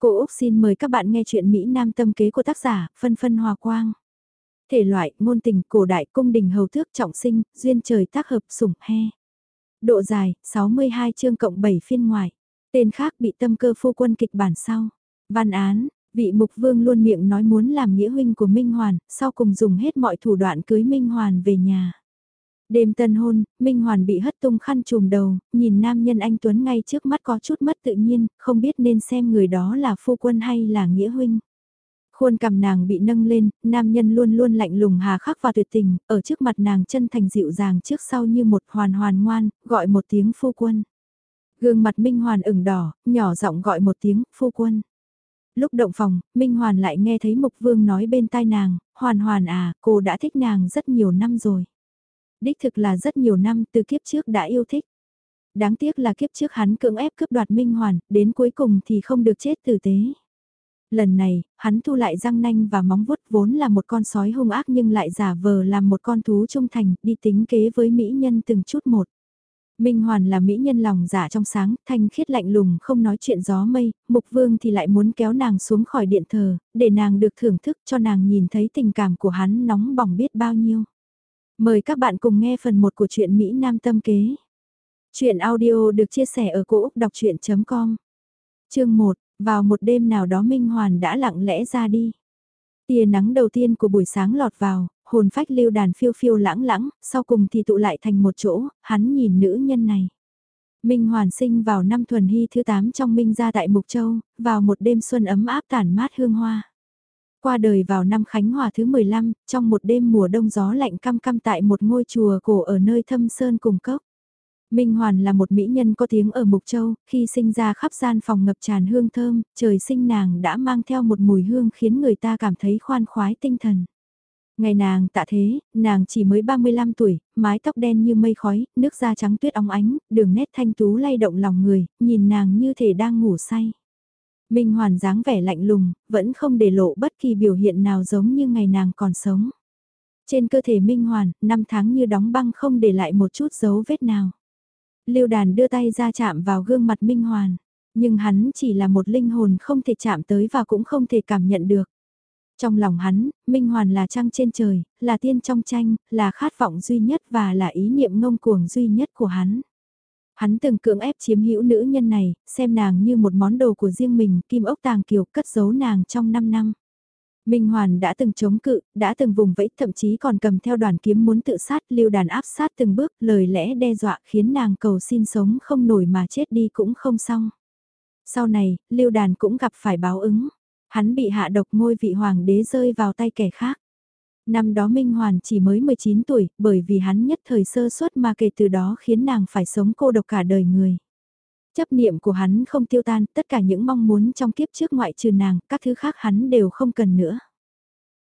Cô Úc xin mời các bạn nghe chuyện Mỹ Nam tâm kế của tác giả, phân phân hòa quang. Thể loại, ngôn tình, cổ đại, cung đình hầu thước trọng sinh, duyên trời tác hợp, sủng, he. Độ dài, 62 chương cộng 7 phiên ngoài. Tên khác bị tâm cơ phu quân kịch bản sau. Văn án, vị mục vương luôn miệng nói muốn làm nghĩa huynh của Minh Hoàn, sau cùng dùng hết mọi thủ đoạn cưới Minh Hoàn về nhà. Đêm tân hôn, Minh Hoàn bị hất tung khăn trùm đầu, nhìn nam nhân anh Tuấn ngay trước mắt có chút mất tự nhiên, không biết nên xem người đó là phu quân hay là nghĩa huynh. Khuôn cằm nàng bị nâng lên, nam nhân luôn luôn lạnh lùng hà khắc và tuyệt tình, ở trước mặt nàng chân thành dịu dàng trước sau như một hoàn hoàn ngoan, gọi một tiếng phu quân. Gương mặt Minh Hoàn ửng đỏ, nhỏ giọng gọi một tiếng, phu quân. Lúc động phòng, Minh Hoàn lại nghe thấy Mục Vương nói bên tai nàng, Hoàn Hoàn à, cô đã thích nàng rất nhiều năm rồi. Đích thực là rất nhiều năm từ kiếp trước đã yêu thích. Đáng tiếc là kiếp trước hắn cưỡng ép cướp đoạt Minh Hoàn, đến cuối cùng thì không được chết tử tế. Lần này, hắn thu lại răng nanh và móng vuốt vốn là một con sói hung ác nhưng lại giả vờ làm một con thú trung thành, đi tính kế với mỹ nhân từng chút một. Minh Hoàn là mỹ nhân lòng giả trong sáng, thanh khiết lạnh lùng không nói chuyện gió mây, Mục Vương thì lại muốn kéo nàng xuống khỏi điện thờ, để nàng được thưởng thức cho nàng nhìn thấy tình cảm của hắn nóng bỏng biết bao nhiêu. Mời các bạn cùng nghe phần 1 của truyện Mỹ Nam Tâm Kế. Chuyện audio được chia sẻ ở cỗ đọc chuyện.com Chương 1, vào một đêm nào đó Minh Hoàn đã lặng lẽ ra đi. Tia nắng đầu tiên của buổi sáng lọt vào, hồn phách lưu đàn phiêu phiêu lãng lãng, sau cùng thì tụ lại thành một chỗ, hắn nhìn nữ nhân này. Minh Hoàn sinh vào năm thuần hy thứ 8 trong Minh gia tại Mục Châu, vào một đêm xuân ấm áp tản mát hương hoa. Qua đời vào năm Khánh Hòa thứ 15, trong một đêm mùa đông gió lạnh căm căm tại một ngôi chùa cổ ở nơi thâm sơn cùng cốc. Minh Hoàn là một mỹ nhân có tiếng ở Mục Châu, khi sinh ra khắp gian phòng ngập tràn hương thơm, trời sinh nàng đã mang theo một mùi hương khiến người ta cảm thấy khoan khoái tinh thần. Ngày nàng tạ thế, nàng chỉ mới 35 tuổi, mái tóc đen như mây khói, nước da trắng tuyết óng ánh, đường nét thanh tú lay động lòng người, nhìn nàng như thể đang ngủ say. Minh Hoàn dáng vẻ lạnh lùng, vẫn không để lộ bất kỳ biểu hiện nào giống như ngày nàng còn sống. Trên cơ thể Minh Hoàn, năm tháng như đóng băng không để lại một chút dấu vết nào. Lưu đàn đưa tay ra chạm vào gương mặt Minh Hoàn, nhưng hắn chỉ là một linh hồn không thể chạm tới và cũng không thể cảm nhận được. Trong lòng hắn, Minh Hoàn là trăng trên trời, là tiên trong tranh, là khát vọng duy nhất và là ý niệm ngông cuồng duy nhất của hắn. Hắn từng cưỡng ép chiếm hữu nữ nhân này, xem nàng như một món đồ của riêng mình, kim ốc tàng kiều cất giấu nàng trong 5 năm. Minh Hoàn đã từng chống cự, đã từng vùng vẫy, thậm chí còn cầm theo đoàn kiếm muốn tự sát, lưu đàn áp sát từng bước, lời lẽ đe dọa khiến nàng cầu xin sống không nổi mà chết đi cũng không xong. Sau này, lưu đàn cũng gặp phải báo ứng. Hắn bị hạ độc ngôi vị hoàng đế rơi vào tay kẻ khác. Năm đó Minh Hoàn chỉ mới 19 tuổi, bởi vì hắn nhất thời sơ suất mà kể từ đó khiến nàng phải sống cô độc cả đời người. Chấp niệm của hắn không tiêu tan, tất cả những mong muốn trong kiếp trước ngoại trừ nàng, các thứ khác hắn đều không cần nữa.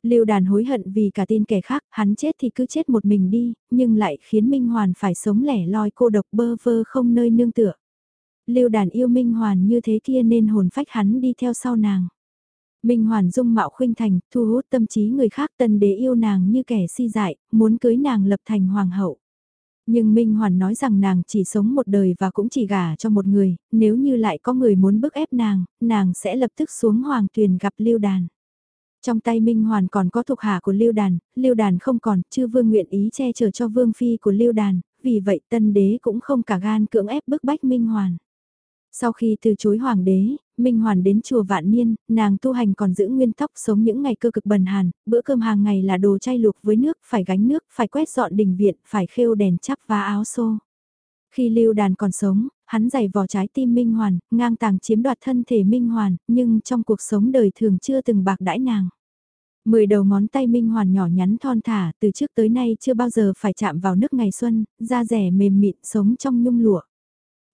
Lưu đàn hối hận vì cả tin kẻ khác, hắn chết thì cứ chết một mình đi, nhưng lại khiến Minh Hoàn phải sống lẻ loi cô độc bơ vơ không nơi nương tựa. Lưu đàn yêu Minh Hoàn như thế kia nên hồn phách hắn đi theo sau nàng. Minh Hoàn dung mạo khuynh thành, thu hút tâm trí người khác tân đế yêu nàng như kẻ si dại, muốn cưới nàng lập thành hoàng hậu. Nhưng Minh Hoàn nói rằng nàng chỉ sống một đời và cũng chỉ gả cho một người, nếu như lại có người muốn bức ép nàng, nàng sẽ lập tức xuống hoàng tuyền gặp Lưu Đàn. Trong tay Minh Hoàn còn có thuộc hạ của Lưu Đàn, Lưu Đàn không còn, chư vương nguyện ý che chở cho vương phi của Lưu Đàn, vì vậy tân đế cũng không cả gan cưỡng ép bức bách Minh Hoàn. Sau khi từ chối hoàng đế, Minh Hoàn đến chùa Vạn Niên, nàng tu hành còn giữ nguyên tóc sống những ngày cơ cực bần hàn, bữa cơm hàng ngày là đồ chay luộc với nước, phải gánh nước, phải quét dọn đình viện, phải khêu đèn chắp và áo xô. Khi lưu đàn còn sống, hắn giày vò trái tim Minh Hoàn, ngang tàng chiếm đoạt thân thể Minh Hoàn, nhưng trong cuộc sống đời thường chưa từng bạc đãi nàng. Mười đầu ngón tay Minh Hoàn nhỏ nhắn thon thả, từ trước tới nay chưa bao giờ phải chạm vào nước ngày xuân, da rẻ mềm mịn sống trong nhung lụa.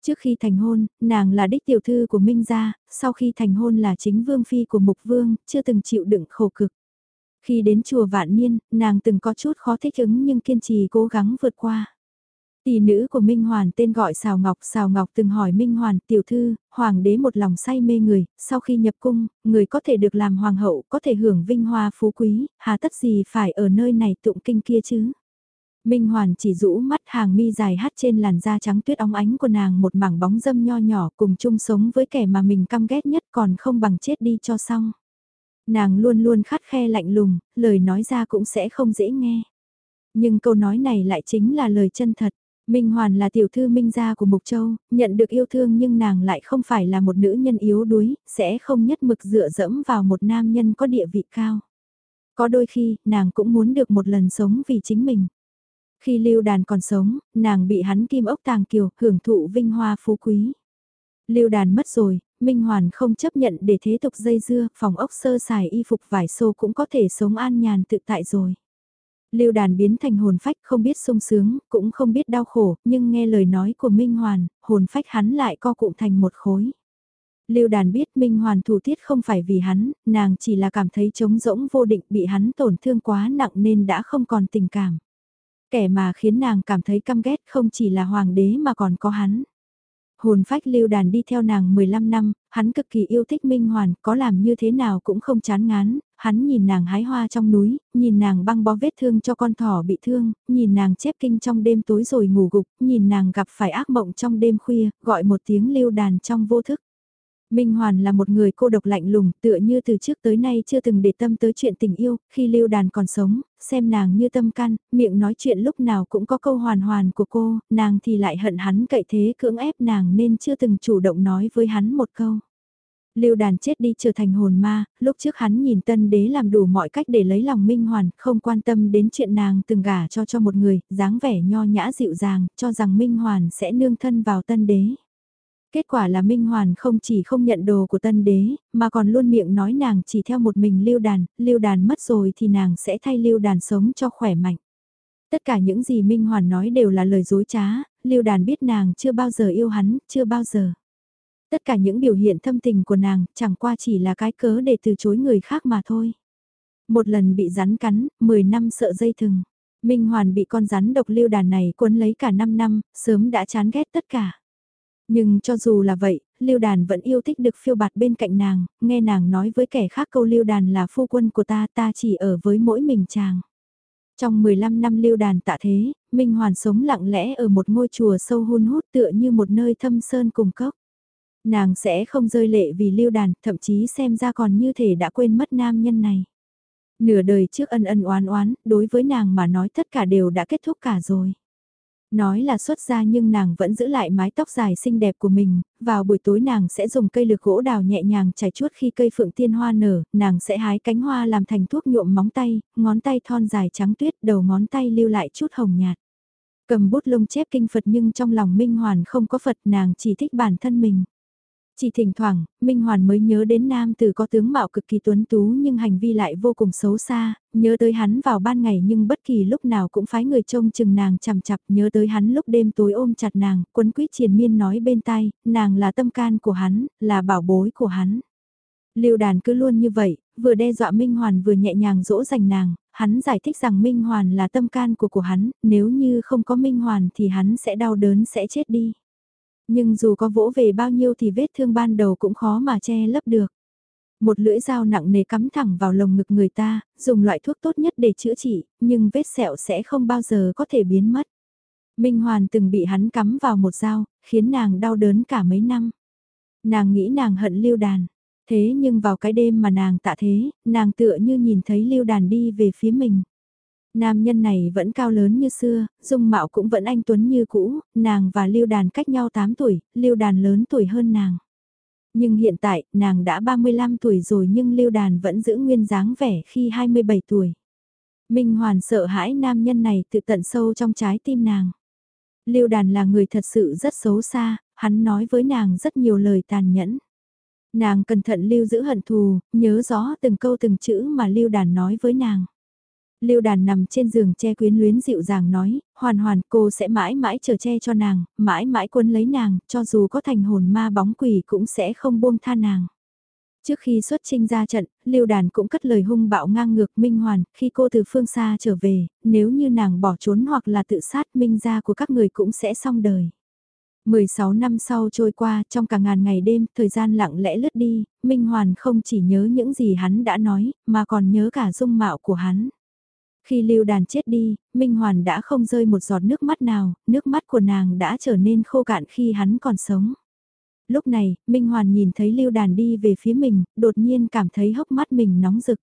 Trước khi thành hôn, nàng là đích tiểu thư của Minh gia, sau khi thành hôn là chính vương phi của Mục Vương, chưa từng chịu đựng khổ cực. Khi đến chùa Vạn Niên, nàng từng có chút khó thích ứng nhưng kiên trì cố gắng vượt qua. Tỷ nữ của Minh Hoàn tên gọi Sào Ngọc, Sào Ngọc từng hỏi Minh Hoàn, tiểu thư, hoàng đế một lòng say mê người, sau khi nhập cung, người có thể được làm hoàng hậu, có thể hưởng vinh hoa phú quý, hà tất gì phải ở nơi này tụng kinh kia chứ? Minh Hoàn chỉ rũ mắt hàng mi dài hát trên làn da trắng tuyết óng ánh của nàng một mảng bóng dâm nho nhỏ cùng chung sống với kẻ mà mình căm ghét nhất còn không bằng chết đi cho xong. Nàng luôn luôn khắt khe lạnh lùng, lời nói ra cũng sẽ không dễ nghe. Nhưng câu nói này lại chính là lời chân thật. Minh Hoàn là tiểu thư Minh gia của Mục Châu, nhận được yêu thương nhưng nàng lại không phải là một nữ nhân yếu đuối, sẽ không nhất mực dựa dẫm vào một nam nhân có địa vị cao. Có đôi khi, nàng cũng muốn được một lần sống vì chính mình. Khi lưu đàn còn sống, nàng bị hắn kim ốc tàng kiều, hưởng thụ vinh hoa phú quý. Lưu đàn mất rồi, Minh Hoàn không chấp nhận để thế tục dây dưa, phòng ốc sơ xài y phục vải xô cũng có thể sống an nhàn tự tại rồi. Lưu đàn biến thành hồn phách không biết sung sướng, cũng không biết đau khổ, nhưng nghe lời nói của Minh Hoàn, hồn phách hắn lại co cụm thành một khối. Lưu đàn biết Minh Hoàn thủ tiết không phải vì hắn, nàng chỉ là cảm thấy trống rỗng vô định bị hắn tổn thương quá nặng nên đã không còn tình cảm. Kẻ mà khiến nàng cảm thấy căm ghét không chỉ là hoàng đế mà còn có hắn. Hồn phách lưu đàn đi theo nàng 15 năm, hắn cực kỳ yêu thích Minh Hoàn, có làm như thế nào cũng không chán ngán, hắn nhìn nàng hái hoa trong núi, nhìn nàng băng bó vết thương cho con thỏ bị thương, nhìn nàng chép kinh trong đêm tối rồi ngủ gục, nhìn nàng gặp phải ác mộng trong đêm khuya, gọi một tiếng lưu đàn trong vô thức. Minh Hoàn là một người cô độc lạnh lùng, tựa như từ trước tới nay chưa từng để tâm tới chuyện tình yêu, khi lưu đàn còn sống, xem nàng như tâm can, miệng nói chuyện lúc nào cũng có câu hoàn hoàn của cô, nàng thì lại hận hắn cậy thế cưỡng ép nàng nên chưa từng chủ động nói với hắn một câu. Lưu đàn chết đi trở thành hồn ma, lúc trước hắn nhìn tân đế làm đủ mọi cách để lấy lòng Minh Hoàn, không quan tâm đến chuyện nàng từng gả cho cho một người, dáng vẻ nho nhã dịu dàng, cho rằng Minh Hoàn sẽ nương thân vào tân đế. Kết quả là Minh Hoàn không chỉ không nhận đồ của tân đế, mà còn luôn miệng nói nàng chỉ theo một mình lưu đàn, lưu đàn mất rồi thì nàng sẽ thay lưu đàn sống cho khỏe mạnh. Tất cả những gì Minh Hoàn nói đều là lời dối trá, lưu đàn biết nàng chưa bao giờ yêu hắn, chưa bao giờ. Tất cả những biểu hiện thâm tình của nàng chẳng qua chỉ là cái cớ để từ chối người khác mà thôi. Một lần bị rắn cắn, 10 năm sợ dây thừng. Minh Hoàn bị con rắn độc lưu đàn này cuốn lấy cả 5 năm, sớm đã chán ghét tất cả. Nhưng cho dù là vậy, Lưu Đàn vẫn yêu thích được phiêu bạt bên cạnh nàng, nghe nàng nói với kẻ khác câu Lưu Đàn là phu quân của ta, ta chỉ ở với mỗi mình chàng. Trong 15 năm Lưu Đàn tạ thế, Minh Hoàn sống lặng lẽ ở một ngôi chùa sâu hun hút tựa như một nơi thâm sơn cùng cốc. Nàng sẽ không rơi lệ vì Lưu Đàn, thậm chí xem ra còn như thể đã quên mất nam nhân này. Nửa đời trước ân ân oán oán, đối với nàng mà nói tất cả đều đã kết thúc cả rồi. Nói là xuất ra nhưng nàng vẫn giữ lại mái tóc dài xinh đẹp của mình, vào buổi tối nàng sẽ dùng cây lược gỗ đào nhẹ nhàng chải chuốt khi cây phượng tiên hoa nở, nàng sẽ hái cánh hoa làm thành thuốc nhuộm móng tay, ngón tay thon dài trắng tuyết, đầu ngón tay lưu lại chút hồng nhạt. Cầm bút lông chép kinh Phật nhưng trong lòng Minh Hoàn không có Phật nàng chỉ thích bản thân mình. Chỉ thỉnh thoảng, Minh Hoàn mới nhớ đến nam Từ có tướng mạo cực kỳ tuấn tú nhưng hành vi lại vô cùng xấu xa, nhớ tới hắn vào ban ngày nhưng bất kỳ lúc nào cũng phái người trông chừng nàng chằm chặp, nhớ tới hắn lúc đêm tối ôm chặt nàng, quấn quýt triền miên nói bên tai, nàng là tâm can của hắn, là bảo bối của hắn. Lưu đàn cứ luôn như vậy, vừa đe dọa Minh Hoàn vừa nhẹ nhàng dỗ dành nàng, hắn giải thích rằng Minh Hoàn là tâm can của của hắn, nếu như không có Minh Hoàn thì hắn sẽ đau đớn sẽ chết đi. Nhưng dù có vỗ về bao nhiêu thì vết thương ban đầu cũng khó mà che lấp được. Một lưỡi dao nặng nề cắm thẳng vào lồng ngực người ta, dùng loại thuốc tốt nhất để chữa trị, nhưng vết sẹo sẽ không bao giờ có thể biến mất. Minh Hoàn từng bị hắn cắm vào một dao, khiến nàng đau đớn cả mấy năm. Nàng nghĩ nàng hận lưu đàn. Thế nhưng vào cái đêm mà nàng tạ thế, nàng tựa như nhìn thấy lưu đàn đi về phía mình. Nam nhân này vẫn cao lớn như xưa, dung mạo cũng vẫn anh tuấn như cũ, nàng và Lưu Đàn cách nhau 8 tuổi, Lưu Đàn lớn tuổi hơn nàng. Nhưng hiện tại, nàng đã 35 tuổi rồi nhưng Lưu Đàn vẫn giữ nguyên dáng vẻ khi 27 tuổi. Minh Hoàn sợ hãi nam nhân này tự tận sâu trong trái tim nàng. Lưu Đàn là người thật sự rất xấu xa, hắn nói với nàng rất nhiều lời tàn nhẫn. Nàng cẩn thận lưu giữ hận thù, nhớ rõ từng câu từng chữ mà Lưu Đàn nói với nàng. Lưu đàn nằm trên giường che quyến luyến dịu dàng nói, hoàn hoàn cô sẽ mãi mãi chờ che cho nàng, mãi mãi quân lấy nàng, cho dù có thành hồn ma bóng quỷ cũng sẽ không buông tha nàng. Trước khi xuất trinh ra trận, Lưu Đàn cũng cất lời hung bạo ngang ngược Minh Hoàn, khi cô từ phương xa trở về, nếu như nàng bỏ trốn hoặc là tự sát Minh gia của các người cũng sẽ xong đời. 16 năm sau trôi qua, trong cả ngàn ngày đêm, thời gian lặng lẽ lướt đi, Minh Hoàn không chỉ nhớ những gì hắn đã nói, mà còn nhớ cả dung mạo của hắn. Khi lưu đàn chết đi, Minh Hoàn đã không rơi một giọt nước mắt nào, nước mắt của nàng đã trở nên khô cạn khi hắn còn sống. Lúc này, Minh Hoàn nhìn thấy lưu đàn đi về phía mình, đột nhiên cảm thấy hốc mắt mình nóng rực.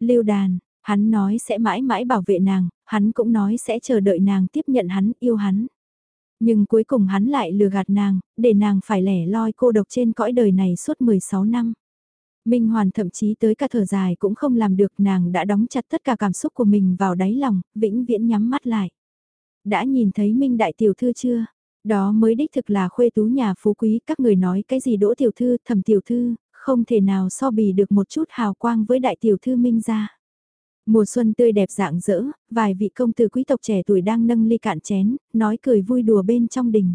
Lưu đàn, hắn nói sẽ mãi mãi bảo vệ nàng, hắn cũng nói sẽ chờ đợi nàng tiếp nhận hắn, yêu hắn. Nhưng cuối cùng hắn lại lừa gạt nàng, để nàng phải lẻ loi cô độc trên cõi đời này suốt 16 năm. Minh Hoàn thậm chí tới cả thở dài cũng không làm được nàng đã đóng chặt tất cả cảm xúc của mình vào đáy lòng, vĩnh viễn nhắm mắt lại. Đã nhìn thấy Minh Đại Tiểu Thư chưa? Đó mới đích thực là khuê tú nhà phú quý, các người nói cái gì đỗ tiểu thư, thầm tiểu thư, không thể nào so bì được một chút hào quang với đại tiểu thư Minh ra. Mùa xuân tươi đẹp rạng rỡ, vài vị công tử quý tộc trẻ tuổi đang nâng ly cạn chén, nói cười vui đùa bên trong đình.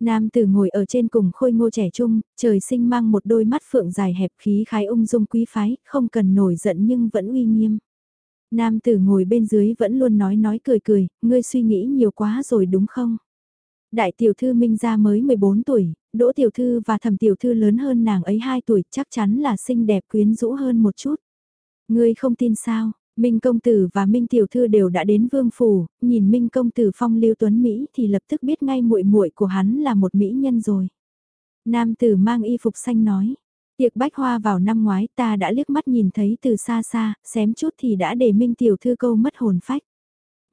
Nam tử ngồi ở trên cùng khôi ngô trẻ trung, trời sinh mang một đôi mắt phượng dài hẹp khí khái ung dung quý phái, không cần nổi giận nhưng vẫn uy nghiêm. Nam tử ngồi bên dưới vẫn luôn nói nói cười cười, ngươi suy nghĩ nhiều quá rồi đúng không? Đại tiểu thư Minh gia mới 14 tuổi, Đỗ tiểu thư và thẩm tiểu thư lớn hơn nàng ấy 2 tuổi chắc chắn là xinh đẹp quyến rũ hơn một chút. Ngươi không tin sao, Minh công tử và Minh tiểu thư đều đã đến vương phủ, nhìn Minh công tử phong lưu tuấn Mỹ thì lập tức biết ngay muội muội của hắn là một mỹ nhân rồi. Nam tử mang y phục xanh nói, tiệc bách hoa vào năm ngoái ta đã liếc mắt nhìn thấy từ xa xa, xém chút thì đã để Minh tiểu thư câu mất hồn phách.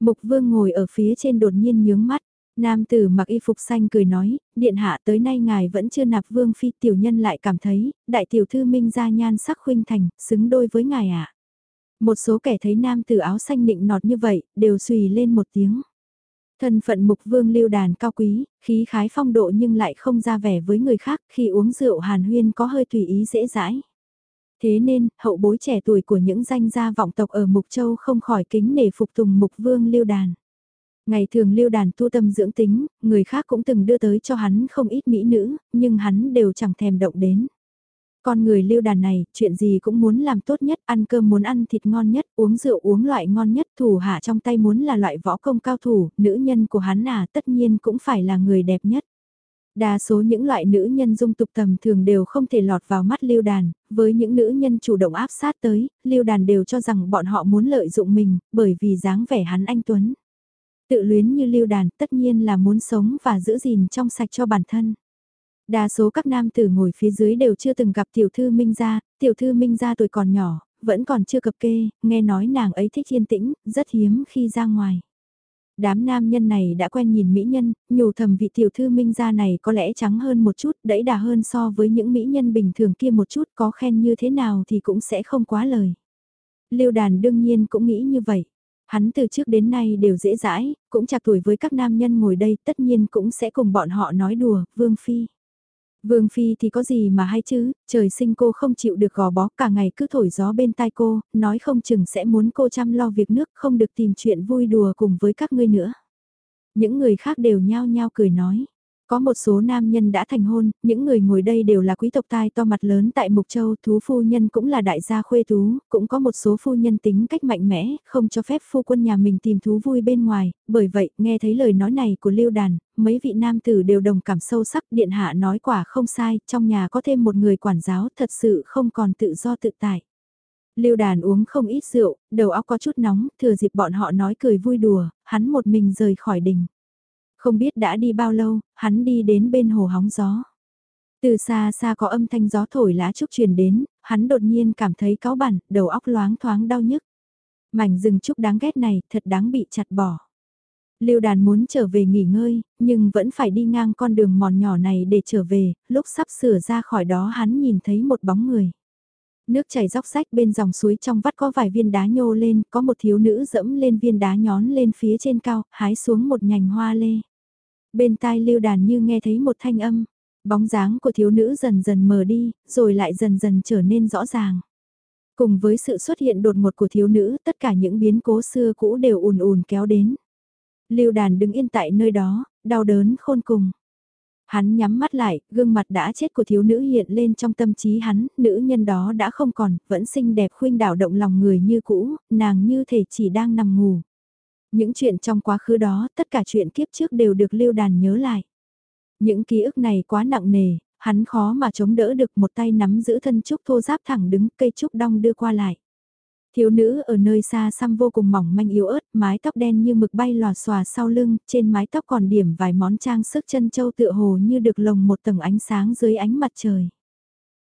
Mục vương ngồi ở phía trên đột nhiên nhướng mắt, Nam tử mặc y phục xanh cười nói, điện hạ tới nay ngài vẫn chưa nạp vương phi tiểu nhân lại cảm thấy, đại tiểu thư minh gia nhan sắc khuynh thành, xứng đôi với ngài ạ. À. Một số kẻ thấy nam tử áo xanh nịnh nọt như vậy, đều xùy lên một tiếng. Thân phận mục vương lưu đàn cao quý, khí khái phong độ nhưng lại không ra vẻ với người khác khi uống rượu hàn huyên có hơi tùy ý dễ dãi. Thế nên, hậu bối trẻ tuổi của những danh gia vọng tộc ở Mục Châu không khỏi kính nể phục tùng mục vương lưu đàn. Ngày thường lưu đàn tu tâm dưỡng tính, người khác cũng từng đưa tới cho hắn không ít mỹ nữ, nhưng hắn đều chẳng thèm động đến. Con người lưu đàn này, chuyện gì cũng muốn làm tốt nhất, ăn cơm muốn ăn thịt ngon nhất, uống rượu uống loại ngon nhất, thủ hạ trong tay muốn là loại võ công cao thủ, nữ nhân của hắn à tất nhiên cũng phải là người đẹp nhất. Đa số những loại nữ nhân dung tục tầm thường đều không thể lọt vào mắt lưu đàn, với những nữ nhân chủ động áp sát tới, lưu đàn đều cho rằng bọn họ muốn lợi dụng mình, bởi vì dáng vẻ hắn anh Tuấn. Tự luyến như lưu đàn tất nhiên là muốn sống và giữ gìn trong sạch cho bản thân. Đa số các nam tử ngồi phía dưới đều chưa từng gặp tiểu thư Minh Gia, tiểu thư Minh Gia tuổi còn nhỏ, vẫn còn chưa cập kê, nghe nói nàng ấy thích yên tĩnh, rất hiếm khi ra ngoài. Đám nam nhân này đã quen nhìn mỹ nhân, nhủ thầm vị tiểu thư Minh Gia này có lẽ trắng hơn một chút, đẫy đà hơn so với những mỹ nhân bình thường kia một chút, có khen như thế nào thì cũng sẽ không quá lời. Lưu đàn đương nhiên cũng nghĩ như vậy. Hắn từ trước đến nay đều dễ dãi, cũng chạc tuổi với các nam nhân ngồi đây tất nhiên cũng sẽ cùng bọn họ nói đùa, Vương Phi. Vương Phi thì có gì mà hay chứ, trời sinh cô không chịu được gò bó cả ngày cứ thổi gió bên tai cô, nói không chừng sẽ muốn cô chăm lo việc nước không được tìm chuyện vui đùa cùng với các ngươi nữa. Những người khác đều nhao nhao cười nói. Có một số nam nhân đã thành hôn, những người ngồi đây đều là quý tộc tai to mặt lớn tại Mục Châu, thú phu nhân cũng là đại gia khuê tú, cũng có một số phu nhân tính cách mạnh mẽ, không cho phép phu quân nhà mình tìm thú vui bên ngoài, bởi vậy, nghe thấy lời nói này của Lưu Đàn, mấy vị nam tử đều đồng cảm sâu sắc, điện hạ nói quả không sai, trong nhà có thêm một người quản giáo, thật sự không còn tự do tự tại. Lưu Đàn uống không ít rượu, đầu óc có chút nóng, thừa dịp bọn họ nói cười vui đùa, hắn một mình rời khỏi đình. Không biết đã đi bao lâu, hắn đi đến bên hồ hóng gió. Từ xa xa có âm thanh gió thổi lá trúc truyền đến, hắn đột nhiên cảm thấy cáu bẩn, đầu óc loáng thoáng đau nhức. Mảnh rừng trúc đáng ghét này thật đáng bị chặt bỏ. Lưu đàn muốn trở về nghỉ ngơi, nhưng vẫn phải đi ngang con đường mòn nhỏ này để trở về, lúc sắp sửa ra khỏi đó hắn nhìn thấy một bóng người. Nước chảy róc rách bên dòng suối trong vắt có vài viên đá nhô lên, có một thiếu nữ dẫm lên viên đá nhón lên phía trên cao, hái xuống một nhành hoa lê. Bên tai lưu đàn như nghe thấy một thanh âm, bóng dáng của thiếu nữ dần dần mờ đi, rồi lại dần dần trở nên rõ ràng. Cùng với sự xuất hiện đột ngột của thiếu nữ, tất cả những biến cố xưa cũ đều ùn ùn kéo đến. Lưu đàn đứng yên tại nơi đó, đau đớn khôn cùng. Hắn nhắm mắt lại, gương mặt đã chết của thiếu nữ hiện lên trong tâm trí hắn, nữ nhân đó đã không còn, vẫn xinh đẹp khuynh đảo động lòng người như cũ, nàng như thể chỉ đang nằm ngủ. Những chuyện trong quá khứ đó, tất cả chuyện kiếp trước đều được lưu đàn nhớ lại. Những ký ức này quá nặng nề, hắn khó mà chống đỡ được một tay nắm giữ thân trúc thô giáp thẳng đứng cây trúc đong đưa qua lại. Thiếu nữ ở nơi xa xăm vô cùng mỏng manh yếu ớt, mái tóc đen như mực bay lòa xòa sau lưng, trên mái tóc còn điểm vài món trang sức chân châu tựa hồ như được lồng một tầng ánh sáng dưới ánh mặt trời.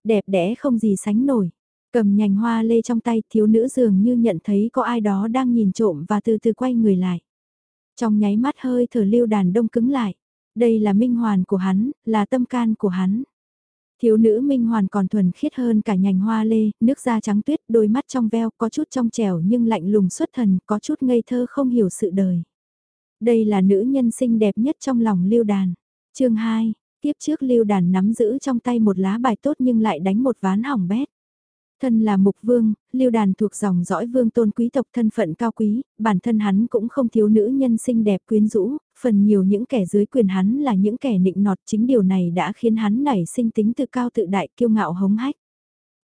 Đẹp đẽ không gì sánh nổi. Cầm nhành hoa lê trong tay thiếu nữ dường như nhận thấy có ai đó đang nhìn trộm và từ từ quay người lại. Trong nháy mắt hơi thở lưu đàn đông cứng lại. Đây là minh hoàn của hắn, là tâm can của hắn. Thiếu nữ minh hoàn còn thuần khiết hơn cả nhành hoa lê, nước da trắng tuyết, đôi mắt trong veo, có chút trong trẻo nhưng lạnh lùng xuất thần, có chút ngây thơ không hiểu sự đời. Đây là nữ nhân xinh đẹp nhất trong lòng lưu đàn. chương 2, tiếp trước lưu đàn nắm giữ trong tay một lá bài tốt nhưng lại đánh một ván hỏng bét. Thân là mục vương, lưu đàn thuộc dòng dõi vương tôn quý tộc thân phận cao quý, bản thân hắn cũng không thiếu nữ nhân xinh đẹp quyến rũ, phần nhiều những kẻ dưới quyền hắn là những kẻ nịnh nọt chính điều này đã khiến hắn nảy sinh tính tự cao tự đại kiêu ngạo hống hách.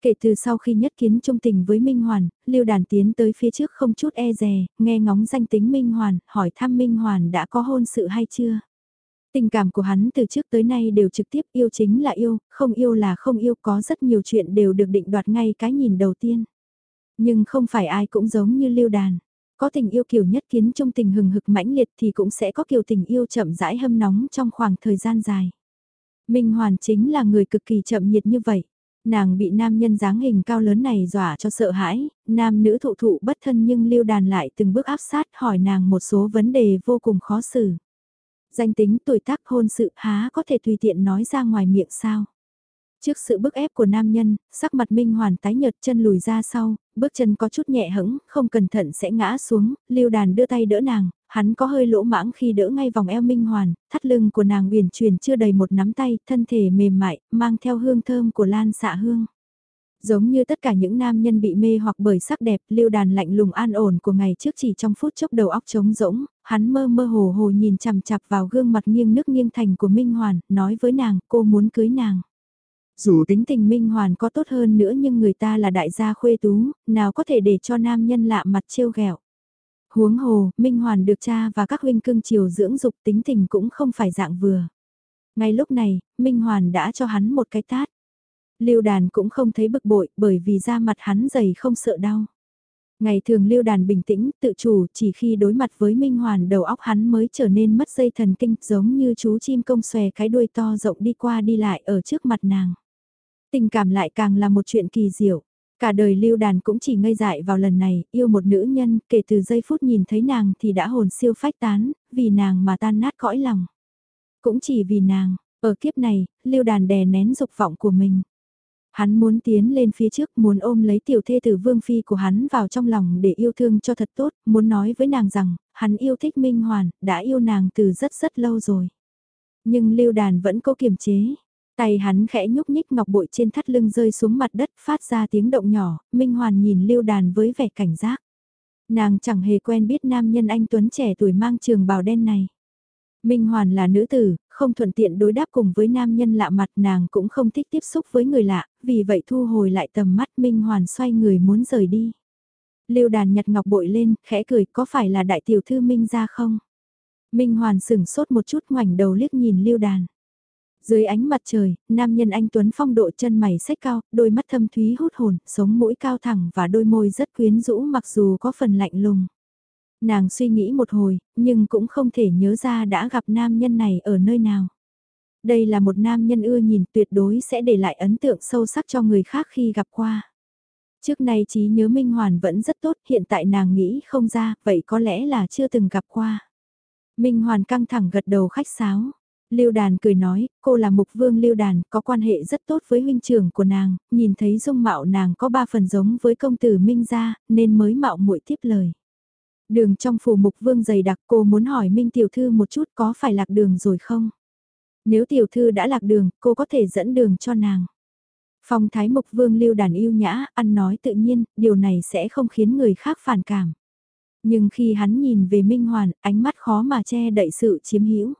Kể từ sau khi nhất kiến trung tình với Minh Hoàn, Lưu Đàn tiến tới phía trước không chút e dè, nghe ngóng danh tính Minh Hoàn, hỏi thăm Minh Hoàn đã có hôn sự hay chưa. Tình cảm của hắn từ trước tới nay đều trực tiếp yêu chính là yêu, không yêu là không yêu có rất nhiều chuyện đều được định đoạt ngay cái nhìn đầu tiên. Nhưng không phải ai cũng giống như lưu đàn. Có tình yêu kiểu nhất kiến trong tình hừng hực mãnh liệt thì cũng sẽ có kiểu tình yêu chậm rãi hâm nóng trong khoảng thời gian dài. Minh Hoàn chính là người cực kỳ chậm nhiệt như vậy. Nàng bị nam nhân dáng hình cao lớn này dọa cho sợ hãi, nam nữ thụ thụ bất thân nhưng lưu đàn lại từng bước áp sát hỏi nàng một số vấn đề vô cùng khó xử. Danh tính tuổi tác hôn sự há có thể tùy tiện nói ra ngoài miệng sao. Trước sự bức ép của nam nhân, sắc mặt Minh Hoàn tái nhợt chân lùi ra sau, bước chân có chút nhẹ hững, không cẩn thận sẽ ngã xuống, lưu đàn đưa tay đỡ nàng, hắn có hơi lỗ mãng khi đỡ ngay vòng eo Minh Hoàn, thắt lưng của nàng uyển chuyển chưa đầy một nắm tay, thân thể mềm mại, mang theo hương thơm của lan xạ hương. Giống như tất cả những nam nhân bị mê hoặc bởi sắc đẹp, lưu đàn lạnh lùng an ổn của ngày trước chỉ trong phút chốc đầu óc trống rỗng, hắn mơ mơ hồ hồ nhìn chằm chặp vào gương mặt nghiêng nước nghiêng thành của Minh Hoàn, nói với nàng, cô muốn cưới nàng. Dù tính tình Minh Hoàn có tốt hơn nữa nhưng người ta là đại gia khuê tú, nào có thể để cho nam nhân lạ mặt trêu ghẹo. Huống hồ, Minh Hoàn được cha và các huynh cưng chiều dưỡng dục tính tình cũng không phải dạng vừa. Ngay lúc này, Minh Hoàn đã cho hắn một cái tát. Lưu đàn cũng không thấy bực bội bởi vì da mặt hắn dày không sợ đau. Ngày thường lưu đàn bình tĩnh, tự chủ, chỉ khi đối mặt với Minh Hoàn đầu óc hắn mới trở nên mất dây thần kinh, giống như chú chim công xòe cái đuôi to rộng đi qua đi lại ở trước mặt nàng. Tình cảm lại càng là một chuyện kỳ diệu. Cả đời lưu đàn cũng chỉ ngây dại vào lần này, yêu một nữ nhân, kể từ giây phút nhìn thấy nàng thì đã hồn siêu phách tán, vì nàng mà tan nát cõi lòng. Cũng chỉ vì nàng, ở kiếp này, lưu đàn đè nén dục vọng của mình. Hắn muốn tiến lên phía trước, muốn ôm lấy tiểu thê tử vương phi của hắn vào trong lòng để yêu thương cho thật tốt, muốn nói với nàng rằng, hắn yêu thích Minh Hoàn, đã yêu nàng từ rất rất lâu rồi. Nhưng lưu đàn vẫn cố kiềm chế. Tay hắn khẽ nhúc nhích ngọc bội trên thắt lưng rơi xuống mặt đất phát ra tiếng động nhỏ, Minh Hoàn nhìn lưu đàn với vẻ cảnh giác. Nàng chẳng hề quen biết nam nhân anh Tuấn trẻ tuổi mang trường bào đen này. Minh Hoàn là nữ tử, không thuận tiện đối đáp cùng với nam nhân lạ mặt nàng cũng không thích tiếp xúc với người lạ, vì vậy thu hồi lại tầm mắt Minh Hoàn xoay người muốn rời đi. Lưu đàn nhặt ngọc bội lên, khẽ cười có phải là đại tiểu thư Minh ra không? Minh Hoàn sửng sốt một chút ngoảnh đầu liếc nhìn lưu đàn. Dưới ánh mặt trời, nam nhân anh Tuấn phong độ chân mày sách cao, đôi mắt thâm thúy hút hồn, sống mũi cao thẳng và đôi môi rất quyến rũ mặc dù có phần lạnh lùng. Nàng suy nghĩ một hồi, nhưng cũng không thể nhớ ra đã gặp nam nhân này ở nơi nào. Đây là một nam nhân ưa nhìn tuyệt đối sẽ để lại ấn tượng sâu sắc cho người khác khi gặp qua. Trước nay trí nhớ Minh Hoàn vẫn rất tốt, hiện tại nàng nghĩ không ra, vậy có lẽ là chưa từng gặp qua. Minh Hoàn căng thẳng gật đầu khách sáo. Lưu Đàn cười nói, cô là mục vương Lưu Đàn, có quan hệ rất tốt với huynh trưởng của nàng, nhìn thấy dung mạo nàng có ba phần giống với công tử Minh gia, nên mới mạo muội tiếp lời. Đường trong phủ mục vương dày đặc cô muốn hỏi Minh tiểu thư một chút có phải lạc đường rồi không? Nếu tiểu thư đã lạc đường, cô có thể dẫn đường cho nàng. Phong thái mục vương lưu đàn yêu nhã, ăn nói tự nhiên, điều này sẽ không khiến người khác phản cảm. Nhưng khi hắn nhìn về Minh Hoàn, ánh mắt khó mà che đậy sự chiếm hữu.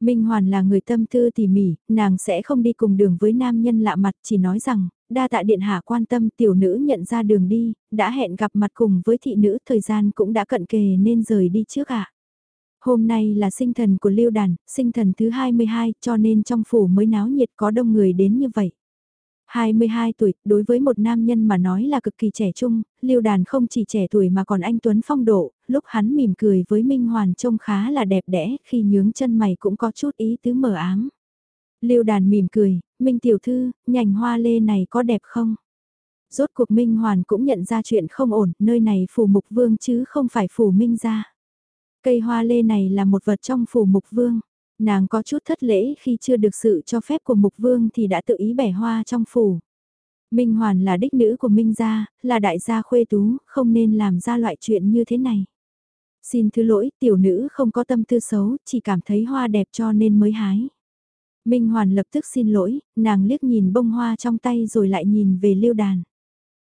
Minh Hoàn là người tâm tư tỉ mỉ, nàng sẽ không đi cùng đường với nam nhân lạ mặt chỉ nói rằng, đa tạ điện hạ quan tâm tiểu nữ nhận ra đường đi, đã hẹn gặp mặt cùng với thị nữ thời gian cũng đã cận kề nên rời đi trước ạ. Hôm nay là sinh thần của Lưu Đàn, sinh thần thứ 22 cho nên trong phủ mới náo nhiệt có đông người đến như vậy. 22 tuổi, đối với một nam nhân mà nói là cực kỳ trẻ trung, Lưu Đàn không chỉ trẻ tuổi mà còn anh Tuấn phong độ, lúc hắn mỉm cười với Minh Hoàn trông khá là đẹp đẽ, khi nhướng chân mày cũng có chút ý tứ mờ ám. Lưu Đàn mỉm cười, Minh tiểu thư, nhành hoa lê này có đẹp không? Rốt cuộc Minh Hoàn cũng nhận ra chuyện không ổn, nơi này phủ mục vương chứ không phải phủ Minh gia. Cây hoa lê này là một vật trong phủ mục vương. Nàng có chút thất lễ khi chưa được sự cho phép của mục vương thì đã tự ý bẻ hoa trong phủ. Minh Hoàn là đích nữ của Minh gia, là đại gia khuê tú, không nên làm ra loại chuyện như thế này. Xin thứ lỗi, tiểu nữ không có tâm tư xấu, chỉ cảm thấy hoa đẹp cho nên mới hái. Minh Hoàn lập tức xin lỗi, nàng liếc nhìn bông hoa trong tay rồi lại nhìn về lưu đàn.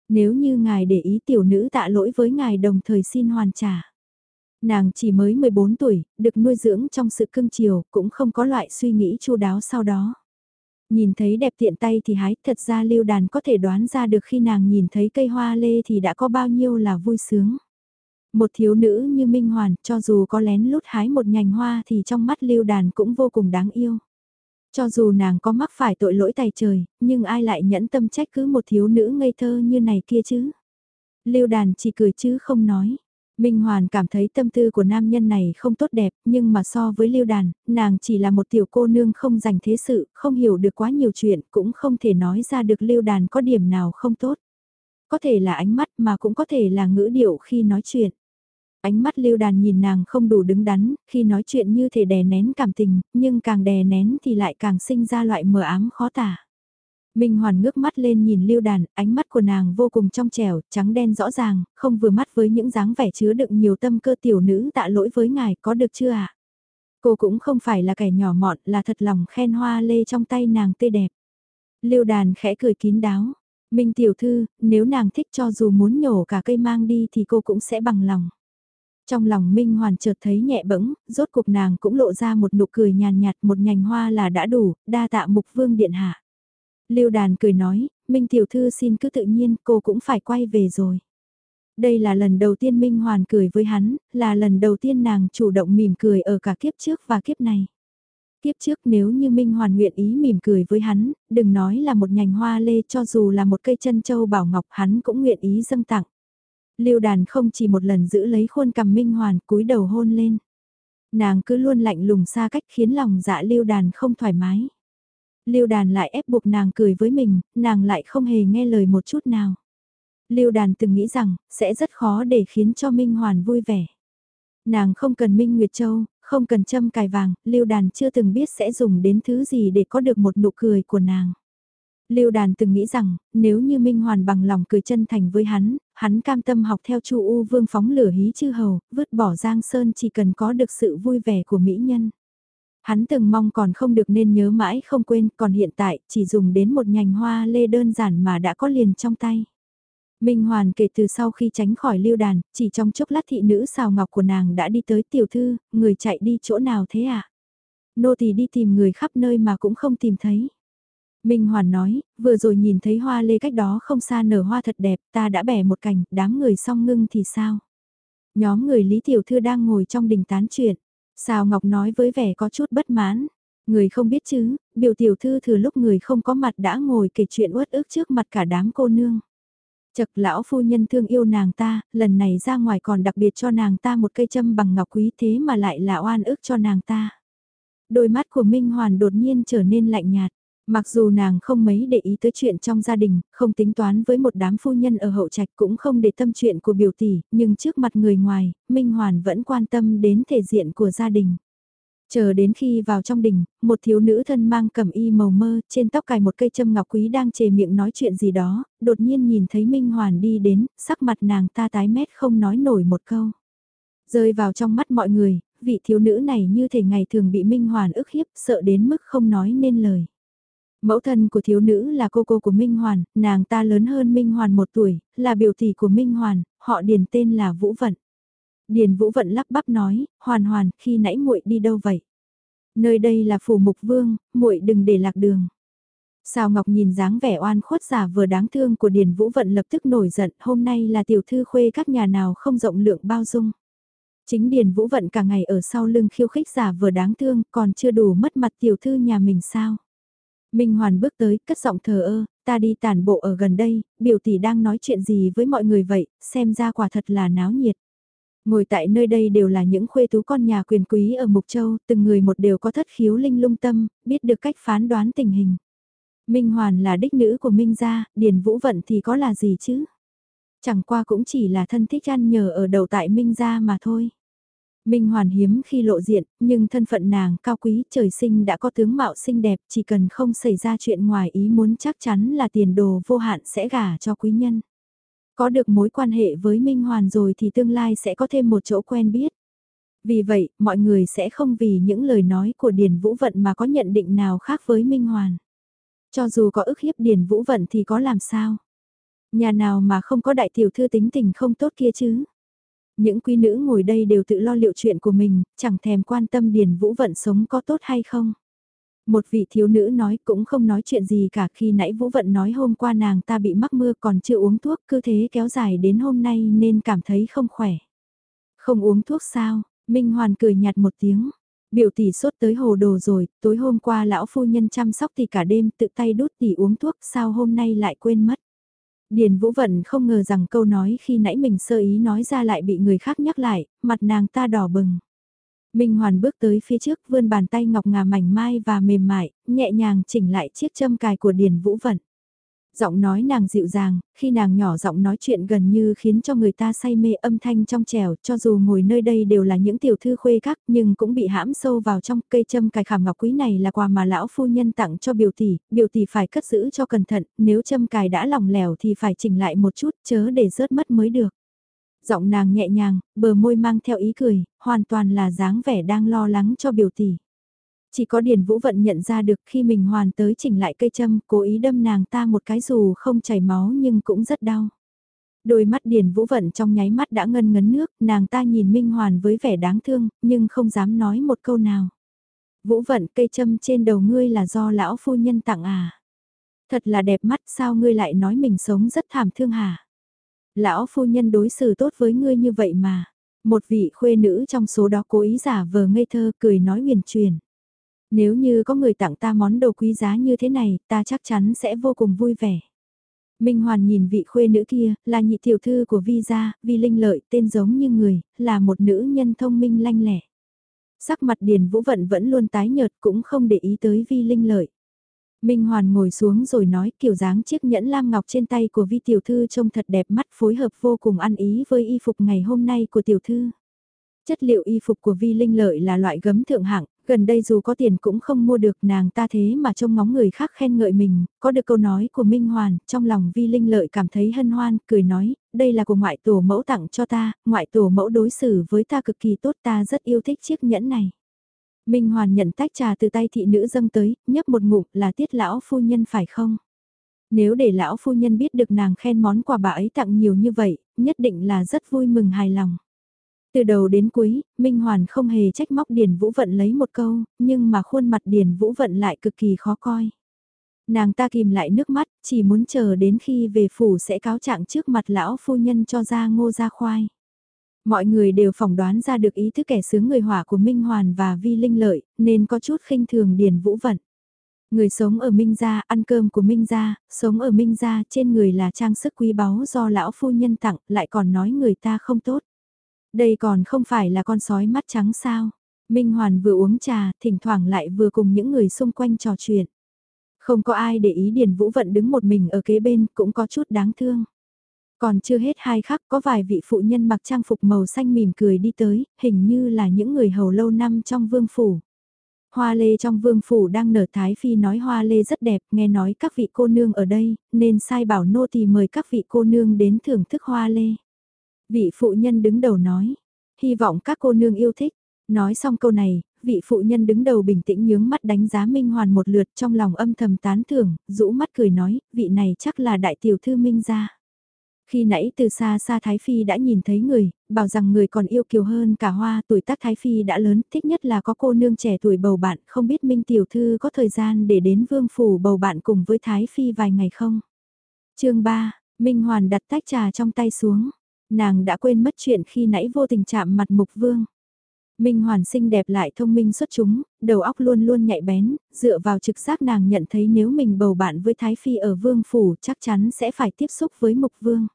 Nếu như ngài để ý tiểu nữ tạ lỗi với ngài đồng thời xin hoàn trả. Nàng chỉ mới 14 tuổi, được nuôi dưỡng trong sự cưng chiều, cũng không có loại suy nghĩ chu đáo sau đó. Nhìn thấy đẹp tiện tay thì hái, thật ra lưu đàn có thể đoán ra được khi nàng nhìn thấy cây hoa lê thì đã có bao nhiêu là vui sướng. Một thiếu nữ như Minh Hoàn, cho dù có lén lút hái một nhành hoa thì trong mắt lưu đàn cũng vô cùng đáng yêu. Cho dù nàng có mắc phải tội lỗi tài trời, nhưng ai lại nhẫn tâm trách cứ một thiếu nữ ngây thơ như này kia chứ? Lưu đàn chỉ cười chứ không nói. Minh Hoàn cảm thấy tâm tư của nam nhân này không tốt đẹp, nhưng mà so với Lưu Đàn, nàng chỉ là một tiểu cô nương không dành thế sự, không hiểu được quá nhiều chuyện, cũng không thể nói ra được Lưu Đàn có điểm nào không tốt. Có thể là ánh mắt mà cũng có thể là ngữ điệu khi nói chuyện. Ánh mắt Lưu Đàn nhìn nàng không đủ đứng đắn, khi nói chuyện như thể đè nén cảm tình, nhưng càng đè nén thì lại càng sinh ra loại mờ ám khó tả. Minh Hoàn ngước mắt lên nhìn Lưu Đàn, ánh mắt của nàng vô cùng trong trẻo, trắng đen rõ ràng, không vừa mắt với những dáng vẻ chứa đựng nhiều tâm cơ tiểu nữ tạ lỗi với ngài, có được chưa ạ? Cô cũng không phải là kẻ nhỏ mọn, là thật lòng khen hoa lê trong tay nàng tươi đẹp. Lưu Đàn khẽ cười kín đáo. Minh tiểu thư, nếu nàng thích cho dù muốn nhổ cả cây mang đi thì cô cũng sẽ bằng lòng. Trong lòng Minh Hoàn chợt thấy nhẹ bẫng, rốt cuộc nàng cũng lộ ra một nụ cười nhàn nhạt một nhành hoa là đã đủ, đa tạ mục vương điện hạ. Lưu đàn cười nói, Minh tiểu thư xin cứ tự nhiên cô cũng phải quay về rồi. Đây là lần đầu tiên Minh Hoàn cười với hắn, là lần đầu tiên nàng chủ động mỉm cười ở cả kiếp trước và kiếp này. Kiếp trước nếu như Minh Hoàn nguyện ý mỉm cười với hắn, đừng nói là một nhành hoa lê cho dù là một cây chân châu bảo ngọc hắn cũng nguyện ý dâng tặng. Lưu đàn không chỉ một lần giữ lấy khuôn cầm Minh Hoàn cúi đầu hôn lên. Nàng cứ luôn lạnh lùng xa cách khiến lòng dạ lưu đàn không thoải mái. Lưu đàn lại ép buộc nàng cười với mình, nàng lại không hề nghe lời một chút nào. Lưu đàn từng nghĩ rằng, sẽ rất khó để khiến cho Minh Hoàn vui vẻ. Nàng không cần Minh Nguyệt Châu, không cần châm cài vàng, Lưu đàn chưa từng biết sẽ dùng đến thứ gì để có được một nụ cười của nàng. Lưu Đàn từng nghĩ rằng, nếu như Minh Hoàn bằng lòng cười chân thành với hắn, hắn cam tâm học theo Chu U Vương phóng lửa hí chư hầu, vứt bỏ Giang Sơn chỉ cần có được sự vui vẻ của mỹ nhân. Hắn từng mong còn không được nên nhớ mãi không quên, còn hiện tại chỉ dùng đến một nhành hoa lê đơn giản mà đã có liền trong tay. Minh Hoàn kể từ sau khi tránh khỏi lưu đàn, chỉ trong chốc lát thị nữ xào ngọc của nàng đã đi tới tiểu thư, người chạy đi chỗ nào thế à? Nô tỳ đi tìm người khắp nơi mà cũng không tìm thấy. Minh Hoàn nói, vừa rồi nhìn thấy hoa lê cách đó không xa nở hoa thật đẹp, ta đã bẻ một cành, đám người song ngưng thì sao? Nhóm người Lý Tiểu Thư đang ngồi trong đình tán chuyện. Sao Ngọc nói với vẻ có chút bất mãn. Người không biết chứ, biểu tiểu thư thừa lúc người không có mặt đã ngồi kể chuyện uất ức trước mặt cả đám cô nương. Chật lão phu nhân thương yêu nàng ta, lần này ra ngoài còn đặc biệt cho nàng ta một cây châm bằng ngọc quý thế mà lại là oan ức cho nàng ta. Đôi mắt của Minh Hoàn đột nhiên trở nên lạnh nhạt. Mặc dù nàng không mấy để ý tới chuyện trong gia đình, không tính toán với một đám phu nhân ở hậu trạch cũng không để tâm chuyện của biểu tỷ, nhưng trước mặt người ngoài, Minh Hoàn vẫn quan tâm đến thể diện của gia đình. Chờ đến khi vào trong đình, một thiếu nữ thân mang cẩm y màu mơ, trên tóc cài một cây châm ngọc quý đang chề miệng nói chuyện gì đó, đột nhiên nhìn thấy Minh Hoàn đi đến, sắc mặt nàng ta tái mét không nói nổi một câu. Rơi vào trong mắt mọi người, vị thiếu nữ này như thể ngày thường bị Minh Hoàn ức hiếp, sợ đến mức không nói nên lời. Mẫu thân của thiếu nữ là cô cô của Minh Hoàn, nàng ta lớn hơn Minh Hoàn một tuổi, là biểu tỷ của Minh Hoàn, họ điền tên là Vũ Vận. Điền Vũ Vận lắp bắp nói, Hoàn Hoàn, khi nãy muội đi đâu vậy? Nơi đây là phủ mục vương, muội đừng để lạc đường. Sao Ngọc nhìn dáng vẻ oan khuất giả vừa đáng thương của Điền Vũ Vận lập tức nổi giận, hôm nay là tiểu thư khuê các nhà nào không rộng lượng bao dung. Chính Điền Vũ Vận cả ngày ở sau lưng khiêu khích giả vừa đáng thương, còn chưa đủ mất mặt tiểu thư nhà mình sao. Minh Hoàn bước tới, cất giọng thờ ơ, ta đi tàn bộ ở gần đây, biểu tỷ đang nói chuyện gì với mọi người vậy, xem ra quả thật là náo nhiệt. Ngồi tại nơi đây đều là những khuê tú con nhà quyền quý ở Mục Châu, từng người một đều có thất khiếu linh lung tâm, biết được cách phán đoán tình hình. Minh Hoàn là đích nữ của Minh gia, Điền Vũ Vận thì có là gì chứ? Chẳng qua cũng chỉ là thân thích ăn nhờ ở đầu tại Minh gia mà thôi. Minh Hoàn hiếm khi lộ diện, nhưng thân phận nàng cao quý trời sinh đã có tướng mạo xinh đẹp, chỉ cần không xảy ra chuyện ngoài ý muốn chắc chắn là tiền đồ vô hạn sẽ gả cho quý nhân. Có được mối quan hệ với Minh Hoàn rồi thì tương lai sẽ có thêm một chỗ quen biết. Vì vậy, mọi người sẽ không vì những lời nói của Điền Vũ Vận mà có nhận định nào khác với Minh Hoàn. Cho dù có ức hiếp Điền Vũ Vận thì có làm sao? Nhà nào mà không có đại tiểu thư tính tình không tốt kia chứ? Những quý nữ ngồi đây đều tự lo liệu chuyện của mình, chẳng thèm quan tâm Điền Vũ Vận sống có tốt hay không. Một vị thiếu nữ nói cũng không nói chuyện gì cả khi nãy Vũ Vận nói hôm qua nàng ta bị mắc mưa còn chưa uống thuốc cứ thế kéo dài đến hôm nay nên cảm thấy không khỏe. Không uống thuốc sao, Minh Hoàn cười nhạt một tiếng. Biểu tỷ sốt tới hồ đồ rồi, tối hôm qua lão phu nhân chăm sóc thì cả đêm tự tay đút tỷ uống thuốc sao hôm nay lại quên mất. Điền Vũ Vận không ngờ rằng câu nói khi nãy mình sơ ý nói ra lại bị người khác nhắc lại, mặt nàng ta đỏ bừng. Minh Hoàn bước tới phía trước vươn bàn tay ngọc ngà mảnh mai và mềm mại, nhẹ nhàng chỉnh lại chiếc châm cài của Điền Vũ Vận. Giọng nói nàng dịu dàng, khi nàng nhỏ giọng nói chuyện gần như khiến cho người ta say mê âm thanh trong trẻo, cho dù ngồi nơi đây đều là những tiểu thư khuê các nhưng cũng bị hãm sâu vào trong cây châm cài khảm ngọc quý này là quà mà lão phu nhân tặng cho biểu tỷ, biểu tỷ phải cất giữ cho cẩn thận, nếu châm cài đã lỏng lẻo thì phải chỉnh lại một chút chớ để rớt mất mới được. Giọng nàng nhẹ nhàng, bờ môi mang theo ý cười, hoàn toàn là dáng vẻ đang lo lắng cho biểu tỷ. Chỉ có Điền Vũ Vận nhận ra được khi mình hoàn tới chỉnh lại cây châm, cố ý đâm nàng ta một cái dù không chảy máu nhưng cũng rất đau. Đôi mắt Điền Vũ Vận trong nháy mắt đã ngân ngấn nước, nàng ta nhìn Minh Hoàn với vẻ đáng thương, nhưng không dám nói một câu nào. Vũ Vận cây châm trên đầu ngươi là do lão phu nhân tặng à? Thật là đẹp mắt sao ngươi lại nói mình sống rất thảm thương hả? Lão phu nhân đối xử tốt với ngươi như vậy mà. Một vị khuê nữ trong số đó cố ý giả vờ ngây thơ cười nói huyền truyền. Nếu như có người tặng ta món đồ quý giá như thế này, ta chắc chắn sẽ vô cùng vui vẻ. Minh Hoàn nhìn vị khuê nữ kia, là nhị tiểu thư của Vi gia, Vi Linh Lợi, tên giống như người, là một nữ nhân thông minh lanh lẻ. Sắc mặt Điền Vũ Vận vẫn luôn tái nhợt cũng không để ý tới Vi Linh Lợi. Minh Hoàn ngồi xuống rồi nói kiểu dáng chiếc nhẫn lam ngọc trên tay của Vi tiểu thư trông thật đẹp mắt phối hợp vô cùng ăn ý với y phục ngày hôm nay của tiểu thư. Chất liệu y phục của Vi Linh Lợi là loại gấm thượng hạng, gần đây dù có tiền cũng không mua được nàng ta thế mà trông ngóng người khác khen ngợi mình, có được câu nói của Minh Hoàn, trong lòng Vi Linh Lợi cảm thấy hân hoan, cười nói, đây là của ngoại tổ mẫu tặng cho ta, ngoại tổ mẫu đối xử với ta cực kỳ tốt ta rất yêu thích chiếc nhẫn này. Minh Hoàn nhận tách trà từ tay thị nữ dâng tới, nhấp một ngụm là tiết lão phu nhân phải không? Nếu để lão phu nhân biết được nàng khen món quà bà ấy tặng nhiều như vậy, nhất định là rất vui mừng hài lòng. Từ đầu đến cuối, Minh Hoàn không hề trách móc Điền Vũ Vận lấy một câu, nhưng mà khuôn mặt Điền Vũ Vận lại cực kỳ khó coi. Nàng ta kìm lại nước mắt, chỉ muốn chờ đến khi về phủ sẽ cáo trạng trước mặt lão phu nhân cho ra ngô ra khoai. Mọi người đều phỏng đoán ra được ý thức kẻ sướng người hỏa của Minh Hoàn và Vi Linh Lợi, nên có chút khinh thường Điền Vũ Vận. Người sống ở Minh Gia, ăn cơm của Minh Gia, sống ở Minh Gia, trên người là trang sức quý báu do lão phu nhân tặng, lại còn nói người ta không tốt. Đây còn không phải là con sói mắt trắng sao. Minh Hoàn vừa uống trà, thỉnh thoảng lại vừa cùng những người xung quanh trò chuyện. Không có ai để ý Điền Vũ Vận đứng một mình ở kế bên, cũng có chút đáng thương. Còn chưa hết hai khắc có vài vị phụ nhân mặc trang phục màu xanh mỉm cười đi tới, hình như là những người hầu lâu năm trong vương phủ. Hoa lê trong vương phủ đang nở thái phi nói hoa lê rất đẹp, nghe nói các vị cô nương ở đây, nên sai bảo nô tỳ mời các vị cô nương đến thưởng thức hoa lê. Vị phụ nhân đứng đầu nói, hy vọng các cô nương yêu thích. Nói xong câu này, vị phụ nhân đứng đầu bình tĩnh nhướng mắt đánh giá Minh Hoàn một lượt trong lòng âm thầm tán thưởng, rũ mắt cười nói, vị này chắc là đại tiểu thư Minh gia. Khi nãy từ xa xa Thái Phi đã nhìn thấy người, bảo rằng người còn yêu kiều hơn cả hoa tuổi tác Thái Phi đã lớn, thích nhất là có cô nương trẻ tuổi bầu bạn, không biết Minh Tiểu Thư có thời gian để đến vương phủ bầu bạn cùng với Thái Phi vài ngày không? chương 3, Minh Hoàn đặt tách trà trong tay xuống nàng đã quên mất chuyện khi nãy vô tình chạm mặt mục vương. Minh Hoàn xinh đẹp lại thông minh xuất chúng, đầu óc luôn luôn nhạy bén, dựa vào trực giác nàng nhận thấy nếu mình bầu bạn với Thái Phi ở Vương Phủ chắc chắn sẽ phải tiếp xúc với Mục Vương.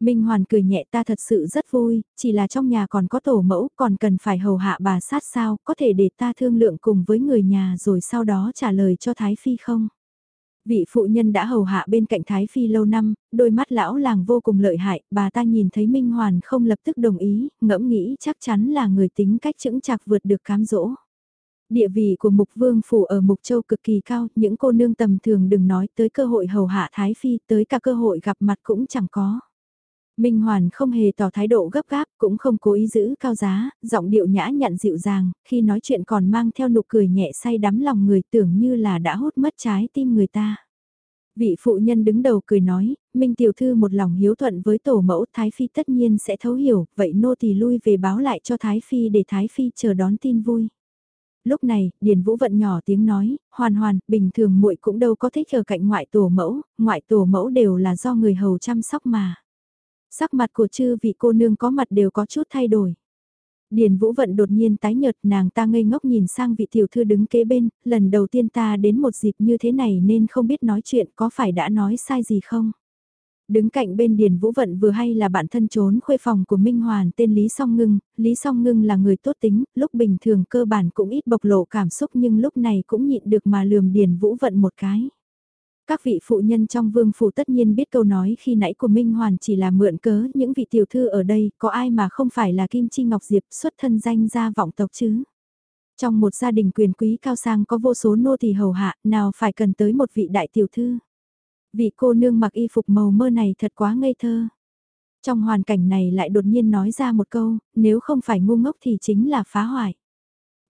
Minh Hoàn cười nhẹ ta thật sự rất vui, chỉ là trong nhà còn có tổ mẫu còn cần phải hầu hạ bà sát sao, có thể để ta thương lượng cùng với người nhà rồi sau đó trả lời cho Thái Phi không? Vị phụ nhân đã hầu hạ bên cạnh Thái Phi lâu năm, đôi mắt lão làng vô cùng lợi hại, bà ta nhìn thấy Minh Hoàn không lập tức đồng ý, ngẫm nghĩ chắc chắn là người tính cách chững chạc vượt được cám dỗ. Địa vị của Mục Vương Phủ ở Mục Châu cực kỳ cao, những cô nương tầm thường đừng nói tới cơ hội hầu hạ Thái Phi, tới cả cơ hội gặp mặt cũng chẳng có. Minh Hoàn không hề tỏ thái độ gấp gáp, cũng không cố ý giữ cao giá, giọng điệu nhã nhặn dịu dàng, khi nói chuyện còn mang theo nụ cười nhẹ say đắm lòng người tưởng như là đã hút mất trái tim người ta. Vị phụ nhân đứng đầu cười nói, Minh tiểu thư một lòng hiếu thuận với tổ mẫu Thái Phi tất nhiên sẽ thấu hiểu, vậy nô tỳ lui về báo lại cho Thái Phi để Thái Phi chờ đón tin vui. Lúc này, Điền Vũ Vận nhỏ tiếng nói, hoàn hoàn, bình thường muội cũng đâu có thích ở cạnh ngoại tổ mẫu, ngoại tổ mẫu đều là do người hầu chăm sóc mà. Sắc mặt của chư vị cô nương có mặt đều có chút thay đổi. Điền Vũ Vận đột nhiên tái nhợt nàng ta ngây ngốc nhìn sang vị tiểu thư đứng kế bên, lần đầu tiên ta đến một dịp như thế này nên không biết nói chuyện có phải đã nói sai gì không. Đứng cạnh bên Điền Vũ Vận vừa hay là bạn thân trốn khuê phòng của Minh Hoàn tên Lý Song Ngưng, Lý Song Ngưng là người tốt tính, lúc bình thường cơ bản cũng ít bộc lộ cảm xúc nhưng lúc này cũng nhịn được mà lườm Điền Vũ Vận một cái. Các vị phụ nhân trong vương phủ tất nhiên biết câu nói khi nãy của Minh Hoàn chỉ là mượn cớ, những vị tiểu thư ở đây có ai mà không phải là Kim Chi Ngọc Diệp xuất thân danh gia vọng tộc chứ. Trong một gia đình quyền quý cao sang có vô số nô thì hầu hạ, nào phải cần tới một vị đại tiểu thư. Vị cô nương mặc y phục màu mơ này thật quá ngây thơ. Trong hoàn cảnh này lại đột nhiên nói ra một câu, nếu không phải ngu ngốc thì chính là phá hoại.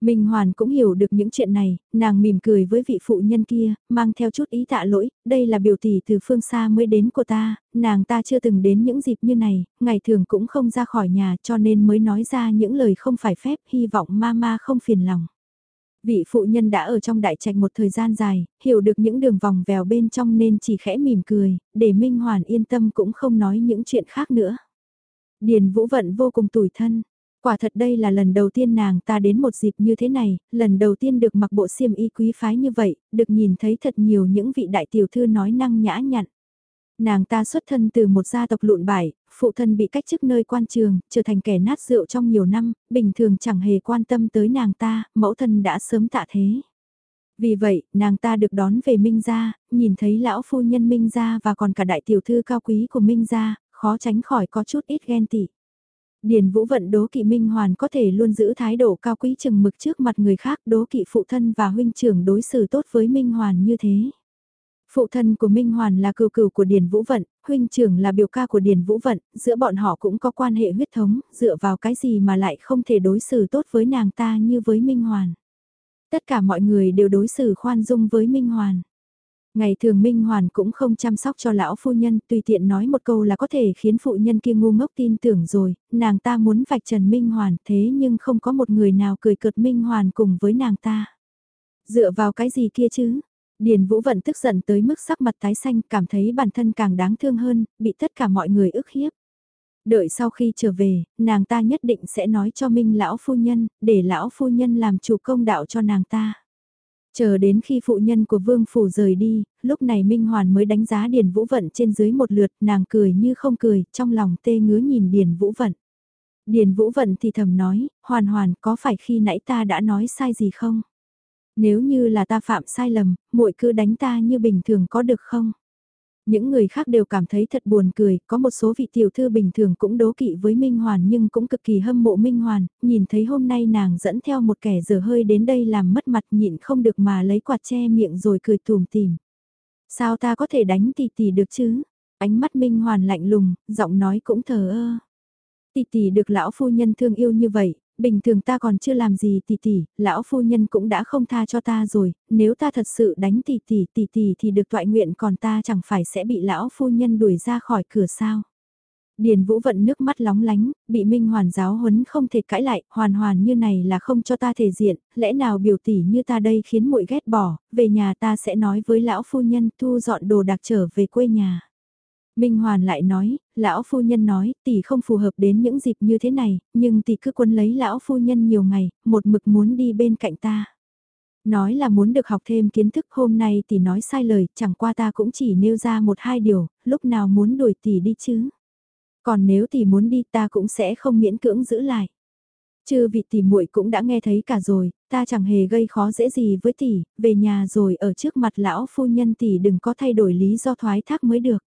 Minh Hoàn cũng hiểu được những chuyện này, nàng mỉm cười với vị phụ nhân kia, mang theo chút ý tạ lỗi, đây là biểu tỷ từ phương xa mới đến của ta, nàng ta chưa từng đến những dịp như này, ngày thường cũng không ra khỏi nhà cho nên mới nói ra những lời không phải phép, hy vọng mama không phiền lòng. Vị phụ nhân đã ở trong đại trạch một thời gian dài, hiểu được những đường vòng vèo bên trong nên chỉ khẽ mỉm cười, để Minh Hoàn yên tâm cũng không nói những chuyện khác nữa. Điền Vũ Vận vô cùng tủi thân, Quả thật đây là lần đầu tiên nàng ta đến một dịp như thế này, lần đầu tiên được mặc bộ xiêm y quý phái như vậy, được nhìn thấy thật nhiều những vị đại tiểu thư nói năng nhã nhặn. Nàng ta xuất thân từ một gia tộc lụn bại, phụ thân bị cách chức nơi quan trường, trở thành kẻ nát rượu trong nhiều năm, bình thường chẳng hề quan tâm tới nàng ta, mẫu thân đã sớm tạ thế. Vì vậy, nàng ta được đón về Minh Gia, nhìn thấy lão phu nhân Minh Gia và còn cả đại tiểu thư cao quý của Minh Gia, khó tránh khỏi có chút ít ghen tị. Điền Vũ Vận đố kỵ Minh Hoàn có thể luôn giữ thái độ cao quý chừng mực trước mặt người khác đố kỵ phụ thân và huynh trưởng đối xử tốt với Minh Hoàn như thế. Phụ thân của Minh Hoàn là cừu cừu của Điền Vũ Vận, huynh trưởng là biểu ca của Điền Vũ Vận, giữa bọn họ cũng có quan hệ huyết thống, dựa vào cái gì mà lại không thể đối xử tốt với nàng ta như với Minh Hoàn. Tất cả mọi người đều đối xử khoan dung với Minh Hoàn. Ngày thường Minh Hoàn cũng không chăm sóc cho lão phu nhân, tùy tiện nói một câu là có thể khiến phụ nhân kia ngu ngốc tin tưởng rồi, nàng ta muốn vạch trần Minh Hoàn thế nhưng không có một người nào cười cợt Minh Hoàn cùng với nàng ta. Dựa vào cái gì kia chứ? Điền Vũ Vận tức giận tới mức sắc mặt tái xanh cảm thấy bản thân càng đáng thương hơn, bị tất cả mọi người ức hiếp. Đợi sau khi trở về, nàng ta nhất định sẽ nói cho Minh lão phu nhân, để lão phu nhân làm chủ công đạo cho nàng ta. Chờ đến khi phụ nhân của Vương Phủ rời đi, lúc này Minh Hoàn mới đánh giá Điền Vũ Vận trên dưới một lượt, nàng cười như không cười, trong lòng tê ngứa nhìn Điền Vũ Vận. Điền Vũ Vận thì thầm nói, Hoàn Hoàn có phải khi nãy ta đã nói sai gì không? Nếu như là ta phạm sai lầm, muội cứ đánh ta như bình thường có được không? Những người khác đều cảm thấy thật buồn cười, có một số vị tiểu thư bình thường cũng đố kỵ với Minh Hoàn nhưng cũng cực kỳ hâm mộ Minh Hoàn, nhìn thấy hôm nay nàng dẫn theo một kẻ dở hơi đến đây làm mất mặt nhịn không được mà lấy quạt che miệng rồi cười tùm tìm. Sao ta có thể đánh tỷ tỷ được chứ? Ánh mắt Minh Hoàn lạnh lùng, giọng nói cũng thờ ơ. Tỷ tỷ được lão phu nhân thương yêu như vậy, bình thường ta còn chưa làm gì tỷ tỷ, lão phu nhân cũng đã không tha cho ta rồi, nếu ta thật sự đánh tỷ tỷ tỷ tỷ thì được toại nguyện còn ta chẳng phải sẽ bị lão phu nhân đuổi ra khỏi cửa sao. Điền Vũ vận nước mắt lóng lánh, bị Minh Hoàn giáo huấn không thể cãi lại, hoàn hoàn như này là không cho ta thể diện, lẽ nào biểu tỷ như ta đây khiến muội ghét bỏ, về nhà ta sẽ nói với lão phu nhân thu dọn đồ đạc trở về quê nhà. Minh Hoàn lại nói, lão phu nhân nói, tỷ không phù hợp đến những dịp như thế này, nhưng tỷ cứ quân lấy lão phu nhân nhiều ngày, một mực muốn đi bên cạnh ta. Nói là muốn được học thêm kiến thức hôm nay tỷ nói sai lời, chẳng qua ta cũng chỉ nêu ra một hai điều, lúc nào muốn đuổi tỷ đi chứ. Còn nếu tỷ muốn đi ta cũng sẽ không miễn cưỡng giữ lại. Chư vị tỷ muội cũng đã nghe thấy cả rồi, ta chẳng hề gây khó dễ gì với tỷ, về nhà rồi ở trước mặt lão phu nhân tỷ đừng có thay đổi lý do thoái thác mới được.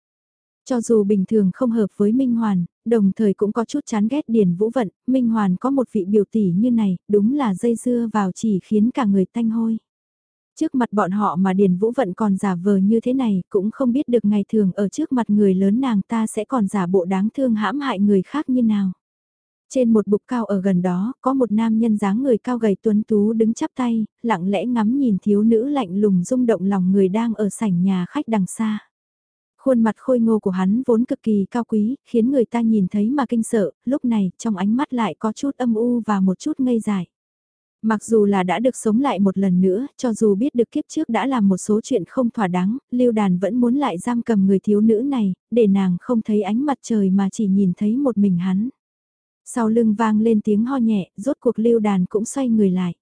Cho dù bình thường không hợp với Minh Hoàn, đồng thời cũng có chút chán ghét Điền Vũ Vận, Minh Hoàn có một vị biểu tỷ như này, đúng là dây dưa vào chỉ khiến cả người tanh hôi. Trước mặt bọn họ mà Điền Vũ Vận còn giả vờ như thế này, cũng không biết được ngày thường ở trước mặt người lớn nàng ta sẽ còn giả bộ đáng thương hãm hại người khác như nào. Trên một bục cao ở gần đó, có một nam nhân dáng người cao gầy tuấn tú đứng chắp tay, lặng lẽ ngắm nhìn thiếu nữ lạnh lùng rung động lòng người đang ở sảnh nhà khách đằng xa. Khuôn mặt khôi ngô của hắn vốn cực kỳ cao quý, khiến người ta nhìn thấy mà kinh sợ, lúc này trong ánh mắt lại có chút âm u và một chút ngây dại. Mặc dù là đã được sống lại một lần nữa, cho dù biết được kiếp trước đã làm một số chuyện không thỏa đáng, Lưu Đàn vẫn muốn lại giam cầm người thiếu nữ này, để nàng không thấy ánh mặt trời mà chỉ nhìn thấy một mình hắn. Sau lưng vang lên tiếng ho nhẹ, rốt cuộc Lưu Đàn cũng xoay người lại.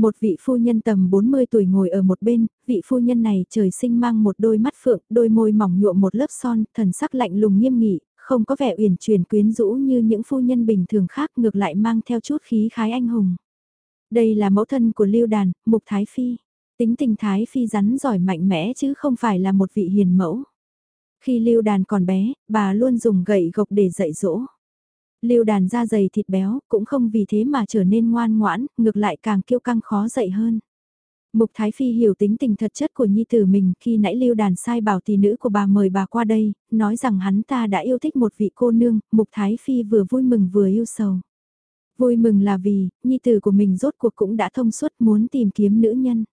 Một vị phu nhân tầm 40 tuổi ngồi ở một bên, vị phu nhân này trời sinh mang một đôi mắt phượng, đôi môi mỏng nhuộm một lớp son, thần sắc lạnh lùng nghiêm nghị, không có vẻ uyển chuyển quyến rũ như những phu nhân bình thường khác ngược lại mang theo chút khí khái anh hùng. Đây là mẫu thân của Lưu Đàn, Mục Thái Phi. Tính tình Thái Phi rắn giỏi mạnh mẽ chứ không phải là một vị hiền mẫu. Khi Lưu Đàn còn bé, bà luôn dùng gậy gộc để dạy dỗ. Lưu đàn da dày thịt béo, cũng không vì thế mà trở nên ngoan ngoãn, ngược lại càng kiêu căng khó dậy hơn. Mục Thái Phi hiểu tính tình thật chất của nhi tử mình khi nãy lưu đàn sai bảo tỷ nữ của bà mời bà qua đây, nói rằng hắn ta đã yêu thích một vị cô nương, Mục Thái Phi vừa vui mừng vừa yêu sầu. Vui mừng là vì, nhi tử của mình rốt cuộc cũng đã thông suốt muốn tìm kiếm nữ nhân.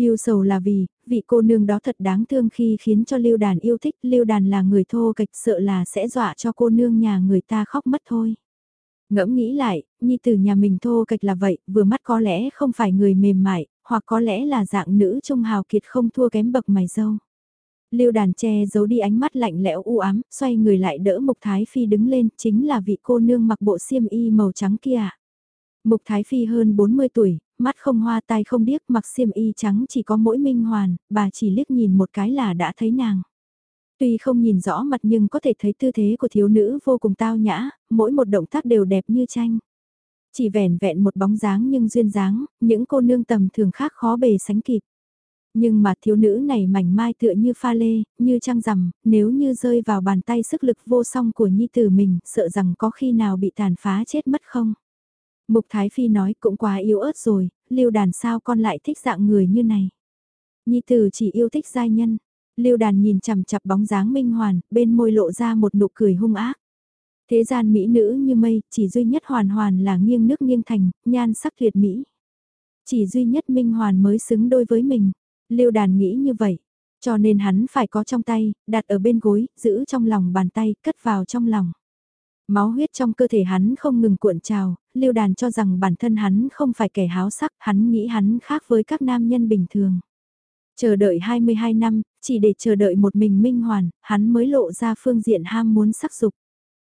Yêu sầu là vì, vị cô nương đó thật đáng thương khi khiến cho lưu đàn yêu thích, lưu đàn là người thô kịch sợ là sẽ dọa cho cô nương nhà người ta khóc mất thôi. Ngẫm nghĩ lại, nhi tử nhà mình thô kịch là vậy, vừa mắt có lẽ không phải người mềm mại, hoặc có lẽ là dạng nữ trung hào kiệt không thua kém bậc mày dâu. Lưu đàn che giấu đi ánh mắt lạnh lẽo u ám, xoay người lại đỡ Mục Thái Phi đứng lên, chính là vị cô nương mặc bộ xiêm y màu trắng kia. Mục Thái Phi hơn 40 tuổi, mắt không hoa tai không điếc mặc xiêm y trắng chỉ có mỗi minh hoàn, bà chỉ liếc nhìn một cái là đã thấy nàng. Tuy không nhìn rõ mặt nhưng có thể thấy tư thế của thiếu nữ vô cùng tao nhã, mỗi một động tác đều đẹp như tranh. Chỉ vẻn vẹn một bóng dáng nhưng duyên dáng, những cô nương tầm thường khác khó bề sánh kịp. Nhưng mà thiếu nữ này mảnh mai tựa như pha lê, như trăng rằm, nếu như rơi vào bàn tay sức lực vô song của nhi tử mình, sợ rằng có khi nào bị tàn phá chết mất không? Mục Thái Phi nói cũng quá yếu ớt rồi, lưu đàn sao con lại thích dạng người như này. Nhi tử chỉ yêu thích giai nhân. Lưu đàn nhìn chằm chặp bóng dáng minh hoàn, bên môi lộ ra một nụ cười hung ác. Thế gian mỹ nữ như mây, chỉ duy nhất hoàn hoàn là nghiêng nước nghiêng thành, nhan sắc tuyệt mỹ. Chỉ duy nhất minh hoàn mới xứng đôi với mình. Lưu đàn nghĩ như vậy. Cho nên hắn phải có trong tay, đặt ở bên gối, giữ trong lòng bàn tay, cất vào trong lòng. Máu huyết trong cơ thể hắn không ngừng cuộn trào, lưu đàn cho rằng bản thân hắn không phải kẻ háo sắc, hắn nghĩ hắn khác với các nam nhân bình thường. Chờ đợi 22 năm, chỉ để chờ đợi một mình minh hoàn, hắn mới lộ ra phương diện ham muốn sắc dục.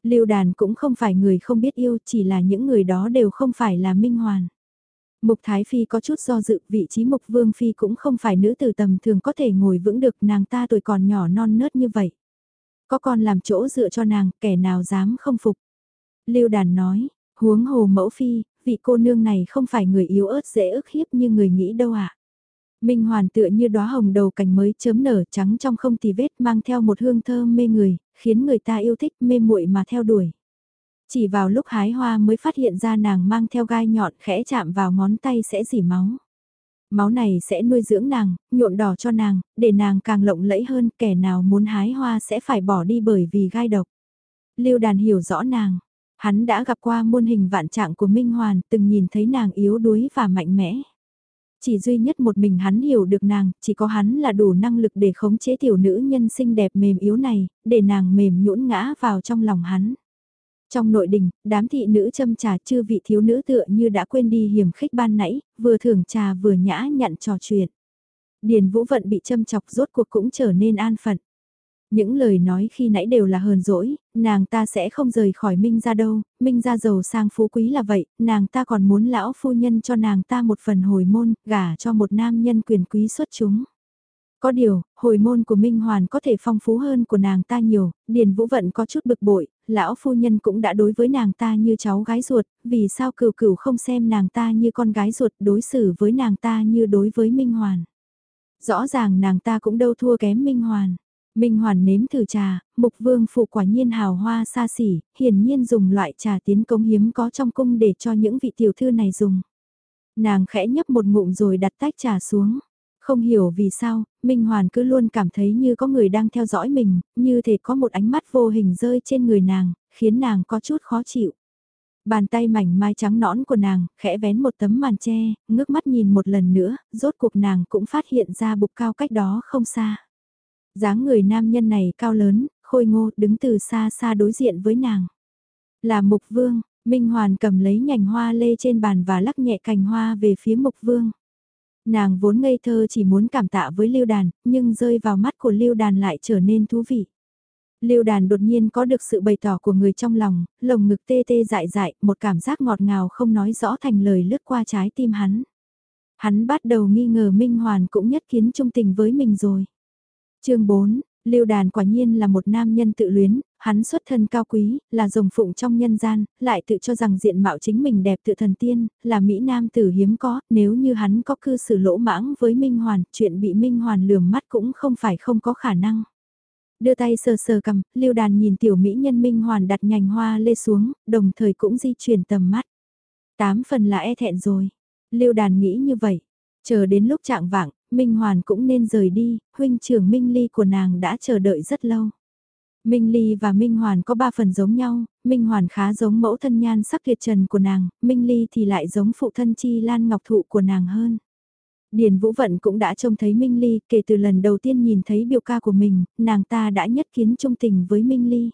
Lưu đàn cũng không phải người không biết yêu, chỉ là những người đó đều không phải là minh hoàn. Mục Thái Phi có chút do dự, vị trí Mục Vương Phi cũng không phải nữ tử tầm thường có thể ngồi vững được nàng ta tuổi còn nhỏ non nớt như vậy. Có con làm chỗ dựa cho nàng, kẻ nào dám không phục. Lưu đàn nói, huống hồ mẫu phi, vị cô nương này không phải người yếu ớt dễ ức hiếp như người nghĩ đâu ạ. À. Minh hoàn tựa như đóa hồng đầu cành mới chớm nở trắng trong không tì vết mang theo một hương thơm mê người, khiến người ta yêu thích mê muội mà theo đuổi. Chỉ vào lúc hái hoa mới phát hiện ra nàng mang theo gai nhọn khẽ chạm vào ngón tay sẽ dỉ máu. Máu này sẽ nuôi dưỡng nàng, nhuộm đỏ cho nàng, để nàng càng lộng lẫy hơn kẻ nào muốn hái hoa sẽ phải bỏ đi bởi vì gai độc. Lưu đàn hiểu rõ nàng, hắn đã gặp qua muôn hình vạn trạng của Minh Hoàn, từng nhìn thấy nàng yếu đuối và mạnh mẽ. Chỉ duy nhất một mình hắn hiểu được nàng, chỉ có hắn là đủ năng lực để khống chế tiểu nữ nhân xinh đẹp mềm yếu này, để nàng mềm nhũn ngã vào trong lòng hắn. Trong nội đình, đám thị nữ châm trà chư vị thiếu nữ tựa như đã quên đi hiểm khích ban nãy, vừa thưởng trà vừa nhã nhặn trò chuyện. Điền Vũ Vận bị châm chọc rốt cuộc cũng trở nên an phận. Những lời nói khi nãy đều là hờn dỗi, nàng ta sẽ không rời khỏi Minh ra đâu, Minh ra giàu sang phú quý là vậy, nàng ta còn muốn lão phu nhân cho nàng ta một phần hồi môn, gả cho một nam nhân quyền quý xuất chúng. Có điều, hồi môn của Minh Hoàn có thể phong phú hơn của nàng ta nhiều, Điền Vũ Vận có chút bực bội, lão phu nhân cũng đã đối với nàng ta như cháu gái ruột, vì sao cửu cửu không xem nàng ta như con gái ruột đối xử với nàng ta như đối với Minh Hoàn. Rõ ràng nàng ta cũng đâu thua kém Minh Hoàn. Minh Hoàn nếm thử trà, mục vương phụ quả nhiên hào hoa xa xỉ, hiển nhiên dùng loại trà tiến công hiếm có trong cung để cho những vị tiểu thư này dùng. Nàng khẽ nhấp một ngụm rồi đặt tách trà xuống. Không hiểu vì sao, Minh Hoàn cứ luôn cảm thấy như có người đang theo dõi mình, như thể có một ánh mắt vô hình rơi trên người nàng, khiến nàng có chút khó chịu. Bàn tay mảnh mai trắng nõn của nàng, khẽ vén một tấm màn tre, ngước mắt nhìn một lần nữa, rốt cuộc nàng cũng phát hiện ra bục cao cách đó không xa dáng người nam nhân này cao lớn, khôi ngô, đứng từ xa xa đối diện với nàng. Là Mục Vương, Minh Hoàn cầm lấy nhành hoa lê trên bàn và lắc nhẹ cành hoa về phía Mục Vương. Nàng vốn ngây thơ chỉ muốn cảm tạ với Lưu Đàn, nhưng rơi vào mắt của Lưu Đàn lại trở nên thú vị. Lưu Đàn đột nhiên có được sự bày tỏ của người trong lòng, lồng ngực tê tê dại dại, một cảm giác ngọt ngào không nói rõ thành lời lướt qua trái tim hắn. Hắn bắt đầu nghi ngờ Minh Hoàn cũng nhất kiến trung tình với mình rồi chương 4, Lưu Đàn quả nhiên là một nam nhân tự luyến, hắn xuất thân cao quý, là rồng phụng trong nhân gian, lại tự cho rằng diện mạo chính mình đẹp tự thần tiên, là Mỹ Nam tử hiếm có, nếu như hắn có cư xử lỗ mãng với Minh Hoàn, chuyện bị Minh Hoàn lườm mắt cũng không phải không có khả năng. Đưa tay sờ sờ cầm, Lưu Đàn nhìn tiểu Mỹ nhân Minh Hoàn đặt nhành hoa lê xuống, đồng thời cũng di chuyển tầm mắt. Tám phần là e thẹn rồi. Lưu Đàn nghĩ như vậy. Chờ đến lúc trạng vạng, Minh Hoàn cũng nên rời đi, huynh trưởng Minh Ly của nàng đã chờ đợi rất lâu. Minh Ly và Minh Hoàn có ba phần giống nhau, Minh Hoàn khá giống mẫu thân nhan sắc tuyệt trần của nàng, Minh Ly thì lại giống phụ thân chi lan ngọc thụ của nàng hơn. Điền Vũ Vận cũng đã trông thấy Minh Ly, kể từ lần đầu tiên nhìn thấy biểu ca của mình, nàng ta đã nhất kiến trung tình với Minh Ly.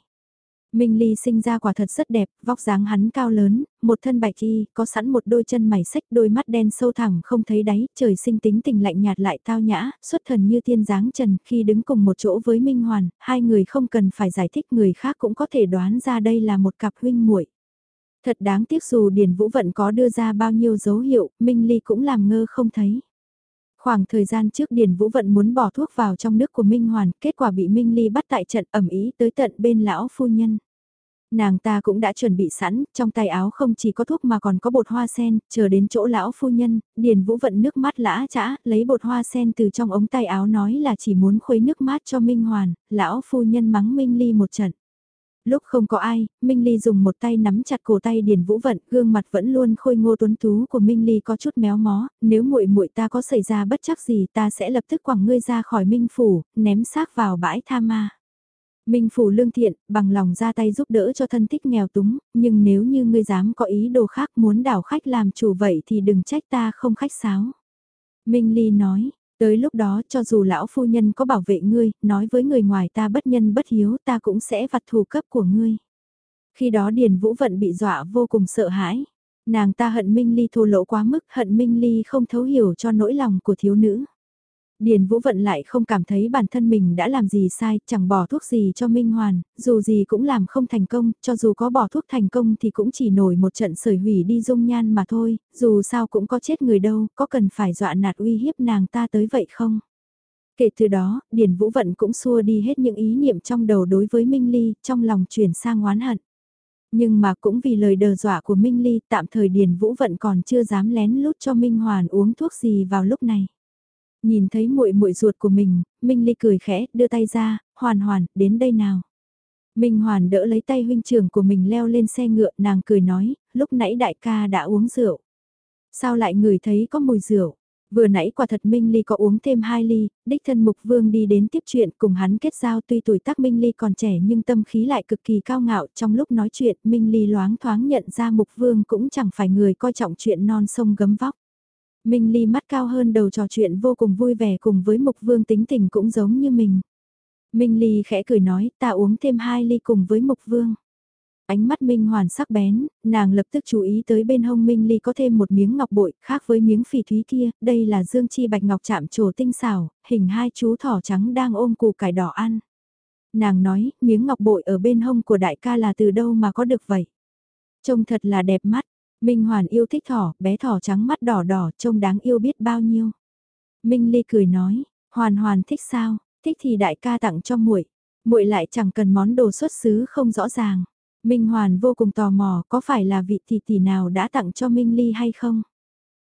Minh Ly sinh ra quả thật rất đẹp, vóc dáng hắn cao lớn, một thân bạch y, có sẵn một đôi chân mày sách, đôi mắt đen sâu thẳm không thấy đáy, trời sinh tính tình lạnh nhạt lại tao nhã, xuất thần như tiên dáng trần, khi đứng cùng một chỗ với Minh Hoàn, hai người không cần phải giải thích người khác cũng có thể đoán ra đây là một cặp huynh muội. Thật đáng tiếc dù Điền Vũ Vận có đưa ra bao nhiêu dấu hiệu, Minh Ly cũng làm ngơ không thấy. Khoảng thời gian trước Điền Vũ Vận muốn bỏ thuốc vào trong nước của Minh Hoàn, kết quả bị Minh Ly bắt tại trận ẩm ý tới tận bên lão phu nhân. Nàng ta cũng đã chuẩn bị sẵn, trong tay áo không chỉ có thuốc mà còn có bột hoa sen, chờ đến chỗ lão phu nhân, Điền Vũ vận nước mắt lã chã, lấy bột hoa sen từ trong ống tay áo nói là chỉ muốn khuấy nước mát cho Minh Hoàn, lão phu nhân mắng Minh Ly một trận. Lúc không có ai, Minh Ly dùng một tay nắm chặt cổ tay Điền Vũ Vận, gương mặt vẫn luôn khôi ngô tuấn tú của Minh Ly có chút méo mó, nếu muội muội ta có xảy ra bất chắc gì ta sẽ lập tức quẳng ngươi ra khỏi Minh Phủ, ném xác vào bãi tha ma. Minh Phủ lương thiện, bằng lòng ra tay giúp đỡ cho thân thích nghèo túng, nhưng nếu như ngươi dám có ý đồ khác muốn đảo khách làm chủ vậy thì đừng trách ta không khách sáo. Minh Ly nói, tới lúc đó cho dù lão phu nhân có bảo vệ ngươi, nói với người ngoài ta bất nhân bất hiếu ta cũng sẽ vặt thù cấp của ngươi. Khi đó Điền Vũ Vận bị dọa vô cùng sợ hãi. Nàng ta hận Minh Ly thô lỗ quá mức, hận Minh Ly không thấu hiểu cho nỗi lòng của thiếu nữ. Điền Vũ Vận lại không cảm thấy bản thân mình đã làm gì sai, chẳng bỏ thuốc gì cho Minh Hoàn, dù gì cũng làm không thành công, cho dù có bỏ thuốc thành công thì cũng chỉ nổi một trận sởi hủy đi dung nhan mà thôi, dù sao cũng có chết người đâu, có cần phải dọa nạt uy hiếp nàng ta tới vậy không? Kể từ đó, Điền Vũ Vận cũng xua đi hết những ý niệm trong đầu đối với Minh Ly, trong lòng chuyển sang oán hận. Nhưng mà cũng vì lời đờ dọa của Minh Ly, tạm thời Điền Vũ Vận còn chưa dám lén lút cho Minh Hoàn uống thuốc gì vào lúc này. Nhìn thấy muội muội ruột của mình, Minh Ly cười khẽ, đưa tay ra, hoàn hoàn, đến đây nào. Minh Hoàn đỡ lấy tay huynh trưởng của mình leo lên xe ngựa, nàng cười nói, lúc nãy đại ca đã uống rượu. Sao lại ngửi thấy có mùi rượu? Vừa nãy quả thật Minh Ly có uống thêm hai ly, đích thân Mục Vương đi đến tiếp chuyện cùng hắn kết giao tuy tuổi tác Minh Ly còn trẻ nhưng tâm khí lại cực kỳ cao ngạo trong lúc nói chuyện Minh Ly loáng thoáng nhận ra Mục Vương cũng chẳng phải người coi trọng chuyện non sông gấm vóc. Minh Ly mắt cao hơn đầu trò chuyện vô cùng vui vẻ cùng với Mục Vương tính tình cũng giống như mình. Minh Ly khẽ cười nói ta uống thêm hai ly cùng với Mục Vương. Ánh mắt Minh Hoàn sắc bén, nàng lập tức chú ý tới bên hông Minh Ly có thêm một miếng ngọc bội khác với miếng phỉ thúy kia, đây là dương chi bạch ngọc chạm trổ tinh xảo, hình hai chú thỏ trắng đang ôm củ cải đỏ ăn. Nàng nói, miếng ngọc bội ở bên hông của đại ca là từ đâu mà có được vậy? Trông thật là đẹp mắt, Minh Hoàn yêu thích thỏ, bé thỏ trắng mắt đỏ đỏ, trông đáng yêu biết bao nhiêu. Minh Ly cười nói, Hoàn Hoàn thích sao, thích thì đại ca tặng cho muội. Muội lại chẳng cần món đồ xuất xứ không rõ ràng. Minh Hoàn vô cùng tò mò có phải là vị tỷ tỷ nào đã tặng cho Minh Ly hay không?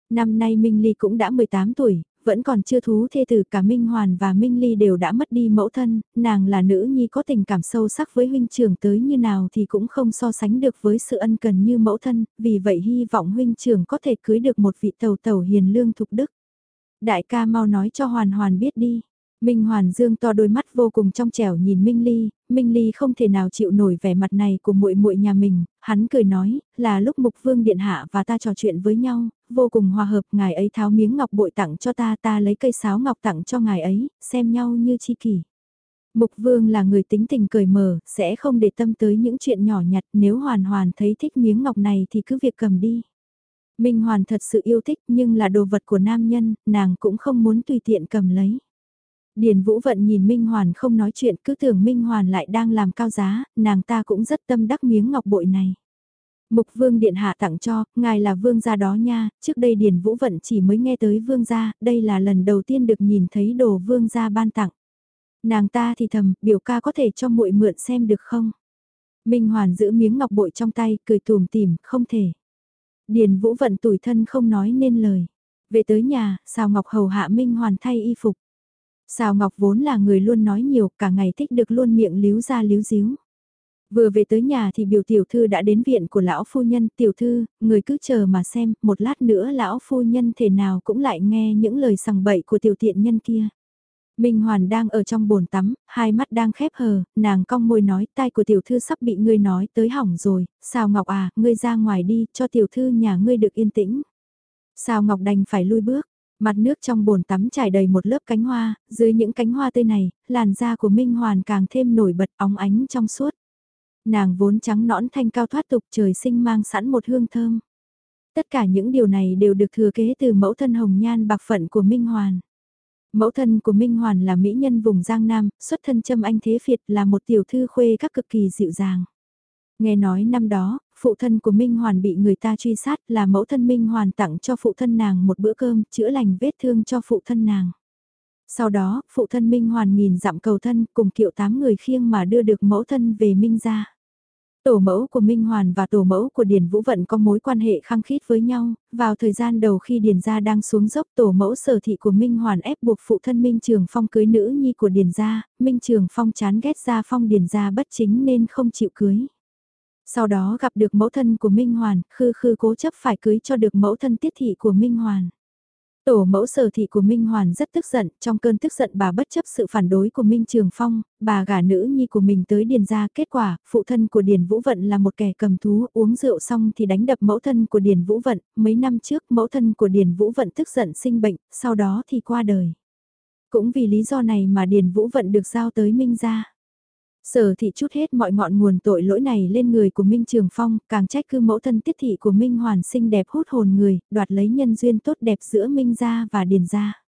Năm nay Minh Ly cũng đã 18 tuổi, vẫn còn chưa thú thê tử cả Minh Hoàn và Minh Ly đều đã mất đi mẫu thân, nàng là nữ nhi có tình cảm sâu sắc với huynh trưởng tới như nào thì cũng không so sánh được với sự ân cần như mẫu thân, vì vậy hy vọng huynh trưởng có thể cưới được một vị tàu tàu hiền lương thục đức. Đại ca mau nói cho Hoàn Hoàn biết đi. Minh Hoàn dương to đôi mắt vô cùng trong trẻo nhìn Minh Ly, Minh Ly không thể nào chịu nổi vẻ mặt này của muội muội nhà mình, hắn cười nói, là lúc Mục Vương điện hạ và ta trò chuyện với nhau, vô cùng hòa hợp, ngài ấy tháo miếng ngọc bội tặng cho ta, ta lấy cây sáo ngọc tặng cho ngài ấy, xem nhau như chi kỷ. Mục Vương là người tính tình cười mở, sẽ không để tâm tới những chuyện nhỏ nhặt, nếu Hoàn Hoàn thấy thích miếng ngọc này thì cứ việc cầm đi. Minh Hoàn thật sự yêu thích nhưng là đồ vật của nam nhân, nàng cũng không muốn tùy tiện cầm lấy. Điền Vũ Vận nhìn Minh Hoàn không nói chuyện cứ tưởng Minh Hoàn lại đang làm cao giá, nàng ta cũng rất tâm đắc miếng ngọc bội này. Mục Vương Điện Hạ tặng cho, ngài là Vương gia đó nha, trước đây Điền Vũ Vận chỉ mới nghe tới Vương gia, đây là lần đầu tiên được nhìn thấy đồ Vương gia ban tặng. Nàng ta thì thầm, biểu ca có thể cho muội mượn xem được không? Minh Hoàn giữ miếng ngọc bội trong tay, cười tùm tìm, không thể. Điền Vũ Vận tủi thân không nói nên lời. Về tới nhà, Sào Ngọc hầu hạ Minh Hoàn thay y phục. Sao Ngọc vốn là người luôn nói nhiều, cả ngày thích được luôn miệng líu ra líu díu. Vừa về tới nhà thì biểu tiểu thư đã đến viện của lão phu nhân, tiểu thư, người cứ chờ mà xem, một lát nữa lão phu nhân thể nào cũng lại nghe những lời sằng bậy của tiểu tiện nhân kia. Minh Hoàn đang ở trong bồn tắm, hai mắt đang khép hờ, nàng cong môi nói tai của tiểu thư sắp bị ngươi nói tới hỏng rồi, sao Ngọc à, ngươi ra ngoài đi, cho tiểu thư nhà ngươi được yên tĩnh. Sao Ngọc đành phải lui bước, Mặt nước trong bồn tắm trải đầy một lớp cánh hoa, dưới những cánh hoa tươi này, làn da của Minh Hoàn càng thêm nổi bật óng ánh trong suốt. Nàng vốn trắng nõn thanh cao thoát tục trời sinh mang sẵn một hương thơm. Tất cả những điều này đều được thừa kế từ mẫu thân hồng nhan bạc phận của Minh Hoàn. Mẫu thân của Minh Hoàn là mỹ nhân vùng Giang Nam, xuất thân châm anh thế phiệt là một tiểu thư khuê các cực kỳ dịu dàng. Nghe nói năm đó, phụ thân của Minh Hoàn bị người ta truy sát là mẫu thân Minh Hoàn tặng cho phụ thân nàng một bữa cơm chữa lành vết thương cho phụ thân nàng. Sau đó, phụ thân Minh Hoàn nhìn dặm cầu thân cùng kiệu tám người khiêng mà đưa được mẫu thân về Minh ra. Tổ mẫu của Minh Hoàn và tổ mẫu của Điền Vũ Vận có mối quan hệ khăng khít với nhau, vào thời gian đầu khi Điền Gia đang xuống dốc tổ mẫu sở thị của Minh Hoàn ép buộc phụ thân Minh Trường Phong cưới nữ nhi của Điền Gia, Minh Trường Phong chán ghét Gia Phong Điền Gia bất chính nên không chịu cưới. Sau đó gặp được mẫu thân của Minh Hoàn, khư khư cố chấp phải cưới cho được mẫu thân tiết thị của Minh Hoàn. Tổ mẫu sở thị của Minh Hoàn rất tức giận, trong cơn tức giận bà bất chấp sự phản đối của Minh Trường Phong, bà gả nữ nhi của mình tới Điền gia kết quả, phụ thân của Điền Vũ Vận là một kẻ cầm thú, uống rượu xong thì đánh đập mẫu thân của Điền Vũ Vận, mấy năm trước mẫu thân của Điền Vũ Vận tức giận sinh bệnh, sau đó thì qua đời. Cũng vì lý do này mà Điền Vũ Vận được giao tới Minh gia. Sở thị chút hết mọi ngọn nguồn tội lỗi này lên người của Minh Trường Phong, càng trách cứ mẫu thân tiết thị của Minh Hoàn xinh đẹp hút hồn người, đoạt lấy nhân duyên tốt đẹp giữa Minh gia và Điền gia.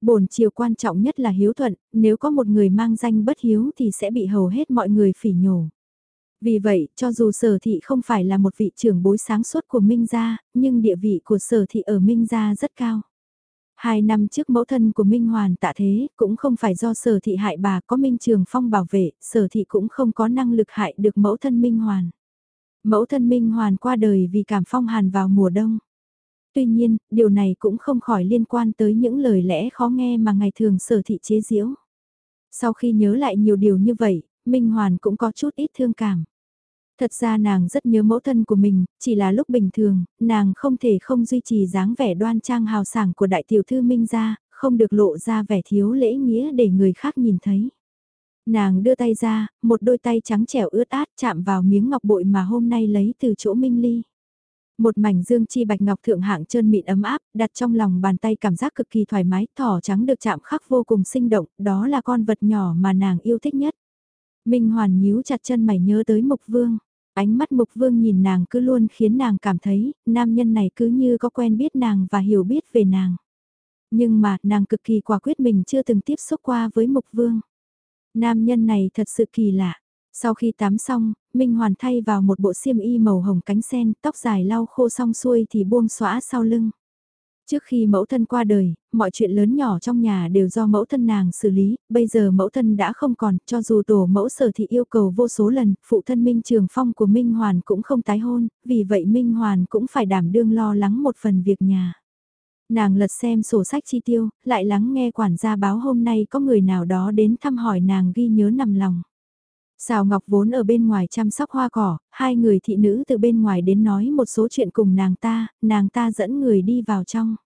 Bổn chiều quan trọng nhất là hiếu thuận, nếu có một người mang danh bất hiếu thì sẽ bị hầu hết mọi người phỉ nhổ. Vì vậy, cho dù sở thị không phải là một vị trưởng bối sáng suốt của Minh gia, nhưng địa vị của sở thị ở Minh gia rất cao. Hai năm trước mẫu thân của Minh Hoàn tạ thế, cũng không phải do sở thị hại bà có Minh Trường Phong bảo vệ, sở thị cũng không có năng lực hại được mẫu thân Minh Hoàn. Mẫu thân Minh Hoàn qua đời vì cảm phong hàn vào mùa đông. Tuy nhiên, điều này cũng không khỏi liên quan tới những lời lẽ khó nghe mà ngày thường sở thị chế giễu. Sau khi nhớ lại nhiều điều như vậy, Minh Hoàn cũng có chút ít thương cảm. Thật ra nàng rất nhớ mẫu thân của mình, chỉ là lúc bình thường, nàng không thể không duy trì dáng vẻ đoan trang hào sảng của đại tiểu thư Minh gia, không được lộ ra vẻ thiếu lễ nghĩa để người khác nhìn thấy. Nàng đưa tay ra, một đôi tay trắng trẻo ướt át chạm vào miếng ngọc bội mà hôm nay lấy từ chỗ Minh Ly. Một mảnh dương chi bạch ngọc thượng hạng trơn mịn ấm áp, đặt trong lòng bàn tay cảm giác cực kỳ thoải mái, thỏ trắng được chạm khắc vô cùng sinh động, đó là con vật nhỏ mà nàng yêu thích nhất. Minh Hoàn nhíu chặt chân mày nhớ tới Mục Vương. Ánh mắt mục vương nhìn nàng cứ luôn khiến nàng cảm thấy, nam nhân này cứ như có quen biết nàng và hiểu biết về nàng. Nhưng mà, nàng cực kỳ quả quyết mình chưa từng tiếp xúc qua với mục vương. Nam nhân này thật sự kỳ lạ. Sau khi tắm xong, Minh Hoàn thay vào một bộ xiêm y màu hồng cánh sen, tóc dài lau khô xong xuôi thì buông xõa sau lưng. Trước khi mẫu thân qua đời, mọi chuyện lớn nhỏ trong nhà đều do mẫu thân nàng xử lý, bây giờ mẫu thân đã không còn, cho dù tổ mẫu sở thị yêu cầu vô số lần, phụ thân Minh Trường Phong của Minh Hoàn cũng không tái hôn, vì vậy Minh Hoàn cũng phải đảm đương lo lắng một phần việc nhà. Nàng lật xem sổ sách chi tiêu, lại lắng nghe quản gia báo hôm nay có người nào đó đến thăm hỏi nàng ghi nhớ nằm lòng. Sào Ngọc vốn ở bên ngoài chăm sóc hoa cỏ, hai người thị nữ từ bên ngoài đến nói một số chuyện cùng nàng ta, nàng ta dẫn người đi vào trong.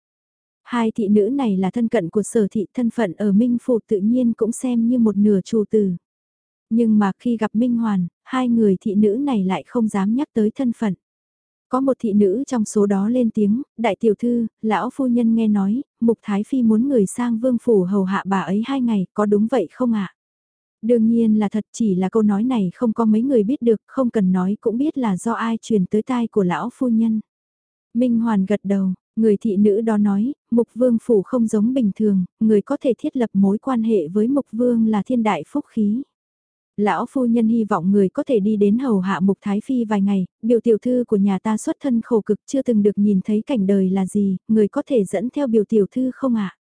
Hai thị nữ này là thân cận của sở thị thân phận ở Minh Phủ tự nhiên cũng xem như một nửa chủ tử. Nhưng mà khi gặp Minh Hoàn, hai người thị nữ này lại không dám nhắc tới thân phận. Có một thị nữ trong số đó lên tiếng, đại tiểu thư, lão phu nhân nghe nói, Mục Thái Phi muốn người sang vương phủ hầu hạ bà ấy hai ngày, có đúng vậy không ạ? Đương nhiên là thật chỉ là câu nói này không có mấy người biết được, không cần nói cũng biết là do ai truyền tới tai của lão phu nhân. Minh Hoàn gật đầu, người thị nữ đó nói, Mục Vương Phủ không giống bình thường, người có thể thiết lập mối quan hệ với Mục Vương là thiên đại phúc khí. Lão phu nhân hy vọng người có thể đi đến hầu hạ Mục Thái Phi vài ngày, biểu tiểu thư của nhà ta xuất thân khổ cực chưa từng được nhìn thấy cảnh đời là gì, người có thể dẫn theo biểu tiểu thư không ạ?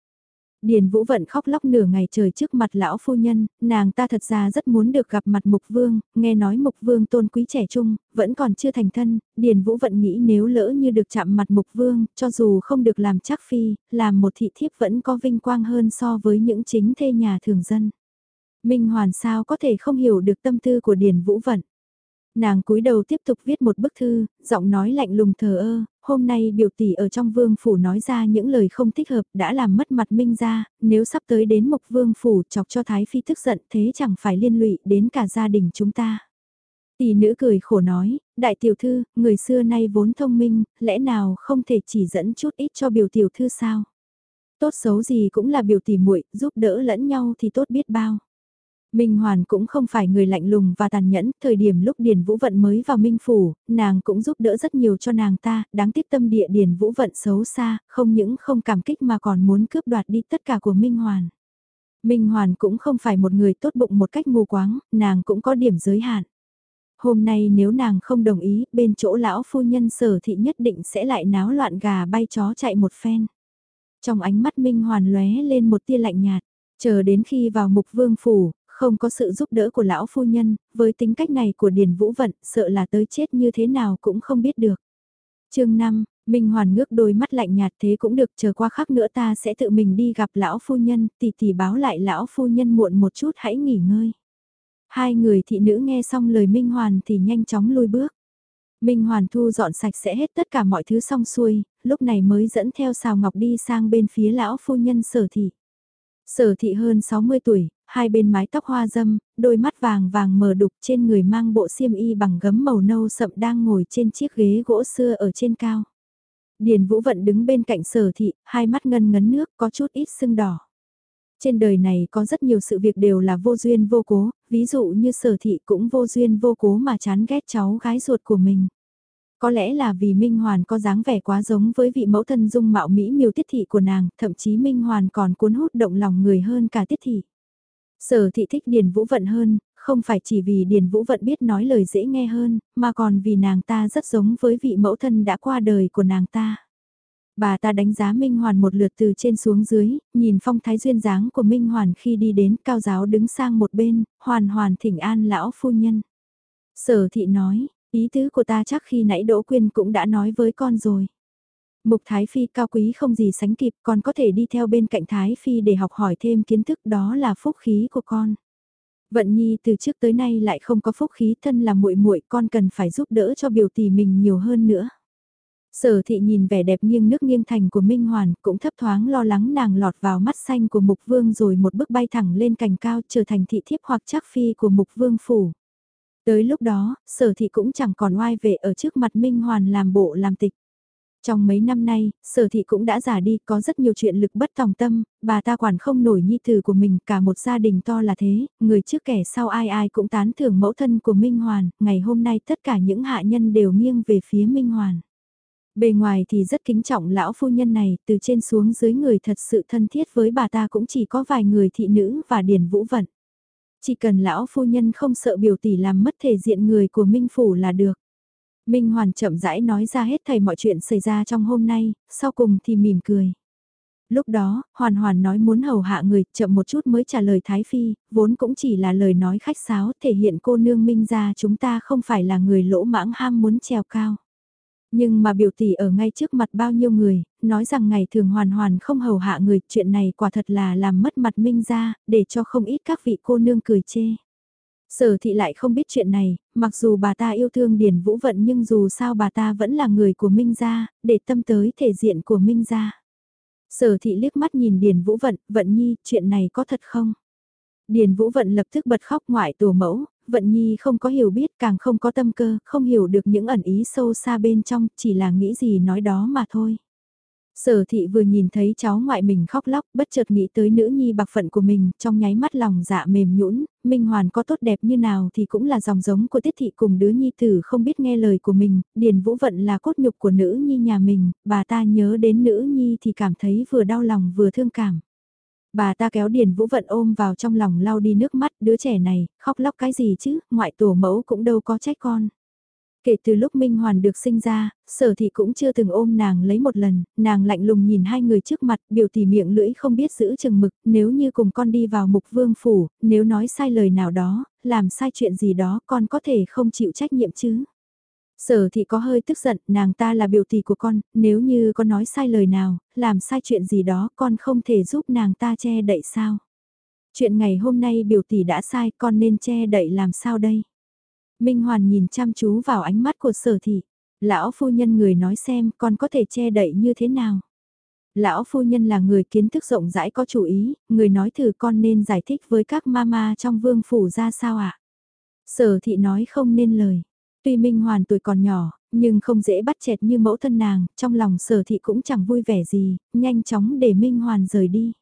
Điền Vũ Vận khóc lóc nửa ngày trời trước mặt lão phu nhân, nàng ta thật ra rất muốn được gặp mặt Mục Vương, nghe nói Mục Vương tôn quý trẻ trung, vẫn còn chưa thành thân, Điền Vũ Vận nghĩ nếu lỡ như được chạm mặt Mục Vương, cho dù không được làm chắc phi, làm một thị thiếp vẫn có vinh quang hơn so với những chính thê nhà thường dân. Minh Hoàn sao có thể không hiểu được tâm tư của Điền Vũ Vận. Nàng cúi đầu tiếp tục viết một bức thư, giọng nói lạnh lùng thờ ơ, hôm nay biểu tỷ ở trong vương phủ nói ra những lời không thích hợp đã làm mất mặt minh ra, nếu sắp tới đến mục vương phủ chọc cho Thái Phi tức giận thế chẳng phải liên lụy đến cả gia đình chúng ta. Tỷ nữ cười khổ nói, đại tiểu thư, người xưa nay vốn thông minh, lẽ nào không thể chỉ dẫn chút ít cho biểu tiểu thư sao? Tốt xấu gì cũng là biểu tỷ muội giúp đỡ lẫn nhau thì tốt biết bao. Minh Hoàn cũng không phải người lạnh lùng và tàn nhẫn, thời điểm lúc Điền Vũ Vận mới vào Minh Phủ, nàng cũng giúp đỡ rất nhiều cho nàng ta, đáng tiếc tâm địa Điền Vũ Vận xấu xa, không những không cảm kích mà còn muốn cướp đoạt đi tất cả của Minh Hoàn. Minh Hoàn cũng không phải một người tốt bụng một cách mù quáng, nàng cũng có điểm giới hạn. Hôm nay nếu nàng không đồng ý, bên chỗ lão phu nhân sở thị nhất định sẽ lại náo loạn gà bay chó chạy một phen. Trong ánh mắt Minh Hoàn lóe lên một tia lạnh nhạt, chờ đến khi vào mục vương phủ, không có sự giúp đỡ của lão phu nhân, với tính cách này của Điền Vũ Vận, sợ là tới chết như thế nào cũng không biết được. chương 5, Minh Hoàn ngước đôi mắt lạnh nhạt thế cũng được chờ qua khắc nữa ta sẽ tự mình đi gặp lão phu nhân, tỷ tỷ báo lại lão phu nhân muộn một chút hãy nghỉ ngơi. Hai người thị nữ nghe xong lời Minh Hoàn thì nhanh chóng lui bước. Minh Hoàn thu dọn sạch sẽ hết tất cả mọi thứ xong xuôi, lúc này mới dẫn theo xào ngọc đi sang bên phía lão phu nhân sở thị. Sở thị hơn 60 tuổi, hai bên mái tóc hoa dâm, đôi mắt vàng vàng mờ đục trên người mang bộ xiêm y bằng gấm màu nâu sậm đang ngồi trên chiếc ghế gỗ xưa ở trên cao. Điền Vũ Vận đứng bên cạnh sở thị, hai mắt ngân ngấn nước có chút ít sưng đỏ. Trên đời này có rất nhiều sự việc đều là vô duyên vô cố, ví dụ như sở thị cũng vô duyên vô cố mà chán ghét cháu gái ruột của mình. Có lẽ là vì Minh Hoàn có dáng vẻ quá giống với vị mẫu thân dung mạo mỹ miều tiết thị của nàng, thậm chí Minh Hoàn còn cuốn hút động lòng người hơn cả tiết thị. Sở thị thích Điền Vũ Vận hơn, không phải chỉ vì Điền Vũ Vận biết nói lời dễ nghe hơn, mà còn vì nàng ta rất giống với vị mẫu thân đã qua đời của nàng ta. Bà ta đánh giá Minh Hoàn một lượt từ trên xuống dưới, nhìn phong thái duyên dáng của Minh Hoàn khi đi đến cao giáo đứng sang một bên, hoàn hoàn thỉnh an lão phu nhân. Sở thị nói, ý tứ của ta chắc khi nãy Đỗ Quyên cũng đã nói với con rồi. Mục Thái Phi cao quý không gì sánh kịp, con có thể đi theo bên cạnh Thái Phi để học hỏi thêm kiến thức đó là phúc khí của con. Vận Nhi từ trước tới nay lại không có phúc khí thân là muội muội con cần phải giúp đỡ cho biểu tỷ mình nhiều hơn nữa. Sở thị nhìn vẻ đẹp nghiêng nước nghiêng thành của Minh Hoàn cũng thấp thoáng lo lắng nàng lọt vào mắt xanh của Mục Vương rồi một bước bay thẳng lên cành cao trở thành thị thiếp hoặc chắc phi của Mục Vương phủ. Tới lúc đó, sở thị cũng chẳng còn oai vệ ở trước mặt Minh Hoàn làm bộ làm tịch. Trong mấy năm nay, sở thị cũng đã già đi, có rất nhiều chuyện lực bất tòng tâm, bà ta quản không nổi nhi tử của mình, cả một gia đình to là thế, người trước kẻ sau ai ai cũng tán thưởng mẫu thân của Minh Hoàn, ngày hôm nay tất cả những hạ nhân đều nghiêng về phía Minh Hoàn. Bề ngoài thì rất kính trọng lão phu nhân này, từ trên xuống dưới người thật sự thân thiết với bà ta cũng chỉ có vài người thị nữ và điền vũ vận. Chỉ cần lão phu nhân không sợ biểu tỷ làm mất thể diện người của Minh Phủ là được. Minh Hoàn chậm rãi nói ra hết thầy mọi chuyện xảy ra trong hôm nay, sau cùng thì mỉm cười. Lúc đó, Hoàn Hoàn nói muốn hầu hạ người, chậm một chút mới trả lời Thái Phi, vốn cũng chỉ là lời nói khách sáo, thể hiện cô nương Minh ra chúng ta không phải là người lỗ mãng ham muốn trèo cao. Nhưng mà biểu tỷ ở ngay trước mặt bao nhiêu người, nói rằng ngày thường hoàn hoàn không hầu hạ người, chuyện này quả thật là làm mất mặt Minh ra, để cho không ít các vị cô nương cười chê. Sở thị lại không biết chuyện này, mặc dù bà ta yêu thương Điền Vũ Vận nhưng dù sao bà ta vẫn là người của Minh Gia, để tâm tới thể diện của Minh Gia. Sở thị liếc mắt nhìn Điền Vũ Vận, Vận Nhi, chuyện này có thật không? Điền Vũ Vận lập tức bật khóc ngoại tổ mẫu, Vận Nhi không có hiểu biết càng không có tâm cơ, không hiểu được những ẩn ý sâu xa bên trong, chỉ là nghĩ gì nói đó mà thôi. Sở thị vừa nhìn thấy cháu ngoại mình khóc lóc, bất chợt nghĩ tới nữ nhi bạc phận của mình, trong nháy mắt lòng dạ mềm nhũn, Minh Hoàn có tốt đẹp như nào thì cũng là dòng giống của tiết thị cùng đứa nhi tử không biết nghe lời của mình, Điền Vũ Vận là cốt nhục của nữ nhi nhà mình, bà ta nhớ đến nữ nhi thì cảm thấy vừa đau lòng vừa thương cảm. Bà ta kéo Điền Vũ Vận ôm vào trong lòng lau đi nước mắt, đứa trẻ này, khóc lóc cái gì chứ, ngoại tổ mẫu cũng đâu có trách con. Kể từ lúc Minh Hoàn được sinh ra, sở thị cũng chưa từng ôm nàng lấy một lần, nàng lạnh lùng nhìn hai người trước mặt, biểu tỉ miệng lưỡi không biết giữ chừng mực, nếu như cùng con đi vào mục vương phủ, nếu nói sai lời nào đó, làm sai chuyện gì đó con có thể không chịu trách nhiệm chứ. Sở thị có hơi tức giận, nàng ta là biểu tỷ của con, nếu như con nói sai lời nào, làm sai chuyện gì đó con không thể giúp nàng ta che đậy sao. Chuyện ngày hôm nay biểu tỷ đã sai con nên che đậy làm sao đây. Minh Hoàn nhìn chăm chú vào ánh mắt của sở thị. Lão phu nhân người nói xem con có thể che đậy như thế nào. Lão phu nhân là người kiến thức rộng rãi có chủ ý, người nói thử con nên giải thích với các mama trong vương phủ ra sao ạ. Sở thị nói không nên lời. Tuy Minh Hoàn tuổi còn nhỏ, nhưng không dễ bắt chẹt như mẫu thân nàng, trong lòng sở thị cũng chẳng vui vẻ gì, nhanh chóng để Minh Hoàn rời đi.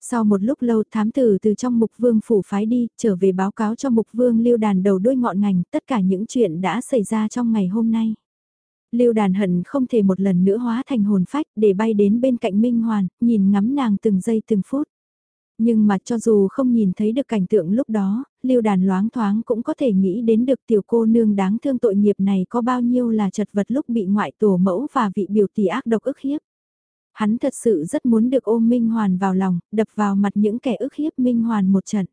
Sau một lúc lâu thám tử từ trong mục vương phủ phái đi, trở về báo cáo cho mục vương lưu đàn đầu đuôi ngọn ngành tất cả những chuyện đã xảy ra trong ngày hôm nay. Lưu đàn hận không thể một lần nữa hóa thành hồn phách để bay đến bên cạnh Minh Hoàn, nhìn ngắm nàng từng giây từng phút. Nhưng mà cho dù không nhìn thấy được cảnh tượng lúc đó, lưu đàn loáng thoáng cũng có thể nghĩ đến được tiểu cô nương đáng thương tội nghiệp này có bao nhiêu là chật vật lúc bị ngoại tổ mẫu và vị biểu tỷ ác độc ức hiếp. Hắn thật sự rất muốn được ôm Minh Hoàn vào lòng, đập vào mặt những kẻ ức hiếp Minh Hoàn một trận.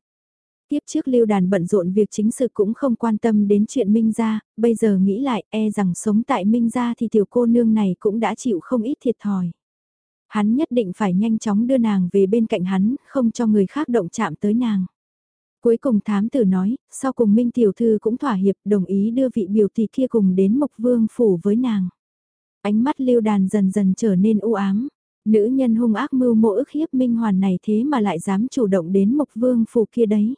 Tiếp trước lưu đàn bận rộn việc chính sự cũng không quan tâm đến chuyện Minh gia, bây giờ nghĩ lại e rằng sống tại Minh gia thì tiểu cô nương này cũng đã chịu không ít thiệt thòi. Hắn nhất định phải nhanh chóng đưa nàng về bên cạnh hắn, không cho người khác động chạm tới nàng. Cuối cùng thám tử nói, sau cùng Minh Tiểu Thư cũng thỏa hiệp đồng ý đưa vị biểu tỷ kia cùng đến Mộc Vương Phủ với nàng. Ánh mắt lưu đàn dần dần trở nên u ám. Nữ nhân hung ác mưu mộ ức hiếp Minh Hoàn này thế mà lại dám chủ động đến Mộc Vương Phủ kia đấy.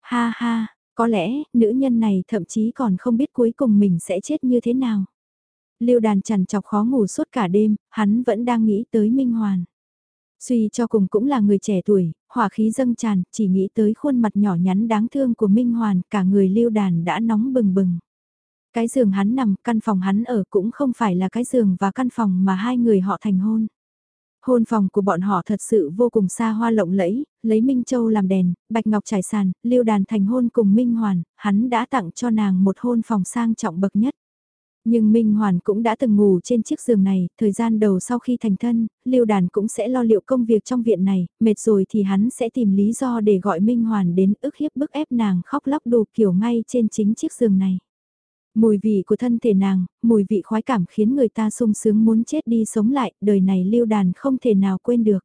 Ha ha, có lẽ, nữ nhân này thậm chí còn không biết cuối cùng mình sẽ chết như thế nào. Lưu đàn chằn chọc khó ngủ suốt cả đêm, hắn vẫn đang nghĩ tới Minh Hoàn. Suy cho cùng cũng là người trẻ tuổi, hỏa khí dâng tràn, chỉ nghĩ tới khuôn mặt nhỏ nhắn đáng thương của Minh Hoàn, cả người lưu đàn đã nóng bừng bừng. Cái giường hắn nằm, căn phòng hắn ở cũng không phải là cái giường và căn phòng mà hai người họ thành hôn. Hôn phòng của bọn họ thật sự vô cùng xa hoa lộng lẫy, lấy Minh Châu làm đèn, Bạch Ngọc trải sàn, lưu đàn thành hôn cùng Minh Hoàn, hắn đã tặng cho nàng một hôn phòng sang trọng bậc nhất. Nhưng Minh Hoàn cũng đã từng ngủ trên chiếc giường này, thời gian đầu sau khi thành thân, Lưu Đàn cũng sẽ lo liệu công việc trong viện này, mệt rồi thì hắn sẽ tìm lý do để gọi Minh Hoàn đến ức hiếp bức ép nàng khóc lóc đủ kiểu ngay trên chính chiếc giường này. Mùi vị của thân thể nàng, mùi vị khoái cảm khiến người ta sung sướng muốn chết đi sống lại, đời này Lưu Đàn không thể nào quên được.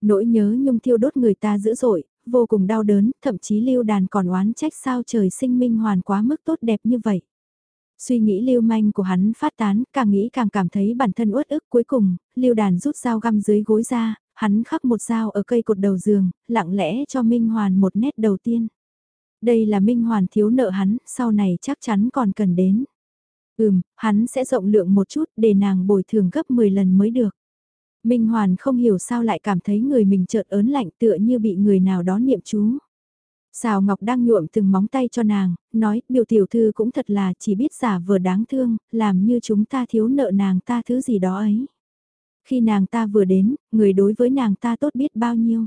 Nỗi nhớ nhung thiêu đốt người ta dữ dội, vô cùng đau đớn, thậm chí Lưu Đàn còn oán trách sao trời sinh Minh Hoàn quá mức tốt đẹp như vậy. Suy nghĩ lưu manh của hắn phát tán, càng nghĩ càng cảm thấy bản thân uất ức cuối cùng, lưu đàn rút dao găm dưới gối ra, hắn khắc một dao ở cây cột đầu giường, lặng lẽ cho Minh Hoàn một nét đầu tiên. Đây là Minh Hoàn thiếu nợ hắn, sau này chắc chắn còn cần đến. Ừm, hắn sẽ rộng lượng một chút để nàng bồi thường gấp 10 lần mới được. Minh Hoàn không hiểu sao lại cảm thấy người mình chợt ớn lạnh tựa như bị người nào đó niệm chú. Sào Ngọc đang nhuộm từng móng tay cho nàng, nói, biểu tiểu thư cũng thật là chỉ biết giả vừa đáng thương, làm như chúng ta thiếu nợ nàng ta thứ gì đó ấy. Khi nàng ta vừa đến, người đối với nàng ta tốt biết bao nhiêu.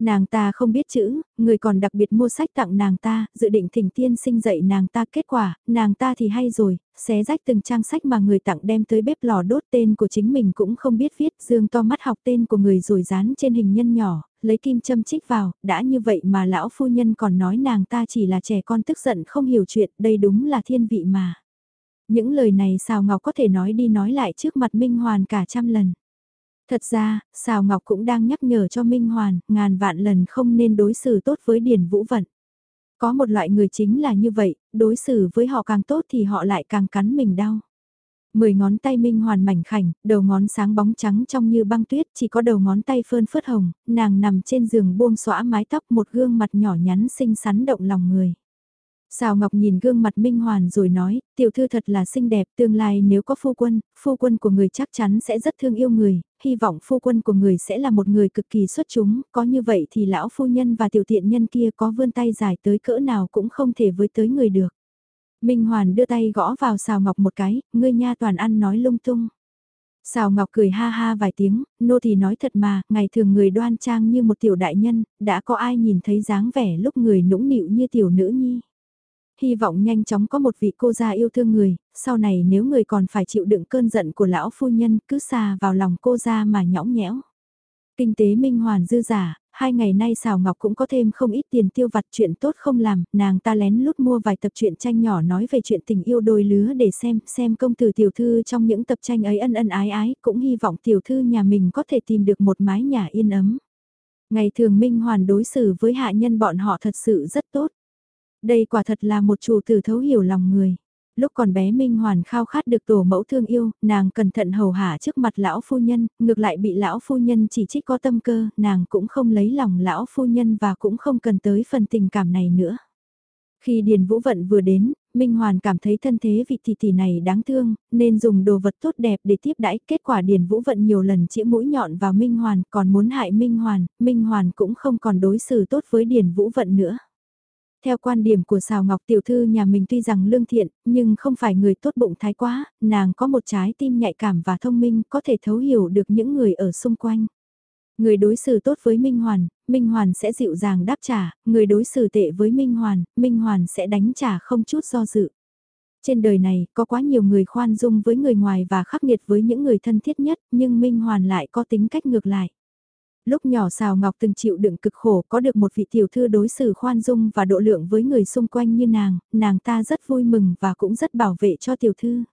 Nàng ta không biết chữ, người còn đặc biệt mua sách tặng nàng ta, dự định thỉnh tiên sinh dạy nàng ta kết quả, nàng ta thì hay rồi, xé rách từng trang sách mà người tặng đem tới bếp lò đốt tên của chính mình cũng không biết viết, dương to mắt học tên của người rồi dán trên hình nhân nhỏ, lấy kim châm chích vào, đã như vậy mà lão phu nhân còn nói nàng ta chỉ là trẻ con tức giận không hiểu chuyện, đây đúng là thiên vị mà. Những lời này Sào Ngọc có thể nói đi nói lại trước mặt Minh Hoàn cả trăm lần. Thật ra, Sào Ngọc cũng đang nhắc nhở cho Minh Hoàn, ngàn vạn lần không nên đối xử tốt với Điền Vũ Vận. Có một loại người chính là như vậy, đối xử với họ càng tốt thì họ lại càng cắn mình đau. Mười ngón tay Minh Hoàn mảnh khảnh, đầu ngón sáng bóng trắng trong như băng tuyết, chỉ có đầu ngón tay phơn phớt hồng, nàng nằm trên giường buông xõa mái tóc một gương mặt nhỏ nhắn xinh xắn động lòng người. Sào Ngọc nhìn gương mặt Minh Hoàn rồi nói, tiểu thư thật là xinh đẹp, tương lai nếu có phu quân, phu quân của người chắc chắn sẽ rất thương yêu người, hy vọng phu quân của người sẽ là một người cực kỳ xuất chúng, có như vậy thì lão phu nhân và tiểu tiện nhân kia có vươn tay dài tới cỡ nào cũng không thể với tới người được. Minh Hoàn đưa tay gõ vào Sào Ngọc một cái, ngươi nha toàn ăn nói lung tung. Sào Ngọc cười ha ha vài tiếng, nô thì nói thật mà, ngày thường người đoan trang như một tiểu đại nhân, đã có ai nhìn thấy dáng vẻ lúc người nũng nịu như tiểu nữ nhi hy vọng nhanh chóng có một vị cô gia yêu thương người, sau này nếu người còn phải chịu đựng cơn giận của lão phu nhân cứ xa vào lòng cô gia mà nhõng nhẽo. Kinh tế minh hoàn dư giả, hai ngày nay xào ngọc cũng có thêm không ít tiền tiêu vặt chuyện tốt không làm, nàng ta lén lút mua vài tập truyện tranh nhỏ nói về chuyện tình yêu đôi lứa để xem, xem công tử tiểu thư trong những tập tranh ấy ân ân ái ái, cũng hy vọng tiểu thư nhà mình có thể tìm được một mái nhà yên ấm. Ngày thường Minh Hoàn đối xử với hạ nhân bọn họ thật sự rất tốt. Đây quả thật là một chủ tử thấu hiểu lòng người. Lúc còn bé Minh Hoàn khao khát được tổ mẫu thương yêu, nàng cẩn thận hầu hạ trước mặt lão phu nhân, ngược lại bị lão phu nhân chỉ trích có tâm cơ, nàng cũng không lấy lòng lão phu nhân và cũng không cần tới phần tình cảm này nữa. Khi Điền Vũ Vận vừa đến, Minh Hoàn cảm thấy thân thế vị tỷ tỷ này đáng thương, nên dùng đồ vật tốt đẹp để tiếp đãi. Kết quả Điền Vũ Vận nhiều lần chĩa mũi nhọn vào Minh Hoàn, còn muốn hại Minh Hoàn, Minh Hoàn cũng không còn đối xử tốt với Điền Vũ Vận nữa. Theo quan điểm của Sào Ngọc tiểu thư nhà mình tuy rằng lương thiện, nhưng không phải người tốt bụng thái quá, nàng có một trái tim nhạy cảm và thông minh, có thể thấu hiểu được những người ở xung quanh. Người đối xử tốt với Minh Hoàn, Minh Hoàn sẽ dịu dàng đáp trả, người đối xử tệ với Minh Hoàn, Minh Hoàn sẽ đánh trả không chút do dự. Trên đời này, có quá nhiều người khoan dung với người ngoài và khắc nghiệt với những người thân thiết nhất, nhưng Minh Hoàn lại có tính cách ngược lại. Lúc nhỏ Sào Ngọc từng chịu đựng cực khổ có được một vị tiểu thư đối xử khoan dung và độ lượng với người xung quanh như nàng, nàng ta rất vui mừng và cũng rất bảo vệ cho tiểu thư.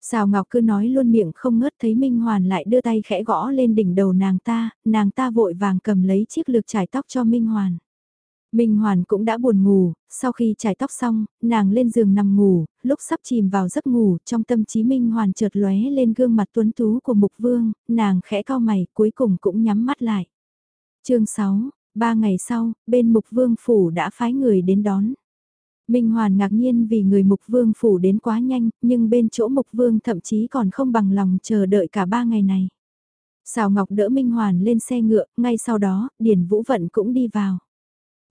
Sào Ngọc cứ nói luôn miệng không ngớt thấy Minh Hoàn lại đưa tay khẽ gõ lên đỉnh đầu nàng ta, nàng ta vội vàng cầm lấy chiếc lược trải tóc cho Minh Hoàn. Minh Hoàn cũng đã buồn ngủ, sau khi trải tóc xong, nàng lên giường nằm ngủ, lúc sắp chìm vào giấc ngủ, trong tâm trí Minh Hoàn chợt lóe lên gương mặt tuấn tú của Mục Vương, nàng khẽ cao mày, cuối cùng cũng nhắm mắt lại. chương 6, ba ngày sau, bên Mục Vương Phủ đã phái người đến đón. Minh Hoàn ngạc nhiên vì người Mục Vương Phủ đến quá nhanh, nhưng bên chỗ Mục Vương thậm chí còn không bằng lòng chờ đợi cả ba ngày này. Sào Ngọc đỡ Minh Hoàn lên xe ngựa, ngay sau đó, Điền Vũ Vận cũng đi vào.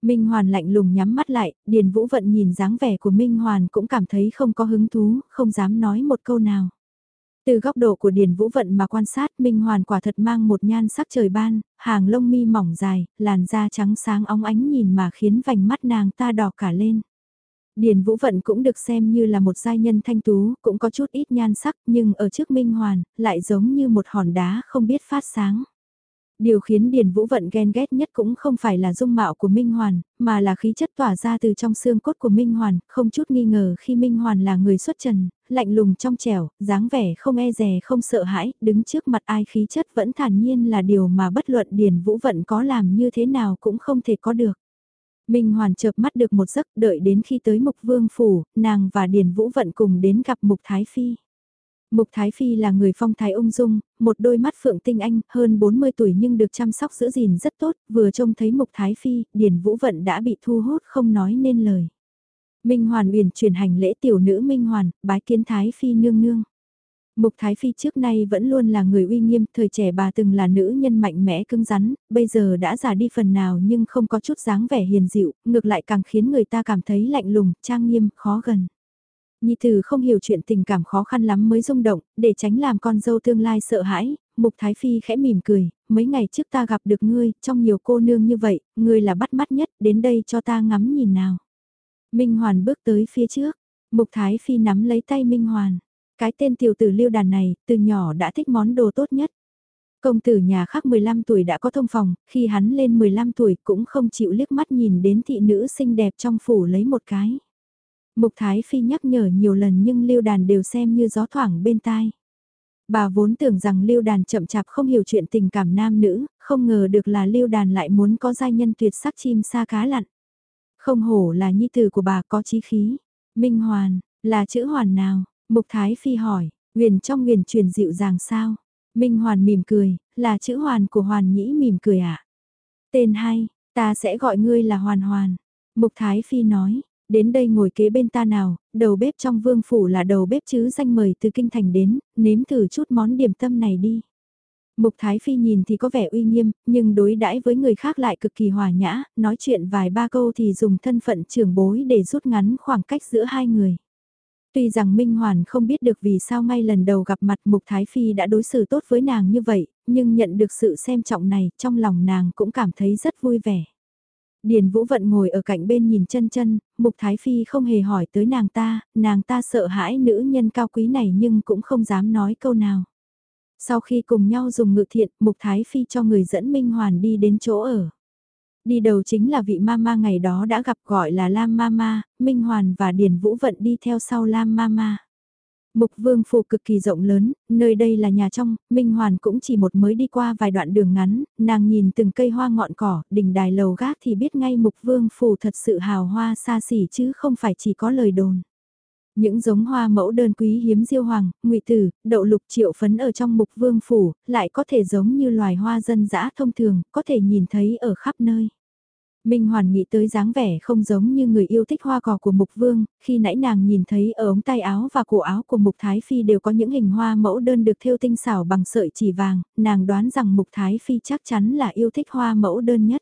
Minh Hoàn lạnh lùng nhắm mắt lại, Điền Vũ Vận nhìn dáng vẻ của Minh Hoàn cũng cảm thấy không có hứng thú, không dám nói một câu nào. Từ góc độ của Điền Vũ Vận mà quan sát Minh Hoàn quả thật mang một nhan sắc trời ban, hàng lông mi mỏng dài, làn da trắng sáng óng ánh nhìn mà khiến vành mắt nàng ta đỏ cả lên. Điền Vũ Vận cũng được xem như là một giai nhân thanh tú, cũng có chút ít nhan sắc nhưng ở trước Minh Hoàn, lại giống như một hòn đá không biết phát sáng. Điều khiến Điền Vũ Vận ghen ghét nhất cũng không phải là dung mạo của Minh Hoàn, mà là khí chất tỏa ra từ trong xương cốt của Minh Hoàn, không chút nghi ngờ khi Minh Hoàn là người xuất trần, lạnh lùng trong trẻo, dáng vẻ không e dè không sợ hãi, đứng trước mặt ai khí chất vẫn thản nhiên là điều mà bất luận Điền Vũ Vận có làm như thế nào cũng không thể có được. Minh Hoàn chợp mắt được một giấc đợi đến khi tới Mục Vương Phủ, nàng và Điền Vũ Vận cùng đến gặp Mục Thái Phi. Mục Thái Phi là người phong thái ung dung, một đôi mắt phượng tinh anh, hơn 40 tuổi nhưng được chăm sóc giữ gìn rất tốt, vừa trông thấy Mục Thái Phi, Điền Vũ Vận đã bị thu hút không nói nên lời. Minh Hoàn uyển truyền hành lễ tiểu nữ Minh Hoàn, bái kiến Thái Phi nương nương. Mục Thái Phi trước nay vẫn luôn là người uy nghiêm, thời trẻ bà từng là nữ nhân mạnh mẽ cứng rắn, bây giờ đã già đi phần nào nhưng không có chút dáng vẻ hiền dịu, ngược lại càng khiến người ta cảm thấy lạnh lùng, trang nghiêm, khó gần. Nhi Tử không hiểu chuyện tình cảm khó khăn lắm mới rung động, để tránh làm con dâu tương lai sợ hãi, Mục Thái Phi khẽ mỉm cười, mấy ngày trước ta gặp được ngươi, trong nhiều cô nương như vậy, ngươi là bắt mắt nhất, đến đây cho ta ngắm nhìn nào. Minh Hoàn bước tới phía trước, Mục Thái Phi nắm lấy tay Minh Hoàn. Cái tên tiểu tử lưu đàn này, từ nhỏ đã thích món đồ tốt nhất. Công tử nhà khác 15 tuổi đã có thông phòng, khi hắn lên 15 tuổi cũng không chịu liếc mắt nhìn đến thị nữ xinh đẹp trong phủ lấy một cái. Mục Thái Phi nhắc nhở nhiều lần nhưng lưu đàn đều xem như gió thoảng bên tai. Bà vốn tưởng rằng lưu đàn chậm chạp không hiểu chuyện tình cảm nam nữ, không ngờ được là lưu đàn lại muốn có giai nhân tuyệt sắc chim sa cá lặn. Không hổ là nhi tử của bà có chí khí. Minh Hoàn, là chữ hoàn nào? Mục Thái Phi hỏi, huyền trong huyền truyền dịu dàng sao? Minh Hoàn mỉm cười, là chữ hoàn của Hoàn Nhĩ mỉm cười ạ. À? Tên hay, ta sẽ gọi ngươi là Hoàn Hoàn. Mục Thái Phi nói, đến đây ngồi kế bên ta nào, đầu bếp trong vương phủ là đầu bếp chứ danh mời từ kinh thành đến, nếm thử chút món điểm tâm này đi. Mục Thái Phi nhìn thì có vẻ uy nghiêm, nhưng đối đãi với người khác lại cực kỳ hòa nhã, nói chuyện vài ba câu thì dùng thân phận trưởng bối để rút ngắn khoảng cách giữa hai người. Tuy rằng Minh Hoàn không biết được vì sao ngay lần đầu gặp mặt Mục Thái Phi đã đối xử tốt với nàng như vậy, nhưng nhận được sự xem trọng này trong lòng nàng cũng cảm thấy rất vui vẻ. Điền Vũ Vận ngồi ở cạnh bên nhìn chân chân, Mục Thái Phi không hề hỏi tới nàng ta, nàng ta sợ hãi nữ nhân cao quý này nhưng cũng không dám nói câu nào. Sau khi cùng nhau dùng ngự thiện, Mục Thái Phi cho người dẫn Minh Hoàn đi đến chỗ ở. Đi đầu chính là vị mama ngày đó đã gặp gọi là Lam Mama, Minh Hoàn và Điền Vũ Vận đi theo sau Lam Mama. Mục vương phủ cực kỳ rộng lớn, nơi đây là nhà trong, Minh Hoàn cũng chỉ một mới đi qua vài đoạn đường ngắn, nàng nhìn từng cây hoa ngọn cỏ, đỉnh đài lầu gác thì biết ngay mục vương phủ thật sự hào hoa xa xỉ chứ không phải chỉ có lời đồn. Những giống hoa mẫu đơn quý hiếm diêu hoàng, ngụy tử, đậu lục triệu phấn ở trong mục vương phủ, lại có thể giống như loài hoa dân dã thông thường, có thể nhìn thấy ở khắp nơi. Minh Hoàn nghĩ tới dáng vẻ không giống như người yêu thích hoa cỏ của Mục Vương, khi nãy nàng nhìn thấy ở ống tay áo và cổ áo của Mục Thái Phi đều có những hình hoa mẫu đơn được thêu tinh xảo bằng sợi chỉ vàng, nàng đoán rằng Mục Thái Phi chắc chắn là yêu thích hoa mẫu đơn nhất.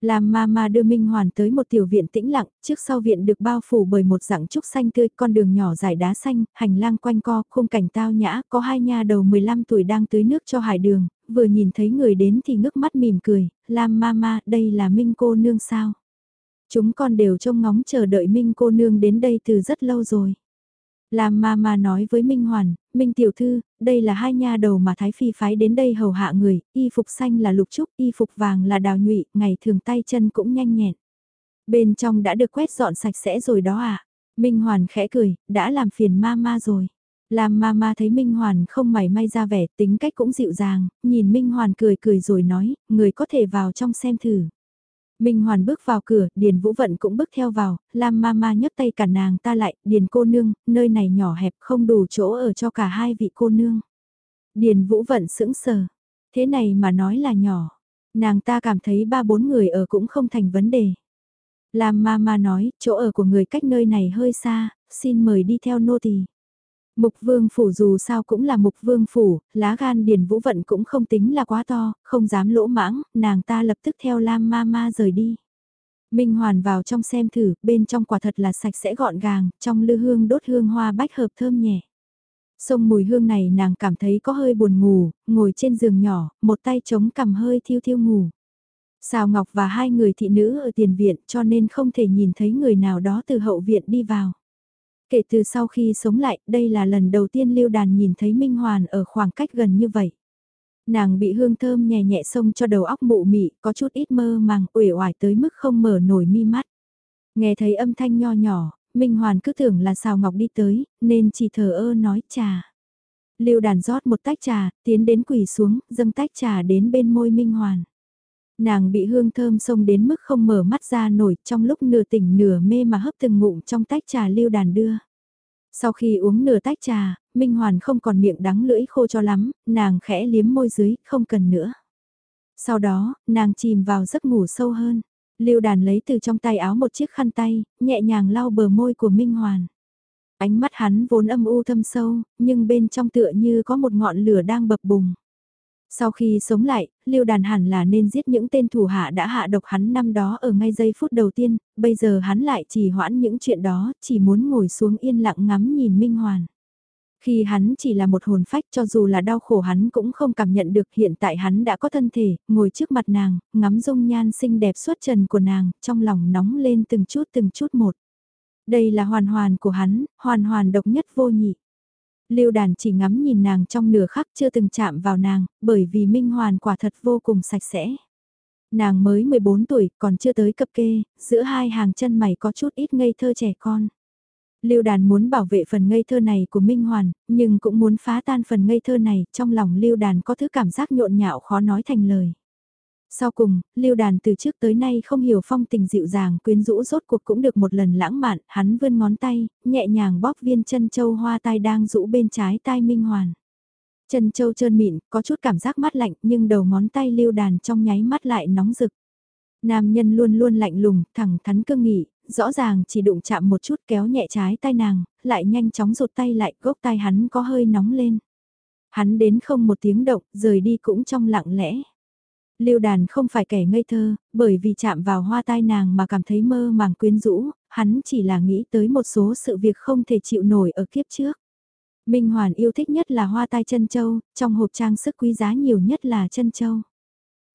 Làm Mama đưa Minh Hoàn tới một tiểu viện tĩnh lặng, trước sau viện được bao phủ bởi một dạng trúc xanh tươi, con đường nhỏ dài đá xanh, hành lang quanh co, khung cảnh tao nhã, có hai nha đầu 15 tuổi đang tưới nước cho hải đường, vừa nhìn thấy người đến thì ngước mắt mỉm cười, Lam Mama, đây là Minh cô nương sao? Chúng con đều trông ngóng chờ đợi Minh cô nương đến đây từ rất lâu rồi. Lam ma nói với Minh Hoàn, Minh tiểu thư, đây là hai nha đầu mà Thái Phi phái đến đây hầu hạ người, y phục xanh là lục trúc, y phục vàng là đào nhụy, ngày thường tay chân cũng nhanh nhẹn. Bên trong đã được quét dọn sạch sẽ rồi đó à? Minh Hoàn khẽ cười, đã làm phiền ma ma rồi. Làm ma thấy Minh Hoàn không mảy may ra vẻ, tính cách cũng dịu dàng, nhìn Minh Hoàn cười cười rồi nói, người có thể vào trong xem thử. Minh Hoàn bước vào cửa, Điền Vũ Vận cũng bước theo vào, Lam Mama nhấc tay cả nàng ta lại, Điền cô nương, nơi này nhỏ hẹp không đủ chỗ ở cho cả hai vị cô nương. Điền Vũ Vận sững sờ, thế này mà nói là nhỏ, nàng ta cảm thấy ba bốn người ở cũng không thành vấn đề. Lam Mama nói, chỗ ở của người cách nơi này hơi xa, xin mời đi theo nô tỳ. Mục vương phủ dù sao cũng là mục vương phủ, lá gan điền vũ vận cũng không tính là quá to, không dám lỗ mãng, nàng ta lập tức theo Lam ma ma rời đi. Minh Hoàn vào trong xem thử, bên trong quả thật là sạch sẽ gọn gàng, trong lư hương đốt hương hoa bách hợp thơm nhẹ. Sông mùi hương này nàng cảm thấy có hơi buồn ngủ, ngồi trên giường nhỏ, một tay chống cầm hơi thiêu thiêu ngủ. Sào Ngọc và hai người thị nữ ở tiền viện cho nên không thể nhìn thấy người nào đó từ hậu viện đi vào. Kể từ sau khi sống lại, đây là lần đầu tiên Lưu Đàn nhìn thấy Minh Hoàn ở khoảng cách gần như vậy. Nàng bị hương thơm nhẹ nhẹ xông cho đầu óc mụ mị, có chút ít mơ màng, uể oải tới mức không mở nổi mi mắt. Nghe thấy âm thanh nho nhỏ, Minh Hoàn cứ tưởng là Sào Ngọc đi tới, nên chỉ thờ ơ nói trà. Lưu đàn rót một tách trà, tiến đến quỳ xuống, dâng tách trà đến bên môi Minh Hoàn. Nàng bị hương thơm xông đến mức không mở mắt ra nổi trong lúc nửa tỉnh nửa mê mà hấp từng ngụm trong tách trà lưu đàn đưa. Sau khi uống nửa tách trà, Minh Hoàn không còn miệng đắng lưỡi khô cho lắm, nàng khẽ liếm môi dưới, không cần nữa. Sau đó, nàng chìm vào giấc ngủ sâu hơn. Lưu đàn lấy từ trong tay áo một chiếc khăn tay, nhẹ nhàng lau bờ môi của Minh Hoàn. Ánh mắt hắn vốn âm u thâm sâu, nhưng bên trong tựa như có một ngọn lửa đang bập bùng. Sau khi sống lại, Lưu Đàn hẳn là nên giết những tên thủ hạ đã hạ độc hắn năm đó ở ngay giây phút đầu tiên, bây giờ hắn lại chỉ hoãn những chuyện đó, chỉ muốn ngồi xuống yên lặng ngắm nhìn Minh Hoàn. Khi hắn chỉ là một hồn phách cho dù là đau khổ hắn cũng không cảm nhận được hiện tại hắn đã có thân thể, ngồi trước mặt nàng, ngắm dung nhan xinh đẹp suốt trần của nàng, trong lòng nóng lên từng chút từng chút một. Đây là hoàn hoàn của hắn, hoàn hoàn độc nhất vô nhị. Lưu đàn chỉ ngắm nhìn nàng trong nửa khắc chưa từng chạm vào nàng, bởi vì Minh Hoàn quả thật vô cùng sạch sẽ. Nàng mới 14 tuổi, còn chưa tới cập kê, giữa hai hàng chân mày có chút ít ngây thơ trẻ con. Lưu đàn muốn bảo vệ phần ngây thơ này của Minh Hoàn, nhưng cũng muốn phá tan phần ngây thơ này, trong lòng Lưu đàn có thứ cảm giác nhộn nhạo khó nói thành lời. Sau cùng, Lưu Đàn từ trước tới nay không hiểu phong tình dịu dàng quyến rũ rốt cuộc cũng được một lần lãng mạn, hắn vươn ngón tay, nhẹ nhàng bóp viên chân châu hoa tai đang rũ bên trái tai Minh Hoàn. Chân châu trơn mịn, có chút cảm giác mát lạnh nhưng đầu ngón tay Lưu Đàn trong nháy mắt lại nóng rực. Nam nhân luôn luôn lạnh lùng, thẳng thắn cương nghị, rõ ràng chỉ đụng chạm một chút kéo nhẹ trái tay nàng, lại nhanh chóng rụt tay lại, gốc tay hắn có hơi nóng lên. Hắn đến không một tiếng động, rời đi cũng trong lặng lẽ. Lưu đàn không phải kẻ ngây thơ, bởi vì chạm vào hoa tai nàng mà cảm thấy mơ màng quyến rũ, hắn chỉ là nghĩ tới một số sự việc không thể chịu nổi ở kiếp trước. Minh Hoàn yêu thích nhất là hoa tai chân châu, trong hộp trang sức quý giá nhiều nhất là chân châu.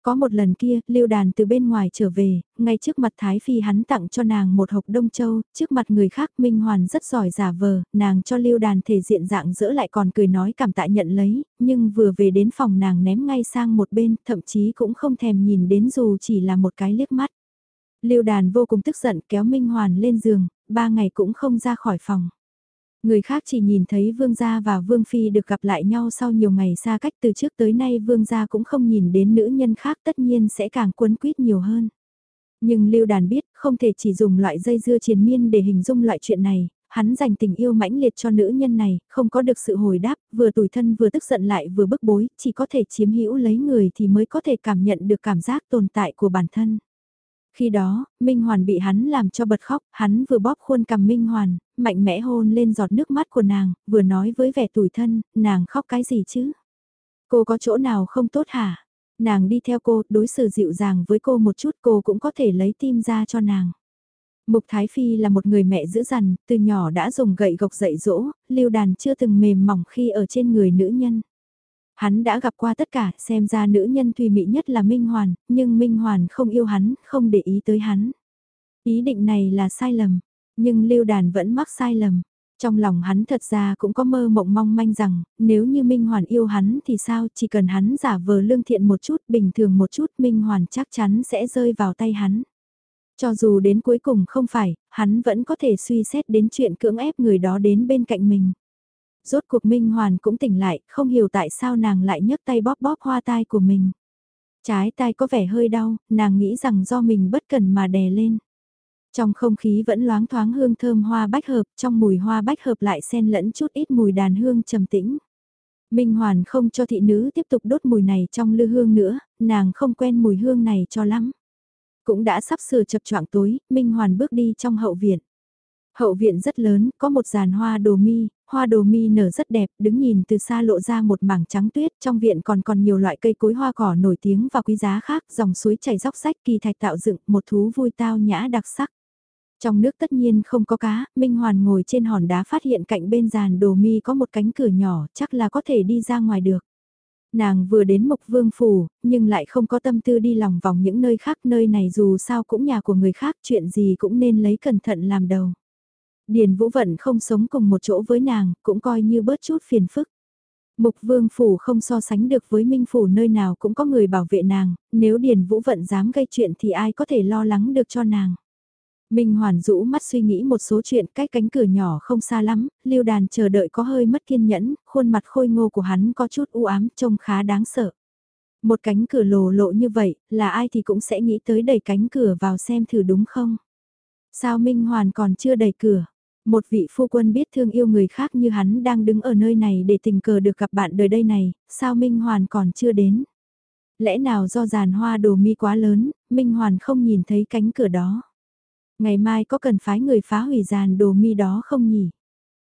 Có một lần kia, Lưu Đàn từ bên ngoài trở về, ngay trước mặt Thái Phi hắn tặng cho nàng một hộp đông châu, trước mặt người khác Minh Hoàn rất giỏi giả vờ, nàng cho Lưu Đàn thể diện dạng dỡ lại còn cười nói cảm tạ nhận lấy, nhưng vừa về đến phòng nàng ném ngay sang một bên, thậm chí cũng không thèm nhìn đến dù chỉ là một cái liếc mắt. Lưu Đàn vô cùng tức giận kéo Minh Hoàn lên giường, ba ngày cũng không ra khỏi phòng. Người khác chỉ nhìn thấy Vương Gia và Vương Phi được gặp lại nhau sau nhiều ngày xa cách từ trước tới nay Vương Gia cũng không nhìn đến nữ nhân khác tất nhiên sẽ càng quấn quýt nhiều hơn. Nhưng Lưu Đàn biết không thể chỉ dùng loại dây dưa triền miên để hình dung loại chuyện này, hắn dành tình yêu mãnh liệt cho nữ nhân này, không có được sự hồi đáp, vừa tủi thân vừa tức giận lại vừa bức bối, chỉ có thể chiếm hữu lấy người thì mới có thể cảm nhận được cảm giác tồn tại của bản thân. Khi đó, Minh Hoàn bị hắn làm cho bật khóc, hắn vừa bóp khuôn cầm Minh Hoàn, mạnh mẽ hôn lên giọt nước mắt của nàng, vừa nói với vẻ tủi thân, nàng khóc cái gì chứ? Cô có chỗ nào không tốt hả? Nàng đi theo cô, đối xử dịu dàng với cô một chút cô cũng có thể lấy tim ra cho nàng. Mục Thái Phi là một người mẹ dữ dằn, từ nhỏ đã dùng gậy gộc dạy dỗ, lưu đàn chưa từng mềm mỏng khi ở trên người nữ nhân. Hắn đã gặp qua tất cả, xem ra nữ nhân tùy mị nhất là Minh Hoàn, nhưng Minh Hoàn không yêu hắn, không để ý tới hắn. Ý định này là sai lầm, nhưng Lưu Đàn vẫn mắc sai lầm. Trong lòng hắn thật ra cũng có mơ mộng mong manh rằng, nếu như Minh Hoàn yêu hắn thì sao, chỉ cần hắn giả vờ lương thiện một chút, bình thường một chút, Minh Hoàn chắc chắn sẽ rơi vào tay hắn. Cho dù đến cuối cùng không phải, hắn vẫn có thể suy xét đến chuyện cưỡng ép người đó đến bên cạnh mình. Rốt cuộc Minh Hoàn cũng tỉnh lại, không hiểu tại sao nàng lại nhấc tay bóp bóp hoa tai của mình. Trái tai có vẻ hơi đau, nàng nghĩ rằng do mình bất cần mà đè lên. Trong không khí vẫn loáng thoáng hương thơm hoa bách hợp, trong mùi hoa bách hợp lại xen lẫn chút ít mùi đàn hương trầm tĩnh. Minh Hoàn không cho thị nữ tiếp tục đốt mùi này trong lư hương nữa, nàng không quen mùi hương này cho lắm. Cũng đã sắp sửa chập choạng tối, Minh Hoàn bước đi trong hậu viện. Hậu viện rất lớn, có một giàn hoa đồ mi, hoa đồ mi nở rất đẹp, đứng nhìn từ xa lộ ra một mảng trắng tuyết, trong viện còn còn nhiều loại cây cối hoa cỏ nổi tiếng và quý giá khác, dòng suối chảy dốc rách kỳ thạch tạo dựng, một thú vui tao nhã đặc sắc. Trong nước tất nhiên không có cá, Minh Hoàn ngồi trên hòn đá phát hiện cạnh bên giàn đồ mi có một cánh cửa nhỏ, chắc là có thể đi ra ngoài được. Nàng vừa đến Mộc Vương Phủ, nhưng lại không có tâm tư đi lòng vòng những nơi khác, nơi này dù sao cũng nhà của người khác, chuyện gì cũng nên lấy cẩn thận làm đầu. Điền Vũ Vận không sống cùng một chỗ với nàng, cũng coi như bớt chút phiền phức. Mục Vương Phủ không so sánh được với Minh Phủ nơi nào cũng có người bảo vệ nàng, nếu Điền Vũ Vận dám gây chuyện thì ai có thể lo lắng được cho nàng. Minh Hoàn rũ mắt suy nghĩ một số chuyện cách cánh cửa nhỏ không xa lắm, lưu đàn chờ đợi có hơi mất kiên nhẫn, khuôn mặt khôi ngô của hắn có chút u ám trông khá đáng sợ. Một cánh cửa lồ lộ như vậy, là ai thì cũng sẽ nghĩ tới đẩy cánh cửa vào xem thử đúng không? Sao Minh Hoàn còn chưa đẩy cửa? Một vị phu quân biết thương yêu người khác như hắn đang đứng ở nơi này để tình cờ được gặp bạn đời đây này, sao Minh Hoàn còn chưa đến? Lẽ nào do giàn hoa đồ mi quá lớn, Minh Hoàn không nhìn thấy cánh cửa đó? Ngày mai có cần phái người phá hủy giàn đồ mi đó không nhỉ?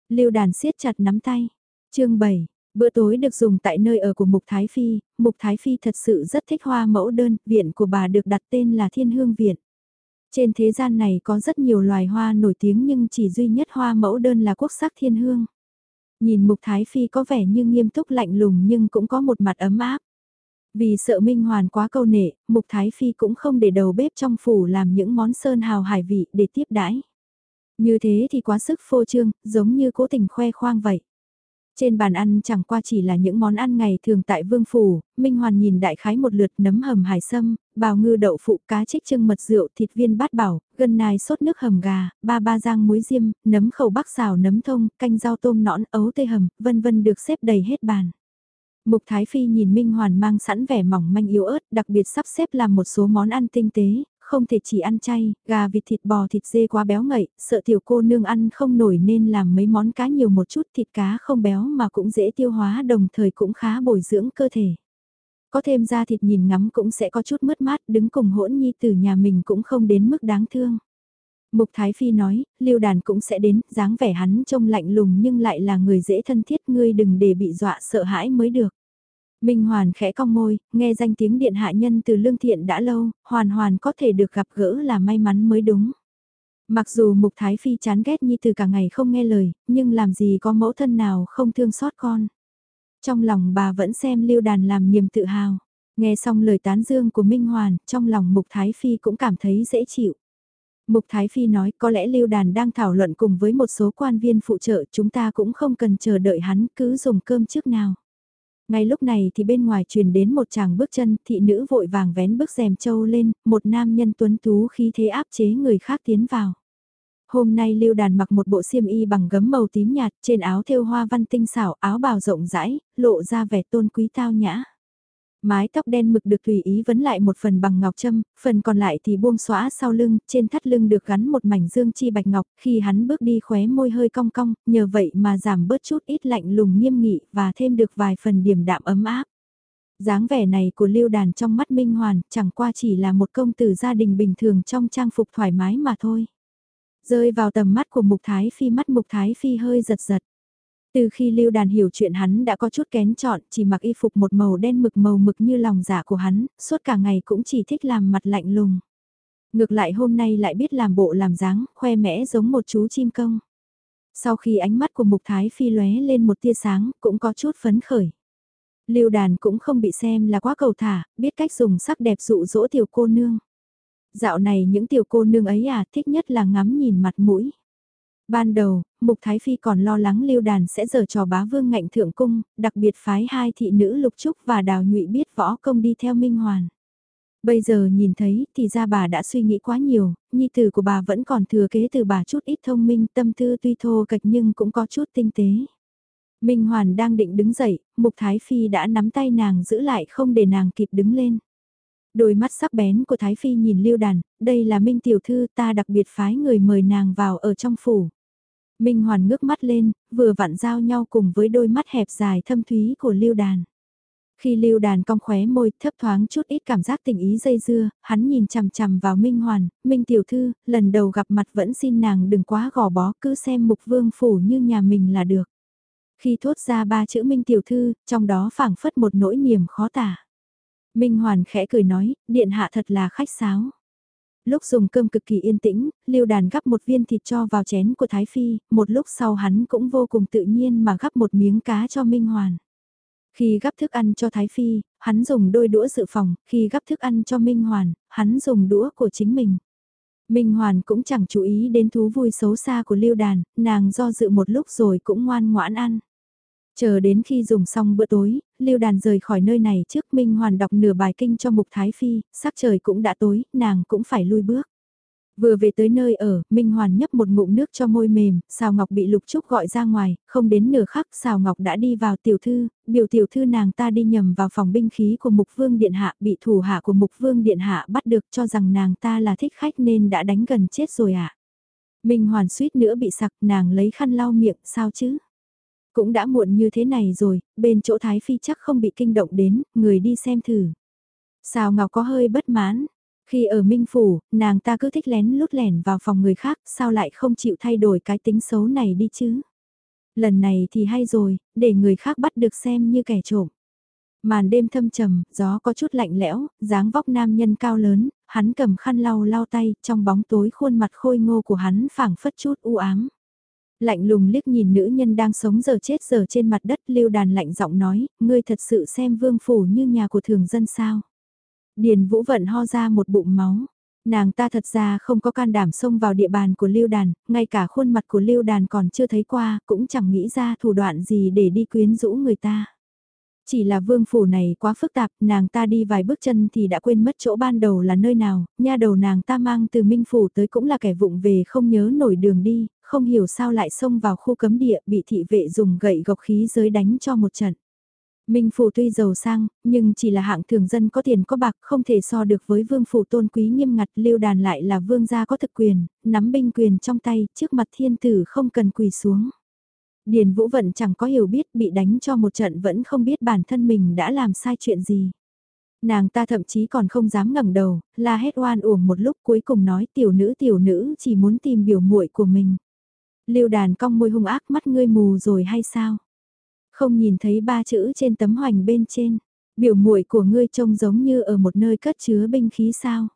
Lưu đàn siết chặt nắm tay. chương 7, bữa tối được dùng tại nơi ở của Mục Thái Phi, Mục Thái Phi thật sự rất thích hoa mẫu đơn, viện của bà được đặt tên là Thiên Hương Viện. Trên thế gian này có rất nhiều loài hoa nổi tiếng nhưng chỉ duy nhất hoa mẫu đơn là quốc sắc thiên hương. Nhìn Mục Thái Phi có vẻ như nghiêm túc lạnh lùng nhưng cũng có một mặt ấm áp. Vì sợ Minh Hoàn quá câu nệ, Mục Thái Phi cũng không để đầu bếp trong phủ làm những món sơn hào hải vị để tiếp đãi. Như thế thì quá sức phô trương, giống như cố tình khoe khoang vậy. Trên bàn ăn chẳng qua chỉ là những món ăn ngày thường tại vương phủ, Minh Hoàn nhìn đại khái một lượt nấm hầm hải sâm, bào ngư đậu phụ cá trích trưng mật rượu thịt viên bát bảo, gân nai sốt nước hầm gà, ba ba rang muối diêm, nấm khẩu bắc xào nấm thông, canh rau tôm nõn ấu tê hầm, vân vân được xếp đầy hết bàn. Mục Thái Phi nhìn Minh Hoàn mang sẵn vẻ mỏng manh yếu ớt, đặc biệt sắp xếp làm một số món ăn tinh tế, không thể chỉ ăn chay, gà vịt thịt bò thịt dê quá béo ngậy, sợ tiểu cô nương ăn không nổi nên làm mấy món cá nhiều một chút thịt cá không béo mà cũng dễ tiêu hóa đồng thời cũng khá bồi dưỡng cơ thể. Có thêm ra thịt nhìn ngắm cũng sẽ có chút mất mát, đứng cùng hỗn nhi từ nhà mình cũng không đến mức đáng thương. Mục Thái Phi nói, Lưu Đàn cũng sẽ đến, dáng vẻ hắn trông lạnh lùng nhưng lại là người dễ thân thiết, ngươi đừng để bị dọa sợ hãi mới được. Minh Hoàn khẽ cong môi, nghe danh tiếng điện hạ nhân từ lương thiện đã lâu, hoàn hoàn có thể được gặp gỡ là may mắn mới đúng. Mặc dù Mục Thái Phi chán ghét Nhi từ cả ngày không nghe lời, nhưng làm gì có mẫu thân nào không thương xót con. Trong lòng bà vẫn xem lưu đàn làm niềm tự hào. Nghe xong lời tán dương của Minh Hoàn, trong lòng Mục Thái Phi cũng cảm thấy dễ chịu. Mục Thái Phi nói có lẽ lưu đàn đang thảo luận cùng với một số quan viên phụ trợ chúng ta cũng không cần chờ đợi hắn cứ dùng cơm trước nào. Ngay lúc này thì bên ngoài truyền đến một chàng bước chân, thị nữ vội vàng vén bước rèm châu lên, một nam nhân tuấn tú khí thế áp chế người khác tiến vào. Hôm nay Lưu Đàn mặc một bộ xiêm y bằng gấm màu tím nhạt, trên áo thêu hoa văn tinh xảo, áo bào rộng rãi, lộ ra vẻ tôn quý tao nhã. Mái tóc đen mực được tùy ý vấn lại một phần bằng ngọc châm, phần còn lại thì buông xóa sau lưng, trên thắt lưng được gắn một mảnh dương chi bạch ngọc, khi hắn bước đi khóe môi hơi cong cong, nhờ vậy mà giảm bớt chút ít lạnh lùng nghiêm nghị và thêm được vài phần điểm đạm ấm áp. dáng vẻ này của lưu đàn trong mắt Minh Hoàn chẳng qua chỉ là một công tử gia đình bình thường trong trang phục thoải mái mà thôi. Rơi vào tầm mắt của Mục Thái Phi mắt Mục Thái Phi hơi giật giật. Từ khi Lưu Đàn hiểu chuyện hắn đã có chút kén chọn, chỉ mặc y phục một màu đen mực màu mực như lòng giả của hắn, suốt cả ngày cũng chỉ thích làm mặt lạnh lùng. Ngược lại hôm nay lại biết làm bộ làm dáng, khoe mẽ giống một chú chim công. Sau khi ánh mắt của Mục Thái Phi lóe lên một tia sáng, cũng có chút phấn khởi. Lưu Đàn cũng không bị xem là quá cầu thả, biết cách dùng sắc đẹp dụ dỗ tiểu cô nương. Dạo này những tiểu cô nương ấy à, thích nhất là ngắm nhìn mặt mũi. Ban đầu, Mục Thái Phi còn lo lắng lưu đàn sẽ giở trò bá vương ngạnh thượng cung, đặc biệt phái hai thị nữ Lục Trúc và Đào Nhụy biết võ công đi theo Minh Hoàn. Bây giờ nhìn thấy thì ra bà đã suy nghĩ quá nhiều, nhi tử của bà vẫn còn thừa kế từ bà chút ít thông minh tâm tư tuy thô kệch nhưng cũng có chút tinh tế. Minh Hoàn đang định đứng dậy, Mục Thái Phi đã nắm tay nàng giữ lại không để nàng kịp đứng lên. Đôi mắt sắc bén của Thái Phi nhìn Lưu Đàn, đây là Minh Tiểu Thư ta đặc biệt phái người mời nàng vào ở trong phủ. Minh Hoàn ngước mắt lên, vừa vặn giao nhau cùng với đôi mắt hẹp dài thâm thúy của Lưu Đàn. Khi Lưu Đàn cong khóe môi, thấp thoáng chút ít cảm giác tình ý dây dưa, hắn nhìn chằm chằm vào Minh Hoàn, Minh Tiểu Thư, lần đầu gặp mặt vẫn xin nàng đừng quá gò bó, cứ xem mục vương phủ như nhà mình là được. Khi thốt ra ba chữ Minh Tiểu Thư, trong đó phảng phất một nỗi niềm khó tả. Minh Hoàn khẽ cười nói, điện hạ thật là khách sáo. Lúc dùng cơm cực kỳ yên tĩnh, Lưu Đàn gắp một viên thịt cho vào chén của Thái Phi, một lúc sau hắn cũng vô cùng tự nhiên mà gắp một miếng cá cho Minh Hoàn. Khi gắp thức ăn cho Thái Phi, hắn dùng đôi đũa dự phòng, khi gắp thức ăn cho Minh Hoàn, hắn dùng đũa của chính mình. Minh Hoàn cũng chẳng chú ý đến thú vui xấu xa của Lưu Đàn, nàng do dự một lúc rồi cũng ngoan ngoãn ăn. Chờ đến khi dùng xong bữa tối, Lưu Đàn rời khỏi nơi này trước Minh Hoàn đọc nửa bài kinh cho Mục Thái Phi, sắc trời cũng đã tối, nàng cũng phải lui bước. Vừa về tới nơi ở, Minh Hoàn nhấp một ngụm nước cho môi mềm, Sào Ngọc bị Lục Trúc gọi ra ngoài, không đến nửa khắc Sào Ngọc đã đi vào tiểu thư, biểu tiểu thư nàng ta đi nhầm vào phòng binh khí của Mục Vương Điện Hạ, bị thủ hạ của Mục Vương Điện Hạ bắt được cho rằng nàng ta là thích khách nên đã đánh gần chết rồi ạ. À. Minh Hoàn suýt nữa bị sặc, nàng lấy khăn lau miệng, sao chứ? Cũng đã muộn như thế này rồi, bên chỗ Thái Phi chắc không bị kinh động đến, người đi xem thử. Sao Ngọc có hơi bất mãn, khi ở Minh Phủ, nàng ta cứ thích lén lút lẻn vào phòng người khác, sao lại không chịu thay đổi cái tính xấu này đi chứ? Lần này thì hay rồi, để người khác bắt được xem như kẻ trộm. Màn đêm thâm trầm, gió có chút lạnh lẽo, dáng vóc nam nhân cao lớn, hắn cầm khăn lau lau tay, trong bóng tối khuôn mặt khôi ngô của hắn phảng phất chút u ám. Lạnh lùng liếc nhìn nữ nhân đang sống giờ chết giờ trên mặt đất lưu đàn lạnh giọng nói, ngươi thật sự xem vương phủ như nhà của thường dân sao. Điền Vũ Vận ho ra một bụng máu. Nàng ta thật ra không có can đảm xông vào địa bàn của Lưu Đàn, ngay cả khuôn mặt của Lưu Đàn còn chưa thấy qua, cũng chẳng nghĩ ra thủ đoạn gì để đi quyến rũ người ta. Chỉ là vương phủ này quá phức tạp, nàng ta đi vài bước chân thì đã quên mất chỗ ban đầu là nơi nào, nha đầu nàng ta mang từ minh phủ tới cũng là kẻ vụng về không nhớ nổi đường đi, không hiểu sao lại xông vào khu cấm địa bị thị vệ dùng gậy gộc khí giới đánh cho một trận. Minh Phủ tuy giàu sang, nhưng chỉ là hạng thường dân có tiền có bạc không thể so được với vương phủ tôn quý nghiêm ngặt lưu đàn lại là vương gia có thực quyền, nắm binh quyền trong tay, trước mặt thiên tử không cần quỳ xuống. Điền Vũ Vận chẳng có hiểu biết bị đánh cho một trận vẫn không biết bản thân mình đã làm sai chuyện gì. Nàng ta thậm chí còn không dám ngẩng đầu, la hét oan uổng một lúc cuối cùng nói tiểu nữ tiểu nữ chỉ muốn tìm biểu muội của mình. Lưu đàn cong môi hung ác mắt ngươi mù rồi hay sao? Không nhìn thấy ba chữ trên tấm hoành bên trên, biểu muội của ngươi trông giống như ở một nơi cất chứa binh khí sao?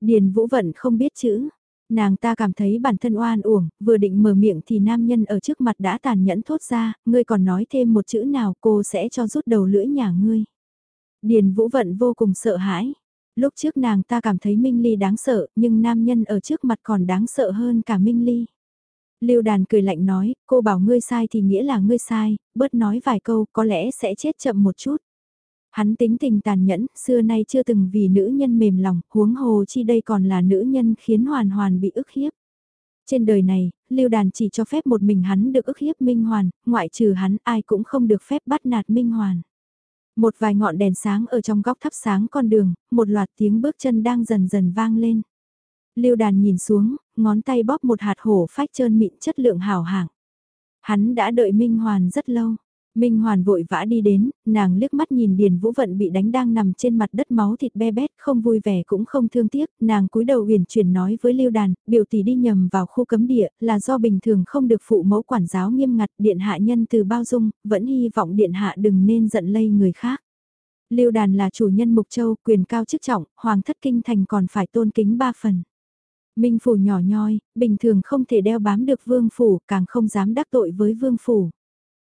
Điền Vũ Vận không biết chữ, nàng ta cảm thấy bản thân oan uổng, vừa định mở miệng thì nam nhân ở trước mặt đã tàn nhẫn thốt ra, ngươi còn nói thêm một chữ nào cô sẽ cho rút đầu lưỡi nhà ngươi. Điền Vũ Vận vô cùng sợ hãi. Lúc trước nàng ta cảm thấy Minh Ly đáng sợ, nhưng nam nhân ở trước mặt còn đáng sợ hơn cả Minh Ly. Lưu đàn cười lạnh nói, cô bảo ngươi sai thì nghĩa là ngươi sai, bớt nói vài câu có lẽ sẽ chết chậm một chút. Hắn tính tình tàn nhẫn, xưa nay chưa từng vì nữ nhân mềm lòng, huống hồ chi đây còn là nữ nhân khiến hoàn hoàn bị ức hiếp. Trên đời này, lưu đàn chỉ cho phép một mình hắn được ức hiếp Minh Hoàn, ngoại trừ hắn ai cũng không được phép bắt nạt Minh Hoàn. Một vài ngọn đèn sáng ở trong góc thắp sáng con đường, một loạt tiếng bước chân đang dần dần vang lên. Lưu đàn nhìn xuống, ngón tay bóp một hạt hổ phách trơn mịn chất lượng hảo hạng. Hắn đã đợi Minh Hoàn rất lâu. Minh Hoàn vội vã đi đến, nàng liếc mắt nhìn Điền Vũ Vận bị đánh đang nằm trên mặt đất máu thịt be bét, không vui vẻ cũng không thương tiếc, nàng cúi đầu huyền chuyển nói với Lưu Đàn, biểu tỷ đi nhầm vào khu cấm địa, là do bình thường không được phụ mẫu quản giáo nghiêm ngặt, điện hạ nhân từ bao dung, vẫn hy vọng điện hạ đừng nên giận lây người khác. Lưu Đàn là chủ nhân Mục Châu, quyền cao chức trọng, hoàng thất kinh thành còn phải tôn kính ba phần. Minh phủ nhỏ nhoi, bình thường không thể đeo bám được vương phủ, càng không dám đắc tội với vương phủ.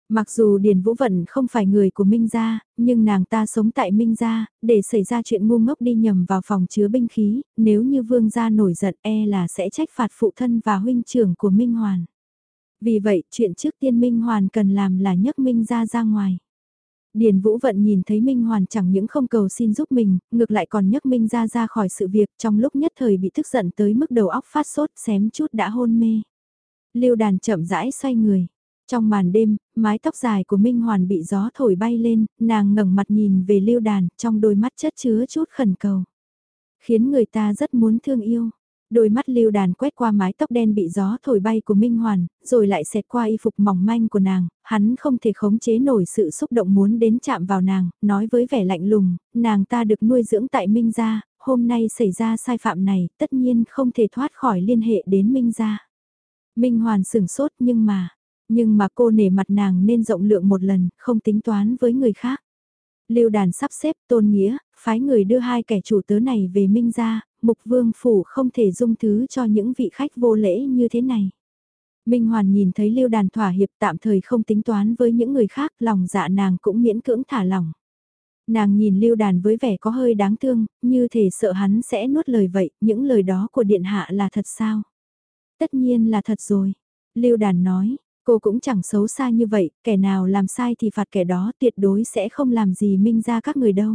Mặc dù Điền Vũ Vận không phải người của Minh Gia, nhưng nàng ta sống tại Minh Gia, để xảy ra chuyện ngu ngốc đi nhầm vào phòng chứa binh khí, nếu như Vương Gia nổi giận e là sẽ trách phạt phụ thân và huynh trưởng của Minh Hoàn. Vì vậy, chuyện trước tiên Minh Hoàn cần làm là nhấc Minh Gia ra ngoài. Điền Vũ Vận nhìn thấy Minh Hoàn chẳng những không cầu xin giúp mình, ngược lại còn nhấc Minh ra ra khỏi sự việc trong lúc nhất thời bị tức giận tới mức đầu óc phát sốt xém chút đã hôn mê. Lưu đàn chậm rãi xoay người. Trong màn đêm, mái tóc dài của Minh Hoàn bị gió thổi bay lên, nàng ngẩng mặt nhìn về lưu đàn, trong đôi mắt chất chứa chút khẩn cầu. Khiến người ta rất muốn thương yêu. Đôi mắt lưu đàn quét qua mái tóc đen bị gió thổi bay của Minh Hoàn, rồi lại xẹt qua y phục mỏng manh của nàng, hắn không thể khống chế nổi sự xúc động muốn đến chạm vào nàng, nói với vẻ lạnh lùng, nàng ta được nuôi dưỡng tại Minh Gia, hôm nay xảy ra sai phạm này, tất nhiên không thể thoát khỏi liên hệ đến Minh Gia. Minh Hoàn sửng sốt nhưng mà, nhưng mà cô nể mặt nàng nên rộng lượng một lần, không tính toán với người khác. Lưu đàn sắp xếp tôn nghĩa, phái người đưa hai kẻ chủ tớ này về Minh Gia, mục vương phủ không thể dung thứ cho những vị khách vô lễ như thế này. Minh Hoàn nhìn thấy lưu đàn thỏa hiệp tạm thời không tính toán với những người khác, lòng dạ nàng cũng miễn cưỡng thả lòng. Nàng nhìn lưu đàn với vẻ có hơi đáng thương, như thể sợ hắn sẽ nuốt lời vậy, những lời đó của điện hạ là thật sao? Tất nhiên là thật rồi. Lưu đàn nói, cô cũng chẳng xấu xa như vậy, kẻ nào làm sai thì phạt kẻ đó tuyệt đối sẽ không làm gì minh ra các người đâu.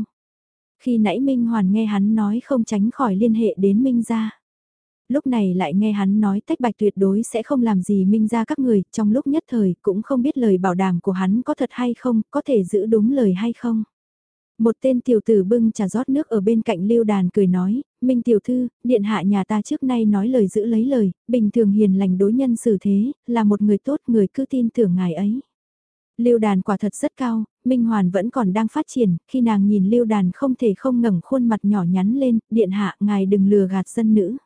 Khi nãy Minh Hoàn nghe hắn nói không tránh khỏi liên hệ đến Minh gia. Lúc này lại nghe hắn nói tách bạch tuyệt đối sẽ không làm gì Minh gia các người, trong lúc nhất thời cũng không biết lời bảo đảm của hắn có thật hay không, có thể giữ đúng lời hay không. Một tên tiểu tử bưng trà rót nước ở bên cạnh lưu đàn cười nói, Minh tiểu thư, điện hạ nhà ta trước nay nói lời giữ lấy lời, bình thường hiền lành đối nhân xử thế, là một người tốt người cứ tin tưởng ngài ấy. Lưu đàn quả thật rất cao, Minh Hoàn vẫn còn đang phát triển, khi nàng nhìn lưu đàn không thể không ngẩng khuôn mặt nhỏ nhắn lên, điện hạ ngài đừng lừa gạt dân nữ.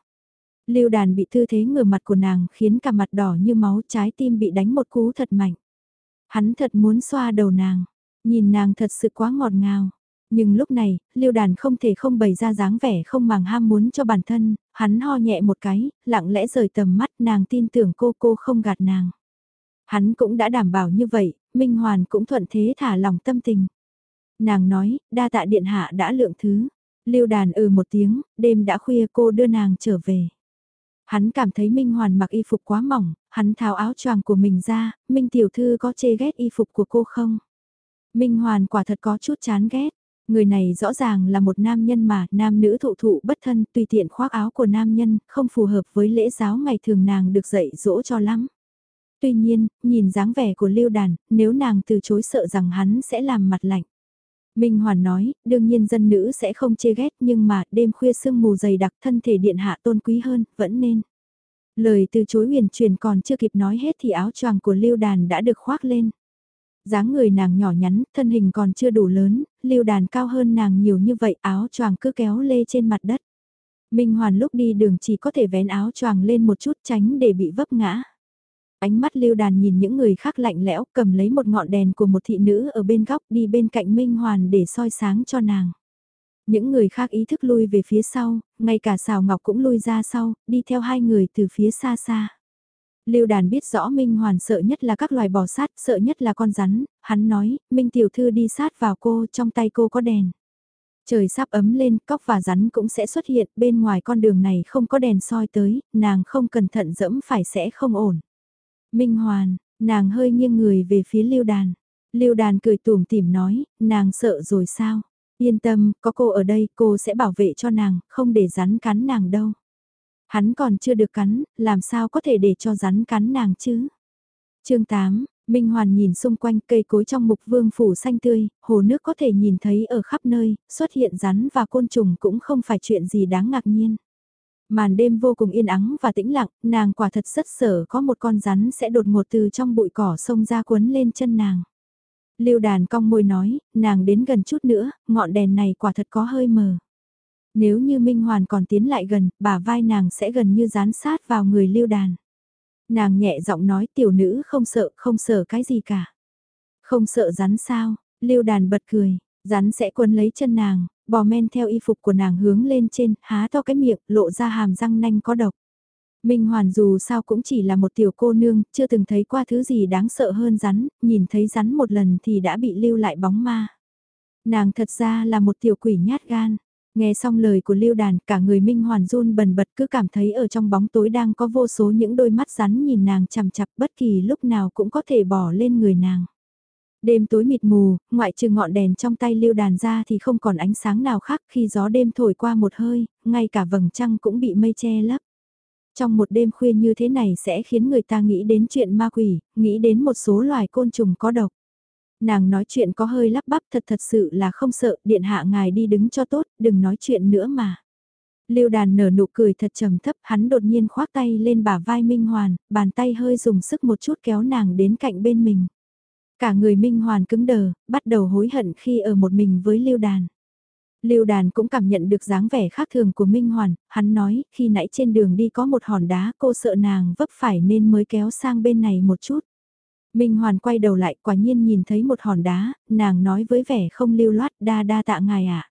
Lưu đàn bị tư thế ngửa mặt của nàng khiến cả mặt đỏ như máu trái tim bị đánh một cú thật mạnh. Hắn thật muốn xoa đầu nàng, nhìn nàng thật sự quá ngọt ngào. Nhưng lúc này, lưu đàn không thể không bày ra dáng vẻ không màng ham muốn cho bản thân, hắn ho nhẹ một cái, lặng lẽ rời tầm mắt nàng tin tưởng cô cô không gạt nàng. Hắn cũng đã đảm bảo như vậy, Minh Hoàn cũng thuận thế thả lòng tâm tình. Nàng nói, đa tạ điện hạ đã lượng thứ. Lưu đàn ừ một tiếng, đêm đã khuya cô đưa nàng trở về. Hắn cảm thấy Minh Hoàn mặc y phục quá mỏng, hắn tháo áo choàng của mình ra, Minh tiểu thư có chê ghét y phục của cô không? Minh Hoàn quả thật có chút chán ghét. Người này rõ ràng là một nam nhân mà, nam nữ thụ thụ bất thân, tùy tiện khoác áo của nam nhân, không phù hợp với lễ giáo ngày thường nàng được dạy dỗ cho lắm. Tuy nhiên, nhìn dáng vẻ của Lưu Đàn, nếu nàng từ chối sợ rằng hắn sẽ làm mặt lạnh. Minh Hoàn nói, đương nhiên dân nữ sẽ không chê ghét nhưng mà đêm khuya sương mù dày đặc thân thể điện hạ tôn quý hơn, vẫn nên. Lời từ chối huyền truyền còn chưa kịp nói hết thì áo choàng của Lưu Đàn đã được khoác lên dáng người nàng nhỏ nhắn, thân hình còn chưa đủ lớn, Lưu Đàn cao hơn nàng nhiều như vậy áo choàng cứ kéo lê trên mặt đất. Minh Hoàn lúc đi đường chỉ có thể vén áo choàng lên một chút tránh để bị vấp ngã. Ánh mắt lưu đàn nhìn những người khác lạnh lẽo cầm lấy một ngọn đèn của một thị nữ ở bên góc đi bên cạnh Minh Hoàn để soi sáng cho nàng. Những người khác ý thức lui về phía sau, ngay cả xào ngọc cũng lui ra sau, đi theo hai người từ phía xa xa. Lưu đàn biết rõ Minh Hoàn sợ nhất là các loài bò sát, sợ nhất là con rắn, hắn nói, Minh tiểu thư đi sát vào cô, trong tay cô có đèn. Trời sắp ấm lên, cóc và rắn cũng sẽ xuất hiện, bên ngoài con đường này không có đèn soi tới, nàng không cẩn thận dẫm phải sẽ không ổn. Minh Hoàn, nàng hơi nghiêng người về phía Lưu Đàn. Lưu Đàn cười tủm tỉm nói, nàng sợ rồi sao? Yên tâm, có cô ở đây, cô sẽ bảo vệ cho nàng, không để rắn cắn nàng đâu. Hắn còn chưa được cắn, làm sao có thể để cho rắn cắn nàng chứ? chương 8, Minh Hoàn nhìn xung quanh cây cối trong mục vương phủ xanh tươi, hồ nước có thể nhìn thấy ở khắp nơi, xuất hiện rắn và côn trùng cũng không phải chuyện gì đáng ngạc nhiên. Màn đêm vô cùng yên ắng và tĩnh lặng, nàng quả thật rất sợ có một con rắn sẽ đột ngột từ trong bụi cỏ sông ra cuốn lên chân nàng. Lưu đàn cong môi nói, nàng đến gần chút nữa, ngọn đèn này quả thật có hơi mờ. Nếu như Minh Hoàn còn tiến lại gần, bả vai nàng sẽ gần như dán sát vào người lưu đàn. Nàng nhẹ giọng nói tiểu nữ không sợ, không sợ cái gì cả. Không sợ rắn sao, lưu đàn bật cười, rắn sẽ quấn lấy chân nàng, bò men theo y phục của nàng hướng lên trên, há to cái miệng, lộ ra hàm răng nanh có độc. Minh Hoàn dù sao cũng chỉ là một tiểu cô nương, chưa từng thấy qua thứ gì đáng sợ hơn rắn, nhìn thấy rắn một lần thì đã bị lưu lại bóng ma. Nàng thật ra là một tiểu quỷ nhát gan. Nghe xong lời của lưu đàn, cả người Minh Hoàn run bần bật cứ cảm thấy ở trong bóng tối đang có vô số những đôi mắt rắn nhìn nàng chằm chặp bất kỳ lúc nào cũng có thể bỏ lên người nàng. Đêm tối mịt mù, ngoại trừ ngọn đèn trong tay lưu đàn ra thì không còn ánh sáng nào khác khi gió đêm thổi qua một hơi, ngay cả vầng trăng cũng bị mây che lấp. Trong một đêm khuya như thế này sẽ khiến người ta nghĩ đến chuyện ma quỷ, nghĩ đến một số loài côn trùng có độc. Nàng nói chuyện có hơi lắp bắp thật thật sự là không sợ, điện hạ ngài đi đứng cho tốt, đừng nói chuyện nữa mà. Lưu đàn nở nụ cười thật trầm thấp, hắn đột nhiên khoác tay lên bả vai Minh Hoàn, bàn tay hơi dùng sức một chút kéo nàng đến cạnh bên mình. Cả người Minh Hoàn cứng đờ, bắt đầu hối hận khi ở một mình với Lưu Đàn. Lưu Đàn cũng cảm nhận được dáng vẻ khác thường của Minh Hoàn, hắn nói, khi nãy trên đường đi có một hòn đá cô sợ nàng vấp phải nên mới kéo sang bên này một chút. Minh Hoàn quay đầu lại quả nhiên nhìn thấy một hòn đá, nàng nói với vẻ không lưu loát đa đa tạ ngài ạ. À.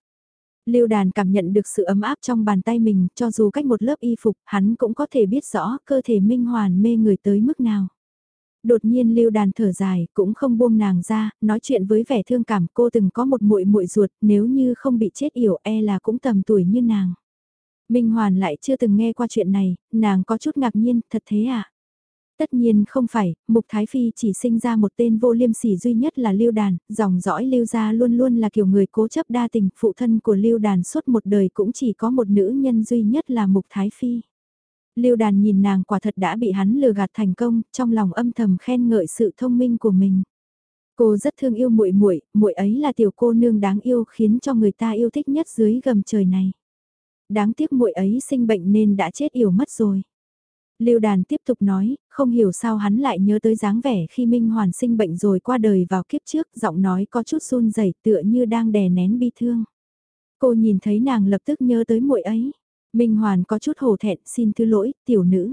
Lưu đàn cảm nhận được sự ấm áp trong bàn tay mình, cho dù cách một lớp y phục, hắn cũng có thể biết rõ cơ thể Minh Hoàn mê người tới mức nào. Đột nhiên lưu đàn thở dài, cũng không buông nàng ra, nói chuyện với vẻ thương cảm cô từng có một muội muội ruột, nếu như không bị chết yểu e là cũng tầm tuổi như nàng. Minh Hoàn lại chưa từng nghe qua chuyện này, nàng có chút ngạc nhiên, thật thế à? Tất nhiên không phải, Mục Thái Phi chỉ sinh ra một tên vô liêm sỉ duy nhất là Lưu Đàn, dòng dõi Lưu gia luôn luôn là kiểu người cố chấp đa tình, phụ thân của Lưu Đàn suốt một đời cũng chỉ có một nữ nhân duy nhất là Mục Thái Phi. Lưu đàn nhìn nàng quả thật đã bị hắn lừa gạt thành công, trong lòng âm thầm khen ngợi sự thông minh của mình. Cô rất thương yêu muội muội, muội ấy là tiểu cô nương đáng yêu khiến cho người ta yêu thích nhất dưới gầm trời này. Đáng tiếc muội ấy sinh bệnh nên đã chết yểu mất rồi. Lưu đàn tiếp tục nói, không hiểu sao hắn lại nhớ tới dáng vẻ khi Minh Hoàn sinh bệnh rồi qua đời vào kiếp trước, giọng nói có chút run rẩy tựa như đang đè nén bi thương. Cô nhìn thấy nàng lập tức nhớ tới muội ấy. Minh Hoàn có chút hổ thẹn xin thứ lỗi, tiểu nữ.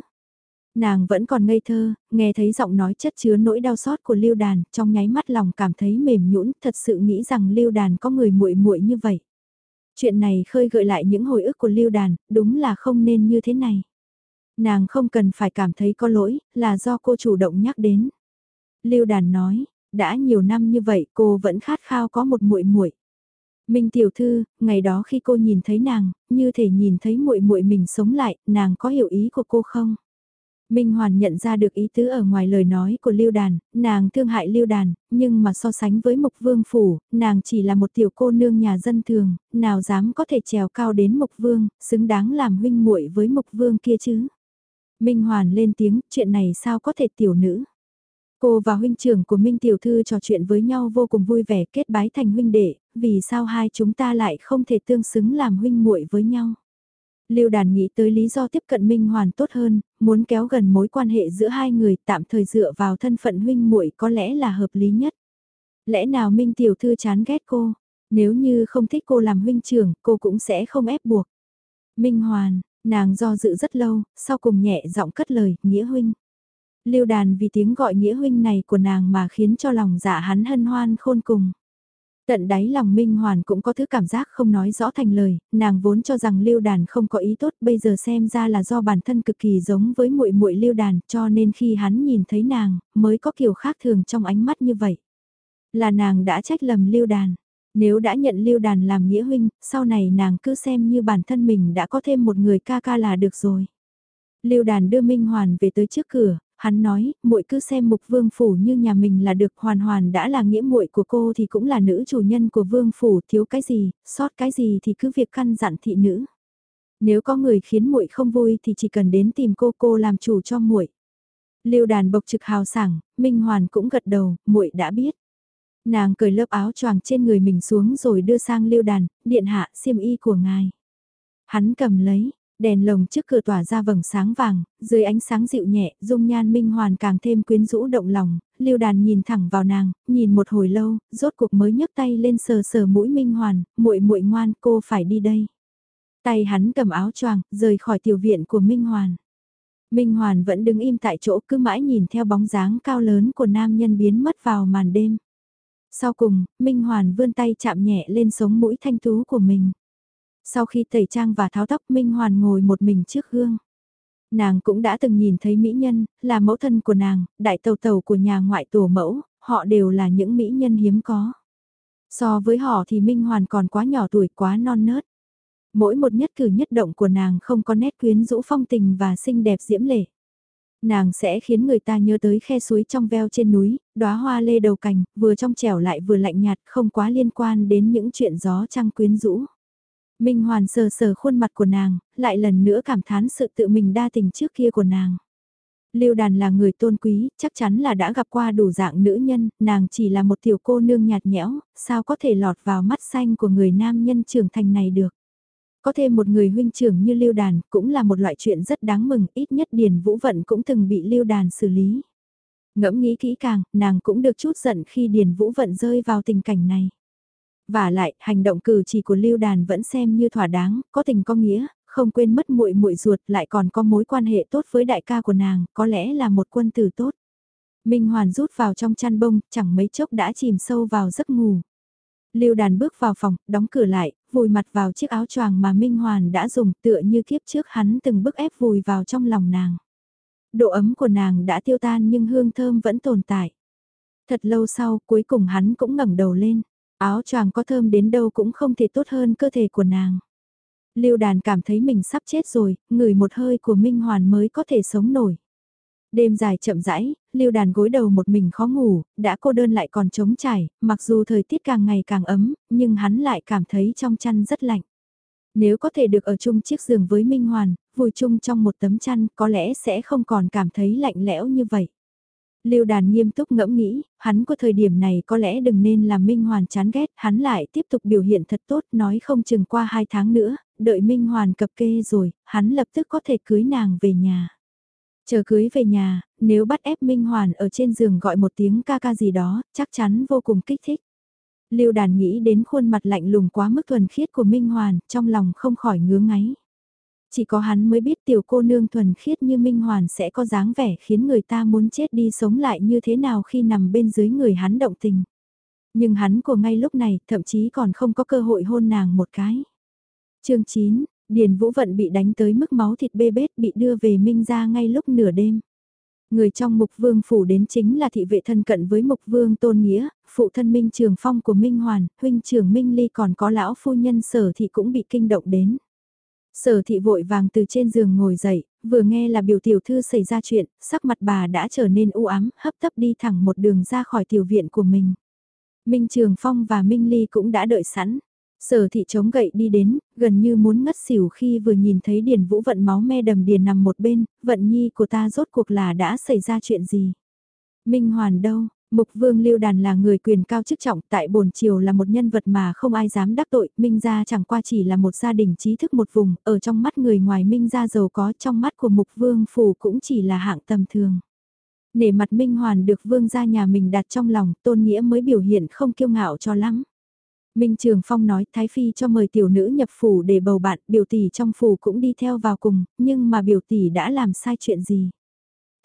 Nàng vẫn còn ngây thơ, nghe thấy giọng nói chất chứa nỗi đau xót của Lưu Đàn, trong nháy mắt lòng cảm thấy mềm nhũn, thật sự nghĩ rằng Lưu Đàn có người muội muội như vậy. Chuyện này khơi gợi lại những hồi ức của Lưu Đàn, đúng là không nên như thế này. Nàng không cần phải cảm thấy có lỗi, là do cô chủ động nhắc đến. Lưu Đàn nói, đã nhiều năm như vậy cô vẫn khát khao có một muội muội. Minh tiểu thư, ngày đó khi cô nhìn thấy nàng, như thể nhìn thấy muội muội mình sống lại, nàng có hiểu ý của cô không? Minh Hoàn nhận ra được ý tứ ở ngoài lời nói của Lưu Đàn, nàng thương hại Lưu Đàn, nhưng mà so sánh với Mục Vương Phủ, nàng chỉ là một tiểu cô nương nhà dân thường, nào dám có thể trèo cao đến Mục Vương, xứng đáng làm huynh muội với Mục Vương kia chứ. Minh Hoàn lên tiếng, chuyện này sao có thể tiểu nữ. Cô và huynh trưởng của Minh Tiểu Thư trò chuyện với nhau vô cùng vui vẻ kết bái thành huynh đệ, vì sao hai chúng ta lại không thể tương xứng làm huynh muội với nhau. Lưu Đàn nghĩ tới lý do tiếp cận Minh Hoàn tốt hơn, muốn kéo gần mối quan hệ giữa hai người tạm thời dựa vào thân phận huynh muội có lẽ là hợp lý nhất. Lẽ nào Minh Tiểu Thư chán ghét cô? Nếu như không thích cô làm huynh trưởng, cô cũng sẽ không ép buộc. Minh Hoàn, nàng do dự rất lâu, sau cùng nhẹ giọng cất lời, nghĩa huynh. Lưu Đàn vì tiếng gọi nghĩa huynh này của nàng mà khiến cho lòng dạ hắn hân hoan khôn cùng. Tận đáy lòng Minh Hoàn cũng có thứ cảm giác không nói rõ thành lời, nàng vốn cho rằng Lưu Đàn không có ý tốt, bây giờ xem ra là do bản thân cực kỳ giống với muội muội Lưu Đàn, cho nên khi hắn nhìn thấy nàng, mới có kiểu khác thường trong ánh mắt như vậy. Là nàng đã trách lầm Lưu Đàn. Nếu đã nhận Lưu Đàn làm nghĩa huynh, sau này nàng cứ xem như bản thân mình đã có thêm một người ca ca là được rồi. Lưu Đàn đưa Minh Hoàn về tới trước cửa, hắn nói, muội cứ xem mục vương phủ như nhà mình là được hoàn hoàn đã là nghĩa muội của cô thì cũng là nữ chủ nhân của vương phủ thiếu cái gì, sót cái gì thì cứ việc căn dặn thị nữ. Nếu có người khiến muội không vui thì chỉ cần đến tìm cô cô làm chủ cho muội. Lưu đàn bộc trực hào sảng, Minh Hoàn cũng gật đầu, muội đã biết. Nàng cởi lớp áo choàng trên người mình xuống rồi đưa sang lưu đàn, điện hạ xiêm y của ngài. Hắn cầm lấy, Đèn lồng trước cửa tỏa ra vầng sáng vàng, dưới ánh sáng dịu nhẹ, dung nhan minh hoàn càng thêm quyến rũ động lòng, lưu đàn nhìn thẳng vào nàng, nhìn một hồi lâu, rốt cuộc mới nhấc tay lên sờ sờ mũi minh hoàn, muội muội ngoan cô phải đi đây. Tay hắn cầm áo choàng, rời khỏi tiểu viện của minh hoàn. Minh hoàn vẫn đứng im tại chỗ cứ mãi nhìn theo bóng dáng cao lớn của nam nhân biến mất vào màn đêm. Sau cùng, Minh Hoàn vươn tay chạm nhẹ lên sống mũi thanh tú của mình. Sau khi tẩy trang và tháo tóc Minh Hoàn ngồi một mình trước gương. Nàng cũng đã từng nhìn thấy mỹ nhân, là mẫu thân của nàng, đại tàu tàu của nhà ngoại tổ mẫu, họ đều là những mỹ nhân hiếm có. So với họ thì Minh Hoàn còn quá nhỏ tuổi quá non nớt. Mỗi một nhất cử nhất động của nàng không có nét quyến rũ phong tình và xinh đẹp diễm lệ. Nàng sẽ khiến người ta nhớ tới khe suối trong veo trên núi, đóa hoa lê đầu cành, vừa trong trẻo lại vừa lạnh nhạt không quá liên quan đến những chuyện gió trăng quyến rũ. Minh Hoàn sờ sờ khuôn mặt của nàng, lại lần nữa cảm thán sự tự mình đa tình trước kia của nàng. Lưu đàn là người tôn quý, chắc chắn là đã gặp qua đủ dạng nữ nhân, nàng chỉ là một tiểu cô nương nhạt nhẽo, sao có thể lọt vào mắt xanh của người nam nhân trưởng thành này được. Có thêm một người huynh trưởng như lưu đàn cũng là một loại chuyện rất đáng mừng, ít nhất Điền Vũ Vận cũng từng bị lưu đàn xử lý. Ngẫm nghĩ kỹ càng, nàng cũng được chút giận khi Điền Vũ Vận rơi vào tình cảnh này. Và lại, hành động cử chỉ của Lưu Đàn vẫn xem như thỏa đáng, có tình có nghĩa, không quên mất muội muội ruột, lại còn có mối quan hệ tốt với đại ca của nàng, có lẽ là một quân tử tốt. Minh Hoàn rút vào trong chăn bông, chẳng mấy chốc đã chìm sâu vào giấc ngủ. Lưu Đàn bước vào phòng, đóng cửa lại, vùi mặt vào chiếc áo choàng mà Minh Hoàn đã dùng tựa như kiếp trước hắn từng bức ép vùi vào trong lòng nàng. Độ ấm của nàng đã tiêu tan nhưng hương thơm vẫn tồn tại. Thật lâu sau, cuối cùng hắn cũng ngẩng đầu lên. Áo choàng có thơm đến đâu cũng không thể tốt hơn cơ thể của nàng. Lưu đàn cảm thấy mình sắp chết rồi, ngửi một hơi của Minh Hoàn mới có thể sống nổi. Đêm dài chậm rãi, lưu đàn gối đầu một mình khó ngủ, đã cô đơn lại còn trống trải, mặc dù thời tiết càng ngày càng ấm, nhưng hắn lại cảm thấy trong chăn rất lạnh. Nếu có thể được ở chung chiếc giường với Minh Hoàn, vùi chung trong một tấm chăn có lẽ sẽ không còn cảm thấy lạnh lẽo như vậy. Lưu đàn nghiêm túc ngẫm nghĩ, hắn của thời điểm này có lẽ đừng nên làm Minh Hoàn chán ghét, hắn lại tiếp tục biểu hiện thật tốt, nói không chừng qua hai tháng nữa, đợi Minh Hoàn cập kê rồi, hắn lập tức có thể cưới nàng về nhà. Chờ cưới về nhà, nếu bắt ép Minh Hoàn ở trên giường gọi một tiếng ca ca gì đó, chắc chắn vô cùng kích thích. Lưu đàn nghĩ đến khuôn mặt lạnh lùng quá mức thuần khiết của Minh Hoàn, trong lòng không khỏi ngứa ngáy. Chỉ có hắn mới biết tiểu cô nương thuần khiết như Minh Hoàn sẽ có dáng vẻ khiến người ta muốn chết đi sống lại như thế nào khi nằm bên dưới người hắn động tình. Nhưng hắn của ngay lúc này thậm chí còn không có cơ hội hôn nàng một cái. chương 9, Điền Vũ Vận bị đánh tới mức máu thịt bê bết bị đưa về Minh ra ngay lúc nửa đêm. Người trong mục vương phủ đến chính là thị vệ thân cận với mục vương tôn nghĩa, phụ thân minh trường phong của Minh Hoàn, huynh trưởng Minh Ly còn có lão phu nhân sở thị cũng bị kinh động đến. Sở thị vội vàng từ trên giường ngồi dậy, vừa nghe là biểu tiểu thư xảy ra chuyện, sắc mặt bà đã trở nên u ám, hấp tấp đi thẳng một đường ra khỏi tiểu viện của mình. Minh Trường Phong và Minh Ly cũng đã đợi sẵn. Sở thị chống gậy đi đến, gần như muốn ngất xỉu khi vừa nhìn thấy Điền Vũ vận máu me đầm điền nằm một bên, vận nhi của ta rốt cuộc là đã xảy ra chuyện gì. Minh Hoàn đâu, Mục Vương Lưu Đàn là người quyền cao chức trọng tại bồn triều là một nhân vật mà không ai dám đắc tội, Minh gia chẳng qua chỉ là một gia đình trí thức một vùng, ở trong mắt người ngoài Minh gia giàu có trong mắt của Mục Vương Phủ cũng chỉ là hạng tầm thường. Nể mặt Minh Hoàn được Vương gia nhà mình đặt trong lòng, tôn nghĩa mới biểu hiện không kiêu ngạo cho lắm. Minh Trường Phong nói Thái Phi cho mời tiểu nữ nhập phủ để bầu bạn, biểu tỷ trong phủ cũng đi theo vào cùng, nhưng mà biểu tỷ đã làm sai chuyện gì.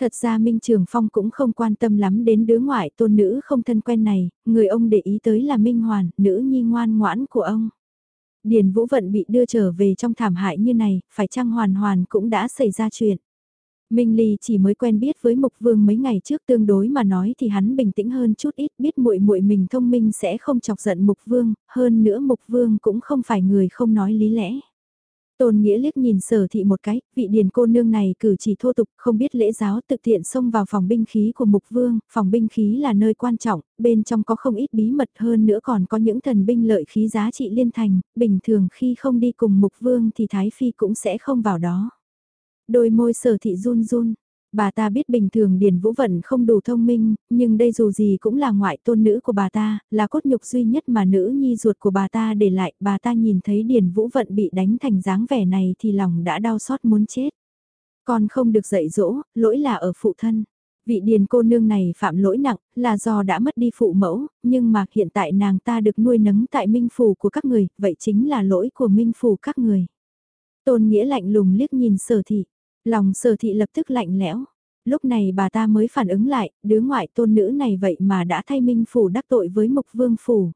Thật ra Minh Trường Phong cũng không quan tâm lắm đến đứa ngoại tôn nữ không thân quen này, người ông để ý tới là Minh Hoàn, nữ nhi ngoan ngoãn của ông. Điền Vũ Vận bị đưa trở về trong thảm hại như này, phải chăng hoàn hoàn cũng đã xảy ra chuyện. Minh Ly chỉ mới quen biết với Mục Vương mấy ngày trước tương đối mà nói thì hắn bình tĩnh hơn chút ít, biết muội muội mình thông minh sẽ không chọc giận Mục Vương, hơn nữa Mục Vương cũng không phải người không nói lý lẽ. Tôn Nghĩa liếc nhìn sở thị một cái, vị điền cô nương này cử chỉ thô tục, không biết lễ giáo thực tiện xông vào phòng binh khí của Mục Vương, phòng binh khí là nơi quan trọng, bên trong có không ít bí mật hơn nữa còn có những thần binh lợi khí giá trị liên thành, bình thường khi không đi cùng Mục Vương thì Thái Phi cũng sẽ không vào đó. Đôi môi sở thị run run, Bà ta biết bình thường Điền Vũ Vận không đủ thông minh, nhưng đây dù gì cũng là ngoại tôn nữ của bà ta, là cốt nhục duy nhất mà nữ nhi ruột của bà ta để lại. Bà ta nhìn thấy Điền Vũ Vận bị đánh thành dáng vẻ này thì lòng đã đau xót muốn chết. Con không được dạy dỗ, lỗi là ở phụ thân. Vị Điền cô nương này phạm lỗi nặng là do đã mất đi phụ mẫu, nhưng mà hiện tại nàng ta được nuôi nấng tại minh phủ của các người, vậy chính là lỗi của minh phủ các người. Tôn Nghĩa lạnh lùng liếc nhìn sở thị Lòng sở thị lập tức lạnh lẽo. Lúc này bà ta mới phản ứng lại, đứa ngoại tôn nữ này vậy mà đã thay minh phủ đắc tội với mục vương phủ.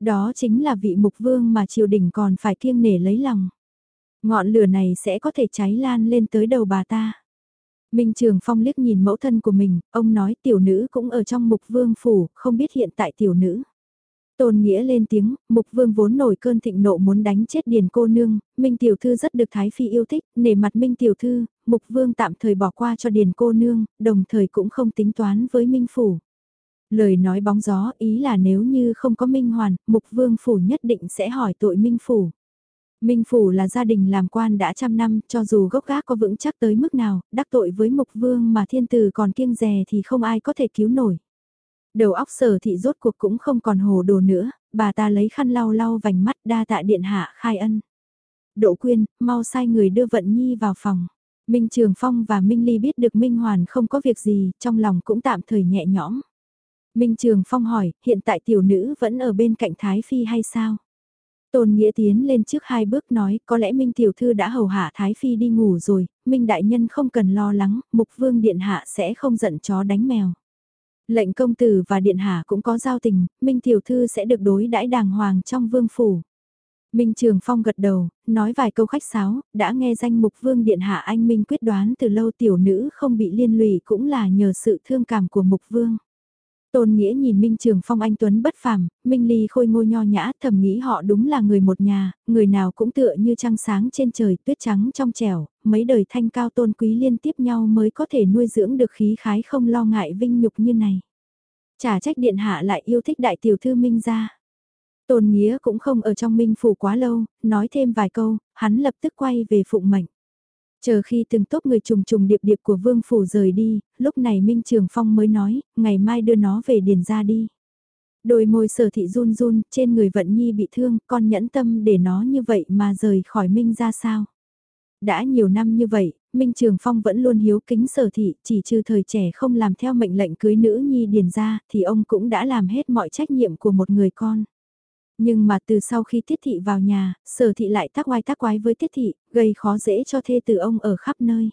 Đó chính là vị mục vương mà triều đình còn phải kiêng nể lấy lòng. Ngọn lửa này sẽ có thể cháy lan lên tới đầu bà ta. Minh Trường Phong liếc nhìn mẫu thân của mình, ông nói tiểu nữ cũng ở trong mục vương phủ, không biết hiện tại tiểu nữ. Tôn Nghĩa lên tiếng, Mục Vương vốn nổi cơn thịnh nộ muốn đánh chết Điền cô nương, Minh Tiểu Thư rất được Thái Phi yêu thích, nể mặt Minh Tiểu Thư, Mục Vương tạm thời bỏ qua cho Điền cô nương, đồng thời cũng không tính toán với Minh Phủ. Lời nói bóng gió ý là nếu như không có Minh Hoàn, Mục Vương Phủ nhất định sẽ hỏi tội Minh Phủ. Minh Phủ là gia đình làm quan đã trăm năm, cho dù gốc gác có vững chắc tới mức nào, đắc tội với Mục Vương mà thiên tử còn kiêng rè thì không ai có thể cứu nổi. Đầu óc sở thị rốt cuộc cũng không còn hồ đồ nữa, bà ta lấy khăn lau lau vành mắt đa tạ điện hạ khai ân. Đỗ quyên, mau sai người đưa vận nhi vào phòng. Minh Trường Phong và Minh Ly biết được Minh Hoàn không có việc gì, trong lòng cũng tạm thời nhẹ nhõm. Minh Trường Phong hỏi, hiện tại tiểu nữ vẫn ở bên cạnh Thái Phi hay sao? Tôn Nghĩa tiến lên trước hai bước nói, có lẽ Minh Tiểu Thư đã hầu hạ Thái Phi đi ngủ rồi, Minh Đại Nhân không cần lo lắng, Mục Vương Điện Hạ sẽ không giận chó đánh mèo. Lệnh công tử và điện hạ cũng có giao tình, Minh Tiểu Thư sẽ được đối đãi đàng hoàng trong vương phủ. Minh Trường Phong gật đầu, nói vài câu khách sáo, đã nghe danh mục vương điện hạ anh Minh quyết đoán từ lâu tiểu nữ không bị liên lụy cũng là nhờ sự thương cảm của mục vương. Tôn Nghĩa nhìn Minh Trường Phong anh Tuấn bất phàm, Minh Ly khôi ngô nho nhã thầm nghĩ họ đúng là người một nhà, người nào cũng tựa như trăng sáng trên trời tuyết trắng trong trẻo, mấy đời thanh cao tôn quý liên tiếp nhau mới có thể nuôi dưỡng được khí khái không lo ngại vinh nhục như này. Chả trách điện hạ lại yêu thích đại tiểu thư Minh ra. Tôn Nghĩa cũng không ở trong Minh Phủ quá lâu, nói thêm vài câu, hắn lập tức quay về phụng mệnh. Chờ khi từng tốt người trùng trùng điệp điệp của Vương Phủ rời đi, lúc này Minh Trường Phong mới nói, ngày mai đưa nó về điền ra đi. Đôi môi sở thị run run, trên người vận nhi bị thương, con nhẫn tâm để nó như vậy mà rời khỏi Minh ra sao. Đã nhiều năm như vậy, Minh Trường Phong vẫn luôn hiếu kính sở thị, chỉ trừ thời trẻ không làm theo mệnh lệnh cưới nữ nhi điền ra, thì ông cũng đã làm hết mọi trách nhiệm của một người con. Nhưng mà từ sau khi tiết thị vào nhà, sở thị lại tác oai tác quái với tiết thị, gây khó dễ cho thê từ ông ở khắp nơi.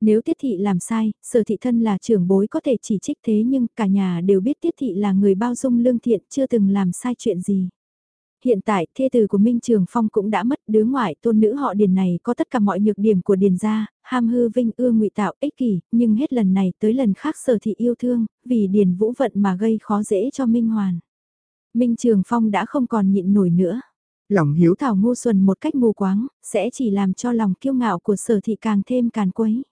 Nếu tiết thị làm sai, sở thị thân là trưởng bối có thể chỉ trích thế nhưng cả nhà đều biết tiết thị là người bao dung lương thiện chưa từng làm sai chuyện gì. hiện tại thê tử của Minh Trường Phong cũng đã mất đứa ngoại tôn nữ họ Điền này có tất cả mọi nhược điểm của Điền gia, ham hư vinh ưa ngụy tạo ích kỷ, nhưng hết lần này tới lần khác sở thị yêu thương, vì Điền vũ vận mà gây khó dễ cho Minh Hoàn. Minh Trường Phong đã không còn nhịn nổi nữa. Lòng hiếu thảo ngu xuẩn một cách mù quáng, sẽ chỉ làm cho lòng kiêu ngạo của sở thị càng thêm càn quấy.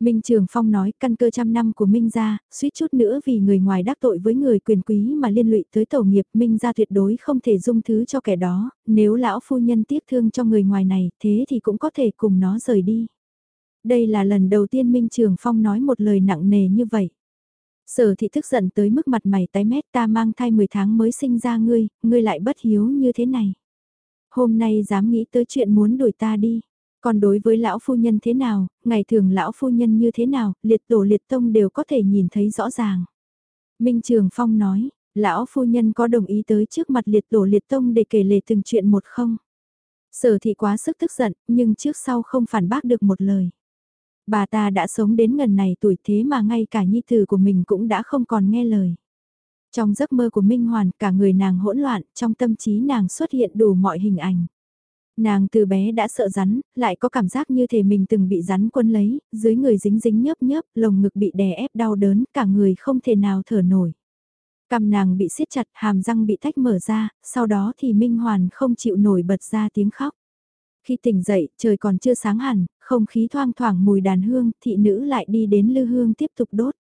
Minh Trường Phong nói căn cơ trăm năm của Minh gia, suýt chút nữa vì người ngoài đắc tội với người quyền quý mà liên lụy tới tổ nghiệp Minh gia tuyệt đối không thể dung thứ cho kẻ đó, nếu lão phu nhân tiếc thương cho người ngoài này thế thì cũng có thể cùng nó rời đi. Đây là lần đầu tiên Minh Trường Phong nói một lời nặng nề như vậy. Sở thị thức giận tới mức mặt mày tái mét ta mang thai 10 tháng mới sinh ra ngươi, ngươi lại bất hiếu như thế này. Hôm nay dám nghĩ tới chuyện muốn đuổi ta đi. Còn đối với lão phu nhân thế nào, ngày thường lão phu nhân như thế nào, liệt tổ liệt tông đều có thể nhìn thấy rõ ràng. Minh Trường Phong nói, lão phu nhân có đồng ý tới trước mặt liệt tổ liệt tông để kể lể từng chuyện một không? Sở thị quá sức tức giận, nhưng trước sau không phản bác được một lời. Bà ta đã sống đến ngần này tuổi thế mà ngay cả nhi tử của mình cũng đã không còn nghe lời. Trong giấc mơ của Minh Hoàn, cả người nàng hỗn loạn, trong tâm trí nàng xuất hiện đủ mọi hình ảnh. Nàng từ bé đã sợ rắn, lại có cảm giác như thể mình từng bị rắn quân lấy, dưới người dính dính nhớp nhớp, lồng ngực bị đè ép đau đớn, cả người không thể nào thở nổi. Cầm nàng bị siết chặt, hàm răng bị tách mở ra, sau đó thì Minh Hoàn không chịu nổi bật ra tiếng khóc. Khi tỉnh dậy, trời còn chưa sáng hẳn, không khí thoang thoảng mùi đàn hương, thị nữ lại đi đến lư hương tiếp tục đốt.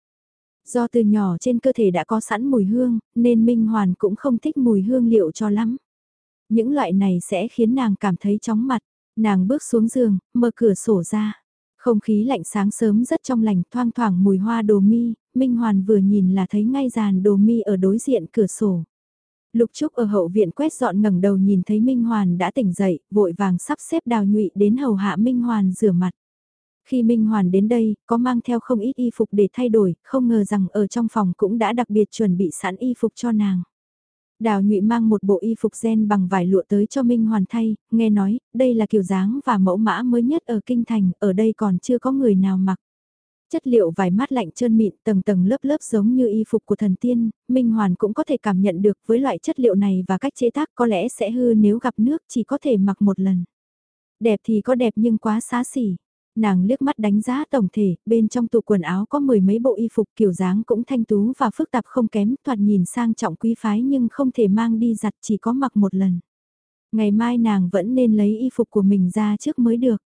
Do từ nhỏ trên cơ thể đã có sẵn mùi hương, nên Minh Hoàn cũng không thích mùi hương liệu cho lắm. Những loại này sẽ khiến nàng cảm thấy chóng mặt. Nàng bước xuống giường, mở cửa sổ ra. Không khí lạnh sáng sớm rất trong lành thoang thoảng mùi hoa đồ mi, Minh Hoàn vừa nhìn là thấy ngay dàn đồ mi ở đối diện cửa sổ. Lục Trúc ở hậu viện quét dọn ngẩng đầu nhìn thấy Minh Hoàn đã tỉnh dậy, vội vàng sắp xếp đào nhụy đến hầu hạ Minh Hoàn rửa mặt. Khi Minh Hoàn đến đây, có mang theo không ít y phục để thay đổi, không ngờ rằng ở trong phòng cũng đã đặc biệt chuẩn bị sẵn y phục cho nàng. Đào nhụy mang một bộ y phục gen bằng vải lụa tới cho Minh Hoàn thay, nghe nói, đây là kiểu dáng và mẫu mã mới nhất ở Kinh Thành, ở đây còn chưa có người nào mặc. Chất liệu vải mát lạnh trơn mịn tầng tầng lớp lớp giống như y phục của thần tiên, Minh Hoàn cũng có thể cảm nhận được với loại chất liệu này và cách chế tác có lẽ sẽ hư nếu gặp nước chỉ có thể mặc một lần. Đẹp thì có đẹp nhưng quá xá xỉ nàng liếc mắt đánh giá tổng thể, bên trong tủ quần áo có mười mấy bộ y phục kiểu dáng cũng thanh tú và phức tạp không kém, thoạt nhìn sang trọng quý phái nhưng không thể mang đi giặt chỉ có mặc một lần. Ngày mai nàng vẫn nên lấy y phục của mình ra trước mới được.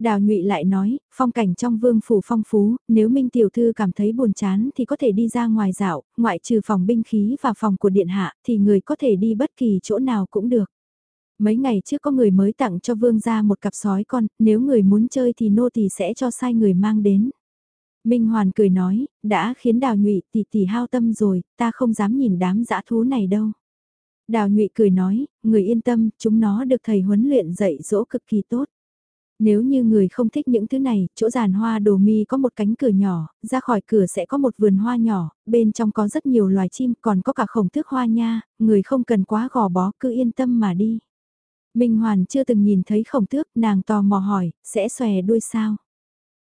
Đào nhụy lại nói, phong cảnh trong vương phủ phong phú, nếu Minh Tiểu Thư cảm thấy buồn chán thì có thể đi ra ngoài dạo, ngoại trừ phòng binh khí và phòng của điện hạ thì người có thể đi bất kỳ chỗ nào cũng được. Mấy ngày trước có người mới tặng cho vương gia một cặp sói con, nếu người muốn chơi thì nô tỳ sẽ cho sai người mang đến. Minh Hoàn cười nói, đã khiến đào nhụy tỷ tỷ hao tâm rồi, ta không dám nhìn đám dã thú này đâu. Đào nhụy cười nói, người yên tâm, chúng nó được thầy huấn luyện dạy dỗ cực kỳ tốt. Nếu như người không thích những thứ này, chỗ giàn hoa đồ mi có một cánh cửa nhỏ, ra khỏi cửa sẽ có một vườn hoa nhỏ, bên trong có rất nhiều loài chim, còn có cả khổng thước hoa nha, người không cần quá gò bó, cứ yên tâm mà đi. Minh Hoàn chưa từng nhìn thấy khổng tước, nàng tò mò hỏi, sẽ xòe đuôi sao?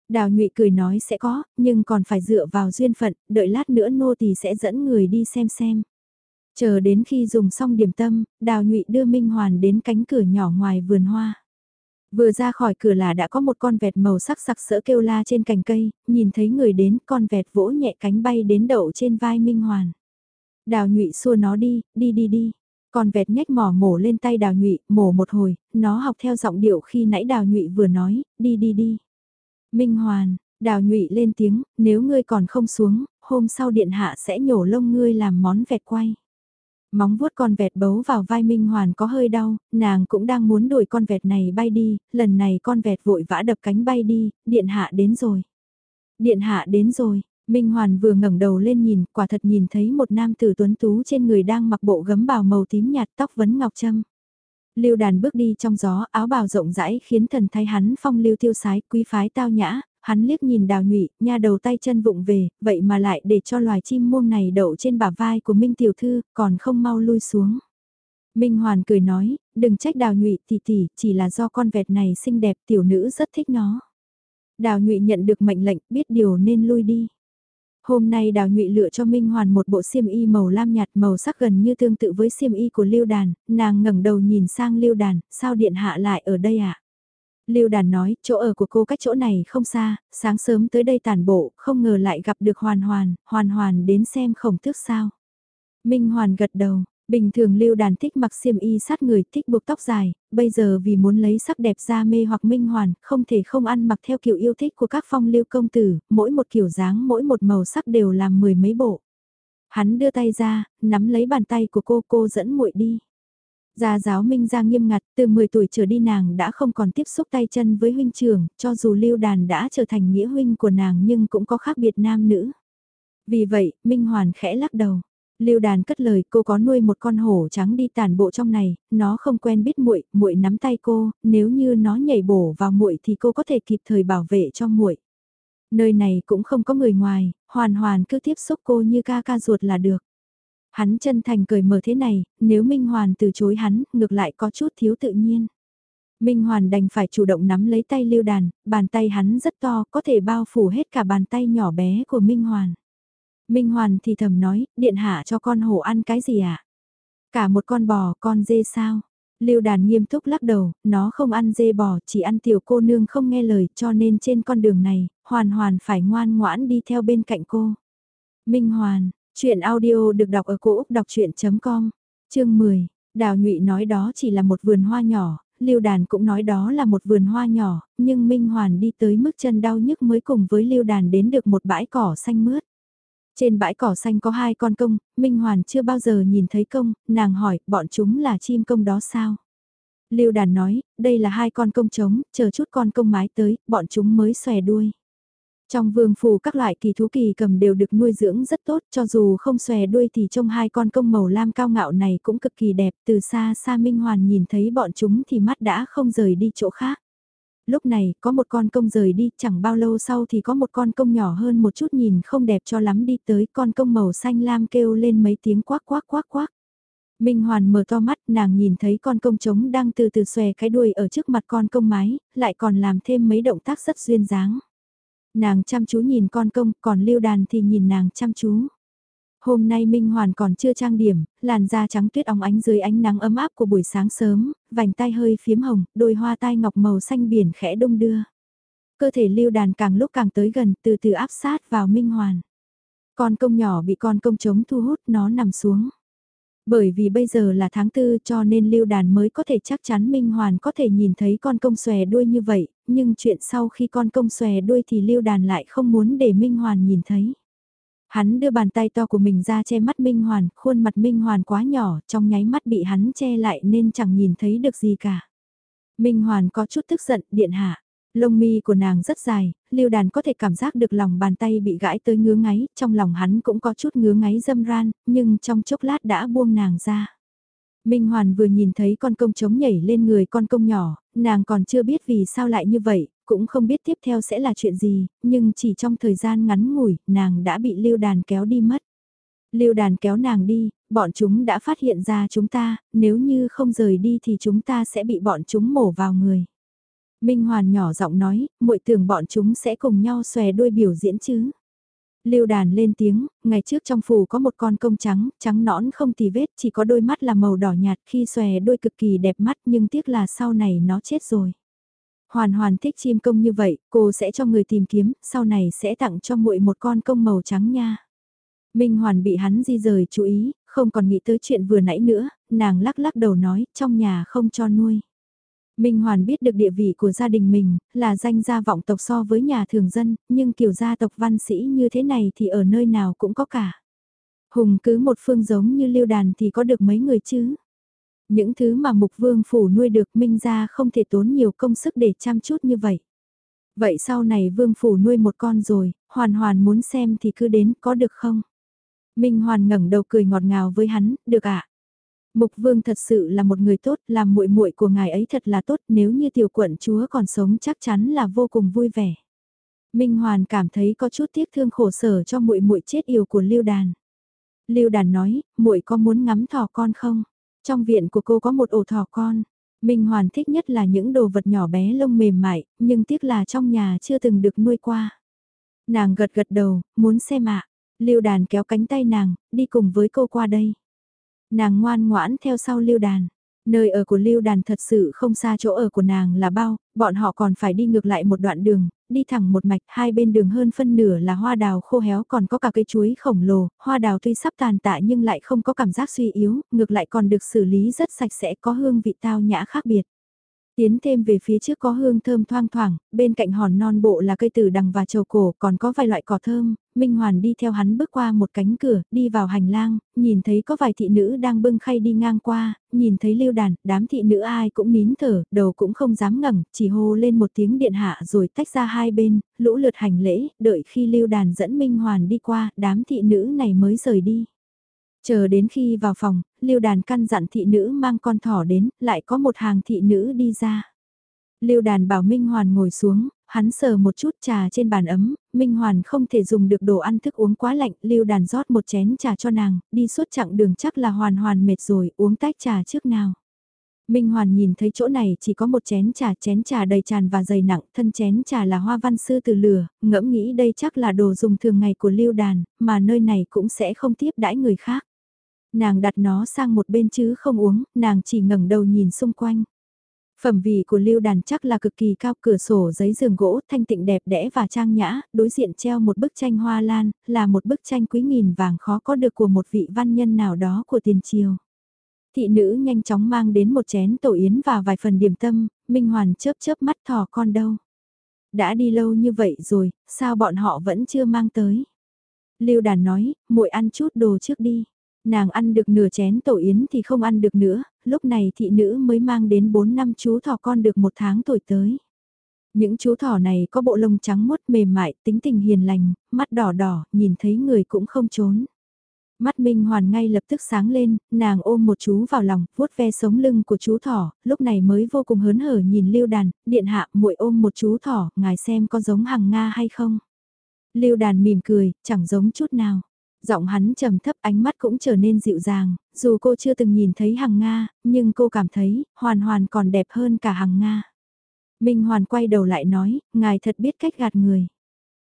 Đào nhụy cười nói sẽ có, nhưng còn phải dựa vào duyên phận, đợi lát nữa nô tỳ sẽ dẫn người đi xem xem. Chờ đến khi dùng xong điểm tâm, đào nhụy đưa Minh Hoàn đến cánh cửa nhỏ ngoài vườn hoa. Vừa ra khỏi cửa là đã có một con vẹt màu sắc sặc sỡ kêu la trên cành cây, nhìn thấy người đến con vẹt vỗ nhẹ cánh bay đến đậu trên vai Minh Hoàn. Đào nhụy xua nó đi, đi đi đi. Con vẹt nhách mỏ mổ lên tay đào nhụy, mổ một hồi, nó học theo giọng điệu khi nãy đào nhụy vừa nói, đi đi đi. Minh Hoàn, đào nhụy lên tiếng, nếu ngươi còn không xuống, hôm sau điện hạ sẽ nhổ lông ngươi làm món vẹt quay. Móng vuốt con vẹt bấu vào vai Minh Hoàn có hơi đau, nàng cũng đang muốn đuổi con vẹt này bay đi, lần này con vẹt vội vã đập cánh bay đi, điện hạ đến rồi. Điện hạ đến rồi, Minh Hoàn vừa ngẩng đầu lên nhìn, quả thật nhìn thấy một nam tử tuấn tú trên người đang mặc bộ gấm bào màu tím nhạt tóc vấn ngọc trâm. Lưu đàn bước đi trong gió, áo bào rộng rãi khiến thần thay hắn phong lưu tiêu sái, quý phái tao nhã, hắn liếc nhìn đào nhụy, nha đầu tay chân vụng về, vậy mà lại để cho loài chim muông này đậu trên bả vai của Minh Tiểu Thư, còn không mau lui xuống. Minh Hoàn cười nói, đừng trách đào nhụy tỷ tỷ, chỉ là do con vẹt này xinh đẹp tiểu nữ rất thích nó. Đào nhụy nhận được mệnh lệnh, biết điều nên lui đi. Hôm nay Đào Nhụy lựa cho Minh Hoàn một bộ xiêm y màu lam nhạt màu sắc gần như tương tự với xiêm y của Lưu Đàn, nàng ngẩng đầu nhìn sang Lưu Đàn, sao điện hạ lại ở đây ạ? À? Lưu Đàn nói, chỗ ở của cô cách chỗ này không xa, sáng sớm tới đây tàn bộ, không ngờ lại gặp được Hoàn Hoàn, Hoàn Hoàn đến xem khổng tước sao. Minh Hoàn gật đầu, bình thường Lưu Đàn thích mặc xiêm y sát người, thích buộc tóc dài, bây giờ vì muốn lấy sắc đẹp ra mê hoặc Minh Hoàn, không thể không ăn mặc theo kiểu yêu thích của các phong lưu công tử, mỗi một kiểu dáng mỗi một màu sắc đều làm mười mấy bộ. Hắn đưa tay ra, nắm lấy bàn tay của cô, cô dẫn muội đi. Gia giáo minh gia nghiêm ngặt, từ 10 tuổi trở đi nàng đã không còn tiếp xúc tay chân với huynh trưởng, cho dù lưu đàn đã trở thành nghĩa huynh của nàng nhưng cũng có khác biệt nam nữ. Vì vậy, Minh Hoàn khẽ lắc đầu. Lưu đàn cất lời cô có nuôi một con hổ trắng đi tàn bộ trong này, nó không quen biết muội, muội nắm tay cô, nếu như nó nhảy bổ vào muội thì cô có thể kịp thời bảo vệ cho muội. Nơi này cũng không có người ngoài, hoàn hoàn cứ tiếp xúc cô như ca ca ruột là được. Hắn chân thành cười mở thế này, nếu Minh Hoàn từ chối hắn, ngược lại có chút thiếu tự nhiên. Minh Hoàn đành phải chủ động nắm lấy tay lưu đàn, bàn tay hắn rất to, có thể bao phủ hết cả bàn tay nhỏ bé của Minh Hoàn. Minh Hoàn thì thầm nói, điện hạ cho con hổ ăn cái gì ạ? À? Cả một con bò, con dê sao? Lưu đàn nghiêm túc lắc đầu, nó không ăn dê bò, chỉ ăn tiểu cô nương không nghe lời, cho nên trên con đường này, hoàn hoàn phải ngoan ngoãn đi theo bên cạnh cô. Minh Hoàn, Chuyện audio được đọc ở cổ Úc đọc chuyện.com, chương 10, Đào Nhụy nói đó chỉ là một vườn hoa nhỏ, Lưu Đàn cũng nói đó là một vườn hoa nhỏ, nhưng Minh Hoàn đi tới mức chân đau nhức mới cùng với Lưu Đàn đến được một bãi cỏ xanh mướt. Trên bãi cỏ xanh có hai con công, Minh Hoàn chưa bao giờ nhìn thấy công, nàng hỏi, bọn chúng là chim công đó sao? Lưu Đàn nói, đây là hai con công trống, chờ chút con công mái tới, bọn chúng mới xòe đuôi. Trong vương phủ các loại kỳ thú kỳ cầm đều được nuôi dưỡng rất tốt cho dù không xòe đuôi thì trông hai con công màu lam cao ngạo này cũng cực kỳ đẹp từ xa xa Minh Hoàn nhìn thấy bọn chúng thì mắt đã không rời đi chỗ khác. Lúc này có một con công rời đi chẳng bao lâu sau thì có một con công nhỏ hơn một chút nhìn không đẹp cho lắm đi tới con công màu xanh lam kêu lên mấy tiếng quác quác quác quác. Minh Hoàn mở to mắt nàng nhìn thấy con công trống đang từ từ xòe cái đuôi ở trước mặt con công mái, lại còn làm thêm mấy động tác rất duyên dáng. Nàng chăm chú nhìn con công, còn lưu đàn thì nhìn nàng chăm chú. Hôm nay Minh Hoàn còn chưa trang điểm, làn da trắng tuyết óng ánh dưới ánh nắng ấm áp của buổi sáng sớm, vành tai hơi phiếm hồng, đôi hoa tai ngọc màu xanh biển khẽ đông đưa. Cơ thể lưu đàn càng lúc càng tới gần, từ từ áp sát vào Minh Hoàn. Con công nhỏ bị con công trống thu hút nó nằm xuống. Bởi vì bây giờ là tháng tư cho nên lưu đàn mới có thể chắc chắn Minh Hoàn có thể nhìn thấy con công xòe đuôi như vậy, nhưng chuyện sau khi con công xòe đuôi thì lưu đàn lại không muốn để Minh Hoàn nhìn thấy. Hắn đưa bàn tay to của mình ra che mắt Minh Hoàn, khuôn mặt Minh Hoàn quá nhỏ, trong nháy mắt bị hắn che lại nên chẳng nhìn thấy được gì cả. Minh Hoàn có chút tức giận, điện hạ. Lông mi của nàng rất dài, lưu đàn có thể cảm giác được lòng bàn tay bị gãi tới ngứa ngáy, trong lòng hắn cũng có chút ngứa ngáy dâm ran, nhưng trong chốc lát đã buông nàng ra. Minh Hoàn vừa nhìn thấy con công trống nhảy lên người con công nhỏ, nàng còn chưa biết vì sao lại như vậy, cũng không biết tiếp theo sẽ là chuyện gì, nhưng chỉ trong thời gian ngắn ngủi, nàng đã bị lưu đàn kéo đi mất. Lưu đàn kéo nàng đi, bọn chúng đã phát hiện ra chúng ta, nếu như không rời đi thì chúng ta sẽ bị bọn chúng mổ vào người. Minh Hoàn nhỏ giọng nói, muội tưởng bọn chúng sẽ cùng nhau xòe đuôi biểu diễn chứ. Lưu đàn lên tiếng, ngày trước trong phủ có một con công trắng, trắng nõn không tì vết, chỉ có đôi mắt là màu đỏ nhạt khi xòe đôi cực kỳ đẹp mắt nhưng tiếc là sau này nó chết rồi. Hoàn hoàn thích chim công như vậy, cô sẽ cho người tìm kiếm, sau này sẽ tặng cho muội một con công màu trắng nha. Minh Hoàn bị hắn di rời chú ý, không còn nghĩ tới chuyện vừa nãy nữa, nàng lắc lắc đầu nói, trong nhà không cho nuôi. Minh Hoàn biết được địa vị của gia đình mình, là danh gia vọng tộc so với nhà thường dân, nhưng kiểu gia tộc văn sĩ như thế này thì ở nơi nào cũng có cả. Hùng cứ một phương giống như lưu đàn thì có được mấy người chứ. Những thứ mà mục vương phủ nuôi được Minh gia không thể tốn nhiều công sức để chăm chút như vậy. Vậy sau này vương phủ nuôi một con rồi, hoàn hoàn muốn xem thì cứ đến có được không? Minh hoàn ngẩng đầu cười ngọt ngào với hắn, được ạ. À? Mục Vương thật sự là một người tốt, làm muội muội của ngài ấy thật là tốt, nếu như tiểu quận chúa còn sống chắc chắn là vô cùng vui vẻ. Minh Hoàn cảm thấy có chút tiếc thương khổ sở cho muội muội chết yêu của Lưu Đàn. Lưu Đàn nói, muội có muốn ngắm thỏ con không? Trong viện của cô có một ổ thỏ con. Minh Hoàn thích nhất là những đồ vật nhỏ bé lông mềm mại, nhưng tiếc là trong nhà chưa từng được nuôi qua. Nàng gật gật đầu, muốn xem ạ. Lưu đàn kéo cánh tay nàng, đi cùng với cô qua đây. Nàng ngoan ngoãn theo sau lưu đàn. Nơi ở của lưu đàn thật sự không xa chỗ ở của nàng là bao, bọn họ còn phải đi ngược lại một đoạn đường, đi thẳng một mạch, hai bên đường hơn phân nửa là hoa đào khô héo còn có cả cây chuối khổng lồ, hoa đào tuy sắp tàn tạ nhưng lại không có cảm giác suy yếu, ngược lại còn được xử lý rất sạch sẽ có hương vị tao nhã khác biệt. Tiến thêm về phía trước có hương thơm thoang thoảng, bên cạnh hòn non bộ là cây tử đằng và trầu cổ, còn có vài loại cỏ thơm, Minh Hoàn đi theo hắn bước qua một cánh cửa, đi vào hành lang, nhìn thấy có vài thị nữ đang bưng khay đi ngang qua, nhìn thấy lưu đàn, đám thị nữ ai cũng nín thở, đầu cũng không dám ngẩng, chỉ hô lên một tiếng điện hạ rồi tách ra hai bên, lũ lượt hành lễ, đợi khi lưu đàn dẫn Minh Hoàn đi qua, đám thị nữ này mới rời đi. Chờ đến khi vào phòng, Lưu Đàn căn dặn thị nữ mang con thỏ đến, lại có một hàng thị nữ đi ra. Lưu Đàn bảo Minh Hoàn ngồi xuống, hắn sờ một chút trà trên bàn ấm, Minh Hoàn không thể dùng được đồ ăn thức uống quá lạnh, Lưu Đàn rót một chén trà cho nàng, đi suốt chặng đường chắc là hoàn hoàn mệt rồi, uống tách trà trước nào. Minh Hoàn nhìn thấy chỗ này chỉ có một chén trà, chén trà đầy tràn và dày nặng, thân chén trà là hoa văn sư từ lửa, ngẫm nghĩ đây chắc là đồ dùng thường ngày của Lưu Đàn, mà nơi này cũng sẽ không tiếp đãi người khác. Nàng đặt nó sang một bên chứ không uống, nàng chỉ ngẩng đầu nhìn xung quanh. Phẩm vị của lưu đàn chắc là cực kỳ cao cửa sổ giấy giường gỗ thanh tịnh đẹp đẽ và trang nhã, đối diện treo một bức tranh hoa lan, là một bức tranh quý nghìn vàng khó có được của một vị văn nhân nào đó của tiền triều. Thị nữ nhanh chóng mang đến một chén tổ yến và vài phần điểm tâm, Minh Hoàn chớp chớp mắt thỏ con đâu. Đã đi lâu như vậy rồi, sao bọn họ vẫn chưa mang tới? Lưu đàn nói, muội ăn chút đồ trước đi. Nàng ăn được nửa chén tổ yến thì không ăn được nữa, lúc này thị nữ mới mang đến 4 năm chú thỏ con được một tháng tuổi tới. Những chú thỏ này có bộ lông trắng mốt mềm mại, tính tình hiền lành, mắt đỏ đỏ, nhìn thấy người cũng không trốn. Mắt Minh Hoàn ngay lập tức sáng lên, nàng ôm một chú vào lòng, vuốt ve sống lưng của chú thỏ, lúc này mới vô cùng hớn hở nhìn Lưu Đàn, điện hạ muội ôm một chú thỏ, ngài xem có giống hàng Nga hay không. Lưu Đàn mỉm cười, chẳng giống chút nào. Giọng hắn trầm thấp ánh mắt cũng trở nên dịu dàng, dù cô chưa từng nhìn thấy hằng Nga, nhưng cô cảm thấy, hoàn hoàn còn đẹp hơn cả hằng Nga. Minh Hoàn quay đầu lại nói, ngài thật biết cách gạt người.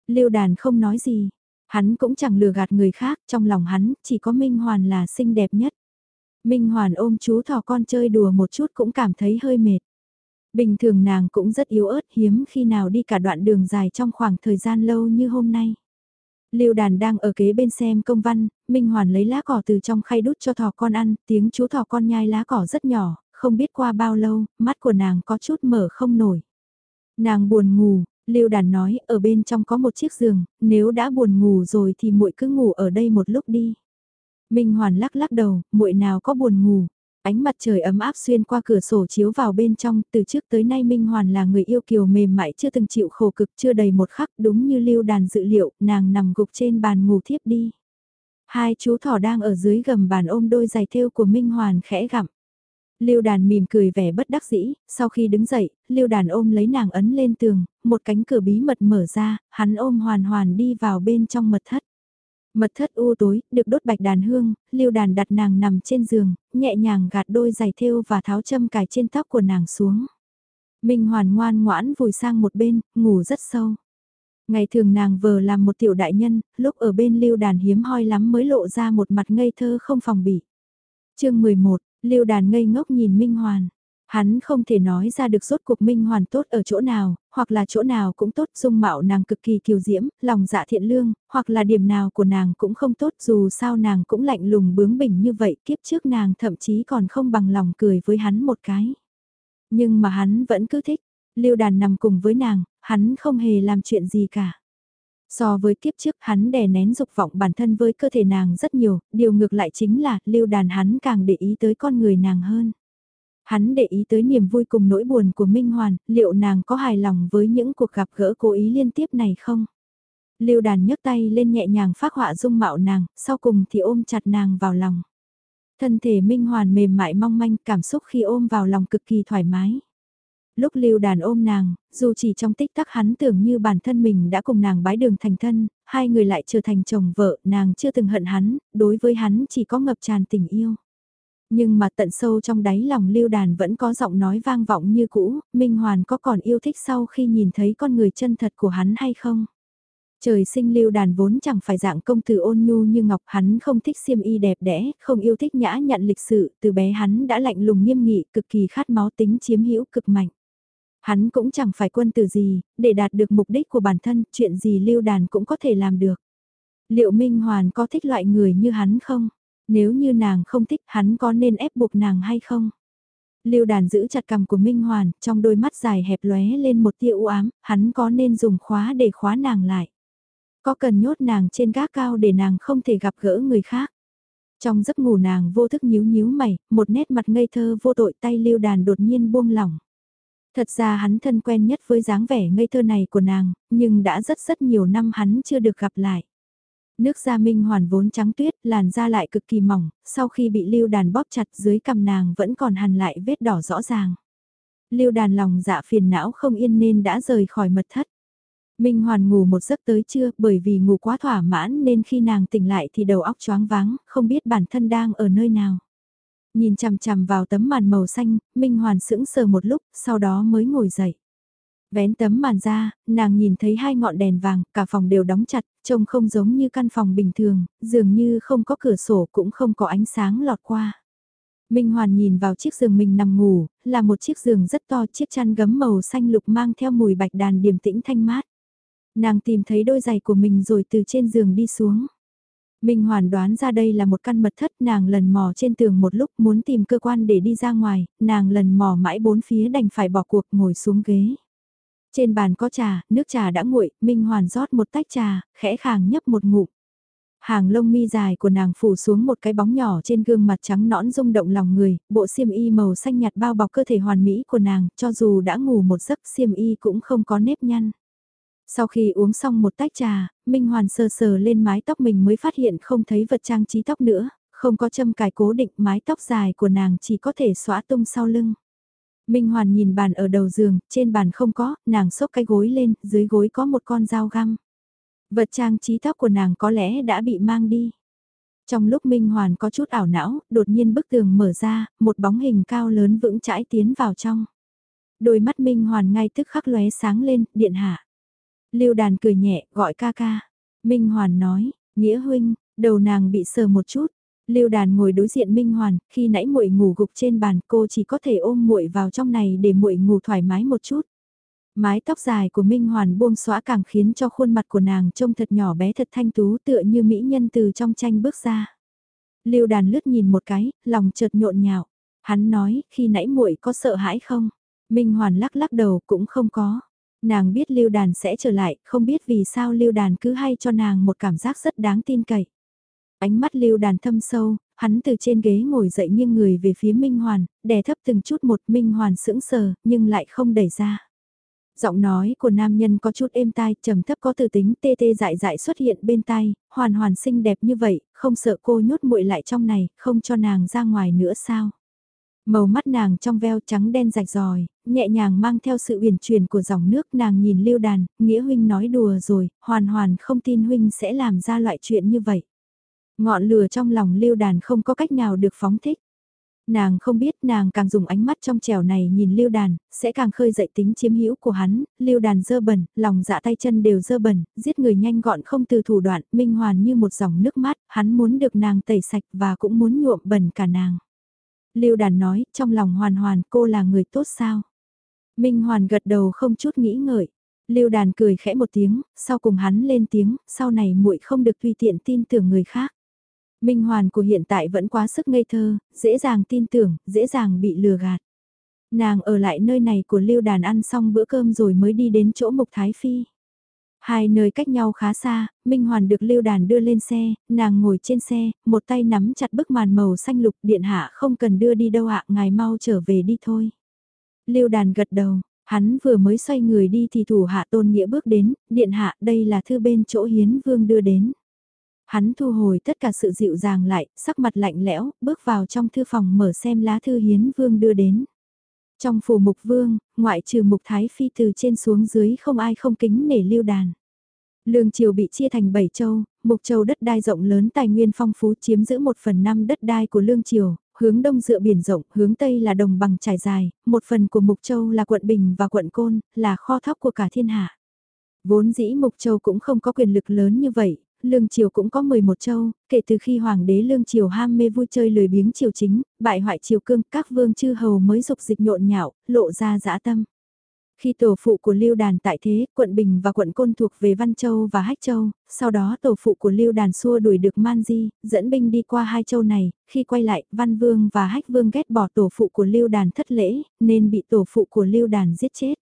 Lưu đàn không nói gì, hắn cũng chẳng lừa gạt người khác, trong lòng hắn chỉ có Minh Hoàn là xinh đẹp nhất. Minh Hoàn ôm chú thỏ con chơi đùa một chút cũng cảm thấy hơi mệt. Bình thường nàng cũng rất yếu ớt hiếm khi nào đi cả đoạn đường dài trong khoảng thời gian lâu như hôm nay. Lưu đàn đang ở kế bên xem công văn, Minh Hoàn lấy lá cỏ từ trong khay đút cho thỏ con ăn, tiếng chú thỏ con nhai lá cỏ rất nhỏ, không biết qua bao lâu, mắt của nàng có chút mở không nổi. Nàng buồn ngủ, Lưu đàn nói, ở bên trong có một chiếc giường, nếu đã buồn ngủ rồi thì muội cứ ngủ ở đây một lúc đi. Minh Hoàn lắc lắc đầu, muội nào có buồn ngủ, Ánh mặt trời ấm áp xuyên qua cửa sổ chiếu vào bên trong, từ trước tới nay Minh Hoàn là người yêu kiều mềm mại chưa từng chịu khổ cực chưa đầy một khắc đúng như lưu đàn dự liệu, nàng nằm gục trên bàn ngủ thiếp đi. Hai chú thỏ đang ở dưới gầm bàn ôm đôi giày thêu của Minh Hoàn khẽ gặm. Lưu đàn mỉm cười vẻ bất đắc dĩ, sau khi đứng dậy, lưu đàn ôm lấy nàng ấn lên tường, một cánh cửa bí mật mở ra, hắn ôm hoàn hoàn đi vào bên trong mật thất. Mật thất u tối, được đốt bạch đàn hương, lưu đàn đặt nàng nằm trên giường, nhẹ nhàng gạt đôi giày thêu và tháo châm cài trên tóc của nàng xuống. Minh hoàn ngoan ngoãn vùi sang một bên, ngủ rất sâu. Ngày thường nàng vờ làm một tiểu đại nhân, lúc ở bên lưu đàn hiếm hoi lắm mới lộ ra một mặt ngây thơ không phòng bị. chương 11, lưu đàn ngây ngốc nhìn Minh Hoàn. Hắn không thể nói ra được rốt cuộc minh hoàn tốt ở chỗ nào, hoặc là chỗ nào cũng tốt dung mạo nàng cực kỳ kiều diễm, lòng dạ thiện lương, hoặc là điểm nào của nàng cũng không tốt dù sao nàng cũng lạnh lùng bướng bỉnh như vậy kiếp trước nàng thậm chí còn không bằng lòng cười với hắn một cái. Nhưng mà hắn vẫn cứ thích, lưu đàn nằm cùng với nàng, hắn không hề làm chuyện gì cả. So với kiếp trước hắn đè nén dục vọng bản thân với cơ thể nàng rất nhiều, điều ngược lại chính là lưu đàn hắn càng để ý tới con người nàng hơn. Hắn để ý tới niềm vui cùng nỗi buồn của Minh Hoàn, liệu nàng có hài lòng với những cuộc gặp gỡ cố ý liên tiếp này không? Lưu đàn nhấc tay lên nhẹ nhàng phát họa dung mạo nàng, sau cùng thì ôm chặt nàng vào lòng. Thân thể Minh Hoàn mềm mại mong manh cảm xúc khi ôm vào lòng cực kỳ thoải mái. Lúc lưu đàn ôm nàng, dù chỉ trong tích tắc hắn tưởng như bản thân mình đã cùng nàng bái đường thành thân, hai người lại trở thành chồng vợ, nàng chưa từng hận hắn, đối với hắn chỉ có ngập tràn tình yêu. Nhưng mà tận sâu trong đáy lòng lưu đàn vẫn có giọng nói vang vọng như cũ, Minh Hoàn có còn yêu thích sau khi nhìn thấy con người chân thật của hắn hay không? Trời sinh lưu đàn vốn chẳng phải dạng công tử ôn nhu như ngọc hắn không thích xiêm y đẹp đẽ, không yêu thích nhã nhận lịch sự, từ bé hắn đã lạnh lùng nghiêm nghị, cực kỳ khát máu tính chiếm hữu cực mạnh. Hắn cũng chẳng phải quân tử gì, để đạt được mục đích của bản thân, chuyện gì lưu đàn cũng có thể làm được. Liệu Minh Hoàn có thích loại người như hắn không? Nếu như nàng không thích hắn có nên ép buộc nàng hay không? Lưu đàn giữ chặt cầm của Minh Hoàn, trong đôi mắt dài hẹp lóe lên một tia u ám, hắn có nên dùng khóa để khóa nàng lại? Có cần nhốt nàng trên gác cao để nàng không thể gặp gỡ người khác? Trong giấc ngủ nàng vô thức nhíu nhíu mày, một nét mặt ngây thơ vô tội tay lưu đàn đột nhiên buông lỏng. Thật ra hắn thân quen nhất với dáng vẻ ngây thơ này của nàng, nhưng đã rất rất nhiều năm hắn chưa được gặp lại. Nước da minh hoàn vốn trắng tuyết, làn da lại cực kỳ mỏng, sau khi bị lưu đàn bóp chặt dưới cằm nàng vẫn còn hằn lại vết đỏ rõ ràng. Lưu đàn lòng dạ phiền não không yên nên đã rời khỏi mật thất. Minh Hoàn ngủ một giấc tới trưa bởi vì ngủ quá thỏa mãn nên khi nàng tỉnh lại thì đầu óc choáng váng, không biết bản thân đang ở nơi nào. Nhìn chằm chằm vào tấm màn màu xanh, Minh Hoàn sững sờ một lúc, sau đó mới ngồi dậy. Vén tấm màn ra, nàng nhìn thấy hai ngọn đèn vàng, cả phòng đều đóng chặt, trông không giống như căn phòng bình thường, dường như không có cửa sổ cũng không có ánh sáng lọt qua. Minh Hoàn nhìn vào chiếc giường mình nằm ngủ, là một chiếc giường rất to, chiếc chăn gấm màu xanh lục mang theo mùi bạch đàn điềm tĩnh thanh mát. Nàng tìm thấy đôi giày của mình rồi từ trên giường đi xuống. Minh Hoàn đoán ra đây là một căn mật thất nàng lần mò trên tường một lúc muốn tìm cơ quan để đi ra ngoài, nàng lần mò mãi bốn phía đành phải bỏ cuộc ngồi xuống ghế. Trên bàn có trà, nước trà đã nguội, Minh Hoàn rót một tách trà, khẽ khàng nhấp một ngụm. Hàng lông mi dài của nàng phủ xuống một cái bóng nhỏ trên gương mặt trắng nõn rung động lòng người, bộ xiêm y màu xanh nhạt bao bọc cơ thể hoàn mỹ của nàng, cho dù đã ngủ một giấc xiêm y cũng không có nếp nhăn. Sau khi uống xong một tách trà, Minh Hoàn sờ sờ lên mái tóc mình mới phát hiện không thấy vật trang trí tóc nữa, không có châm cài cố định mái tóc dài của nàng chỉ có thể xóa tung sau lưng. Minh Hoàn nhìn bàn ở đầu giường, trên bàn không có, nàng xốc cái gối lên, dưới gối có một con dao găm. Vật trang trí tóc của nàng có lẽ đã bị mang đi. Trong lúc Minh Hoàn có chút ảo não, đột nhiên bức tường mở ra, một bóng hình cao lớn vững chãi tiến vào trong. Đôi mắt Minh Hoàn ngay tức khắc lóe sáng lên, điện hạ. Lưu đàn cười nhẹ, gọi ca ca. Minh Hoàn nói, nghĩa huynh, đầu nàng bị sờ một chút. Lưu đàn ngồi đối diện Minh Hoàn, khi nãy muội ngủ gục trên bàn, cô chỉ có thể ôm muội vào trong này để muội ngủ thoải mái một chút. Mái tóc dài của Minh Hoàn buông xõa càng khiến cho khuôn mặt của nàng trông thật nhỏ bé thật thanh tú tựa như mỹ nhân từ trong tranh bước ra. Lưu đàn lướt nhìn một cái, lòng chợt nhộn nhạo. Hắn nói, khi nãy muội có sợ hãi không? Minh Hoàn lắc lắc đầu cũng không có. Nàng biết lưu đàn sẽ trở lại, không biết vì sao lưu đàn cứ hay cho nàng một cảm giác rất đáng tin cậy. Ánh mắt lưu đàn thâm sâu, hắn từ trên ghế ngồi dậy nghiêng người về phía Minh Hoàn, đè thấp từng chút một Minh Hoàn sững sờ, nhưng lại không đẩy ra. Giọng nói của nam nhân có chút êm tai, trầm thấp có từ tính tê tê dại dại xuất hiện bên tai, hoàn hoàn xinh đẹp như vậy, không sợ cô nhốt muội lại trong này, không cho nàng ra ngoài nữa sao? Màu mắt nàng trong veo trắng đen rạch ròi, nhẹ nhàng mang theo sự uyển chuyển của dòng nước nàng nhìn lưu đàn, nghĩa huynh nói đùa rồi, hoàn hoàn không tin huynh sẽ làm ra loại chuyện như vậy. Ngọn lửa trong lòng lưu đàn không có cách nào được phóng thích. Nàng không biết nàng càng dùng ánh mắt trong trèo này nhìn lưu đàn, sẽ càng khơi dậy tính chiếm hữu của hắn, lưu đàn dơ bẩn, lòng dạ tay chân đều dơ bẩn, giết người nhanh gọn không từ thủ đoạn, minh hoàn như một dòng nước mát, hắn muốn được nàng tẩy sạch và cũng muốn nhuộm bẩn cả nàng. Lưu đàn nói, trong lòng hoàn hoàn cô là người tốt sao? Minh hoàn gật đầu không chút nghĩ ngợi. Lưu đàn cười khẽ một tiếng, sau cùng hắn lên tiếng, sau này muội không được tùy tiện tin tưởng người khác. Minh hoàn của hiện tại vẫn quá sức ngây thơ, dễ dàng tin tưởng, dễ dàng bị lừa gạt. Nàng ở lại nơi này của lưu đàn ăn xong bữa cơm rồi mới đi đến chỗ Mục Thái Phi. Hai nơi cách nhau khá xa, Minh Hoàn được lưu đàn đưa lên xe, nàng ngồi trên xe, một tay nắm chặt bức màn màu xanh lục điện hạ không cần đưa đi đâu ạ, ngài mau trở về đi thôi. Lưu đàn gật đầu, hắn vừa mới xoay người đi thì thủ hạ tôn nghĩa bước đến, điện hạ đây là thư bên chỗ hiến vương đưa đến. Hắn thu hồi tất cả sự dịu dàng lại, sắc mặt lạnh lẽo, bước vào trong thư phòng mở xem lá thư hiến vương đưa đến. Trong phủ mục vương, ngoại trừ mục thái phi từ trên xuống dưới không ai không kính nể lưu đàn. Lương triều bị chia thành 7 châu, mục châu đất đai rộng lớn tài nguyên phong phú chiếm giữ 1 phần 5 đất đai của lương triều, hướng đông dựa biển rộng, hướng tây là đồng bằng trải dài, một phần của mục châu là quận Bình và quận Côn, là kho thóc của cả thiên hạ. Vốn dĩ Mục Châu cũng không có quyền lực lớn như vậy, Lương Triều cũng có 11 châu, kể từ khi Hoàng đế Lương Triều ham mê vui chơi lười biếng triều chính, bại hoại triều cương, các vương chư hầu mới dục dịch nhộn nhạo, lộ ra dã tâm. Khi tổ phụ của Lưu Đàn tại thế, quận Bình và quận Côn thuộc về Văn Châu và Hách Châu, sau đó tổ phụ của Lưu Đàn xua đuổi được Man Di, dẫn binh đi qua hai châu này, khi quay lại, Văn Vương và Hách Vương ghét bỏ tổ phụ của Lưu Đàn thất lễ, nên bị tổ phụ của Lưu Đàn giết chết.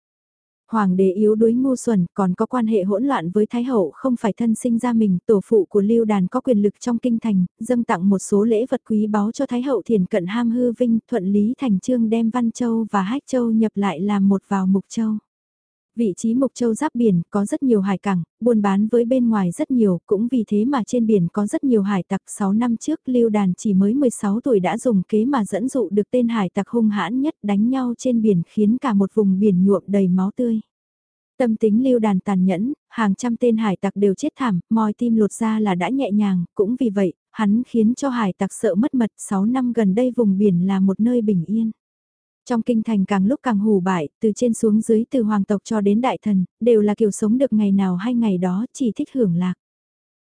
Hoàng đế yếu đuối ngu xuẩn, còn có quan hệ hỗn loạn với Thái hậu không phải thân sinh ra mình, tổ phụ của Lưu Đàn có quyền lực trong kinh thành, dâng tặng một số lễ vật quý báu cho Thái hậu thiền cận ham hư vinh, thuận lý thành trương đem Văn Châu và Hách Châu nhập lại làm một vào Mục Châu. Vị trí Mục Châu giáp biển có rất nhiều hải cảng, buôn bán với bên ngoài rất nhiều, cũng vì thế mà trên biển có rất nhiều hải tặc. 6 năm trước Lưu Đàn chỉ mới 16 tuổi đã dùng kế mà dẫn dụ được tên hải tặc hung hãn nhất đánh nhau trên biển khiến cả một vùng biển nhuộm đầy máu tươi. Tâm tính lưu đàn tàn nhẫn, hàng trăm tên hải tặc đều chết thảm, mòi tim lột ra là đã nhẹ nhàng, cũng vì vậy, hắn khiến cho hải tặc sợ mất mật 6 năm gần đây vùng biển là một nơi bình yên. Trong kinh thành càng lúc càng hủ bại, từ trên xuống dưới từ hoàng tộc cho đến đại thần, đều là kiểu sống được ngày nào hay ngày đó chỉ thích hưởng lạc.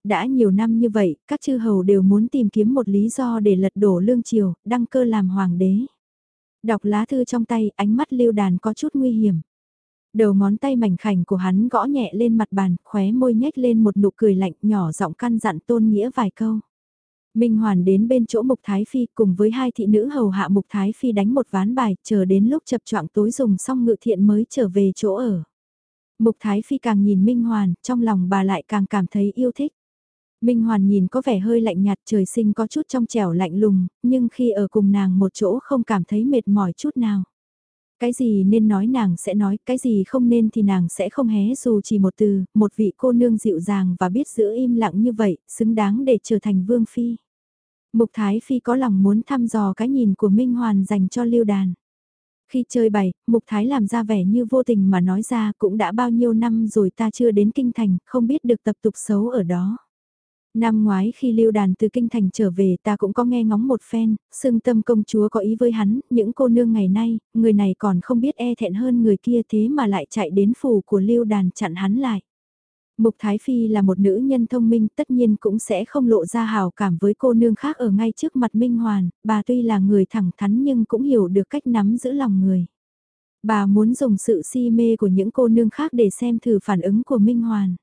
Đã nhiều năm như vậy, các chư hầu đều muốn tìm kiếm một lý do để lật đổ lương triều, đăng cơ làm hoàng đế. Đọc lá thư trong tay, ánh mắt lưu đàn có chút nguy hiểm. Đầu ngón tay mảnh khảnh của hắn gõ nhẹ lên mặt bàn, khóe môi nhếch lên một nụ cười lạnh nhỏ giọng căn dặn tôn nghĩa vài câu. Minh Hoàn đến bên chỗ Mục Thái Phi cùng với hai thị nữ hầu hạ Mục Thái Phi đánh một ván bài, chờ đến lúc chập choạng tối dùng xong ngự thiện mới trở về chỗ ở. Mục Thái Phi càng nhìn Minh Hoàn, trong lòng bà lại càng cảm thấy yêu thích. Minh Hoàn nhìn có vẻ hơi lạnh nhạt trời sinh có chút trong trẻo lạnh lùng, nhưng khi ở cùng nàng một chỗ không cảm thấy mệt mỏi chút nào. Cái gì nên nói nàng sẽ nói, cái gì không nên thì nàng sẽ không hé dù chỉ một từ, một vị cô nương dịu dàng và biết giữ im lặng như vậy, xứng đáng để trở thành vương phi. Mục Thái Phi có lòng muốn thăm dò cái nhìn của Minh Hoàn dành cho Lưu Đàn. Khi chơi bày, Mục Thái làm ra vẻ như vô tình mà nói ra cũng đã bao nhiêu năm rồi ta chưa đến kinh thành, không biết được tập tục xấu ở đó. Năm ngoái khi lưu đàn từ kinh thành trở về ta cũng có nghe ngóng một phen, xưng tâm công chúa có ý với hắn, những cô nương ngày nay, người này còn không biết e thẹn hơn người kia thế mà lại chạy đến phủ của lưu đàn chặn hắn lại. Mục Thái Phi là một nữ nhân thông minh tất nhiên cũng sẽ không lộ ra hào cảm với cô nương khác ở ngay trước mặt Minh Hoàn, bà tuy là người thẳng thắn nhưng cũng hiểu được cách nắm giữ lòng người. Bà muốn dùng sự si mê của những cô nương khác để xem thử phản ứng của Minh Hoàn.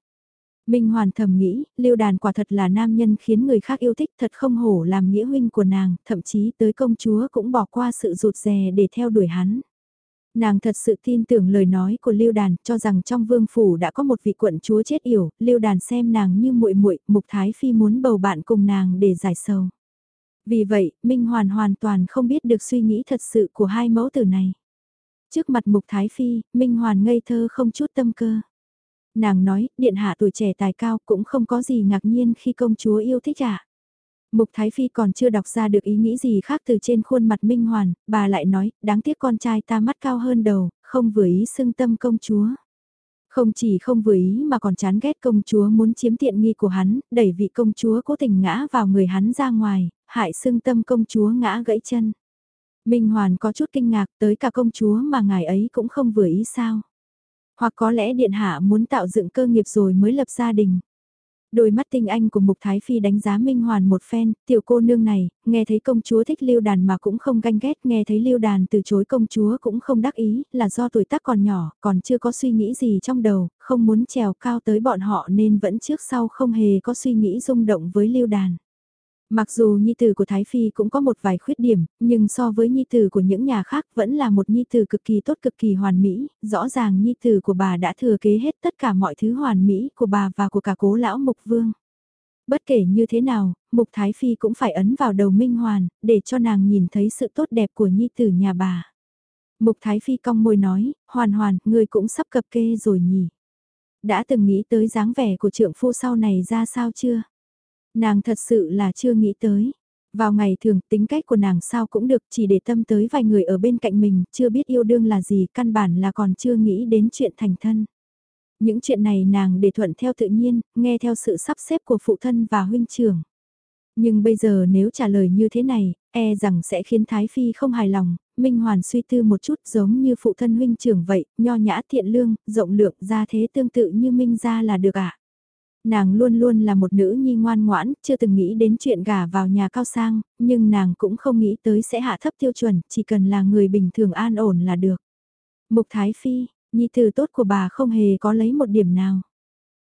Minh Hoàn thầm nghĩ, Lưu Đàn quả thật là nam nhân khiến người khác yêu thích thật không hổ làm nghĩa huynh của nàng, thậm chí tới công chúa cũng bỏ qua sự rụt rè để theo đuổi hắn. Nàng thật sự tin tưởng lời nói của Lưu Đàn, cho rằng trong vương phủ đã có một vị quận chúa chết yểu, Lưu Đàn xem nàng như muội muội, Mục Thái Phi muốn bầu bạn cùng nàng để giải sầu. Vì vậy, Minh Hoàn hoàn toàn không biết được suy nghĩ thật sự của hai mẫu tử này. Trước mặt Mục Thái Phi, Minh Hoàn ngây thơ không chút tâm cơ. Nàng nói, điện hạ tuổi trẻ tài cao cũng không có gì ngạc nhiên khi công chúa yêu thích ạ. Mục Thái Phi còn chưa đọc ra được ý nghĩ gì khác từ trên khuôn mặt Minh Hoàn, bà lại nói, đáng tiếc con trai ta mắt cao hơn đầu, không vừa ý xưng tâm công chúa. Không chỉ không vừa ý mà còn chán ghét công chúa muốn chiếm tiện nghi của hắn, đẩy vị công chúa cố tình ngã vào người hắn ra ngoài, hại xưng tâm công chúa ngã gãy chân. Minh Hoàn có chút kinh ngạc tới cả công chúa mà ngài ấy cũng không vừa ý sao. Hoặc có lẽ điện hạ muốn tạo dựng cơ nghiệp rồi mới lập gia đình. Đôi mắt tinh anh của Mục Thái Phi đánh giá Minh Hoàn một phen, tiểu cô nương này, nghe thấy công chúa thích lưu đàn mà cũng không ganh ghét, nghe thấy lưu đàn từ chối công chúa cũng không đắc ý, là do tuổi tác còn nhỏ, còn chưa có suy nghĩ gì trong đầu, không muốn trèo cao tới bọn họ nên vẫn trước sau không hề có suy nghĩ rung động với lưu đàn. Mặc dù nhi tử của Thái Phi cũng có một vài khuyết điểm, nhưng so với nhi tử của những nhà khác vẫn là một nhi tử cực kỳ tốt cực kỳ hoàn mỹ, rõ ràng nhi tử của bà đã thừa kế hết tất cả mọi thứ hoàn mỹ của bà và của cả cố lão Mục Vương. Bất kể như thế nào, Mục Thái Phi cũng phải ấn vào đầu Minh Hoàn, để cho nàng nhìn thấy sự tốt đẹp của nhi tử nhà bà. Mục Thái Phi cong môi nói, hoàn hoàn, người cũng sắp cập kê rồi nhỉ. Đã từng nghĩ tới dáng vẻ của trượng phu sau này ra sao chưa? Nàng thật sự là chưa nghĩ tới. Vào ngày thường tính cách của nàng sao cũng được chỉ để tâm tới vài người ở bên cạnh mình, chưa biết yêu đương là gì, căn bản là còn chưa nghĩ đến chuyện thành thân. Những chuyện này nàng để thuận theo tự nhiên, nghe theo sự sắp xếp của phụ thân và huynh trưởng. Nhưng bây giờ nếu trả lời như thế này, e rằng sẽ khiến Thái Phi không hài lòng, Minh Hoàn suy tư một chút giống như phụ thân huynh trưởng vậy, nho nhã thiện lương, rộng lượng, ra thế tương tự như Minh gia là được ạ. À? Nàng luôn luôn là một nữ nhi ngoan ngoãn, chưa từng nghĩ đến chuyện gả vào nhà cao sang, nhưng nàng cũng không nghĩ tới sẽ hạ thấp tiêu chuẩn, chỉ cần là người bình thường an ổn là được. Mục Thái Phi, nhi tử tốt của bà không hề có lấy một điểm nào.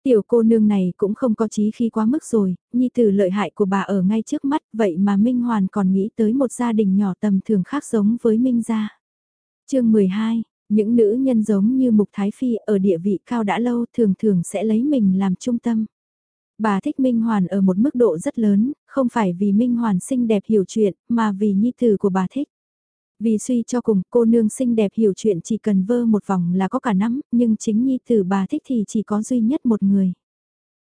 Tiểu cô nương này cũng không có chí khi quá mức rồi, nhi tử lợi hại của bà ở ngay trước mắt, vậy mà Minh Hoàn còn nghĩ tới một gia đình nhỏ tầm thường khác giống với Minh gia. chương 12, những nữ nhân giống như Mục Thái Phi ở địa vị cao đã lâu thường thường sẽ lấy mình làm trung tâm. Bà thích Minh Hoàn ở một mức độ rất lớn, không phải vì Minh Hoàn xinh đẹp hiểu chuyện, mà vì nhi tử của bà thích. Vì suy cho cùng, cô nương xinh đẹp hiểu chuyện chỉ cần vơ một vòng là có cả nắm, nhưng chính nhi tử bà thích thì chỉ có duy nhất một người.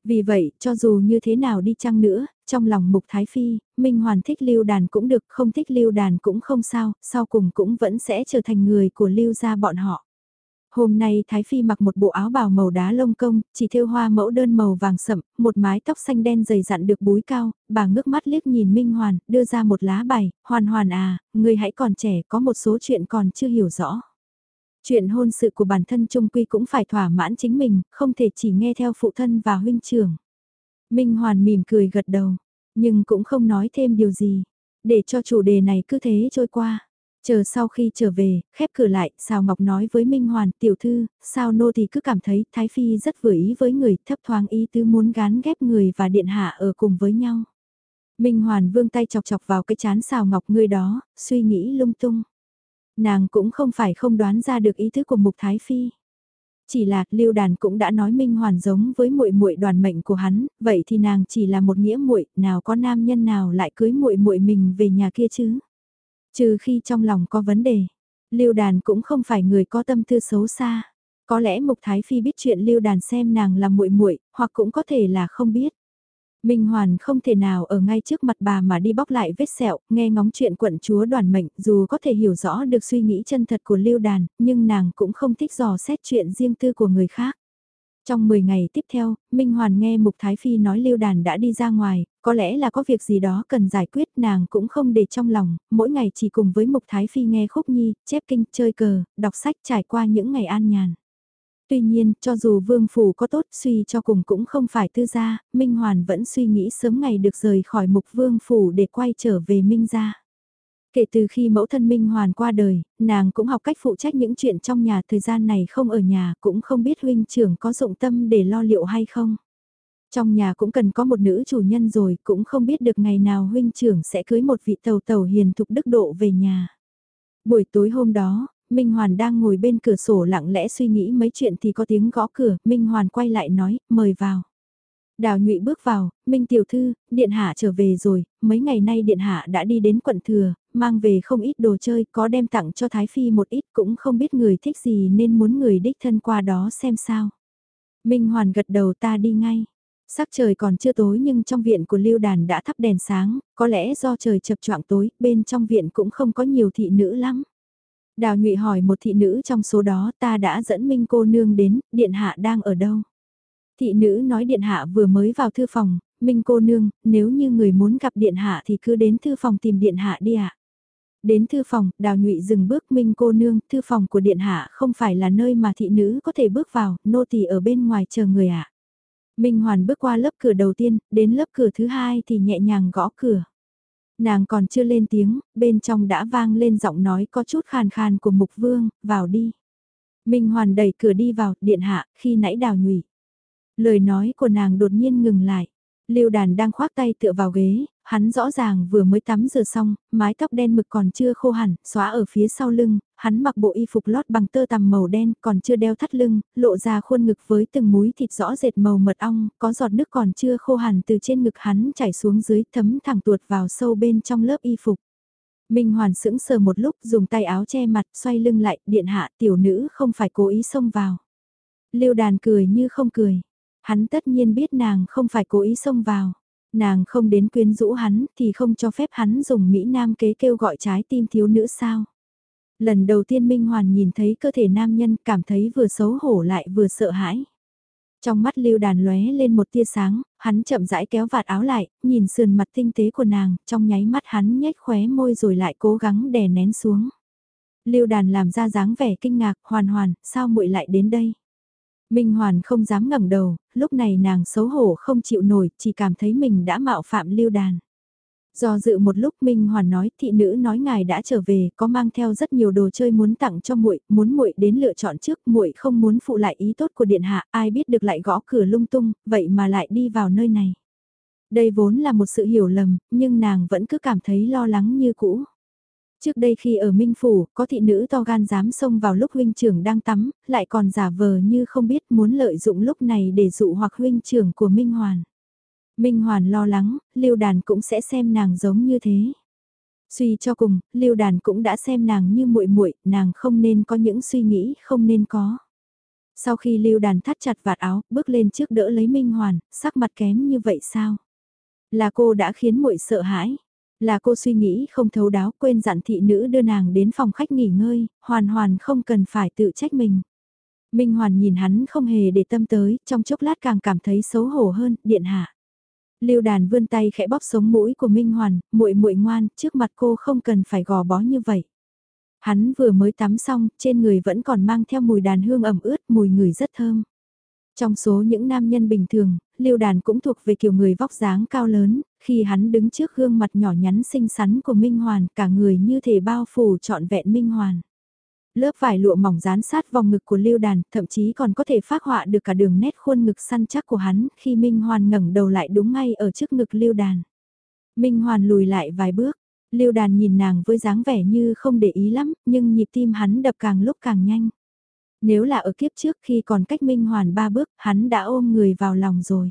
Vì vậy, cho dù như thế nào đi chăng nữa, trong lòng Mục Thái Phi, Minh Hoàn thích lưu đàn cũng được, không thích lưu đàn cũng không sao, sau cùng cũng vẫn sẽ trở thành người của lưu gia bọn họ. Hôm nay Thái Phi mặc một bộ áo bào màu đá lông công, chỉ thêu hoa mẫu đơn màu vàng sậm, một mái tóc xanh đen dày dặn được búi cao, bà ngước mắt liếc nhìn Minh Hoàn, đưa ra một lá bài, hoàn hoàn à, người hãy còn trẻ, có một số chuyện còn chưa hiểu rõ. Chuyện hôn sự của bản thân Trung Quy cũng phải thỏa mãn chính mình, không thể chỉ nghe theo phụ thân và huynh trưởng. Minh Hoàn mỉm cười gật đầu, nhưng cũng không nói thêm điều gì, để cho chủ đề này cứ thế trôi qua. Chờ sau khi trở về, khép cửa lại, Sào Ngọc nói với Minh Hoàn, tiểu thư, sao nô thì cứ cảm thấy Thái Phi rất vừa ý với người, thấp thoáng ý tứ muốn gán ghép người và điện hạ ở cùng với nhau. Minh Hoàn vương tay chọc chọc vào cái chán Sào Ngọc người đó, suy nghĩ lung tung. Nàng cũng không phải không đoán ra được ý thức của Mục Thái Phi. Chỉ là, Lưu Đàn cũng đã nói Minh Hoàn giống với muội muội đoàn mệnh của hắn, vậy thì nàng chỉ là một nghĩa muội, nào có nam nhân nào lại cưới muội muội mình về nhà kia chứ? Trừ khi trong lòng có vấn đề, Lưu Đàn cũng không phải người có tâm tư xấu xa. Có lẽ Mục Thái Phi biết chuyện Lưu Đàn xem nàng là muội muội, hoặc cũng có thể là không biết. Minh Hoàn không thể nào ở ngay trước mặt bà mà đi bóc lại vết sẹo, nghe ngóng chuyện quận chúa đoàn mệnh, dù có thể hiểu rõ được suy nghĩ chân thật của Lưu Đàn, nhưng nàng cũng không thích dò xét chuyện riêng tư của người khác. Trong 10 ngày tiếp theo, Minh Hoàn nghe Mục Thái Phi nói Lưu Đàn đã đi ra ngoài, có lẽ là có việc gì đó cần giải quyết nàng cũng không để trong lòng, mỗi ngày chỉ cùng với Mục Thái Phi nghe khúc nhi, chép kinh, chơi cờ, đọc sách trải qua những ngày an nhàn. Tuy nhiên, cho dù vương phủ có tốt suy cho cùng cũng không phải tư gia, Minh Hoàn vẫn suy nghĩ sớm ngày được rời khỏi mục vương phủ để quay trở về Minh gia. Kể từ khi mẫu thân Minh Hoàn qua đời, nàng cũng học cách phụ trách những chuyện trong nhà thời gian này không ở nhà cũng không biết huynh trưởng có dụng tâm để lo liệu hay không. Trong nhà cũng cần có một nữ chủ nhân rồi cũng không biết được ngày nào huynh trưởng sẽ cưới một vị tàu tàu hiền thục đức độ về nhà. Buổi tối hôm đó, Minh Hoàn đang ngồi bên cửa sổ lặng lẽ suy nghĩ mấy chuyện thì có tiếng gõ cửa, Minh Hoàn quay lại nói, mời vào. Đào nhụy bước vào, Minh Tiểu Thư, Điện Hạ trở về rồi, mấy ngày nay Điện Hạ đã đi đến quận thừa, mang về không ít đồ chơi, có đem tặng cho Thái Phi một ít cũng không biết người thích gì nên muốn người đích thân qua đó xem sao. Minh Hoàn gật đầu ta đi ngay. Sắc trời còn chưa tối nhưng trong viện của Lưu Đàn đã thắp đèn sáng, có lẽ do trời chập choạng tối, bên trong viện cũng không có nhiều thị nữ lắm. Đào nhụy hỏi một thị nữ trong số đó ta đã dẫn Minh cô nương đến, điện hạ đang ở đâu? Thị nữ nói điện hạ vừa mới vào thư phòng, Minh cô nương, nếu như người muốn gặp điện hạ thì cứ đến thư phòng tìm điện hạ đi ạ. Đến thư phòng, đào nhụy dừng bước Minh cô nương, thư phòng của điện hạ không phải là nơi mà thị nữ có thể bước vào, nô tỳ ở bên ngoài chờ người ạ. Minh Hoàn bước qua lớp cửa đầu tiên, đến lớp cửa thứ hai thì nhẹ nhàng gõ cửa. Nàng còn chưa lên tiếng, bên trong đã vang lên giọng nói có chút khàn khàn của Mục Vương, vào đi. Minh Hoàn đẩy cửa đi vào, điện hạ, khi nãy đào nhụy. Lời nói của nàng đột nhiên ngừng lại. Lưu đàn đang khoác tay tựa vào ghế, hắn rõ ràng vừa mới tắm rửa xong, mái tóc đen mực còn chưa khô hẳn, xóa ở phía sau lưng, hắn mặc bộ y phục lót bằng tơ tằm màu đen còn chưa đeo thắt lưng, lộ ra khuôn ngực với từng múi thịt rõ rệt màu mật ong, có giọt nước còn chưa khô hẳn từ trên ngực hắn chảy xuống dưới thấm thẳng tuột vào sâu bên trong lớp y phục. Minh Hoàn sững sờ một lúc dùng tay áo che mặt xoay lưng lại, điện hạ tiểu nữ không phải cố ý xông vào. liêu đàn cười như không cười. Hắn tất nhiên biết nàng không phải cố ý xông vào. Nàng không đến quyến rũ hắn thì không cho phép hắn dùng Mỹ Nam kế kêu gọi trái tim thiếu nữ sao. Lần đầu tiên Minh Hoàn nhìn thấy cơ thể nam nhân cảm thấy vừa xấu hổ lại vừa sợ hãi. Trong mắt lưu đàn lóe lên một tia sáng, hắn chậm rãi kéo vạt áo lại, nhìn sườn mặt tinh tế của nàng, trong nháy mắt hắn nhếch khóe môi rồi lại cố gắng đè nén xuống. Lưu Đàn làm ra dáng vẻ kinh ngạc, hoàn hoàn, sao muội lại đến đây? Minh Hoàn không dám ngẩng đầu, lúc này nàng xấu hổ không chịu nổi, chỉ cảm thấy mình đã mạo phạm Lưu Đàn. Do dự một lúc Minh Hoàn nói, thị nữ nói ngài đã trở về, có mang theo rất nhiều đồ chơi muốn tặng cho muội, muốn muội đến lựa chọn trước, muội không muốn phụ lại ý tốt của điện hạ, ai biết được lại gõ cửa lung tung, vậy mà lại đi vào nơi này. Đây vốn là một sự hiểu lầm, nhưng nàng vẫn cứ cảm thấy lo lắng như cũ. Trước đây khi ở Minh Phủ, có thị nữ to gan dám xông vào lúc huynh trưởng đang tắm, lại còn giả vờ như không biết muốn lợi dụng lúc này để dụ hoặc huynh trưởng của Minh Hoàn. Minh Hoàn lo lắng, Lưu Đàn cũng sẽ xem nàng giống như thế. Suy cho cùng, Lưu Đàn cũng đã xem nàng như muội muội, nàng không nên có những suy nghĩ không nên có. Sau khi Lưu Đàn thắt chặt vạt áo, bước lên trước đỡ lấy Minh Hoàn, sắc mặt kém như vậy sao? Là cô đã khiến muội sợ hãi. Là cô suy nghĩ không thấu đáo quên dặn thị nữ đưa nàng đến phòng khách nghỉ ngơi, hoàn hoàn không cần phải tự trách mình. Minh Hoàn nhìn hắn không hề để tâm tới, trong chốc lát càng cảm thấy xấu hổ hơn, điện hạ. Lưu Đàn vươn tay khẽ bóp sống mũi của Minh Hoàn, muội muội ngoan, trước mặt cô không cần phải gò bó như vậy. Hắn vừa mới tắm xong, trên người vẫn còn mang theo mùi đàn hương ẩm ướt, mùi người rất thơm. Trong số những nam nhân bình thường, Lưu Đàn cũng thuộc về kiểu người vóc dáng cao lớn, khi hắn đứng trước gương mặt nhỏ nhắn xinh xắn của Minh Hoàn, cả người như thể bao phủ trọn vẹn Minh Hoàn. Lớp vải lụa mỏng dán sát vòng ngực của Lưu Đàn, thậm chí còn có thể phát họa được cả đường nét khuôn ngực săn chắc của hắn, khi Minh Hoàn ngẩng đầu lại đúng ngay ở trước ngực Lưu Đàn. Minh Hoàn lùi lại vài bước, Lưu Đàn nhìn nàng với dáng vẻ như không để ý lắm, nhưng nhịp tim hắn đập càng lúc càng nhanh. Nếu là ở kiếp trước khi còn cách Minh Hoàn ba bước, hắn đã ôm người vào lòng rồi.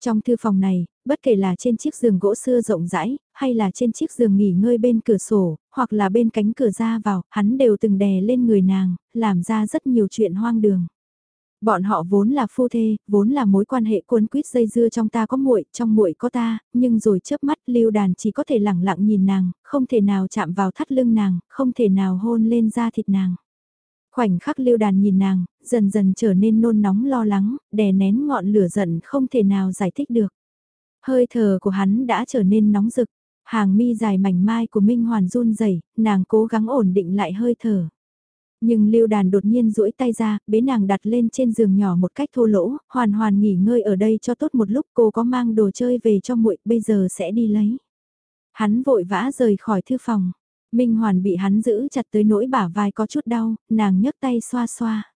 Trong thư phòng này, bất kể là trên chiếc giường gỗ xưa rộng rãi, hay là trên chiếc giường nghỉ ngơi bên cửa sổ, hoặc là bên cánh cửa ra vào, hắn đều từng đè lên người nàng, làm ra rất nhiều chuyện hoang đường. Bọn họ vốn là phu thê, vốn là mối quan hệ cuốn quýt dây dưa trong ta có muội, trong muội có ta, nhưng rồi chớp mắt Lưu Đàn chỉ có thể lẳng lặng nhìn nàng, không thể nào chạm vào thắt lưng nàng, không thể nào hôn lên da thịt nàng. Khoảnh khắc lưu đàn nhìn nàng, dần dần trở nên nôn nóng lo lắng, đè nén ngọn lửa giận không thể nào giải thích được. Hơi thở của hắn đã trở nên nóng rực, hàng mi dài mảnh mai của Minh Hoàn run rẩy, nàng cố gắng ổn định lại hơi thở. Nhưng lưu đàn đột nhiên duỗi tay ra, bế nàng đặt lên trên giường nhỏ một cách thô lỗ, hoàn hoàn nghỉ ngơi ở đây cho tốt một lúc cô có mang đồ chơi về cho muội bây giờ sẽ đi lấy. Hắn vội vã rời khỏi thư phòng. Minh Hoàn bị hắn giữ chặt tới nỗi bả vai có chút đau, nàng nhấc tay xoa xoa.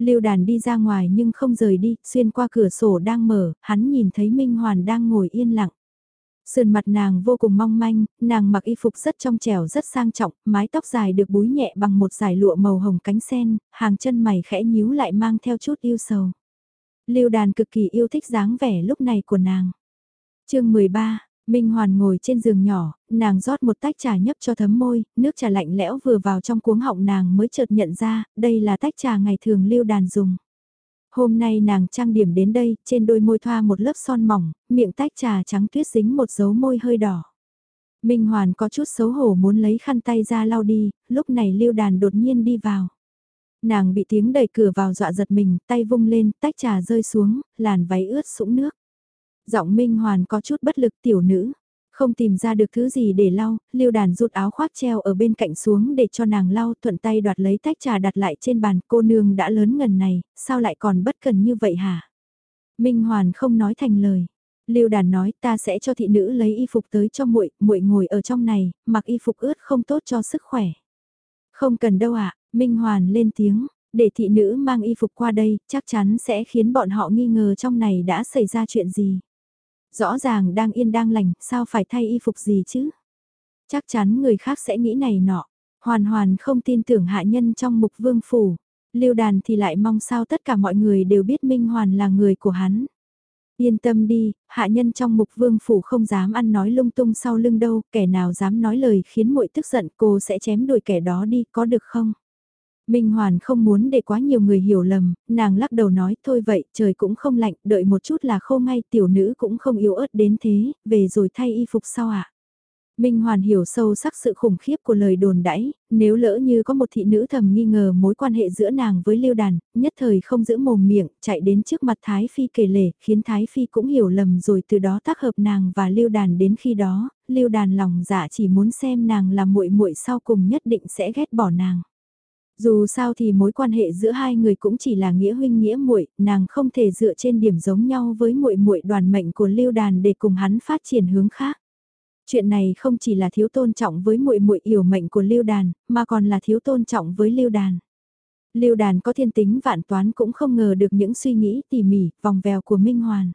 Lưu đàn đi ra ngoài nhưng không rời đi, xuyên qua cửa sổ đang mở, hắn nhìn thấy Minh Hoàn đang ngồi yên lặng. Sườn mặt nàng vô cùng mong manh, nàng mặc y phục rất trong trẻo rất sang trọng, mái tóc dài được búi nhẹ bằng một dải lụa màu hồng cánh sen, hàng chân mày khẽ nhíu lại mang theo chút yêu sầu. Lưu đàn cực kỳ yêu thích dáng vẻ lúc này của nàng. chương 13, Minh Hoàn ngồi trên giường nhỏ, nàng rót một tách trà nhấp cho thấm môi, nước trà lạnh lẽo vừa vào trong cuống họng nàng mới chợt nhận ra, đây là tách trà ngày thường lưu đàn dùng. Hôm nay nàng trang điểm đến đây, trên đôi môi thoa một lớp son mỏng, miệng tách trà trắng tuyết dính một dấu môi hơi đỏ. Minh Hoàn có chút xấu hổ muốn lấy khăn tay ra lau đi, lúc này lưu đàn đột nhiên đi vào. Nàng bị tiếng đẩy cửa vào dọa giật mình, tay vung lên, tách trà rơi xuống, làn váy ướt sũng nước. Giọng Minh Hoàn có chút bất lực tiểu nữ. Không tìm ra được thứ gì để lau, liêu đàn rút áo khoác treo ở bên cạnh xuống để cho nàng lau thuận tay đoạt lấy tách trà đặt lại trên bàn cô nương đã lớn ngần này, sao lại còn bất cần như vậy hả? Minh Hoàn không nói thành lời. Lưu Đàn nói ta sẽ cho thị nữ lấy y phục tới cho muội, muội ngồi ở trong này, mặc y phục ướt không tốt cho sức khỏe. Không cần đâu ạ, Minh Hoàn lên tiếng, để thị nữ mang y phục qua đây, chắc chắn sẽ khiến bọn họ nghi ngờ trong này đã xảy ra chuyện gì. Rõ ràng đang yên đang lành, sao phải thay y phục gì chứ? Chắc chắn người khác sẽ nghĩ này nọ. Hoàn hoàn không tin tưởng hạ nhân trong mục vương phủ. Lưu đàn thì lại mong sao tất cả mọi người đều biết Minh Hoàn là người của hắn. Yên tâm đi, hạ nhân trong mục vương phủ không dám ăn nói lung tung sau lưng đâu, kẻ nào dám nói lời khiến muội tức giận cô sẽ chém đuổi kẻ đó đi, có được không? Minh Hoàn không muốn để quá nhiều người hiểu lầm, nàng lắc đầu nói thôi vậy, trời cũng không lạnh, đợi một chút là khô ngay, tiểu nữ cũng không yếu ớt đến thế, về rồi thay y phục sau ạ. À? Minh Hoàn hiểu sâu sắc sự khủng khiếp của lời đồn đãi, nếu lỡ như có một thị nữ thầm nghi ngờ mối quan hệ giữa nàng với Lưu Đàn, nhất thời không giữ mồm miệng, chạy đến trước mặt Thái Phi kể lể, khiến Thái Phi cũng hiểu lầm rồi từ đó tác hợp nàng và Lưu Đàn đến khi đó, Lưu Đàn lòng dạ chỉ muốn xem nàng là muội muội sau cùng nhất định sẽ ghét bỏ nàng. Dù sao thì mối quan hệ giữa hai người cũng chỉ là nghĩa huynh nghĩa muội, nàng không thể dựa trên điểm giống nhau với muội muội đoàn mệnh của Lưu Đàn để cùng hắn phát triển hướng khác. Chuyện này không chỉ là thiếu tôn trọng với muội muội yểu mệnh của Lưu Đàn, mà còn là thiếu tôn trọng với Lưu Đàn. Lưu Đàn có thiên tính vạn toán cũng không ngờ được những suy nghĩ tỉ mỉ, vòng vèo của Minh Hoàn.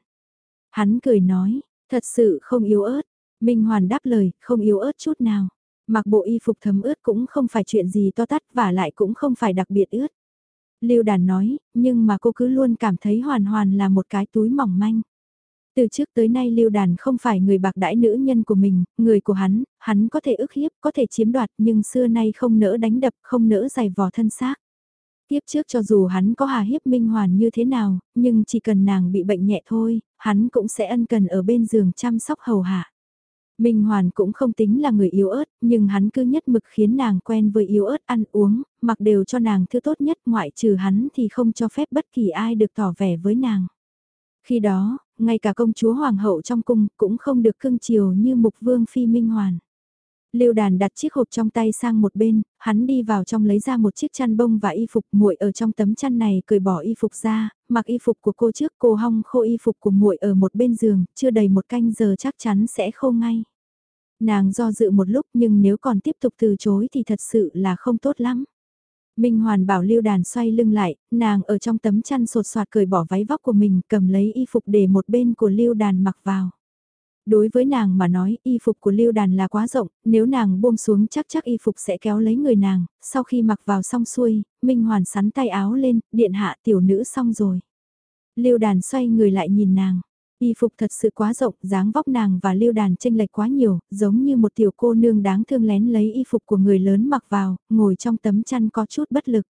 Hắn cười nói, thật sự không yếu ớt. Minh Hoàn đáp lời, không yếu ớt chút nào. Mặc bộ y phục thấm ướt cũng không phải chuyện gì to tát và lại cũng không phải đặc biệt ướt. Lưu Đàn nói, nhưng mà cô cứ luôn cảm thấy Hoàn Hoàn là một cái túi mỏng manh. Từ trước tới nay Lưu Đàn không phải người bạc đãi nữ nhân của mình, người của hắn, hắn có thể ức hiếp, có thể chiếm đoạt nhưng xưa nay không nỡ đánh đập, không nỡ giày vò thân xác. Tiếp trước cho dù hắn có hà hiếp Minh Hoàn như thế nào, nhưng chỉ cần nàng bị bệnh nhẹ thôi, hắn cũng sẽ ân cần ở bên giường chăm sóc hầu hạ. Minh Hoàn cũng không tính là người yếu ớt, nhưng hắn cứ nhất mực khiến nàng quen với yếu ớt ăn uống, mặc đều cho nàng thứ tốt nhất ngoại trừ hắn thì không cho phép bất kỳ ai được tỏ vẻ với nàng. Khi đó, ngay cả công chúa hoàng hậu trong cung cũng không được cưng chiều như mục vương phi minh hoàn. Lưu đàn đặt chiếc hộp trong tay sang một bên, hắn đi vào trong lấy ra một chiếc chăn bông và y phục muội ở trong tấm chăn này cởi bỏ y phục ra, mặc y phục của cô trước cô hong khô y phục của muội ở một bên giường, chưa đầy một canh giờ chắc chắn sẽ khô ngay. Nàng do dự một lúc nhưng nếu còn tiếp tục từ chối thì thật sự là không tốt lắm. Minh Hoàn bảo lưu đàn xoay lưng lại, nàng ở trong tấm chăn sột soạt cởi bỏ váy vóc của mình cầm lấy y phục để một bên của lưu đàn mặc vào. Đối với nàng mà nói y phục của lưu đàn là quá rộng, nếu nàng buông xuống chắc chắc y phục sẽ kéo lấy người nàng, sau khi mặc vào xong xuôi, Minh Hoàn sắn tay áo lên, điện hạ tiểu nữ xong rồi. Lưu đàn xoay người lại nhìn nàng, Y phục thật sự quá rộng, dáng vóc nàng và lưu đàn tranh lệch quá nhiều, giống như một tiểu cô nương đáng thương lén lấy y phục của người lớn mặc vào, ngồi trong tấm chăn có chút bất lực.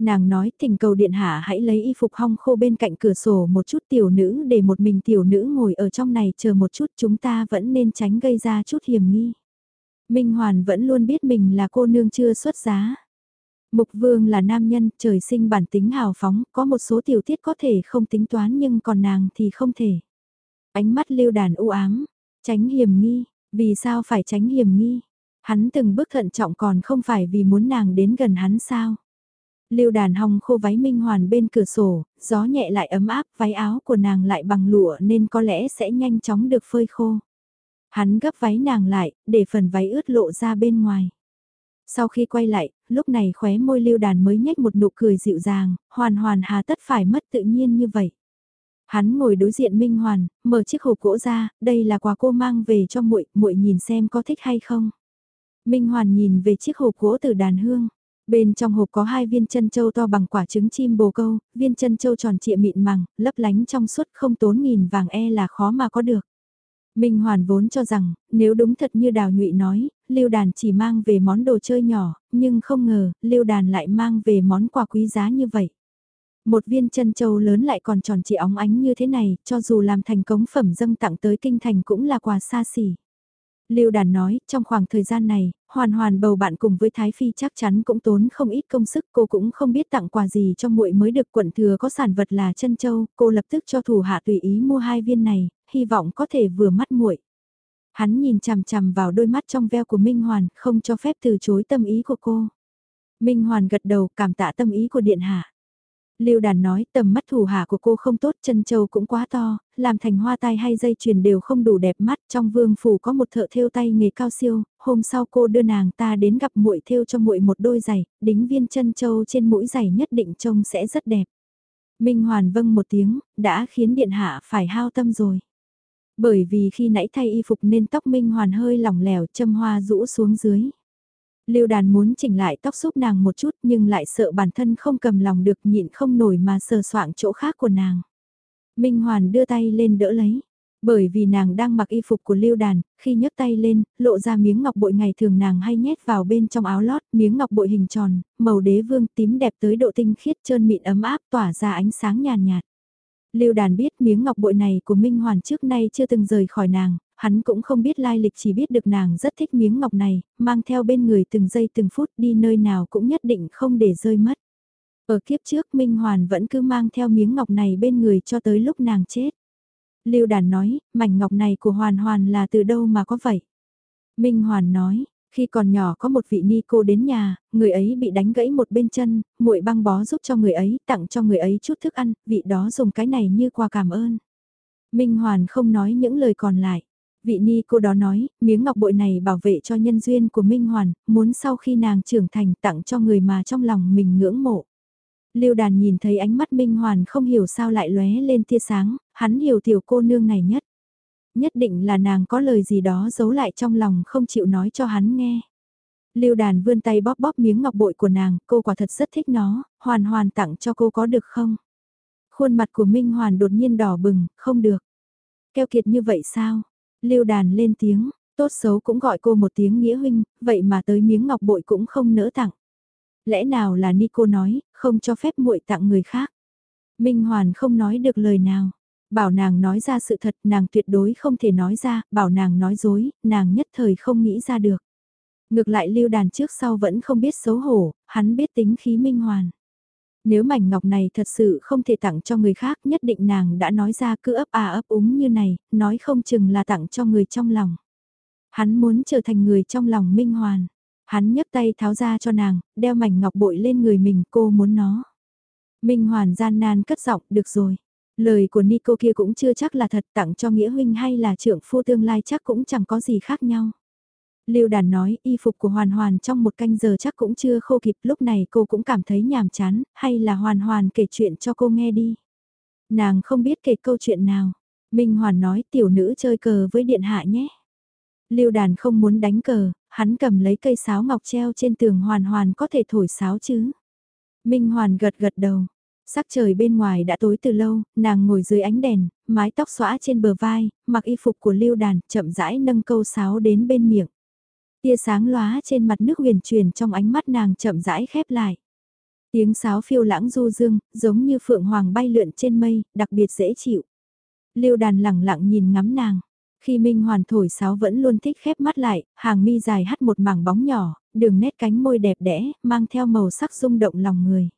Nàng nói thỉnh cầu điện hạ hãy lấy y phục hong khô bên cạnh cửa sổ một chút tiểu nữ để một mình tiểu nữ ngồi ở trong này chờ một chút chúng ta vẫn nên tránh gây ra chút hiểm nghi. Minh Hoàn vẫn luôn biết mình là cô nương chưa xuất giá. Mục vương là nam nhân, trời sinh bản tính hào phóng, có một số tiểu tiết có thể không tính toán nhưng còn nàng thì không thể. Ánh mắt lưu đàn u ám, tránh hiểm nghi, vì sao phải tránh hiểm nghi? Hắn từng bước thận trọng còn không phải vì muốn nàng đến gần hắn sao? Lưu đàn hong khô váy minh hoàn bên cửa sổ, gió nhẹ lại ấm áp, váy áo của nàng lại bằng lụa nên có lẽ sẽ nhanh chóng được phơi khô. Hắn gấp váy nàng lại, để phần váy ướt lộ ra bên ngoài. Sau khi quay lại, lúc này khóe môi lưu đàn mới nhếch một nụ cười dịu dàng, hoàn hoàn hà tất phải mất tự nhiên như vậy. Hắn ngồi đối diện Minh Hoàn, mở chiếc hộp gỗ ra, đây là quà cô mang về cho muội, muội nhìn xem có thích hay không. Minh Hoàn nhìn về chiếc hộp gỗ từ đàn hương. Bên trong hộp có hai viên chân châu to bằng quả trứng chim bồ câu, viên chân châu tròn trịa mịn màng, lấp lánh trong suốt không tốn nghìn vàng e là khó mà có được. Minh Hoàn vốn cho rằng, nếu đúng thật như Đào Nhụy nói, Lưu Đàn chỉ mang về món đồ chơi nhỏ, nhưng không ngờ, Lưu Đàn lại mang về món quà quý giá như vậy. Một viên chân châu lớn lại còn tròn trịa óng ánh như thế này, cho dù làm thành cống phẩm dâng tặng tới kinh thành cũng là quà xa xỉ. Lưu Đàn nói, trong khoảng thời gian này, hoàn hoàn bầu bạn cùng với Thái Phi chắc chắn cũng tốn không ít công sức, cô cũng không biết tặng quà gì cho muội mới được quận thừa có sản vật là chân châu, cô lập tức cho thủ hạ tùy ý mua hai viên này, hy vọng có thể vừa mắt muội. Hắn nhìn chằm chằm vào đôi mắt trong veo của Minh Hoàn, không cho phép từ chối tâm ý của cô. Minh Hoàn gật đầu cảm tạ tâm ý của điện hạ. Lưu đàn nói tầm mắt thủ hạ của cô không tốt chân châu cũng quá to, làm thành hoa tai hay dây chuyền đều không đủ đẹp mắt. Trong vương phủ có một thợ thêu tay nghề cao siêu, hôm sau cô đưa nàng ta đến gặp muội thêu cho muội một đôi giày, đính viên chân châu trên mũi giày nhất định trông sẽ rất đẹp. Minh Hoàn vâng một tiếng, đã khiến điện hạ phải hao tâm rồi. Bởi vì khi nãy thay y phục nên tóc Minh Hoàn hơi lỏng lẻo châm hoa rũ xuống dưới. Lưu đàn muốn chỉnh lại tóc giúp nàng một chút nhưng lại sợ bản thân không cầm lòng được nhịn không nổi mà sờ soạng chỗ khác của nàng. Minh Hoàn đưa tay lên đỡ lấy. Bởi vì nàng đang mặc y phục của lưu đàn, khi nhấc tay lên, lộ ra miếng ngọc bội ngày thường nàng hay nhét vào bên trong áo lót, miếng ngọc bội hình tròn, màu đế vương tím đẹp tới độ tinh khiết trơn mịn ấm áp tỏa ra ánh sáng nhàn nhạt, nhạt. Lưu đàn biết miếng ngọc bội này của Minh Hoàn trước nay chưa từng rời khỏi nàng, hắn cũng không biết lai lịch chỉ biết được nàng rất thích miếng ngọc này, mang theo bên người từng giây từng phút đi nơi nào cũng nhất định không để rơi mất. Ở kiếp trước Minh Hoàn vẫn cứ mang theo miếng ngọc này bên người cho tới lúc nàng chết. Lưu Đàn nói, mảnh ngọc này của Hoàn Hoàn là từ đâu mà có vậy? Minh Hoàn nói, khi còn nhỏ có một vị ni cô đến nhà, người ấy bị đánh gãy một bên chân, muội băng bó giúp cho người ấy, tặng cho người ấy chút thức ăn, vị đó dùng cái này như quà cảm ơn. Minh Hoàn không nói những lời còn lại. Vị ni cô đó nói, miếng ngọc bội này bảo vệ cho nhân duyên của Minh Hoàn, muốn sau khi nàng trưởng thành tặng cho người mà trong lòng mình ngưỡng mộ. Lưu đàn nhìn thấy ánh mắt Minh Hoàn không hiểu sao lại lóe lên tia sáng, hắn hiểu tiểu cô nương này nhất. Nhất định là nàng có lời gì đó giấu lại trong lòng không chịu nói cho hắn nghe. Lưu đàn vươn tay bóp bóp miếng ngọc bội của nàng, cô quả thật rất thích nó, hoàn hoàn tặng cho cô có được không? Khuôn mặt của Minh Hoàn đột nhiên đỏ bừng, không được. Keo kiệt như vậy sao? Lưu đàn lên tiếng, tốt xấu cũng gọi cô một tiếng nghĩa huynh, vậy mà tới miếng ngọc bội cũng không nỡ tặng. Lẽ nào là Nico nói, không cho phép muội tặng người khác. Minh Hoàn không nói được lời nào. Bảo nàng nói ra sự thật, nàng tuyệt đối không thể nói ra, bảo nàng nói dối, nàng nhất thời không nghĩ ra được. Ngược lại lưu đàn trước sau vẫn không biết xấu hổ, hắn biết tính khí Minh Hoàn. Nếu mảnh ngọc này thật sự không thể tặng cho người khác nhất định nàng đã nói ra cứ ấp à ấp úng như này, nói không chừng là tặng cho người trong lòng. Hắn muốn trở thành người trong lòng Minh Hoàn. Hắn nhấc tay tháo ra cho nàng, đeo mảnh ngọc bội lên người mình cô muốn nó. Minh Hoàn gian nan cất giọng, được rồi. Lời của Nico kia cũng chưa chắc là thật tặng cho Nghĩa Huynh hay là trưởng phu tương lai chắc cũng chẳng có gì khác nhau. Lưu đàn nói y phục của Hoàn Hoàn trong một canh giờ chắc cũng chưa khô kịp lúc này cô cũng cảm thấy nhàm chán, hay là Hoàn Hoàn kể chuyện cho cô nghe đi. Nàng không biết kể câu chuyện nào. Minh Hoàn nói tiểu nữ chơi cờ với điện hạ nhé. Lưu đàn không muốn đánh cờ, hắn cầm lấy cây sáo ngọc treo trên tường Hoàn Hoàn có thể thổi sáo chứ. Minh Hoàn gật gật đầu. Sắc trời bên ngoài đã tối từ lâu, nàng ngồi dưới ánh đèn, mái tóc xõa trên bờ vai, mặc y phục của lưu đàn, chậm rãi nâng câu sáo đến bên miệng. Tia sáng lóa trên mặt nước huyền truyền trong ánh mắt nàng chậm rãi khép lại. Tiếng sáo phiêu lãng du dương, giống như phượng hoàng bay lượn trên mây, đặc biệt dễ chịu. Lưu đàn lẳng lặng nhìn ngắm nàng. Khi Minh Hoàn thổi sáo vẫn luôn thích khép mắt lại, hàng mi dài hắt một mảng bóng nhỏ, đường nét cánh môi đẹp đẽ, mang theo màu sắc rung động lòng người.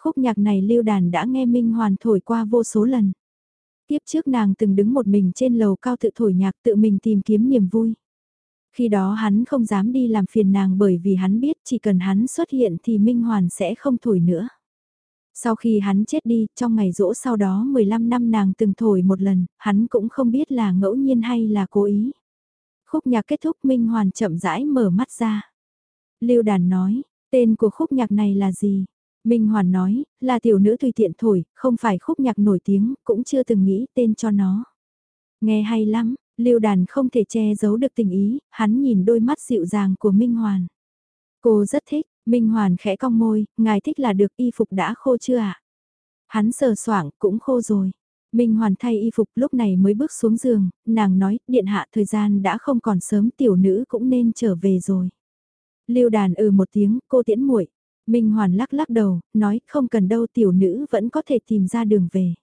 Khúc nhạc này lưu đàn đã nghe Minh Hoàn thổi qua vô số lần. Tiếp trước nàng từng đứng một mình trên lầu cao tự thổi nhạc tự mình tìm kiếm niềm vui. Khi đó hắn không dám đi làm phiền nàng bởi vì hắn biết chỉ cần hắn xuất hiện thì Minh Hoàn sẽ không thổi nữa. Sau khi hắn chết đi, trong ngày rỗ sau đó 15 năm nàng từng thổi một lần, hắn cũng không biết là ngẫu nhiên hay là cố ý. Khúc nhạc kết thúc Minh Hoàn chậm rãi mở mắt ra. Lưu đàn nói, tên của khúc nhạc này là gì? Minh Hoàn nói, là tiểu nữ tùy tiện thổi, không phải khúc nhạc nổi tiếng, cũng chưa từng nghĩ tên cho nó. Nghe hay lắm, Lưu đàn không thể che giấu được tình ý, hắn nhìn đôi mắt dịu dàng của Minh Hoàn. Cô rất thích, Minh Hoàn khẽ cong môi, ngài thích là được y phục đã khô chưa ạ? À? Hắn sờ soảng, cũng khô rồi. Minh Hoàn thay y phục lúc này mới bước xuống giường, nàng nói, điện hạ thời gian đã không còn sớm tiểu nữ cũng nên trở về rồi. Lưu đàn ừ một tiếng, cô tiễn muội. Minh Hoàn lắc lắc đầu, nói không cần đâu tiểu nữ vẫn có thể tìm ra đường về.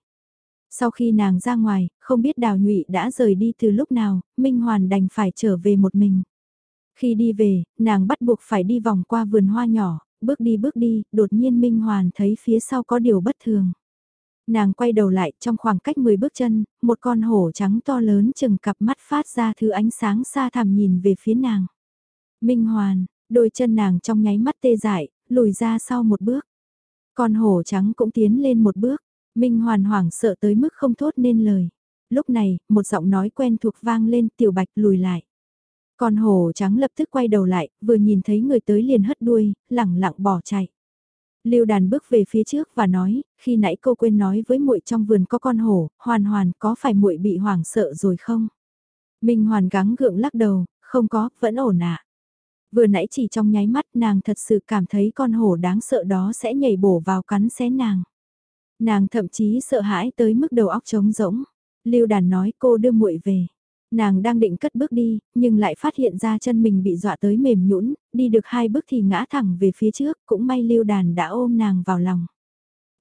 Sau khi nàng ra ngoài, không biết đào nhụy đã rời đi từ lúc nào, Minh Hoàn đành phải trở về một mình. Khi đi về, nàng bắt buộc phải đi vòng qua vườn hoa nhỏ, bước đi bước đi, đột nhiên Minh Hoàn thấy phía sau có điều bất thường. Nàng quay đầu lại trong khoảng cách 10 bước chân, một con hổ trắng to lớn chừng cặp mắt phát ra thứ ánh sáng xa thẳm nhìn về phía nàng. Minh Hoàn, đôi chân nàng trong nháy mắt tê dại, lùi ra sau một bước. Con hổ trắng cũng tiến lên một bước, Minh Hoàn hoảng sợ tới mức không thốt nên lời. Lúc này, một giọng nói quen thuộc vang lên tiểu bạch lùi lại. Con hổ trắng lập tức quay đầu lại, vừa nhìn thấy người tới liền hất đuôi, lẳng lặng bỏ chạy. Lưu đàn bước về phía trước và nói, khi nãy cô quên nói với muội trong vườn có con hổ, hoàn hoàn có phải muội bị hoảng sợ rồi không? Minh hoàn gắng gượng lắc đầu, không có, vẫn ổn ạ. Vừa nãy chỉ trong nháy mắt nàng thật sự cảm thấy con hổ đáng sợ đó sẽ nhảy bổ vào cắn xé nàng. Nàng thậm chí sợ hãi tới mức đầu óc trống rỗng. Lưu đàn nói cô đưa muội về. Nàng đang định cất bước đi, nhưng lại phát hiện ra chân mình bị dọa tới mềm nhũn, đi được hai bước thì ngã thẳng về phía trước, cũng may Lưu đàn đã ôm nàng vào lòng.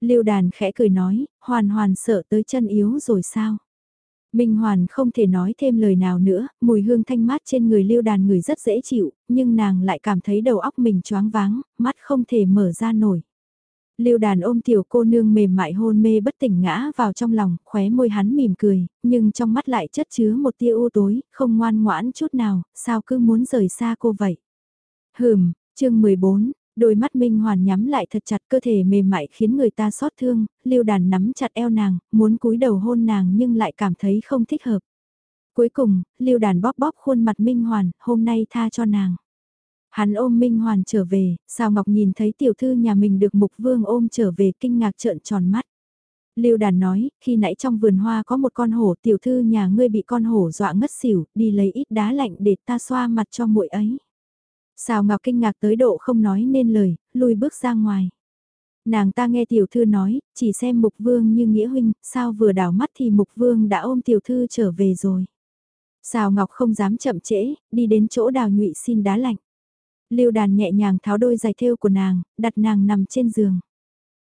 Lưu đàn khẽ cười nói, hoàn hoàn sợ tới chân yếu rồi sao? Minh Hoàn không thể nói thêm lời nào nữa, mùi hương thanh mát trên người lưu đàn người rất dễ chịu, nhưng nàng lại cảm thấy đầu óc mình choáng váng, mắt không thể mở ra nổi. Lưu đàn ôm tiểu cô nương mềm mại hôn mê bất tỉnh ngã vào trong lòng, khóe môi hắn mỉm cười, nhưng trong mắt lại chất chứa một tia u tối, không ngoan ngoãn chút nào, sao cứ muốn rời xa cô vậy. Hừm, chương 14, đôi mắt Minh Hoàn nhắm lại thật chặt cơ thể mềm mại khiến người ta xót thương, lưu đàn nắm chặt eo nàng, muốn cúi đầu hôn nàng nhưng lại cảm thấy không thích hợp. Cuối cùng, lưu đàn bóp bóp khuôn mặt Minh Hoàn, hôm nay tha cho nàng. Hắn ôm Minh Hoàn trở về, sao Ngọc nhìn thấy tiểu thư nhà mình được Mục Vương ôm trở về kinh ngạc trợn tròn mắt. Lưu đàn nói, khi nãy trong vườn hoa có một con hổ tiểu thư nhà ngươi bị con hổ dọa ngất xỉu, đi lấy ít đá lạnh để ta xoa mặt cho muội ấy. Sao Ngọc kinh ngạc tới độ không nói nên lời, lui bước ra ngoài. Nàng ta nghe tiểu thư nói, chỉ xem mục vương như nghĩa huynh, sao vừa đảo mắt thì mục vương đã ôm tiểu thư trở về rồi. Sao Ngọc không dám chậm trễ, đi đến chỗ đào nhụy xin đá lạnh. Lưu đàn nhẹ nhàng tháo đôi giày thêu của nàng, đặt nàng nằm trên giường.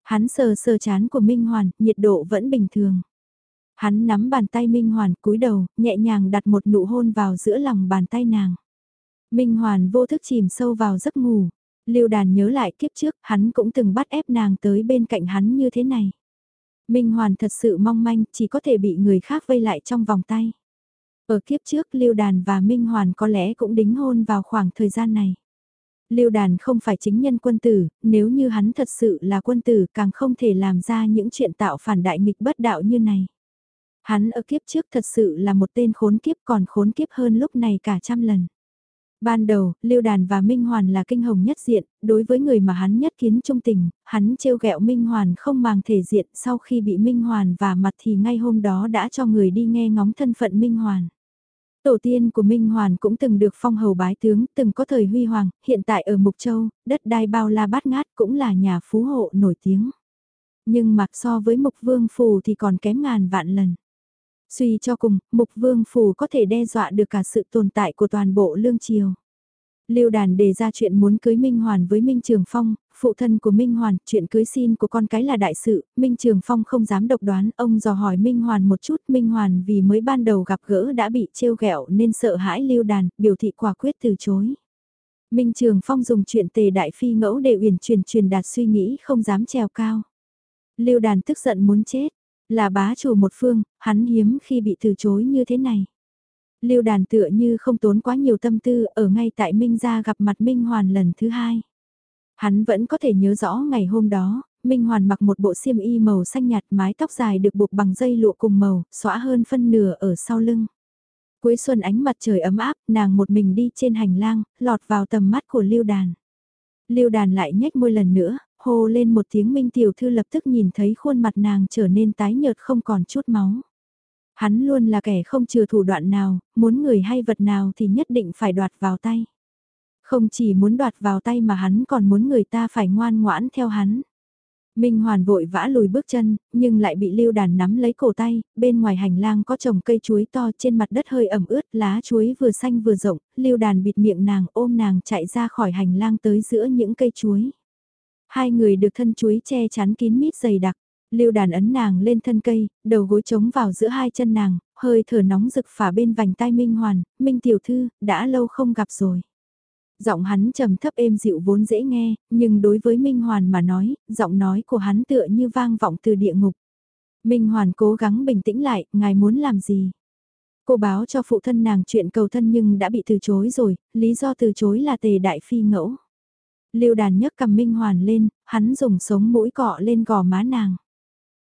Hắn sờ sờ chán của Minh Hoàn, nhiệt độ vẫn bình thường. Hắn nắm bàn tay Minh Hoàn cúi đầu, nhẹ nhàng đặt một nụ hôn vào giữa lòng bàn tay nàng. Minh Hoàn vô thức chìm sâu vào giấc ngủ. Lưu đàn nhớ lại kiếp trước, hắn cũng từng bắt ép nàng tới bên cạnh hắn như thế này. Minh Hoàn thật sự mong manh, chỉ có thể bị người khác vây lại trong vòng tay. Ở kiếp trước Lưu Đàn và Minh Hoàn có lẽ cũng đính hôn vào khoảng thời gian này. Lưu Đàn không phải chính nhân quân tử, nếu như hắn thật sự là quân tử càng không thể làm ra những chuyện tạo phản đại nghịch bất đạo như này. Hắn ở kiếp trước thật sự là một tên khốn kiếp còn khốn kiếp hơn lúc này cả trăm lần. Ban đầu, Lưu Đàn và Minh Hoàn là kinh hồng nhất diện, đối với người mà hắn nhất kiến trung tình, hắn trêu ghẹo Minh Hoàn không màng thể diện sau khi bị Minh Hoàn và mặt thì ngay hôm đó đã cho người đi nghe ngóng thân phận Minh Hoàn. Tổ tiên của Minh Hoàn cũng từng được phong hầu bái tướng, từng có thời huy hoàng, hiện tại ở Mục Châu, đất đai bao la bát ngát cũng là nhà phú hộ nổi tiếng. Nhưng mặc so với Mục Vương Phù thì còn kém ngàn vạn lần. Suy cho cùng, Mục Vương Phù có thể đe dọa được cả sự tồn tại của toàn bộ lương triều. Lưu đàn đề ra chuyện muốn cưới Minh Hoàn với Minh Trường Phong, phụ thân của Minh Hoàn, chuyện cưới xin của con cái là đại sự, Minh Trường Phong không dám độc đoán, ông dò hỏi Minh Hoàn một chút, Minh Hoàn vì mới ban đầu gặp gỡ đã bị trêu ghẹo nên sợ hãi lưu đàn, biểu thị quả quyết từ chối. Minh Trường Phong dùng chuyện tề đại phi ngẫu để uyển truyền truyền đạt suy nghĩ không dám trèo cao. Lưu đàn tức giận muốn chết, là bá chủ một phương, hắn hiếm khi bị từ chối như thế này. Lưu đàn tựa như không tốn quá nhiều tâm tư ở ngay tại Minh gia gặp mặt Minh Hoàn lần thứ hai. Hắn vẫn có thể nhớ rõ ngày hôm đó, Minh Hoàn mặc một bộ xiêm y màu xanh nhạt mái tóc dài được buộc bằng dây lụa cùng màu, xõa hơn phân nửa ở sau lưng. Cuối xuân ánh mặt trời ấm áp, nàng một mình đi trên hành lang, lọt vào tầm mắt của Lưu Đàn. Lưu Đàn lại nhếch môi lần nữa, hô lên một tiếng Minh Tiểu Thư lập tức nhìn thấy khuôn mặt nàng trở nên tái nhợt không còn chút máu. Hắn luôn là kẻ không chừa thủ đoạn nào, muốn người hay vật nào thì nhất định phải đoạt vào tay. Không chỉ muốn đoạt vào tay mà hắn còn muốn người ta phải ngoan ngoãn theo hắn. Minh Hoàn vội vã lùi bước chân, nhưng lại bị lưu đàn nắm lấy cổ tay, bên ngoài hành lang có trồng cây chuối to trên mặt đất hơi ẩm ướt, lá chuối vừa xanh vừa rộng, lưu đàn bịt miệng nàng ôm nàng chạy ra khỏi hành lang tới giữa những cây chuối. Hai người được thân chuối che chắn kín mít dày đặc, lưu đàn ấn nàng lên thân cây, đầu gối trống vào giữa hai chân nàng, hơi thở nóng rực phả bên vành tai Minh Hoàn, Minh Tiểu Thư, đã lâu không gặp rồi. Giọng hắn trầm thấp êm dịu vốn dễ nghe, nhưng đối với Minh Hoàn mà nói, giọng nói của hắn tựa như vang vọng từ địa ngục. Minh Hoàn cố gắng bình tĩnh lại, ngài muốn làm gì? Cô báo cho phụ thân nàng chuyện cầu thân nhưng đã bị từ chối rồi, lý do từ chối là tề đại phi ngẫu. Lưu đàn nhấc cầm Minh Hoàn lên, hắn dùng sống mũi cọ lên gò má nàng.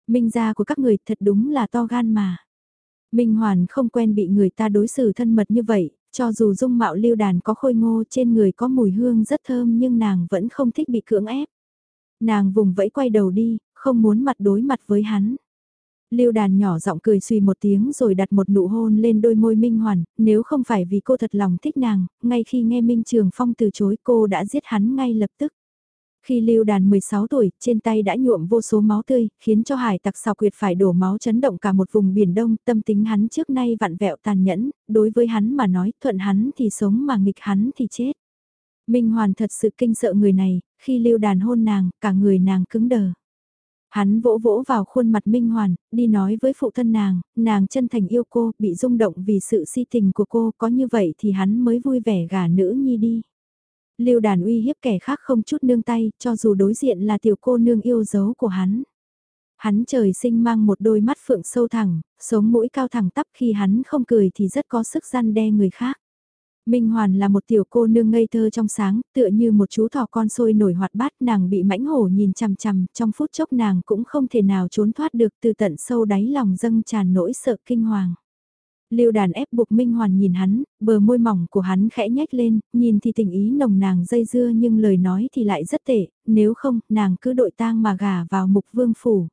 Minh gia của các người thật đúng là to gan mà. Minh Hoàn không quen bị người ta đối xử thân mật như vậy, cho dù dung mạo lưu đàn có khôi ngô trên người có mùi hương rất thơm nhưng nàng vẫn không thích bị cưỡng ép. Nàng vùng vẫy quay đầu đi, không muốn mặt đối mặt với hắn. Lưu đàn nhỏ giọng cười suy một tiếng rồi đặt một nụ hôn lên đôi môi Minh Hoàn, nếu không phải vì cô thật lòng thích nàng, ngay khi nghe Minh Trường Phong từ chối cô đã giết hắn ngay lập tức. Khi lưu đàn 16 tuổi, trên tay đã nhuộm vô số máu tươi, khiến cho hải tặc xào quyệt phải đổ máu chấn động cả một vùng biển đông, tâm tính hắn trước nay vặn vẹo tàn nhẫn, đối với hắn mà nói, thuận hắn thì sống mà nghịch hắn thì chết. Minh Hoàn thật sự kinh sợ người này, khi lưu đàn hôn nàng, cả người nàng cứng đờ. Hắn vỗ vỗ vào khuôn mặt Minh Hoàn, đi nói với phụ thân nàng, nàng chân thành yêu cô, bị rung động vì sự si tình của cô, có như vậy thì hắn mới vui vẻ gả nữ nhi đi. Lưu đàn uy hiếp kẻ khác không chút nương tay, cho dù đối diện là tiểu cô nương yêu dấu của hắn. Hắn trời sinh mang một đôi mắt phượng sâu thẳng, sống mũi cao thẳng tắp khi hắn không cười thì rất có sức gian đe người khác. Minh Hoàn là một tiểu cô nương ngây thơ trong sáng, tựa như một chú thỏ con sôi nổi hoạt bát nàng bị mãnh hổ nhìn chằm chằm, trong phút chốc nàng cũng không thể nào trốn thoát được từ tận sâu đáy lòng dâng tràn nỗi sợ kinh hoàng. Lưu đàn ép buộc Minh Hoàn nhìn hắn, bờ môi mỏng của hắn khẽ nhếch lên, nhìn thì tình ý nồng nàng dây dưa nhưng lời nói thì lại rất tệ, nếu không, nàng cứ đội tang mà gả vào mục vương phủ.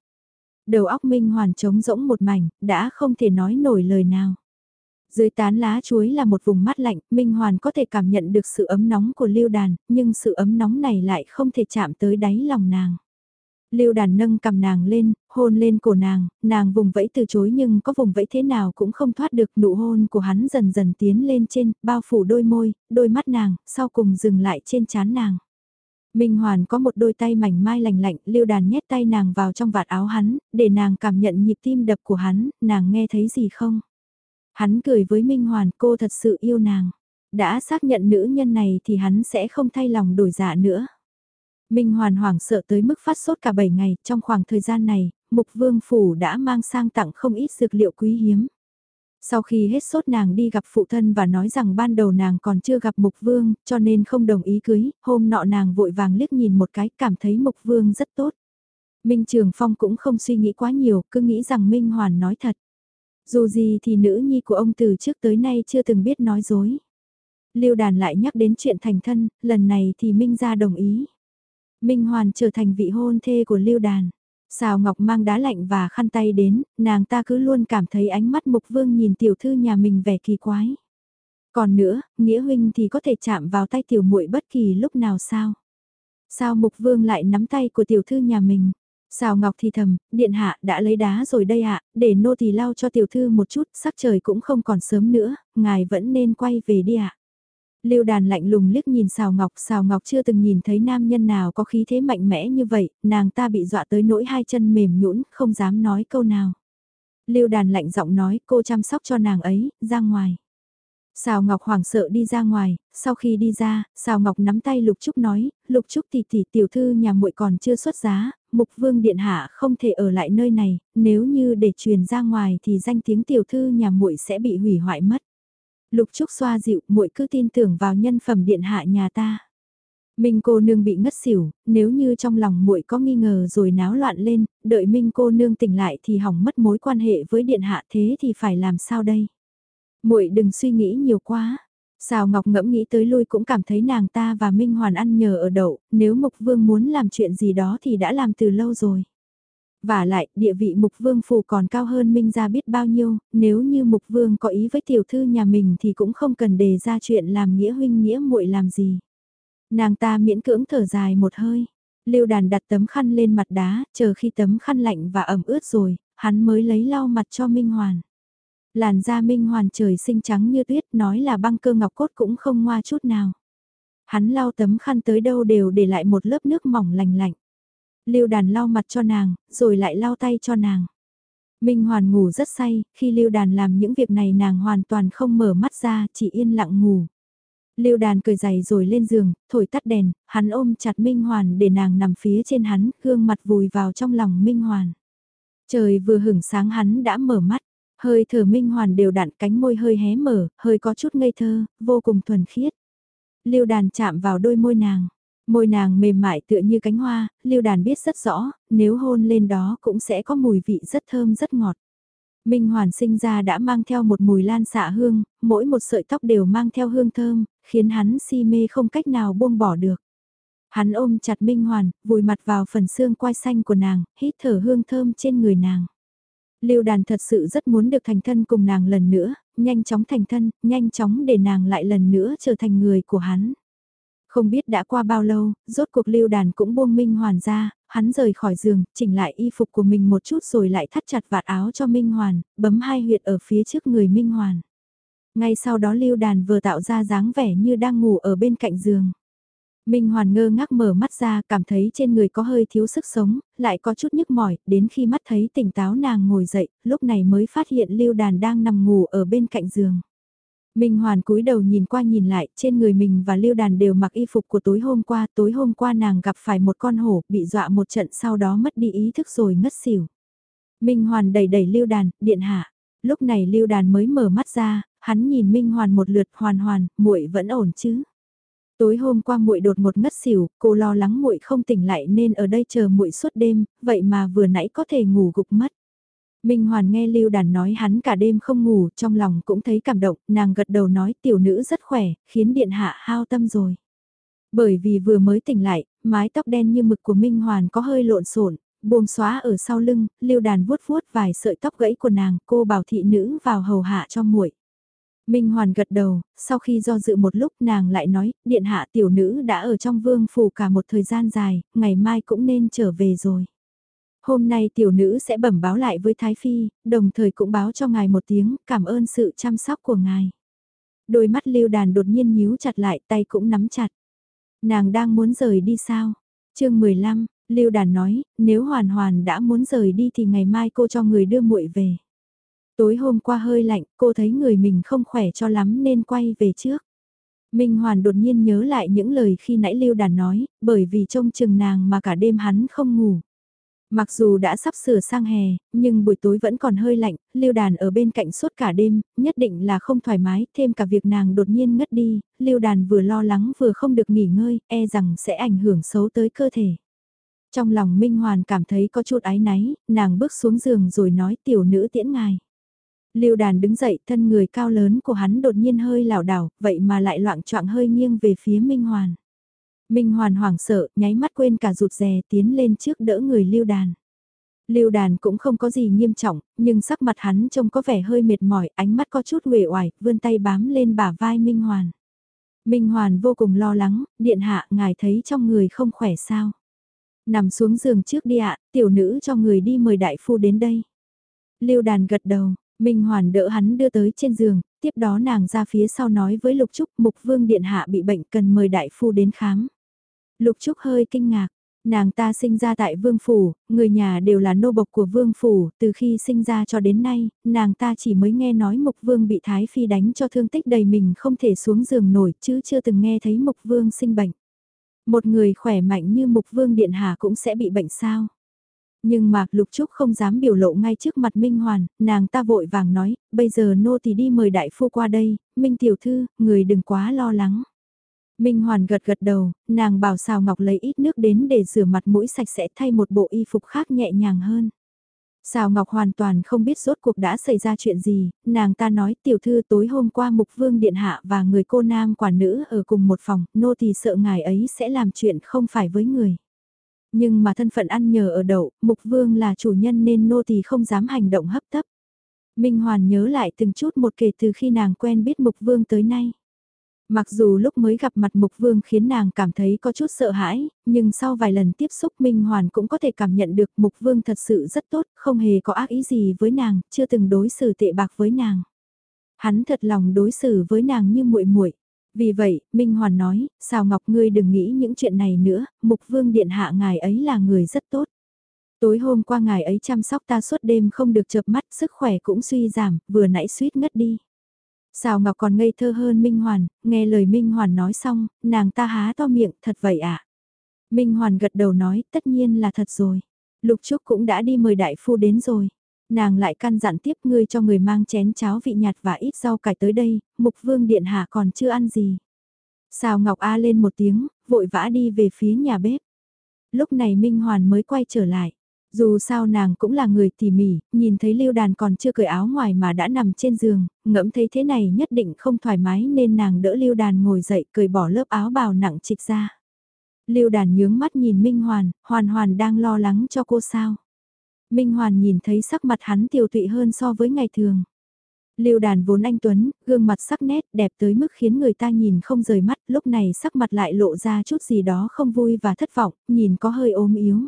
Đầu óc Minh Hoàn trống rỗng một mảnh, đã không thể nói nổi lời nào. Dưới tán lá chuối là một vùng mát lạnh, Minh Hoàn có thể cảm nhận được sự ấm nóng của lưu đàn, nhưng sự ấm nóng này lại không thể chạm tới đáy lòng nàng. Lưu đàn nâng cầm nàng lên, hôn lên cổ nàng, nàng vùng vẫy từ chối nhưng có vùng vẫy thế nào cũng không thoát được nụ hôn của hắn dần dần tiến lên trên, bao phủ đôi môi, đôi mắt nàng, sau cùng dừng lại trên chán nàng. Minh Hoàn có một đôi tay mảnh mai lành lạnh, lưu đàn nhét tay nàng vào trong vạt áo hắn, để nàng cảm nhận nhịp tim đập của hắn, nàng nghe thấy gì không? Hắn cười với Minh Hoàn, cô thật sự yêu nàng. Đã xác nhận nữ nhân này thì hắn sẽ không thay lòng đổi dạ nữa. Minh Hoàn hoảng sợ tới mức phát sốt cả 7 ngày, trong khoảng thời gian này, Mục Vương Phủ đã mang sang tặng không ít dược liệu quý hiếm. Sau khi hết sốt nàng đi gặp phụ thân và nói rằng ban đầu nàng còn chưa gặp Mục Vương, cho nên không đồng ý cưới, hôm nọ nàng vội vàng liếc nhìn một cái, cảm thấy Mục Vương rất tốt. Minh Trường Phong cũng không suy nghĩ quá nhiều, cứ nghĩ rằng Minh Hoàn nói thật. Dù gì thì nữ nhi của ông từ trước tới nay chưa từng biết nói dối. Lưu đàn lại nhắc đến chuyện thành thân, lần này thì Minh ra đồng ý. Minh Hoàn trở thành vị hôn thê của Lưu đàn. Sào Ngọc mang đá lạnh và khăn tay đến, nàng ta cứ luôn cảm thấy ánh mắt Mục Vương nhìn tiểu thư nhà mình vẻ kỳ quái. Còn nữa, Nghĩa huynh thì có thể chạm vào tay tiểu muội bất kỳ lúc nào sao? Sao Mục Vương lại nắm tay của tiểu thư nhà mình? Sào Ngọc thì thầm, điện hạ đã lấy đá rồi đây ạ, để nô tỳ lau cho tiểu thư một chút, sắc trời cũng không còn sớm nữa, ngài vẫn nên quay về đi ạ. Lưu đàn lạnh lùng liếc nhìn Sào Ngọc, Sào Ngọc chưa từng nhìn thấy nam nhân nào có khí thế mạnh mẽ như vậy, nàng ta bị dọa tới nỗi hai chân mềm nhũn, không dám nói câu nào. Lưu đàn lạnh giọng nói, cô chăm sóc cho nàng ấy, ra ngoài. Sào Ngọc hoảng sợ đi ra ngoài, sau khi đi ra, Sào Ngọc nắm tay Lục Trúc nói, Lục Trúc tỷ tỷ tiểu thư nhà muội còn chưa xuất giá, Mục Vương Điện Hạ không thể ở lại nơi này, nếu như để truyền ra ngoài thì danh tiếng tiểu thư nhà muội sẽ bị hủy hoại mất. Lục Trúc xoa dịu, muội cứ tin tưởng vào nhân phẩm Điện Hạ nhà ta. Minh cô nương bị ngất xỉu, nếu như trong lòng muội có nghi ngờ rồi náo loạn lên, đợi Minh cô nương tỉnh lại thì hỏng mất mối quan hệ với điện hạ thế thì phải làm sao đây? Muội đừng suy nghĩ nhiều quá. Sao Ngọc ngẫm nghĩ tới lui cũng cảm thấy nàng ta và Minh Hoàn ăn nhờ ở đậu, nếu Mục Vương muốn làm chuyện gì đó thì đã làm từ lâu rồi. Và lại, địa vị Mục Vương phủ còn cao hơn Minh ra biết bao nhiêu, nếu như Mục Vương có ý với tiểu thư nhà mình thì cũng không cần đề ra chuyện làm nghĩa huynh nghĩa muội làm gì. Nàng ta miễn cưỡng thở dài một hơi. Lưu đàn đặt tấm khăn lên mặt đá, chờ khi tấm khăn lạnh và ẩm ướt rồi, hắn mới lấy lau mặt cho Minh Hoàn. Làn da Minh Hoàn trời xinh trắng như tuyết nói là băng cơ ngọc cốt cũng không ngoa chút nào. Hắn lau tấm khăn tới đâu đều để lại một lớp nước mỏng lành lạnh. Lưu đàn lau mặt cho nàng, rồi lại lau tay cho nàng. Minh Hoàn ngủ rất say, khi Lưu Đàn làm những việc này nàng hoàn toàn không mở mắt ra, chỉ yên lặng ngủ. Lưu Đàn cười giày rồi lên giường, thổi tắt đèn, hắn ôm chặt Minh Hoàn để nàng nằm phía trên hắn, gương mặt vùi vào trong lòng Minh Hoàn. Trời vừa hửng sáng hắn đã mở mắt, hơi thở Minh Hoàn đều đặn cánh môi hơi hé mở, hơi có chút ngây thơ, vô cùng thuần khiết. Lưu Đàn chạm vào đôi môi nàng. Môi nàng mềm mại tựa như cánh hoa, Lưu Đàn biết rất rõ, nếu hôn lên đó cũng sẽ có mùi vị rất thơm rất ngọt. Minh Hoàn sinh ra đã mang theo một mùi lan xạ hương, mỗi một sợi tóc đều mang theo hương thơm, khiến hắn si mê không cách nào buông bỏ được. Hắn ôm chặt Minh Hoàn, vùi mặt vào phần xương quai xanh của nàng, hít thở hương thơm trên người nàng. Lưu đàn thật sự rất muốn được thành thân cùng nàng lần nữa, nhanh chóng thành thân, nhanh chóng để nàng lại lần nữa trở thành người của hắn. Không biết đã qua bao lâu, rốt cuộc lưu đàn cũng buông Minh Hoàn ra, hắn rời khỏi giường, chỉnh lại y phục của mình một chút rồi lại thắt chặt vạt áo cho Minh Hoàn, bấm hai huyệt ở phía trước người Minh Hoàn. Ngay sau đó lưu đàn vừa tạo ra dáng vẻ như đang ngủ ở bên cạnh giường. Minh Hoàn ngơ ngác mở mắt ra, cảm thấy trên người có hơi thiếu sức sống, lại có chút nhức mỏi, đến khi mắt thấy tỉnh táo nàng ngồi dậy, lúc này mới phát hiện Lưu Đàn đang nằm ngủ ở bên cạnh giường. Minh Hoàn cúi đầu nhìn qua nhìn lại, trên người mình và Lưu Đàn đều mặc y phục của tối hôm qua, tối hôm qua nàng gặp phải một con hổ, bị dọa một trận sau đó mất đi ý thức rồi ngất xỉu. Minh Hoàn đẩy đẩy Lưu Đàn, điện hạ. Lúc này Lưu Đàn mới mở mắt ra, hắn nhìn Minh Hoàn một lượt, "Hoàn Hoàn, muội vẫn ổn chứ?" Tối hôm qua muội đột ngột ngất xỉu, cô lo lắng muội không tỉnh lại nên ở đây chờ muội suốt đêm, vậy mà vừa nãy có thể ngủ gục mất. Minh Hoàn nghe Lưu Đàn nói hắn cả đêm không ngủ, trong lòng cũng thấy cảm động, nàng gật đầu nói tiểu nữ rất khỏe, khiến điện hạ hao tâm rồi. Bởi vì vừa mới tỉnh lại, mái tóc đen như mực của Minh Hoàn có hơi lộn xộn, buông xóa ở sau lưng, Lưu Đàn vuốt vuốt vài sợi tóc gãy của nàng, cô bảo thị nữ vào hầu hạ cho muội. Minh Hoàn gật đầu, sau khi do dự một lúc nàng lại nói, điện hạ tiểu nữ đã ở trong vương phủ cả một thời gian dài, ngày mai cũng nên trở về rồi. Hôm nay tiểu nữ sẽ bẩm báo lại với Thái Phi, đồng thời cũng báo cho ngài một tiếng, cảm ơn sự chăm sóc của ngài. Đôi mắt lưu đàn đột nhiên nhíu chặt lại, tay cũng nắm chặt. Nàng đang muốn rời đi sao? chương 15, lưu đàn nói, nếu hoàn hoàn đã muốn rời đi thì ngày mai cô cho người đưa muội về. Tối hôm qua hơi lạnh, cô thấy người mình không khỏe cho lắm nên quay về trước. Minh Hoàn đột nhiên nhớ lại những lời khi nãy Lưu Đàn nói, bởi vì trông chừng nàng mà cả đêm hắn không ngủ. Mặc dù đã sắp sửa sang hè, nhưng buổi tối vẫn còn hơi lạnh, Lưu Đàn ở bên cạnh suốt cả đêm, nhất định là không thoải mái, thêm cả việc nàng đột nhiên ngất đi, Lưu Đàn vừa lo lắng vừa không được nghỉ ngơi, e rằng sẽ ảnh hưởng xấu tới cơ thể. Trong lòng Minh Hoàn cảm thấy có chút ái náy, nàng bước xuống giường rồi nói tiểu nữ tiễn ngài. Lưu đàn đứng dậy, thân người cao lớn của hắn đột nhiên hơi lảo đảo, vậy mà lại loạn choạng hơi nghiêng về phía Minh Hoàn. Minh Hoàn hoảng sợ, nháy mắt quên cả rụt rè tiến lên trước đỡ người Lưu đàn. Lưu đàn cũng không có gì nghiêm trọng, nhưng sắc mặt hắn trông có vẻ hơi mệt mỏi, ánh mắt có chút uể oải, vươn tay bám lên bả vai Minh Hoàn. Minh Hoàn vô cùng lo lắng, điện hạ ngài thấy trong người không khỏe sao. Nằm xuống giường trước đi ạ, tiểu nữ cho người đi mời đại phu đến đây. Lưu đàn gật đầu, Minh Hoàn đỡ hắn đưa tới trên giường, tiếp đó nàng ra phía sau nói với Lục Trúc Mục Vương Điện Hạ bị bệnh cần mời đại phu đến khám. Lục Trúc hơi kinh ngạc, nàng ta sinh ra tại Vương Phủ, người nhà đều là nô bộc của Vương Phủ, từ khi sinh ra cho đến nay, nàng ta chỉ mới nghe nói Mục Vương bị Thái Phi đánh cho thương tích đầy mình không thể xuống giường nổi chứ chưa từng nghe thấy Mục Vương sinh bệnh. Một người khỏe mạnh như Mục Vương Điện Hạ cũng sẽ bị bệnh sao? Nhưng mà Lục Trúc không dám biểu lộ ngay trước mặt Minh Hoàn, nàng ta vội vàng nói, bây giờ nô thì đi mời đại phu qua đây, Minh Tiểu Thư, người đừng quá lo lắng. Minh Hoàn gật gật đầu, nàng bảo xào ngọc lấy ít nước đến để rửa mặt mũi sạch sẽ thay một bộ y phục khác nhẹ nhàng hơn. Sào Ngọc hoàn toàn không biết rốt cuộc đã xảy ra chuyện gì, nàng ta nói tiểu thư tối hôm qua mục vương điện hạ và người cô nam quả nữ ở cùng một phòng, nô thì sợ ngài ấy sẽ làm chuyện không phải với người. Nhưng mà thân phận ăn nhờ ở đậu, Mục Vương là chủ nhân nên nô tỳ không dám hành động hấp tấp. Minh Hoàn nhớ lại từng chút một kể từ khi nàng quen biết Mục Vương tới nay. Mặc dù lúc mới gặp mặt Mục Vương khiến nàng cảm thấy có chút sợ hãi, nhưng sau vài lần tiếp xúc Minh Hoàn cũng có thể cảm nhận được Mục Vương thật sự rất tốt, không hề có ác ý gì với nàng, chưa từng đối xử tệ bạc với nàng. Hắn thật lòng đối xử với nàng như muội muội. Vì vậy, Minh Hoàn nói, sao Ngọc ngươi đừng nghĩ những chuyện này nữa, Mục Vương Điện Hạ ngài ấy là người rất tốt. Tối hôm qua ngài ấy chăm sóc ta suốt đêm không được chợp mắt, sức khỏe cũng suy giảm, vừa nãy suýt ngất đi. Sào Ngọc còn ngây thơ hơn Minh Hoàn, nghe lời Minh Hoàn nói xong, nàng ta há to miệng, thật vậy ạ. À? Minh Hoàn gật đầu nói, tất nhiên là thật rồi. Lục Trúc cũng đã đi mời đại phu đến rồi. Nàng lại căn dặn tiếp ngươi cho người mang chén cháo vị nhạt và ít rau cải tới đây, mục vương điện hạ còn chưa ăn gì. Xào Ngọc A lên một tiếng, vội vã đi về phía nhà bếp. Lúc này Minh Hoàn mới quay trở lại. Dù sao nàng cũng là người tỉ mỉ, nhìn thấy lưu đàn còn chưa cởi áo ngoài mà đã nằm trên giường, ngẫm thấy thế này nhất định không thoải mái nên nàng đỡ lưu đàn ngồi dậy cởi bỏ lớp áo bào nặng trịch ra. Lưu đàn nhướng mắt nhìn Minh Hoàn, Hoàn Hoàn đang lo lắng cho cô sao. Minh Hoàn nhìn thấy sắc mặt hắn tiêu tụy hơn so với ngày thường. Lưu đàn vốn anh Tuấn, gương mặt sắc nét đẹp tới mức khiến người ta nhìn không rời mắt, lúc này sắc mặt lại lộ ra chút gì đó không vui và thất vọng, nhìn có hơi ốm yếu.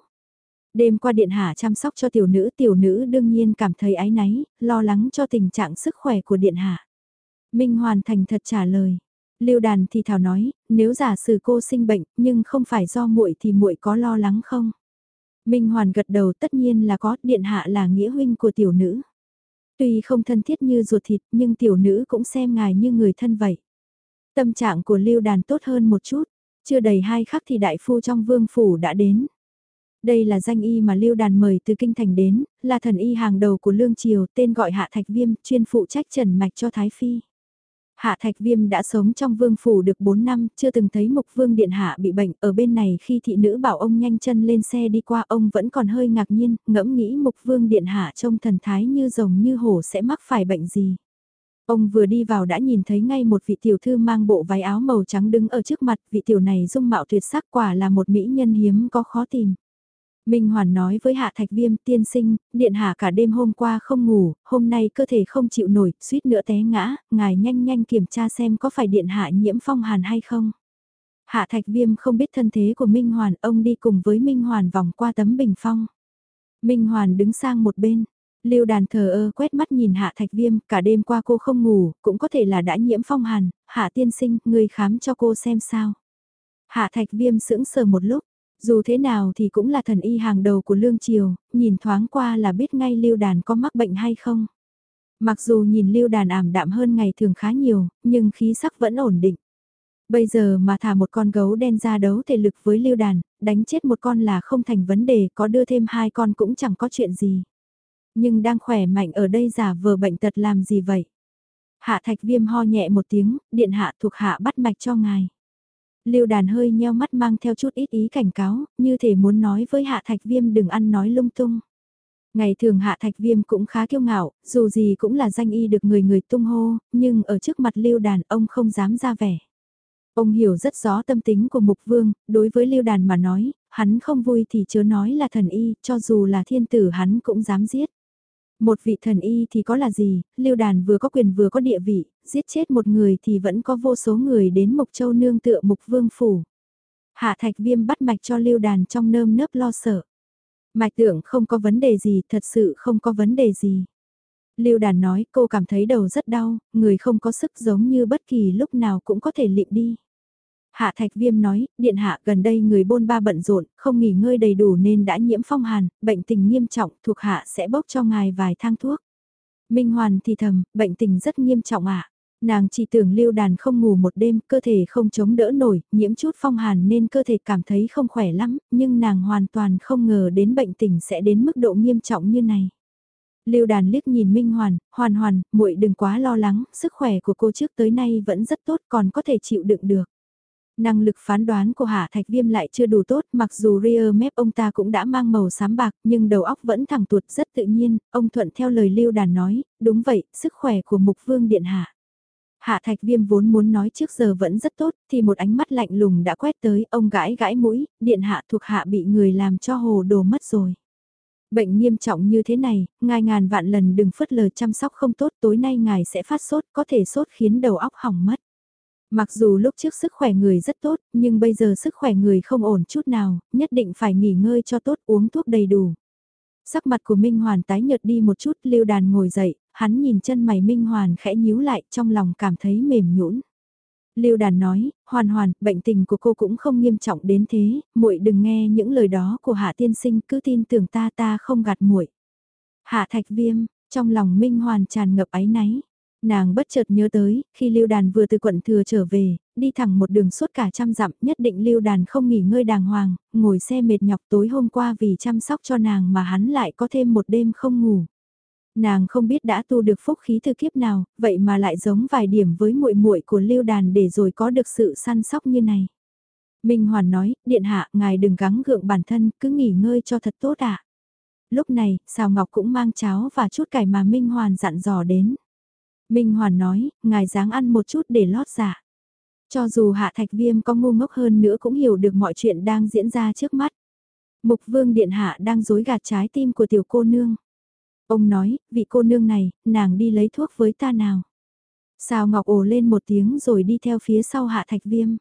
Đêm qua điện hạ chăm sóc cho tiểu nữ, tiểu nữ đương nhiên cảm thấy ái náy, lo lắng cho tình trạng sức khỏe của điện hạ. Minh Hoàn thành thật trả lời. Lưu Đàn thì thảo nói, nếu giả sử cô sinh bệnh, nhưng không phải do muội thì muội có lo lắng không? Minh Hoàn gật đầu tất nhiên là có, điện hạ là nghĩa huynh của tiểu nữ. Tuy không thân thiết như ruột thịt, nhưng tiểu nữ cũng xem ngài như người thân vậy. Tâm trạng của Lưu Đàn tốt hơn một chút, chưa đầy hai khắc thì đại phu trong vương phủ đã đến. Đây là danh y mà Lưu Đàn mời từ kinh thành đến, là thần y hàng đầu của Lương Triều, tên gọi Hạ Thạch Viêm, chuyên phụ trách trần mạch cho Thái Phi. Hạ Thạch Viêm đã sống trong vương phủ được 4 năm, chưa từng thấy Mục Vương Điện Hạ bị bệnh, ở bên này khi thị nữ bảo ông nhanh chân lên xe đi qua ông vẫn còn hơi ngạc nhiên, ngẫm nghĩ Mục Vương Điện Hạ trông thần thái như rồng như hổ sẽ mắc phải bệnh gì. Ông vừa đi vào đã nhìn thấy ngay một vị tiểu thư mang bộ váy áo màu trắng đứng ở trước mặt, vị tiểu này dung mạo tuyệt sắc quả là một mỹ nhân hiếm có khó tìm. Minh Hoàn nói với Hạ Thạch Viêm tiên sinh, điện hạ cả đêm hôm qua không ngủ, hôm nay cơ thể không chịu nổi, suýt nữa té ngã, ngài nhanh nhanh kiểm tra xem có phải điện hạ nhiễm phong hàn hay không. Hạ Thạch Viêm không biết thân thế của Minh Hoàn, ông đi cùng với Minh Hoàn vòng qua tấm bình phong. Minh Hoàn đứng sang một bên, Lưu đàn thờ ơ quét mắt nhìn Hạ Thạch Viêm, cả đêm qua cô không ngủ, cũng có thể là đã nhiễm phong hàn, Hạ tiên sinh, người khám cho cô xem sao. Hạ Thạch Viêm sững sờ một lúc, dù thế nào thì cũng là thần y hàng đầu của Lương Triều, nhìn thoáng qua là biết ngay Lưu Đàn có mắc bệnh hay không. Mặc dù nhìn Lưu Đàn ảm đạm hơn ngày thường khá nhiều, nhưng khí sắc vẫn ổn định. Bây giờ mà thả một con gấu đen ra đấu thể lực với Lưu Đàn, đánh chết một con là không thành vấn đề, có đưa thêm hai con cũng chẳng có chuyện gì. Nhưng đang khỏe mạnh ở đây giả vờ bệnh tật làm gì vậy? Hạ thạch viêm ho nhẹ một tiếng, điện hạ thuộc hạ bắt mạch cho ngài. Lưu đàn hơi nheo mắt mang theo chút ít ý cảnh cáo, như thể muốn nói với hạ thạch viêm đừng ăn nói lung tung. Ngày thường hạ thạch viêm cũng khá kiêu ngạo, dù gì cũng là danh y được người người tung hô, nhưng ở trước mặt lưu đàn ông không dám ra vẻ. Ông hiểu rất rõ tâm tính của mục vương, đối với lưu đàn mà nói, hắn không vui thì chớ nói là thần y, cho dù là thiên tử hắn cũng dám giết. Một vị thần y thì có là gì, lưu đàn vừa có quyền vừa có địa vị, giết chết một người thì vẫn có vô số người đến Mộc Châu nương tựa Mục Vương Phủ. Hạ thạch viêm bắt mạch cho lưu đàn trong nơm nớp lo sợ. Mạch tưởng không có vấn đề gì, thật sự không có vấn đề gì. Lưu đàn nói cô cảm thấy đầu rất đau, người không có sức giống như bất kỳ lúc nào cũng có thể lịm đi. Hạ Thạch Viêm nói, điện hạ gần đây người bôn ba bận rộn, không nghỉ ngơi đầy đủ nên đã nhiễm phong hàn, bệnh tình nghiêm trọng, thuộc hạ sẽ bốc cho ngài vài thang thuốc. Minh Hoàn thì thầm, bệnh tình rất nghiêm trọng ạ. Nàng chỉ tưởng lưu đàn không ngủ một đêm, cơ thể không chống đỡ nổi, nhiễm chút phong hàn nên cơ thể cảm thấy không khỏe lắm, nhưng nàng hoàn toàn không ngờ đến bệnh tình sẽ đến mức độ nghiêm trọng như này. Lưu đàn liếc nhìn Minh Hoàn, hoàn hoàn, muội đừng quá lo lắng, sức khỏe của cô trước tới nay vẫn rất tốt còn có thể chịu đựng được. Năng lực phán đoán của Hạ Thạch Viêm lại chưa đủ tốt, mặc dù rear mép ông ta cũng đã mang màu xám bạc, nhưng đầu óc vẫn thẳng tuột rất tự nhiên, ông thuận theo lời Lưu Đàn nói, đúng vậy, sức khỏe của Mục Vương Điện Hạ. Hạ Thạch Viêm vốn muốn nói trước giờ vẫn rất tốt, thì một ánh mắt lạnh lùng đã quét tới, ông gãi gãi mũi, Điện Hạ thuộc Hạ bị người làm cho hồ đồ mất rồi. Bệnh nghiêm trọng như thế này, ngài ngàn vạn lần đừng phớt lờ chăm sóc không tốt, tối nay ngài sẽ phát sốt, có thể sốt khiến đầu óc hỏng mất. Mặc dù lúc trước sức khỏe người rất tốt, nhưng bây giờ sức khỏe người không ổn chút nào, nhất định phải nghỉ ngơi cho tốt uống thuốc đầy đủ. Sắc mặt của Minh Hoàn tái nhợt đi một chút, lưu đàn ngồi dậy, hắn nhìn chân mày Minh Hoàn khẽ nhíu lại, trong lòng cảm thấy mềm nhũn. Lưu Đàn nói, hoàn hoàn, bệnh tình của cô cũng không nghiêm trọng đến thế, muội đừng nghe những lời đó của Hạ Tiên Sinh, cứ tin tưởng ta ta không gạt muội. Hạ Thạch Viêm, trong lòng Minh Hoàn tràn ngập áy náy. Nàng bất chợt nhớ tới, khi Lưu Đàn vừa từ quận thừa trở về, đi thẳng một đường suốt cả trăm dặm, nhất định Lưu Đàn không nghỉ ngơi đàng hoàng, ngồi xe mệt nhọc tối hôm qua vì chăm sóc cho nàng mà hắn lại có thêm một đêm không ngủ. Nàng không biết đã tu được phúc khí thư kiếp nào, vậy mà lại giống vài điểm với muội muội của Lưu Đàn để rồi có được sự săn sóc như này. Minh Hoàn nói, điện hạ, ngài đừng gắng gượng bản thân, cứ nghỉ ngơi cho thật tốt ạ. Lúc này, Sào Ngọc cũng mang cháo và chút cải mà Minh Hoàn dặn dò đến. Minh Hoàn nói, ngài dáng ăn một chút để lót dạ. Cho dù Hạ Thạch Viêm có ngu ngốc hơn nữa cũng hiểu được mọi chuyện đang diễn ra trước mắt. Mục Vương Điện Hạ đang dối gạt trái tim của tiểu cô nương. Ông nói, vị cô nương này, nàng đi lấy thuốc với ta nào. Sao Ngọc ồ lên một tiếng rồi đi theo phía sau Hạ Thạch Viêm.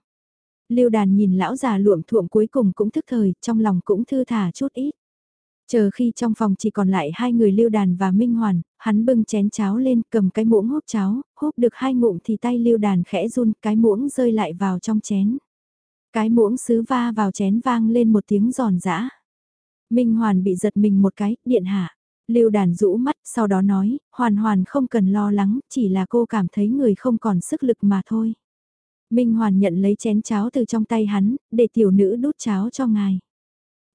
Lưu đàn nhìn lão già luộm thuộm cuối cùng cũng thức thời, trong lòng cũng thư thả chút ít. Chờ khi trong phòng chỉ còn lại hai người Lưu Đàn và Minh Hoàn, hắn bưng chén cháo lên cầm cái muỗng húp cháo, húp được hai ngụm thì tay Lưu Đàn khẽ run cái muỗng rơi lại vào trong chén. Cái muỗng sứ va vào chén vang lên một tiếng giòn giã. Minh Hoàn bị giật mình một cái, điện hạ. Lưu đàn rũ mắt, sau đó nói, hoàn hoàn không cần lo lắng, chỉ là cô cảm thấy người không còn sức lực mà thôi. Minh Hoàn nhận lấy chén cháo từ trong tay hắn, để tiểu nữ đút cháo cho ngài.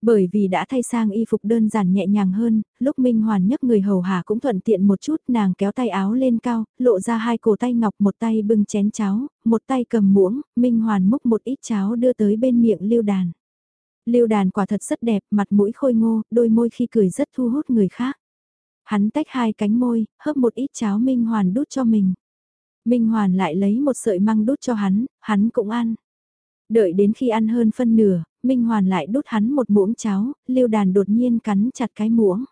Bởi vì đã thay sang y phục đơn giản nhẹ nhàng hơn, lúc Minh Hoàn nhấc người hầu hạ cũng thuận tiện một chút, nàng kéo tay áo lên cao, lộ ra hai cổ tay ngọc một tay bưng chén cháo, một tay cầm muỗng, Minh Hoàn múc một ít cháo đưa tới bên miệng lưu đàn. Lưu đàn quả thật rất đẹp, mặt mũi khôi ngô, đôi môi khi cười rất thu hút người khác. Hắn tách hai cánh môi, hấp một ít cháo Minh Hoàn đút cho mình. Minh Hoàn lại lấy một sợi măng đút cho hắn, hắn cũng ăn. Đợi đến khi ăn hơn phân nửa, Minh Hoàn lại đút hắn một muỗng cháo, Lưu Đàn đột nhiên cắn chặt cái muỗng.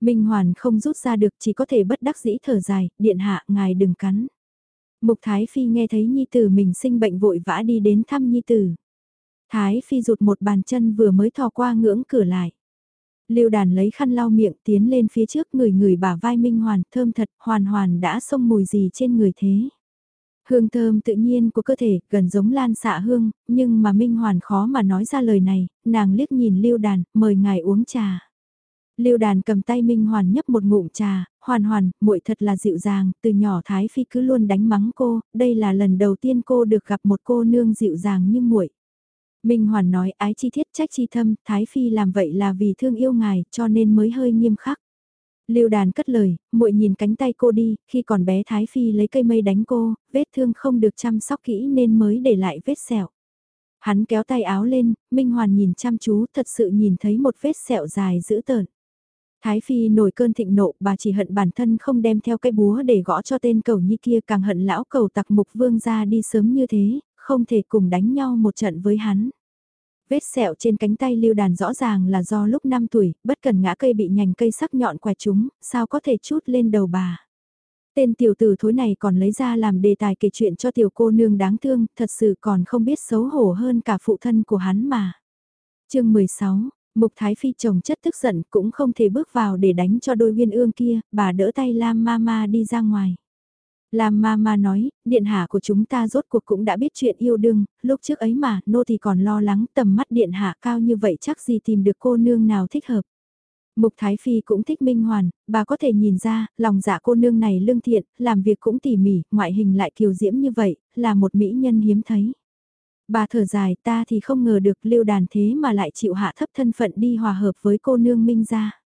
Minh Hoàn không rút ra được chỉ có thể bất đắc dĩ thở dài, điện hạ ngài đừng cắn. Mục Thái Phi nghe thấy Nhi Tử mình sinh bệnh vội vã đi đến thăm Nhi Tử. Thái Phi rụt một bàn chân vừa mới thò qua ngưỡng cửa lại. Lưu đàn lấy khăn lau miệng tiến lên phía trước người người bả vai Minh Hoàn thơm thật hoàn hoàn đã xông mùi gì trên người thế. Hương thơm tự nhiên của cơ thể gần giống lan xạ hương, nhưng mà Minh Hoàn khó mà nói ra lời này, nàng liếc nhìn Lưu Đàn, mời ngài uống trà. Lưu Đàn cầm tay Minh Hoàn nhấp một ngụm trà, hoàn hoàn, muội thật là dịu dàng, từ nhỏ Thái Phi cứ luôn đánh mắng cô, đây là lần đầu tiên cô được gặp một cô nương dịu dàng như muội. Minh Hoàn nói ái chi thiết trách chi thâm, Thái Phi làm vậy là vì thương yêu ngài, cho nên mới hơi nghiêm khắc. Lưu đàn cất lời, muội nhìn cánh tay cô đi, khi còn bé Thái Phi lấy cây mây đánh cô, vết thương không được chăm sóc kỹ nên mới để lại vết sẹo. Hắn kéo tay áo lên, Minh Hoàn nhìn chăm chú thật sự nhìn thấy một vết sẹo dài dữ tợn. Thái Phi nổi cơn thịnh nộ, bà chỉ hận bản thân không đem theo cái búa để gõ cho tên cầu nhi kia càng hận lão cầu tặc mục vương ra đi sớm như thế, không thể cùng đánh nhau một trận với hắn. Vết sẹo trên cánh tay lưu đàn rõ ràng là do lúc 5 tuổi, bất cần ngã cây bị nhành cây sắc nhọn quẹt chúng, sao có thể chút lên đầu bà. Tên tiểu tử thối này còn lấy ra làm đề tài kể chuyện cho tiểu cô nương đáng thương, thật sự còn không biết xấu hổ hơn cả phụ thân của hắn mà. chương 16, Mục Thái Phi chồng chất tức giận cũng không thể bước vào để đánh cho đôi viên ương kia, bà đỡ tay Lam Mama đi ra ngoài. Lam Mama nói, điện hạ của chúng ta rốt cuộc cũng đã biết chuyện yêu đương, lúc trước ấy mà, nô thì còn lo lắng tầm mắt điện hạ cao như vậy chắc gì tìm được cô nương nào thích hợp. Mục Thái Phi cũng thích Minh Hoàn, bà có thể nhìn ra, lòng dạ cô nương này lương thiện, làm việc cũng tỉ mỉ, ngoại hình lại kiều diễm như vậy, là một mỹ nhân hiếm thấy. Bà thở dài ta thì không ngờ được lưu đàn thế mà lại chịu hạ thấp thân phận đi hòa hợp với cô nương Minh gia.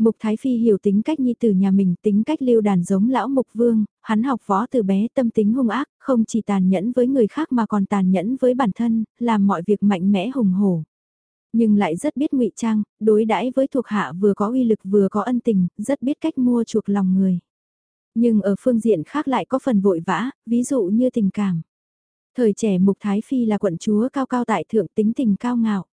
Mục Thái Phi hiểu tính cách nhi tử nhà mình, tính cách lưu đàn giống lão Mục Vương, hắn học võ từ bé tâm tính hung ác, không chỉ tàn nhẫn với người khác mà còn tàn nhẫn với bản thân, làm mọi việc mạnh mẽ hùng hổ. Nhưng lại rất biết ngụy trang, đối đãi với thuộc hạ vừa có uy lực vừa có ân tình, rất biết cách mua chuộc lòng người. Nhưng ở phương diện khác lại có phần vội vã, ví dụ như tình cảm. Thời trẻ Mục Thái Phi là quận chúa cao cao tại thượng tính tình cao ngạo.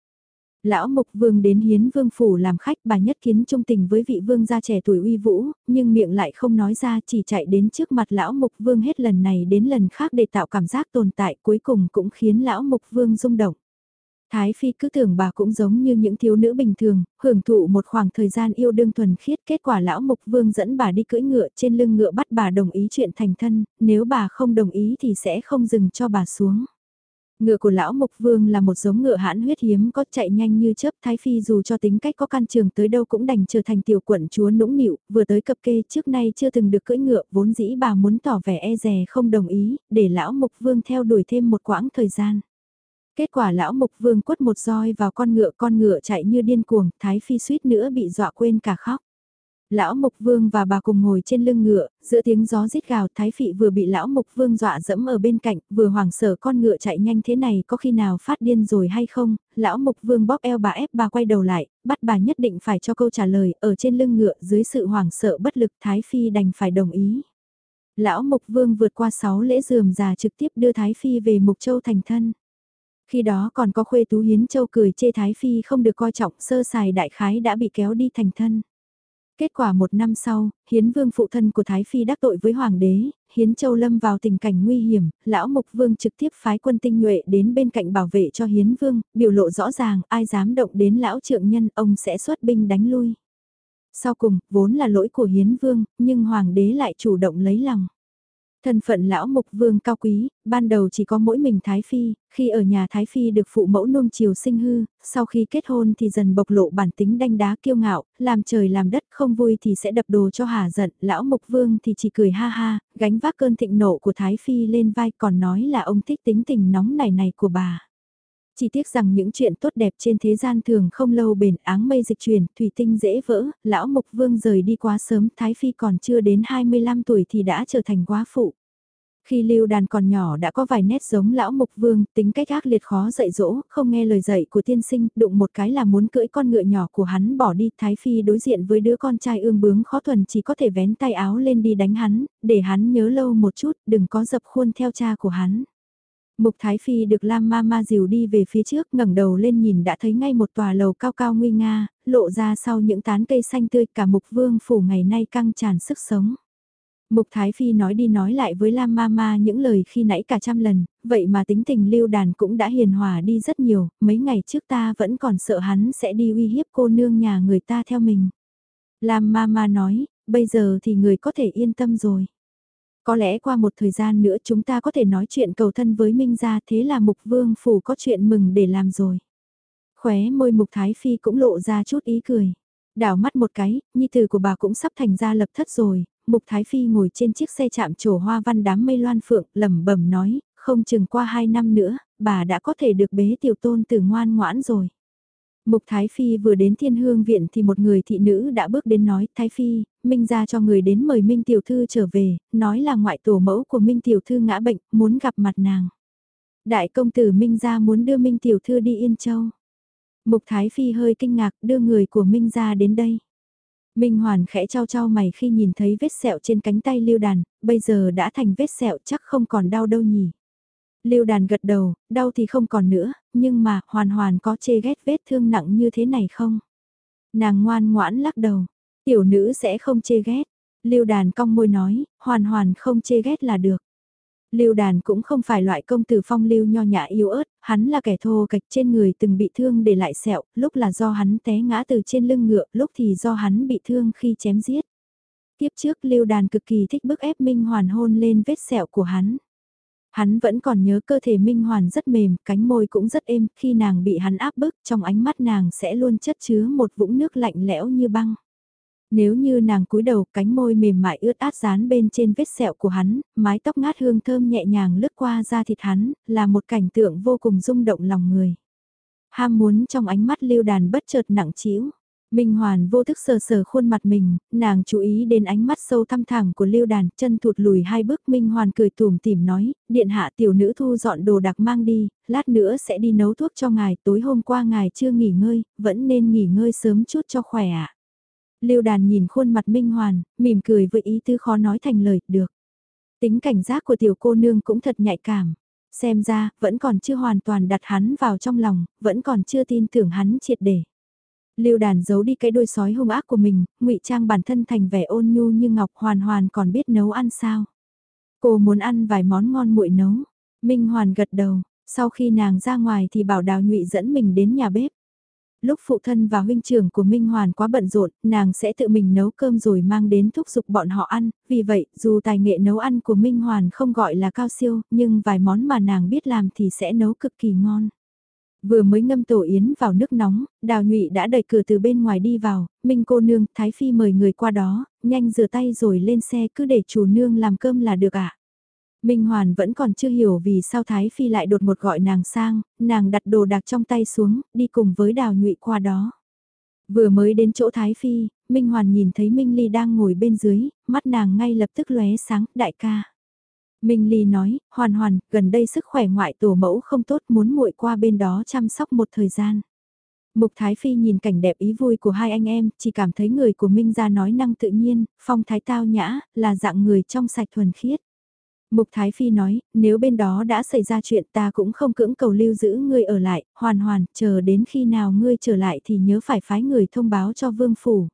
Lão Mục Vương đến hiến vương phủ làm khách bà nhất kiến trung tình với vị vương gia trẻ tuổi uy vũ, nhưng miệng lại không nói ra chỉ chạy đến trước mặt Lão Mục Vương hết lần này đến lần khác để tạo cảm giác tồn tại cuối cùng cũng khiến Lão Mục Vương rung động. Thái Phi cứ tưởng bà cũng giống như những thiếu nữ bình thường, hưởng thụ một khoảng thời gian yêu đương thuần khiết kết quả lão mục vương dẫn bà đi cưỡi ngựa trên lưng ngựa bắt bà đồng ý chuyện thành thân, nếu bà không đồng ý thì sẽ không dừng cho bà xuống. Ngựa của lão Mục Vương là một giống ngựa hãn huyết hiếm có chạy nhanh như chớp Thái Phi dù cho tính cách có căn trường tới đâu cũng đành trở thành tiểu quận chúa nũng nịu, vừa tới cập kê trước nay chưa từng được cưỡi ngựa, vốn dĩ bà muốn tỏ vẻ e dè không đồng ý, để lão Mục Vương theo đuổi thêm một quãng thời gian. Kết quả lão Mục Vương quất một roi vào con ngựa, con ngựa chạy như điên cuồng, Thái Phi suýt nữa bị dọa quên cả khóc. Lão Mục Vương và bà cùng ngồi trên lưng ngựa, giữa tiếng gió rít gào Thái Phị vừa bị Lão Mục Vương dọa dẫm ở bên cạnh, vừa hoảng sợ con ngựa chạy nhanh thế này có khi nào phát điên rồi hay không, Lão Mục Vương bóp eo bà ép bà quay đầu lại, bắt bà nhất định phải cho câu trả lời, ở trên lưng ngựa dưới sự hoảng sợ bất lực Thái Phi đành phải đồng ý. Lão Mục Vương vượt qua 6 lễ dườm già trực tiếp đưa Thái Phi về Mục Châu thành thân. Khi đó còn có khuê Tú Hiến Châu cười chê Thái Phi không được coi trọng sơ sài đại khái đã bị kéo đi thành thân. Kết quả một năm sau, hiến vương phụ thân của Thái Phi đắc tội với Hoàng đế, hiến châu lâm vào tình cảnh nguy hiểm, lão mục vương trực tiếp phái quân tinh nhuệ đến bên cạnh bảo vệ cho hiến vương, biểu lộ rõ ràng ai dám động đến lão trượng nhân ông sẽ xuất binh đánh lui. Sau cùng, vốn là lỗi của hiến vương, nhưng Hoàng đế lại chủ động lấy lòng. Thân phận lão mục vương cao quý, ban đầu chỉ có mỗi mình Thái Phi, khi ở nhà Thái Phi được phụ mẫu nuông chiều sinh hư, sau khi kết hôn thì dần bộc lộ bản tính đanh đá kiêu ngạo, làm trời làm đất không vui thì sẽ đập đồ cho hà giận, lão mục vương thì chỉ cười ha ha, gánh vác cơn thịnh nộ của Thái Phi lên vai còn nói là ông thích tính tình nóng nảy này của bà. Chỉ tiếc rằng những chuyện tốt đẹp trên thế gian thường không lâu bền áng mây dịch chuyển, thủy tinh dễ vỡ, lão mục vương rời đi quá sớm, Thái Phi còn chưa đến 25 tuổi thì đã trở thành quá phụ. Khi lưu đàn còn nhỏ đã có vài nét giống lão mục vương, tính cách ác liệt khó dạy dỗ, không nghe lời dạy của tiên sinh, đụng một cái là muốn cưỡi con ngựa nhỏ của hắn bỏ đi. Thái Phi đối diện với đứa con trai ương bướng khó thuần chỉ có thể vén tay áo lên đi đánh hắn, để hắn nhớ lâu một chút, đừng có dập khuôn theo cha của hắn. Mục Thái Phi được Lam Ma Ma dìu đi về phía trước ngẩng đầu lên nhìn đã thấy ngay một tòa lầu cao cao nguy nga, lộ ra sau những tán cây xanh tươi cả mục vương phủ ngày nay căng tràn sức sống. Mục Thái Phi nói đi nói lại với Lam Ma Ma những lời khi nãy cả trăm lần, vậy mà tính tình lưu đàn cũng đã hiền hòa đi rất nhiều, mấy ngày trước ta vẫn còn sợ hắn sẽ đi uy hiếp cô nương nhà người ta theo mình. Lam Ma Ma nói, bây giờ thì người có thể yên tâm rồi. Có lẽ qua một thời gian nữa chúng ta có thể nói chuyện cầu thân với Minh Gia thế là Mục Vương Phủ có chuyện mừng để làm rồi. Khóe môi Mục Thái Phi cũng lộ ra chút ý cười. Đảo mắt một cái, nhi tử của bà cũng sắp thành ra lập thất rồi, Mục Thái Phi ngồi trên chiếc xe chạm trổ hoa văn đám mây loan phượng, lẩm bẩm nói, không chừng qua hai năm nữa, bà đã có thể được bế tiểu tôn từ ngoan ngoãn rồi. Mục Thái Phi vừa đến thiên hương viện thì một người thị nữ đã bước đến nói, Thái Phi, Minh ra cho người đến mời Minh Tiểu Thư trở về, nói là ngoại tổ mẫu của Minh Tiểu Thư ngã bệnh, muốn gặp mặt nàng. Đại công tử Minh ra muốn đưa Minh Tiểu Thư đi Yên Châu. Mục Thái Phi hơi kinh ngạc đưa người của Minh ra đến đây. Minh Hoàn khẽ trao trao mày khi nhìn thấy vết sẹo trên cánh tay Lưu Đàn, bây giờ đã thành vết sẹo chắc không còn đau đâu nhỉ. Lưu Đàn gật đầu, đau thì không còn nữa, nhưng mà hoàn hoàn có chê ghét vết thương nặng như thế này không? Nàng ngoan ngoãn lắc đầu, tiểu nữ sẽ không chê ghét. Lưu Đàn cong môi nói, hoàn hoàn không chê ghét là được. Lưu Đàn cũng không phải loại công tử phong lưu nho nhã yếu ớt, hắn là kẻ thô kịch trên người từng bị thương để lại sẹo, lúc là do hắn té ngã từ trên lưng ngựa, lúc thì do hắn bị thương khi chém giết. Tiếp trước Lưu Đàn cực kỳ thích bức ép Minh Hoàn hôn lên vết sẹo của hắn. Hắn vẫn còn nhớ cơ thể Minh Hoàn rất mềm, cánh môi cũng rất êm, khi nàng bị hắn áp bức, trong ánh mắt nàng sẽ luôn chất chứa một vũng nước lạnh lẽo như băng. Nếu như nàng cúi đầu cánh môi mềm mại ướt át dán bên trên vết sẹo của hắn, mái tóc ngát hương thơm nhẹ nhàng lướt qua da thịt hắn, là một cảnh tượng vô cùng rung động lòng người. Ham muốn trong ánh mắt lưu đàn bất chợt nặng trĩu. Minh Hoàn vô thức sờ sờ khuôn mặt mình, nàng chú ý đến ánh mắt sâu thăm thẳng của Lưu Đàn, chân thụt lùi hai bước Minh Hoàn cười tủm tỉm nói, điện hạ tiểu nữ thu dọn đồ đặc mang đi, lát nữa sẽ đi nấu thuốc cho ngài, tối hôm qua ngài chưa nghỉ ngơi, vẫn nên nghỉ ngơi sớm chút cho khỏe ạ. Lưu Đàn nhìn khuôn mặt Minh Hoàn, mỉm cười với ý tư khó nói thành lời, được. Tính cảnh giác của tiểu cô nương cũng thật nhạy cảm. Xem ra, vẫn còn chưa hoàn toàn đặt hắn vào trong lòng, vẫn còn chưa tin tưởng hắn triệt để. Lưu đàn giấu đi cái đôi sói hung ác của mình, ngụy trang bản thân thành vẻ ôn nhu như ngọc hoàn hoàn còn biết nấu ăn sao. Cô muốn ăn vài món ngon muội nấu. Minh Hoàn gật đầu, sau khi nàng ra ngoài thì bảo đào nhụy dẫn mình đến nhà bếp. Lúc phụ thân và huynh trưởng của Minh Hoàn quá bận rộn, nàng sẽ tự mình nấu cơm rồi mang đến thúc giục bọn họ ăn, vì vậy, dù tài nghệ nấu ăn của Minh Hoàn không gọi là cao siêu, nhưng vài món mà nàng biết làm thì sẽ nấu cực kỳ ngon. Vừa mới ngâm tổ yến vào nước nóng, đào nhụy đã đẩy cửa từ bên ngoài đi vào, Minh cô nương, Thái Phi mời người qua đó, nhanh rửa tay rồi lên xe cứ để chủ nương làm cơm là được ạ. À? Minh Hoàn vẫn còn chưa hiểu vì sao Thái Phi lại đột một gọi nàng sang, nàng đặt đồ đạc trong tay xuống, đi cùng với đào nhụy qua đó. Vừa mới đến chỗ Thái Phi, Minh Hoàn nhìn thấy Minh Ly đang ngồi bên dưới, mắt nàng ngay lập tức lóe sáng, đại ca. Minh Ly nói, hoàn hoàn, gần đây sức khỏe ngoại tổ mẫu không tốt muốn muội qua bên đó chăm sóc một thời gian. Mục Thái Phi nhìn cảnh đẹp ý vui của hai anh em, chỉ cảm thấy người của Minh ra nói năng tự nhiên, phong thái tao nhã, là dạng người trong sạch thuần khiết. Mục Thái Phi nói, nếu bên đó đã xảy ra chuyện ta cũng không cưỡng cầu lưu giữ ngươi ở lại, hoàn hoàn, chờ đến khi nào ngươi trở lại thì nhớ phải phái người thông báo cho vương phủ.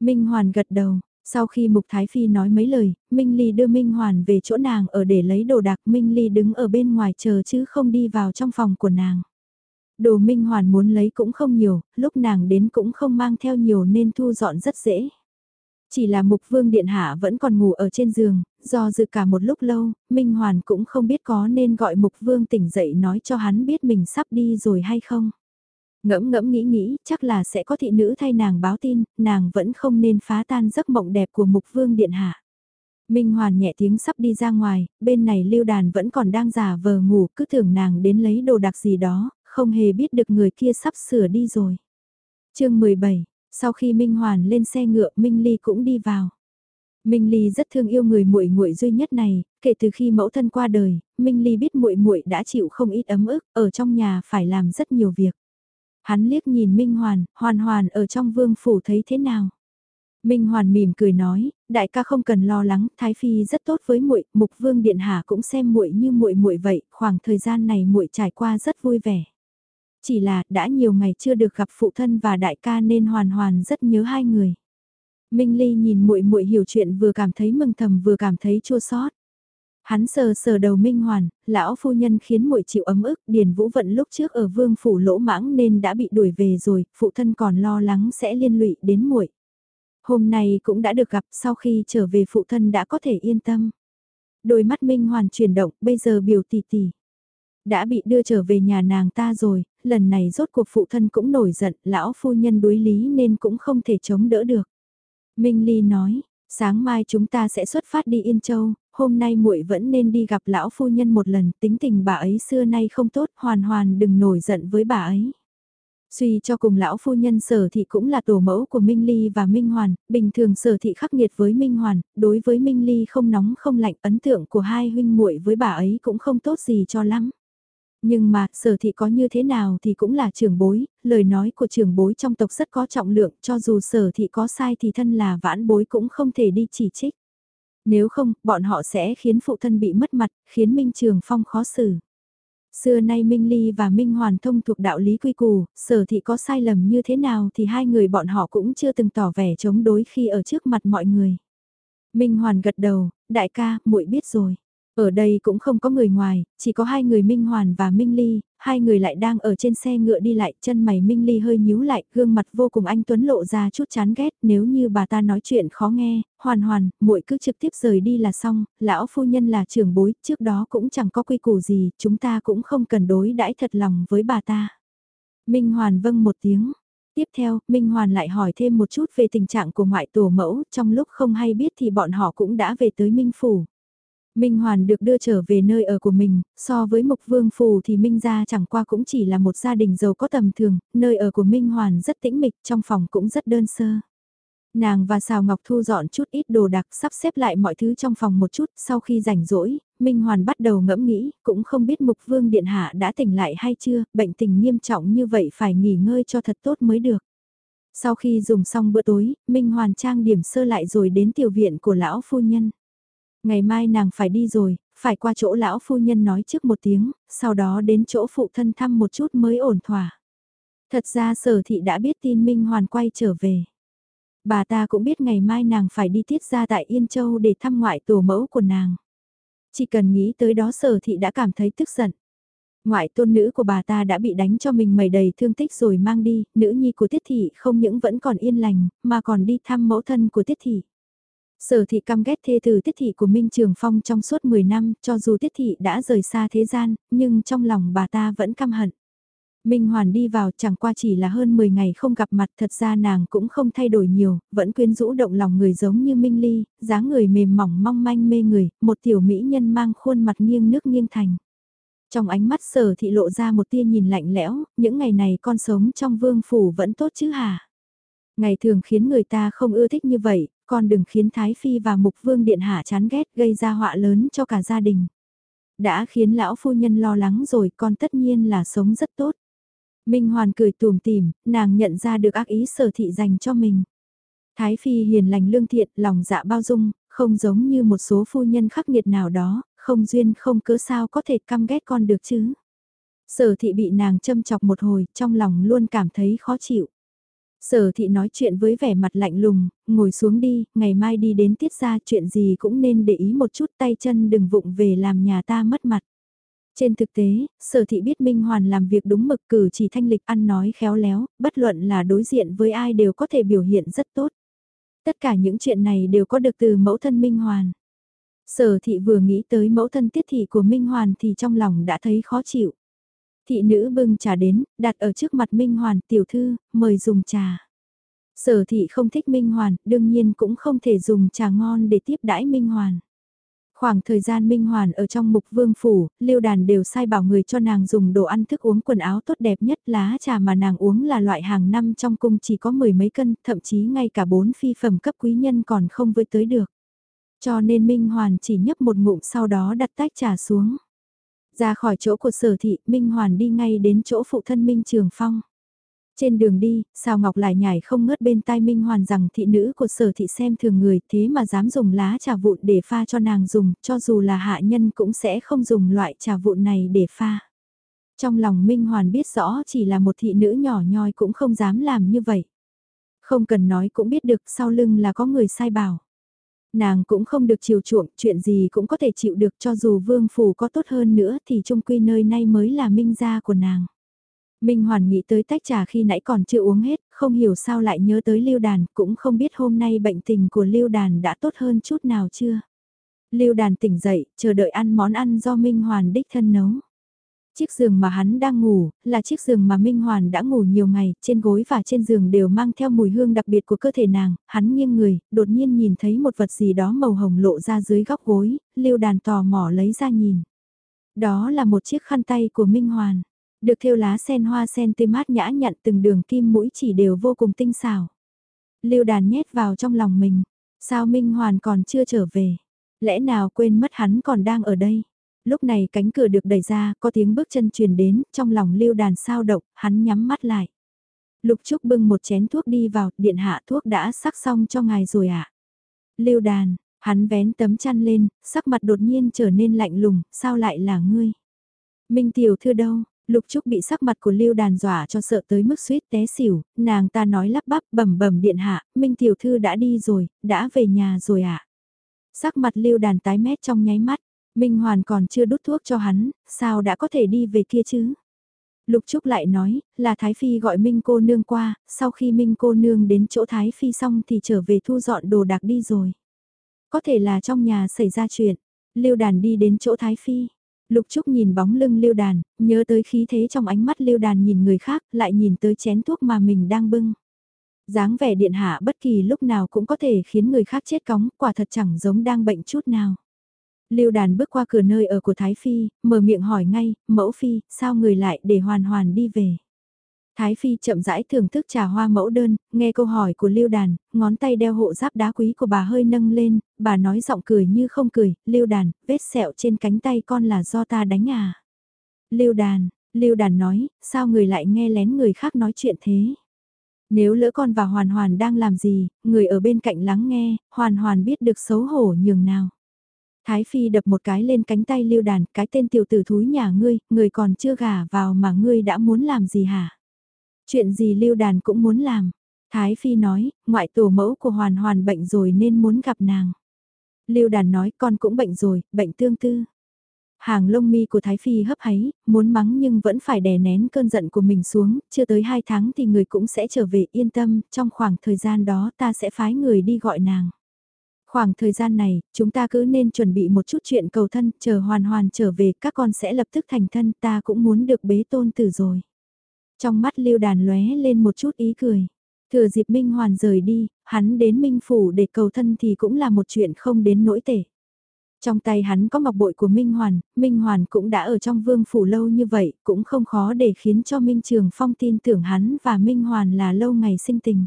Minh Hoàn gật đầu, sau khi Mục Thái Phi nói mấy lời, Minh Ly đưa Minh Hoàn về chỗ nàng ở để lấy đồ đạc Minh Ly đứng ở bên ngoài chờ chứ không đi vào trong phòng của nàng. Đồ Minh Hoàn muốn lấy cũng không nhiều, lúc nàng đến cũng không mang theo nhiều nên thu dọn rất dễ. Chỉ là Mục Vương Điện Hạ vẫn còn ngủ ở trên giường, do dự cả một lúc lâu, Minh Hoàn cũng không biết có nên gọi Mục Vương tỉnh dậy nói cho hắn biết mình sắp đi rồi hay không. Ngẫm ngẫm nghĩ nghĩ, chắc là sẽ có thị nữ thay nàng báo tin, nàng vẫn không nên phá tan giấc mộng đẹp của Mục Vương Điện Hạ. Minh Hoàn nhẹ tiếng sắp đi ra ngoài, bên này lưu đàn vẫn còn đang giả vờ ngủ, cứ tưởng nàng đến lấy đồ đặc gì đó, không hề biết được người kia sắp sửa đi rồi. chương 17, sau khi Minh Hoàn lên xe ngựa Minh Ly cũng đi vào. Minh Ly rất thương yêu người muội muội duy nhất này, kể từ khi mẫu thân qua đời, Minh Ly biết muội muội đã chịu không ít ấm ức, ở trong nhà phải làm rất nhiều việc. Hắn liếc nhìn Minh Hoàn, Hoàn Hoàn ở trong vương phủ thấy thế nào? Minh Hoàn mỉm cười nói, đại ca không cần lo lắng, Thái phi rất tốt với muội, Mục Vương điện hạ cũng xem muội như muội muội vậy, khoảng thời gian này muội trải qua rất vui vẻ. Chỉ là đã nhiều ngày chưa được gặp phụ thân và đại ca nên Hoàn Hoàn rất nhớ hai người. Minh Ly nhìn muội muội hiểu chuyện vừa cảm thấy mừng thầm vừa cảm thấy chua xót. Hắn sờ sờ đầu Minh Hoàn, lão phu nhân khiến muội chịu ấm ức, Điền Vũ Vận lúc trước ở vương phủ lỗ mãng nên đã bị đuổi về rồi, phụ thân còn lo lắng sẽ liên lụy đến muội. Hôm nay cũng đã được gặp, sau khi trở về phụ thân đã có thể yên tâm. Đôi mắt Minh Hoàn chuyển động, bây giờ biểu tỷ tỷ. Đã bị đưa trở về nhà nàng ta rồi, lần này rốt cuộc phụ thân cũng nổi giận, lão phu nhân đối lý nên cũng không thể chống đỡ được. Minh Ly nói, sáng mai chúng ta sẽ xuất phát đi Yên Châu, hôm nay muội vẫn nên đi gặp lão phu nhân một lần, tính tình bà ấy xưa nay không tốt, hoàn hoàn đừng nổi giận với bà ấy. Suy cho cùng lão phu nhân sở thị cũng là tổ mẫu của Minh Ly và Minh Hoàn, bình thường sở thị khắc nghiệt với Minh Hoàn, đối với Minh Ly không nóng không lạnh ấn tượng của hai huynh muội với bà ấy cũng không tốt gì cho lắm. Nhưng mà, sở thị có như thế nào thì cũng là trưởng bối, lời nói của trưởng bối trong tộc rất có trọng lượng, cho dù sở thị có sai thì thân là vãn bối cũng không thể đi chỉ trích. Nếu không, bọn họ sẽ khiến phụ thân bị mất mặt, khiến Minh Trường Phong khó xử. Xưa nay Minh Ly và Minh Hoàn thông thuộc đạo lý quy củ, sở thị có sai lầm như thế nào thì hai người bọn họ cũng chưa từng tỏ vẻ chống đối khi ở trước mặt mọi người. Minh Hoàn gật đầu, đại ca, muội biết rồi. Ở đây cũng không có người ngoài, chỉ có hai người Minh Hoàn và Minh Ly, hai người lại đang ở trên xe ngựa đi lại, chân mày Minh Ly hơi nhíu lại, gương mặt vô cùng anh Tuấn lộ ra chút chán ghét, nếu như bà ta nói chuyện khó nghe, hoàn hoàn, muội cứ trực tiếp rời đi là xong, lão phu nhân là trưởng bối, trước đó cũng chẳng có quy củ gì, chúng ta cũng không cần đối đãi thật lòng với bà ta. Minh Hoàn vâng một tiếng. Tiếp theo, Minh Hoàn lại hỏi thêm một chút về tình trạng của ngoại tổ mẫu, trong lúc không hay biết thì bọn họ cũng đã về tới Minh Phủ. Minh Hoàn được đưa trở về nơi ở của mình, so với Mục Vương Phù thì Minh gia chẳng qua cũng chỉ là một gia đình giàu có tầm thường, nơi ở của Minh Hoàn rất tĩnh mịch, trong phòng cũng rất đơn sơ. Nàng và Sào Ngọc thu dọn chút ít đồ đặc sắp xếp lại mọi thứ trong phòng một chút, sau khi rảnh rỗi, Minh Hoàn bắt đầu ngẫm nghĩ, cũng không biết Mục Vương Điện Hạ đã tỉnh lại hay chưa, bệnh tình nghiêm trọng như vậy phải nghỉ ngơi cho thật tốt mới được. Sau khi dùng xong bữa tối, Minh Hoàn trang điểm sơ lại rồi đến tiểu viện của lão phu nhân. Ngày mai nàng phải đi rồi, phải qua chỗ lão phu nhân nói trước một tiếng, sau đó đến chỗ phụ thân thăm một chút mới ổn thỏa. Thật ra sở thị đã biết tin Minh Hoàn quay trở về. Bà ta cũng biết ngày mai nàng phải đi tiết ra tại Yên Châu để thăm ngoại tổ mẫu của nàng. Chỉ cần nghĩ tới đó sở thị đã cảm thấy tức giận. Ngoại tôn nữ của bà ta đã bị đánh cho mình mẩy đầy thương tích rồi mang đi, nữ nhi của tiết thị không những vẫn còn yên lành, mà còn đi thăm mẫu thân của tiết thị. Sở thị căm ghét thê từ tiết thị của Minh Trường Phong trong suốt 10 năm, cho dù tiết thị đã rời xa thế gian, nhưng trong lòng bà ta vẫn căm hận. Minh Hoàn đi vào chẳng qua chỉ là hơn 10 ngày không gặp mặt thật ra nàng cũng không thay đổi nhiều, vẫn quyến rũ động lòng người giống như Minh Ly, dáng người mềm mỏng mong manh mê người, một tiểu mỹ nhân mang khuôn mặt nghiêng nước nghiêng thành. Trong ánh mắt sở thị lộ ra một tia nhìn lạnh lẽo, những ngày này con sống trong vương phủ vẫn tốt chứ hả? Ngày thường khiến người ta không ưa thích như vậy, con đừng khiến Thái Phi và Mục Vương Điện Hạ chán ghét gây ra họa lớn cho cả gia đình. Đã khiến lão phu nhân lo lắng rồi con tất nhiên là sống rất tốt. Minh Hoàn cười tùm tìm, nàng nhận ra được ác ý sở thị dành cho mình. Thái Phi hiền lành lương thiện, lòng dạ bao dung, không giống như một số phu nhân khắc nghiệt nào đó, không duyên không cớ sao có thể căm ghét con được chứ. Sở thị bị nàng châm chọc một hồi, trong lòng luôn cảm thấy khó chịu. Sở thị nói chuyện với vẻ mặt lạnh lùng, ngồi xuống đi, ngày mai đi đến tiết ra chuyện gì cũng nên để ý một chút tay chân đừng vụng về làm nhà ta mất mặt. Trên thực tế, sở thị biết Minh Hoàn làm việc đúng mực cử chỉ thanh lịch ăn nói khéo léo, bất luận là đối diện với ai đều có thể biểu hiện rất tốt. Tất cả những chuyện này đều có được từ mẫu thân Minh Hoàn. Sở thị vừa nghĩ tới mẫu thân tiết thị của Minh Hoàn thì trong lòng đã thấy khó chịu. Thị nữ bưng trà đến, đặt ở trước mặt Minh Hoàn tiểu thư, mời dùng trà. Sở thị không thích Minh Hoàn, đương nhiên cũng không thể dùng trà ngon để tiếp đãi Minh Hoàn. Khoảng thời gian Minh Hoàn ở trong mục vương phủ, liêu đàn đều sai bảo người cho nàng dùng đồ ăn thức uống quần áo tốt đẹp nhất lá trà mà nàng uống là loại hàng năm trong cung chỉ có mười mấy cân, thậm chí ngay cả bốn phi phẩm cấp quý nhân còn không với tới được. Cho nên Minh Hoàn chỉ nhấp một ngụm sau đó đặt tách trà xuống. Ra khỏi chỗ của sở thị, Minh Hoàn đi ngay đến chỗ phụ thân Minh Trường Phong. Trên đường đi, Sao Ngọc lại nhảy không ngớt bên tai Minh Hoàn rằng thị nữ của sở thị xem thường người thế mà dám dùng lá trà vụn để pha cho nàng dùng, cho dù là hạ nhân cũng sẽ không dùng loại trà vụn này để pha. Trong lòng Minh Hoàn biết rõ chỉ là một thị nữ nhỏ nhoi cũng không dám làm như vậy. Không cần nói cũng biết được sau lưng là có người sai bảo. Nàng cũng không được chiều chuộng, chuyện gì cũng có thể chịu được cho dù vương phủ có tốt hơn nữa thì trung quy nơi nay mới là minh gia của nàng. Minh Hoàn nghĩ tới tách trà khi nãy còn chưa uống hết, không hiểu sao lại nhớ tới Lưu Đàn, cũng không biết hôm nay bệnh tình của Lưu Đàn đã tốt hơn chút nào chưa. Lưu Đàn tỉnh dậy, chờ đợi ăn món ăn do Minh Hoàn đích thân nấu. Chiếc giường mà hắn đang ngủ, là chiếc giường mà Minh Hoàn đã ngủ nhiều ngày, trên gối và trên giường đều mang theo mùi hương đặc biệt của cơ thể nàng, hắn nghiêng người, đột nhiên nhìn thấy một vật gì đó màu hồng lộ ra dưới góc gối, Lưu Đàn tò mò lấy ra nhìn. Đó là một chiếc khăn tay của Minh Hoàn. Được thêu lá sen hoa sen tươi mát nhã nhặn từng đường kim mũi chỉ đều vô cùng tinh xảo. Lưu đàn nhét vào trong lòng mình. Sao Minh Hoàn còn chưa trở về? Lẽ nào quên mất hắn còn đang ở đây? Lúc này cánh cửa được đẩy ra, có tiếng bước chân truyền đến, trong lòng lưu đàn sao động, hắn nhắm mắt lại. Lục Trúc bưng một chén thuốc đi vào, điện hạ thuốc đã sắc xong cho ngài rồi ạ. À? Lưu đàn, hắn vén tấm chăn lên, sắc mặt đột nhiên trở nên lạnh lùng, sao lại là ngươi? Minh tiểu thư đâu, Lục Trúc bị sắc mặt của Lưu Đàn dọa cho sợ tới mức suýt té xỉu, nàng ta nói lắp bắp bẩm bẩm điện hạ, Minh tiểu thư đã đi rồi, đã về nhà rồi ạ. À? Sắc mặt Lưu Đàn tái mét trong nháy mắt, Minh Hoàn còn chưa đút thuốc cho hắn, sao đã có thể đi về kia chứ? Lục Trúc lại nói, là Thái Phi gọi Minh cô nương qua, sau khi Minh cô nương đến chỗ Thái Phi xong thì trở về thu dọn đồ đạc đi rồi. Có thể là trong nhà xảy ra chuyện, Lưu Đàn đi đến chỗ Thái Phi. Lục Trúc nhìn bóng lưng Lưu Đàn, nhớ tới khí thế trong ánh mắt Lưu Đàn nhìn người khác, lại nhìn tới chén thuốc mà mình đang bưng. dáng vẻ điện hạ bất kỳ lúc nào cũng có thể khiến người khác chết cóng, quả thật chẳng giống đang bệnh chút nào. Lưu Đàn bước qua cửa nơi ở của Thái Phi, mở miệng hỏi ngay, mẫu Phi, sao người lại để hoàn hoàn đi về? Thái Phi chậm rãi thưởng thức trà hoa mẫu đơn, nghe câu hỏi của Lưu Đàn, ngón tay đeo hộ giáp đá quý của bà hơi nâng lên, bà nói giọng cười như không cười, Lưu Đàn, vết sẹo trên cánh tay con là do ta đánh à? Lưu Đàn, Lưu Đàn nói, sao người lại nghe lén người khác nói chuyện thế? Nếu lỡ con và Hoàn Hoàn đang làm gì, người ở bên cạnh lắng nghe, Hoàn Hoàn biết được xấu hổ nhường nào. Thái Phi đập một cái lên cánh tay Lưu Đàn, cái tên tiểu tử thúi nhà ngươi, người còn chưa gả vào mà ngươi đã muốn làm gì hả? Chuyện gì lưu đàn cũng muốn làm. Thái Phi nói, ngoại tổ mẫu của Hoàn Hoàn bệnh rồi nên muốn gặp nàng. Lưu đàn nói con cũng bệnh rồi, bệnh tương tư. Hàng lông mi của Thái Phi hấp háy, muốn mắng nhưng vẫn phải đè nén cơn giận của mình xuống, chưa tới 2 tháng thì người cũng sẽ trở về yên tâm, trong khoảng thời gian đó ta sẽ phái người đi gọi nàng. Khoảng thời gian này, chúng ta cứ nên chuẩn bị một chút chuyện cầu thân, chờ hoàn hoàn trở về các con sẽ lập tức thành thân ta cũng muốn được bế tôn tử rồi. Trong mắt lưu đàn lóe lên một chút ý cười. Thừa dịp Minh Hoàn rời đi, hắn đến Minh Phủ để cầu thân thì cũng là một chuyện không đến nỗi tệ. Trong tay hắn có ngọc bội của Minh Hoàn, Minh Hoàn cũng đã ở trong vương phủ lâu như vậy, cũng không khó để khiến cho Minh Trường Phong tin tưởng hắn và Minh Hoàn là lâu ngày sinh tình.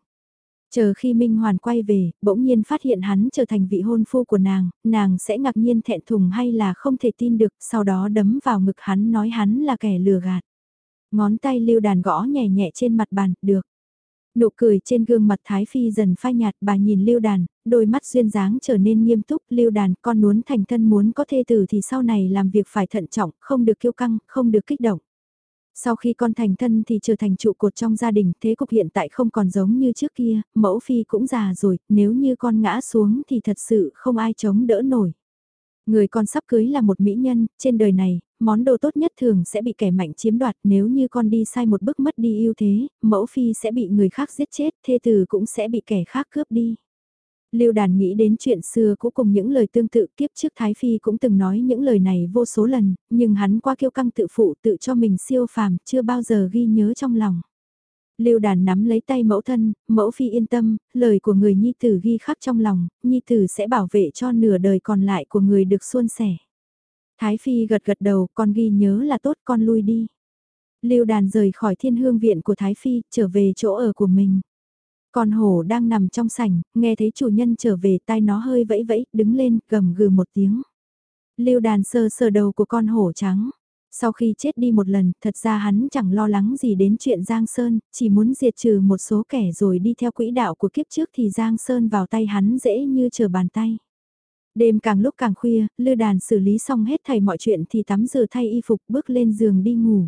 Chờ khi Minh Hoàn quay về, bỗng nhiên phát hiện hắn trở thành vị hôn phu của nàng, nàng sẽ ngạc nhiên thẹn thùng hay là không thể tin được, sau đó đấm vào ngực hắn nói hắn là kẻ lừa gạt. Ngón tay lưu đàn gõ nhẹ nhẹ trên mặt bàn, được. Nụ cười trên gương mặt Thái Phi dần phai nhạt bà nhìn lưu đàn, đôi mắt duyên dáng trở nên nghiêm túc. Lưu đàn con muốn thành thân muốn có thê tử thì sau này làm việc phải thận trọng, không được kiêu căng, không được kích động. Sau khi con thành thân thì trở thành trụ cột trong gia đình, thế cục hiện tại không còn giống như trước kia, mẫu phi cũng già rồi, nếu như con ngã xuống thì thật sự không ai chống đỡ nổi. Người con sắp cưới là một mỹ nhân, trên đời này, món đồ tốt nhất thường sẽ bị kẻ mạnh chiếm đoạt nếu như con đi sai một bước mất đi ưu thế, mẫu phi sẽ bị người khác giết chết, thê tử cũng sẽ bị kẻ khác cướp đi. Lưu Đàn nghĩ đến chuyện xưa cũ cùng những lời tương tự kiếp trước Thái Phi cũng từng nói những lời này vô số lần, nhưng hắn qua kiêu căng tự phụ tự cho mình siêu phàm chưa bao giờ ghi nhớ trong lòng. Lưu Đàn nắm lấy tay mẫu thân, mẫu phi yên tâm, lời của người nhi tử ghi khắc trong lòng, nhi tử sẽ bảo vệ cho nửa đời còn lại của người được suôn sẻ. Thái phi gật gật đầu, con ghi nhớ là tốt, con lui đi. Lưu Đàn rời khỏi thiên hương viện của Thái phi, trở về chỗ ở của mình. Con hổ đang nằm trong sảnh, nghe thấy chủ nhân trở về tai nó hơi vẫy vẫy, đứng lên, gầm gừ một tiếng. Lưu đàn sờ sờ đầu của con hổ trắng. Sau khi chết đi một lần, thật ra hắn chẳng lo lắng gì đến chuyện Giang Sơn, chỉ muốn diệt trừ một số kẻ rồi đi theo quỹ đạo của kiếp trước thì Giang Sơn vào tay hắn dễ như chờ bàn tay. Đêm càng lúc càng khuya, Lưu Đàn xử lý xong hết thầy mọi chuyện thì tắm rửa thay y phục bước lên giường đi ngủ.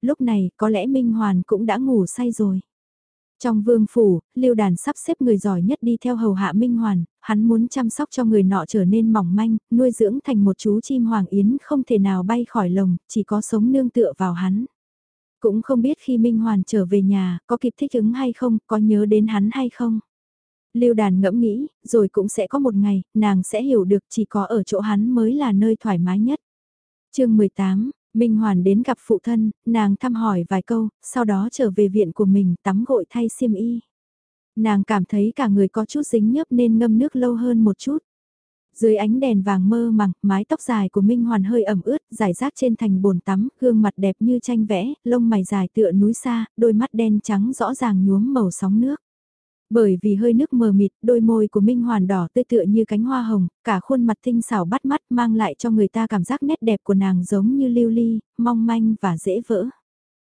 Lúc này có lẽ Minh Hoàn cũng đã ngủ say rồi. Trong vương phủ, Lưu Đàn sắp xếp người giỏi nhất đi theo hầu hạ Minh Hoàn, hắn muốn chăm sóc cho người nọ trở nên mỏng manh, nuôi dưỡng thành một chú chim hoàng yến không thể nào bay khỏi lồng, chỉ có sống nương tựa vào hắn. Cũng không biết khi Minh Hoàn trở về nhà, có kịp thích ứng hay không, có nhớ đến hắn hay không. Lưu Đàn ngẫm nghĩ, rồi cũng sẽ có một ngày, nàng sẽ hiểu được chỉ có ở chỗ hắn mới là nơi thoải mái nhất. chương 18, Minh Hoàn đến gặp phụ thân, nàng thăm hỏi vài câu, sau đó trở về viện của mình tắm gội thay xiêm y. Nàng cảm thấy cả người có chút dính nhớp nên ngâm nước lâu hơn một chút. Dưới ánh đèn vàng mơ màng, mái tóc dài của Minh Hoàn hơi ẩm ướt, giải rác trên thành bồn tắm, gương mặt đẹp như tranh vẽ, lông mày dài tựa núi xa, đôi mắt đen trắng rõ ràng nhuốm màu sóng nước. Bởi vì hơi nước mờ mịt, đôi môi của Minh Hoàn đỏ tươi tựa như cánh hoa hồng, cả khuôn mặt tinh xảo bắt mắt mang lại cho người ta cảm giác nét đẹp của nàng giống như lưu ly, mong manh và dễ vỡ.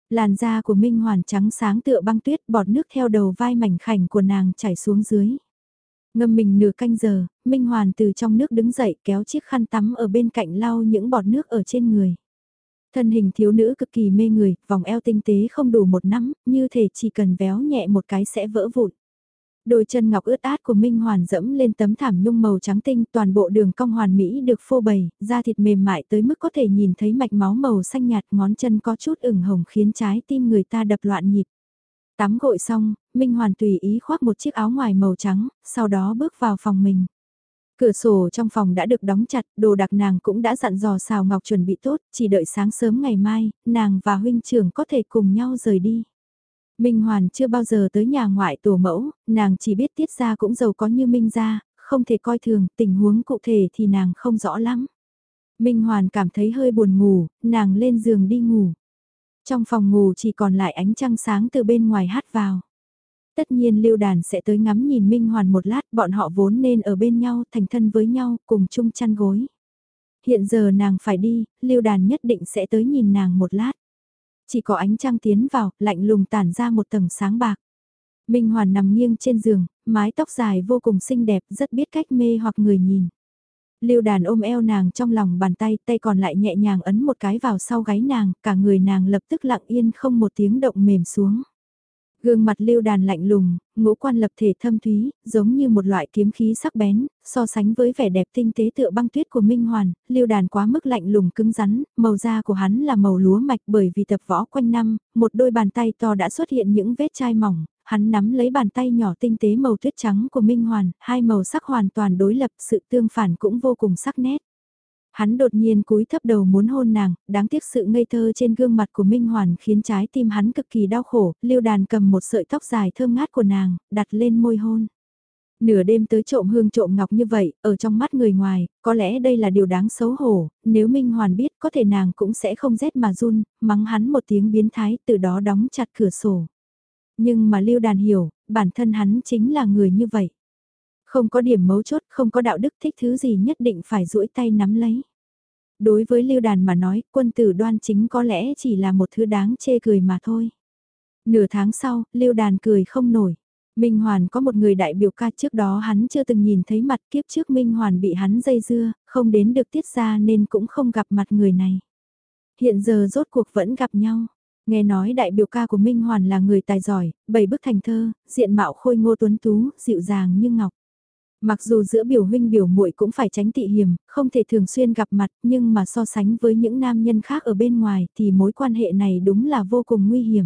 Làn da của Minh Hoàn trắng sáng tựa băng tuyết bọt nước theo đầu vai mảnh khảnh của nàng chảy xuống dưới. Ngâm mình nửa canh giờ, Minh Hoàn từ trong nước đứng dậy kéo chiếc khăn tắm ở bên cạnh lau những bọt nước ở trên người. Thân hình thiếu nữ cực kỳ mê người, vòng eo tinh tế không đủ một nắm, như thể chỉ cần véo nhẹ một cái sẽ vỡ vụn. Đôi chân ngọc ướt át của Minh Hoàn dẫm lên tấm thảm nhung màu trắng tinh toàn bộ đường cong hoàn mỹ được phô bày, da thịt mềm mại tới mức có thể nhìn thấy mạch máu màu xanh nhạt ngón chân có chút ửng hồng khiến trái tim người ta đập loạn nhịp. Tắm gội xong, Minh Hoàn tùy ý khoác một chiếc áo ngoài màu trắng, sau đó bước vào phòng mình. Cửa sổ trong phòng đã được đóng chặt, đồ đặc nàng cũng đã dặn dò xào ngọc chuẩn bị tốt, chỉ đợi sáng sớm ngày mai, nàng và huynh trưởng có thể cùng nhau rời đi. Minh Hoàn chưa bao giờ tới nhà ngoại tổ mẫu, nàng chỉ biết tiết gia cũng giàu có như Minh gia, không thể coi thường, tình huống cụ thể thì nàng không rõ lắm. Minh Hoàn cảm thấy hơi buồn ngủ, nàng lên giường đi ngủ. Trong phòng ngủ chỉ còn lại ánh trăng sáng từ bên ngoài hát vào. Tất nhiên Lưu Đàn sẽ tới ngắm nhìn Minh Hoàn một lát, bọn họ vốn nên ở bên nhau, thành thân với nhau, cùng chung chăn gối. Hiện giờ nàng phải đi, Lưu Đàn nhất định sẽ tới nhìn nàng một lát. Chỉ có ánh trăng tiến vào, lạnh lùng tản ra một tầng sáng bạc. Minh Hoàn nằm nghiêng trên giường, mái tóc dài vô cùng xinh đẹp, rất biết cách mê hoặc người nhìn. Lưu đàn ôm eo nàng trong lòng bàn tay, tay còn lại nhẹ nhàng ấn một cái vào sau gáy nàng, cả người nàng lập tức lặng yên không một tiếng động mềm xuống. Gương mặt lưu đàn lạnh lùng, ngũ quan lập thể thâm thúy, giống như một loại kiếm khí sắc bén, so sánh với vẻ đẹp tinh tế tựa băng tuyết của Minh Hoàn, lưu đàn quá mức lạnh lùng cứng rắn, màu da của hắn là màu lúa mạch bởi vì tập võ quanh năm, một đôi bàn tay to đã xuất hiện những vết chai mỏng, hắn nắm lấy bàn tay nhỏ tinh tế màu tuyết trắng của Minh Hoàn, hai màu sắc hoàn toàn đối lập, sự tương phản cũng vô cùng sắc nét. Hắn đột nhiên cúi thấp đầu muốn hôn nàng, đáng tiếc sự ngây thơ trên gương mặt của Minh Hoàn khiến trái tim hắn cực kỳ đau khổ, lưu đàn cầm một sợi tóc dài thơm ngát của nàng, đặt lên môi hôn. Nửa đêm tới trộm hương trộm ngọc như vậy, ở trong mắt người ngoài, có lẽ đây là điều đáng xấu hổ, nếu Minh Hoàn biết có thể nàng cũng sẽ không rét mà run, mắng hắn một tiếng biến thái, từ đó đóng chặt cửa sổ. Nhưng mà lưu đàn hiểu, bản thân hắn chính là người như vậy. Không có điểm mấu chốt, không có đạo đức thích thứ gì nhất định phải duỗi tay nắm lấy. Đối với lưu đàn mà nói, quân tử đoan chính có lẽ chỉ là một thứ đáng chê cười mà thôi. Nửa tháng sau, lưu đàn cười không nổi. Minh Hoàn có một người đại biểu ca trước đó hắn chưa từng nhìn thấy mặt kiếp trước Minh Hoàn bị hắn dây dưa, không đến được tiết ra nên cũng không gặp mặt người này. Hiện giờ rốt cuộc vẫn gặp nhau. Nghe nói đại biểu ca của Minh Hoàn là người tài giỏi, bảy bức thành thơ, diện mạo khôi ngô tuấn tú, dịu dàng như ngọc. Mặc dù giữa biểu huynh biểu muội cũng phải tránh tị hiểm, không thể thường xuyên gặp mặt, nhưng mà so sánh với những nam nhân khác ở bên ngoài thì mối quan hệ này đúng là vô cùng nguy hiểm.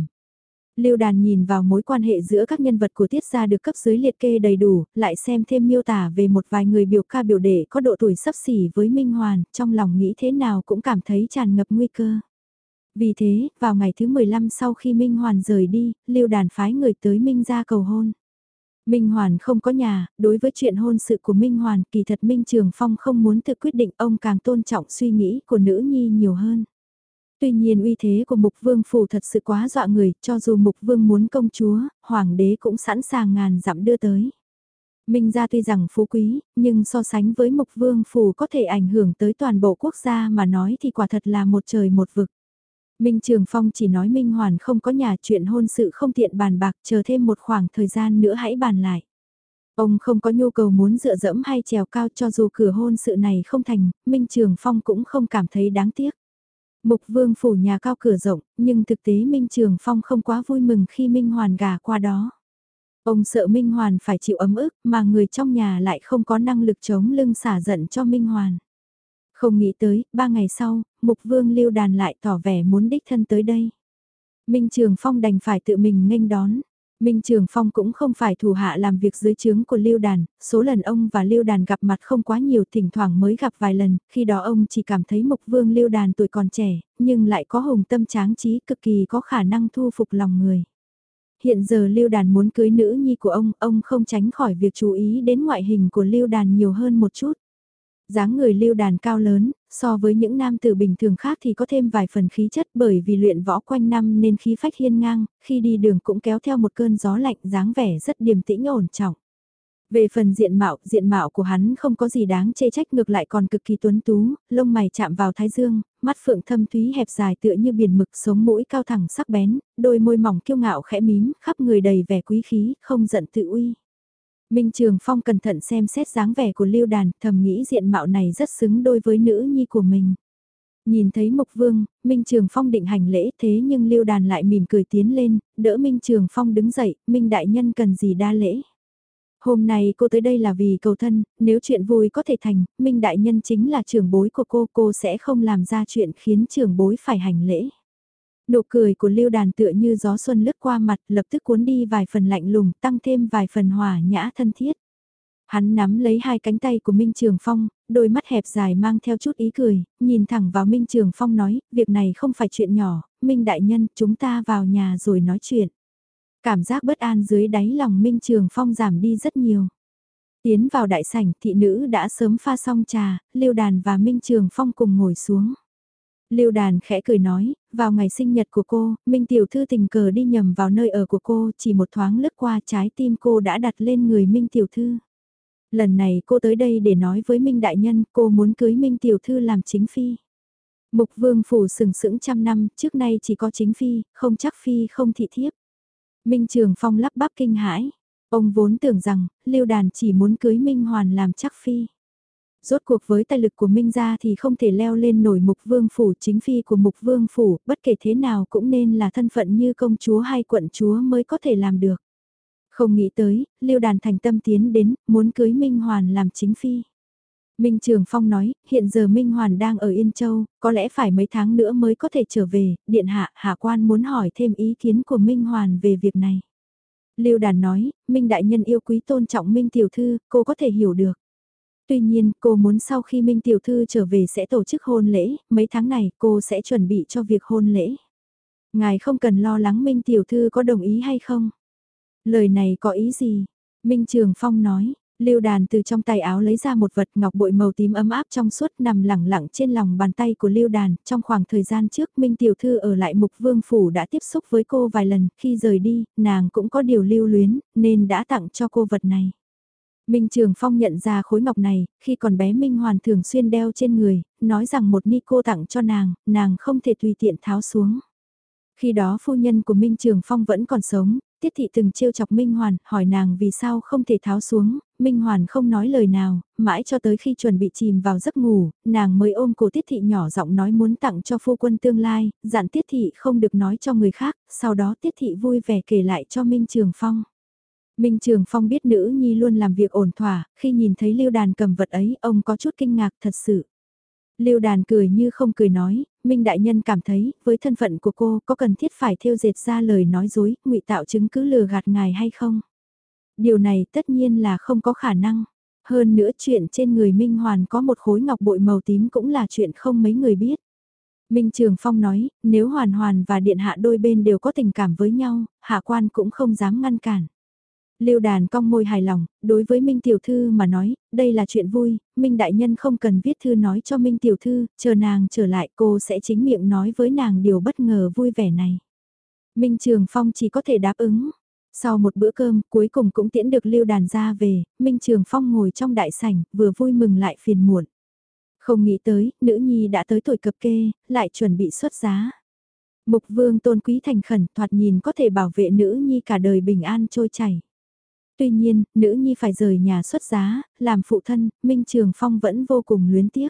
Lưu Đàn nhìn vào mối quan hệ giữa các nhân vật của tiết gia được cấp dưới liệt kê đầy đủ, lại xem thêm miêu tả về một vài người biểu ca biểu đệ có độ tuổi sắp xỉ với Minh Hoàn, trong lòng nghĩ thế nào cũng cảm thấy tràn ngập nguy cơ. Vì thế, vào ngày thứ 15 sau khi Minh Hoàn rời đi, Lưu Đàn phái người tới Minh gia cầu hôn. Minh Hoàn không có nhà, đối với chuyện hôn sự của Minh Hoàn kỳ thật Minh Trường Phong không muốn tự quyết định ông càng tôn trọng suy nghĩ của nữ nhi nhiều hơn. Tuy nhiên uy thế của Mục Vương Phủ thật sự quá dọa người, cho dù Mục Vương muốn công chúa, Hoàng đế cũng sẵn sàng ngàn dặm đưa tới. Minh gia tuy rằng phú quý, nhưng so sánh với Mục Vương Phủ có thể ảnh hưởng tới toàn bộ quốc gia mà nói thì quả thật là một trời một vực. Minh Trường Phong chỉ nói Minh Hoàn không có nhà chuyện hôn sự không tiện bàn bạc chờ thêm một khoảng thời gian nữa hãy bàn lại. Ông không có nhu cầu muốn dựa dẫm hay trèo cao cho dù cửa hôn sự này không thành, Minh Trường Phong cũng không cảm thấy đáng tiếc. Mục vương phủ nhà cao cửa rộng, nhưng thực tế Minh Trường Phong không quá vui mừng khi Minh Hoàn gà qua đó. Ông sợ Minh Hoàn phải chịu ấm ức mà người trong nhà lại không có năng lực chống lưng xả giận cho Minh Hoàn. Không nghĩ tới, ba ngày sau, Mục Vương Lưu Đàn lại tỏ vẻ muốn đích thân tới đây. Minh Trường Phong đành phải tự mình nghênh đón. Minh Trường Phong cũng không phải thủ hạ làm việc dưới trướng của Lưu Đàn, số lần ông và Lưu Đàn gặp mặt không quá nhiều thỉnh thoảng mới gặp vài lần, khi đó ông chỉ cảm thấy Mục Vương Lưu Đàn tuổi còn trẻ, nhưng lại có hùng tâm tráng trí cực kỳ có khả năng thu phục lòng người. Hiện giờ Lưu Đàn muốn cưới nữ nhi của ông, ông không tránh khỏi việc chú ý đến ngoại hình của Lưu Đàn nhiều hơn một chút dáng người lưu đàn cao lớn, so với những nam tử bình thường khác thì có thêm vài phần khí chất bởi vì luyện võ quanh năm nên khí phách hiên ngang, khi đi đường cũng kéo theo một cơn gió lạnh dáng vẻ rất điềm tĩnh ổn trọng. Về phần diện mạo, diện mạo của hắn không có gì đáng chê trách ngược lại còn cực kỳ tuấn tú, lông mày chạm vào thái dương, mắt phượng thâm thúy hẹp dài tựa như biển mực sống mũi cao thẳng sắc bén, đôi môi mỏng kiêu ngạo khẽ mím, khắp người đầy vẻ quý khí, không giận tự uy. Minh Trường Phong cẩn thận xem xét dáng vẻ của Lưu Đàn, thầm nghĩ diện mạo này rất xứng đôi với nữ nhi của mình. Nhìn thấy Mộc Vương, Minh Trường Phong định hành lễ thế nhưng Lưu Đàn lại mỉm cười tiến lên, đỡ Minh Trường Phong đứng dậy, Minh Đại Nhân cần gì đa lễ. Hôm nay cô tới đây là vì cầu thân, nếu chuyện vui có thể thành, Minh Đại Nhân chính là trưởng bối của cô, cô sẽ không làm ra chuyện khiến trưởng bối phải hành lễ. Nụ cười của lưu đàn tựa như gió xuân lướt qua mặt lập tức cuốn đi vài phần lạnh lùng tăng thêm vài phần hòa nhã thân thiết. Hắn nắm lấy hai cánh tay của Minh Trường Phong, đôi mắt hẹp dài mang theo chút ý cười, nhìn thẳng vào Minh Trường Phong nói, việc này không phải chuyện nhỏ, Minh Đại Nhân, chúng ta vào nhà rồi nói chuyện. Cảm giác bất an dưới đáy lòng Minh Trường Phong giảm đi rất nhiều. Tiến vào đại sảnh, thị nữ đã sớm pha xong trà, Lưu Đàn và Minh Trường Phong cùng ngồi xuống. Lưu đàn khẽ cười nói, vào ngày sinh nhật của cô, Minh Tiểu Thư tình cờ đi nhầm vào nơi ở của cô, chỉ một thoáng lướt qua trái tim cô đã đặt lên người Minh Tiểu Thư. Lần này cô tới đây để nói với Minh Đại Nhân, cô muốn cưới Minh Tiểu Thư làm chính phi. Mục Vương Phủ sừng sững trăm năm, trước nay chỉ có chính phi, không chắc phi không thị thiếp. Minh Trường Phong lắp bắp kinh hãi. Ông vốn tưởng rằng, Lưu Đàn chỉ muốn cưới Minh Hoàn làm chắc phi. Rốt cuộc với tài lực của Minh gia thì không thể leo lên nổi mục vương phủ chính phi của mục vương phủ, bất kể thế nào cũng nên là thân phận như công chúa hay quận chúa mới có thể làm được. Không nghĩ tới, Liêu Đàn thành tâm tiến đến, muốn cưới Minh Hoàn làm chính phi. Minh Trường Phong nói, hiện giờ Minh Hoàn đang ở Yên Châu, có lẽ phải mấy tháng nữa mới có thể trở về, Điện Hạ, Hạ Quan muốn hỏi thêm ý kiến của Minh Hoàn về việc này. Lưu Đàn nói, Minh Đại Nhân yêu quý tôn trọng Minh Tiểu Thư, cô có thể hiểu được. Tuy nhiên, cô muốn sau khi Minh Tiểu Thư trở về sẽ tổ chức hôn lễ, mấy tháng này cô sẽ chuẩn bị cho việc hôn lễ. Ngài không cần lo lắng Minh Tiểu Thư có đồng ý hay không. Lời này có ý gì? Minh Trường Phong nói, Lưu đàn từ trong tay áo lấy ra một vật ngọc bội màu tím ấm áp trong suốt nằm lẳng lặng trên lòng bàn tay của Lưu đàn. Trong khoảng thời gian trước Minh Tiểu Thư ở lại Mục Vương Phủ đã tiếp xúc với cô vài lần. Khi rời đi, nàng cũng có điều lưu luyến, nên đã tặng cho cô vật này. Minh Trường Phong nhận ra khối ngọc này, khi còn bé Minh Hoàn thường xuyên đeo trên người, nói rằng một ni cô tặng cho nàng, nàng không thể tùy tiện tháo xuống. Khi đó phu nhân của Minh Trường Phong vẫn còn sống, Tiết Thị từng trêu chọc Minh Hoàn, hỏi nàng vì sao không thể tháo xuống, Minh Hoàn không nói lời nào, mãi cho tới khi chuẩn bị chìm vào giấc ngủ, nàng mới ôm cổ Tiết Thị nhỏ giọng nói muốn tặng cho phu quân tương lai, dặn Tiết Thị không được nói cho người khác, sau đó Tiết Thị vui vẻ kể lại cho Minh Trường Phong. Minh Trường Phong biết nữ nhi luôn làm việc ổn thỏa, khi nhìn thấy Lưu Đàn cầm vật ấy, ông có chút kinh ngạc thật sự. Lưu Đàn cười như không cười nói, Minh Đại Nhân cảm thấy, với thân phận của cô có cần thiết phải thêu dệt ra lời nói dối, ngụy tạo chứng cứ lừa gạt ngài hay không? Điều này tất nhiên là không có khả năng. Hơn nữa chuyện trên người Minh Hoàn có một khối ngọc bội màu tím cũng là chuyện không mấy người biết. Minh Trường Phong nói, nếu Hoàn Hoàn và Điện Hạ đôi bên đều có tình cảm với nhau, Hạ Quan cũng không dám ngăn cản. Lưu đàn cong môi hài lòng, đối với Minh Tiểu Thư mà nói, đây là chuyện vui, Minh Đại Nhân không cần viết thư nói cho Minh Tiểu Thư, chờ nàng trở lại cô sẽ chính miệng nói với nàng điều bất ngờ vui vẻ này. Minh Trường Phong chỉ có thể đáp ứng. Sau một bữa cơm, cuối cùng cũng tiễn được Lưu đàn ra về, Minh Trường Phong ngồi trong đại sảnh, vừa vui mừng lại phiền muộn. Không nghĩ tới, nữ nhi đã tới tuổi cập kê, lại chuẩn bị xuất giá. Mục vương tôn quý thành khẩn thoạt nhìn có thể bảo vệ nữ nhi cả đời bình an trôi chảy. Tuy nhiên, nữ nhi phải rời nhà xuất giá, làm phụ thân, Minh Trường Phong vẫn vô cùng luyến tiếc.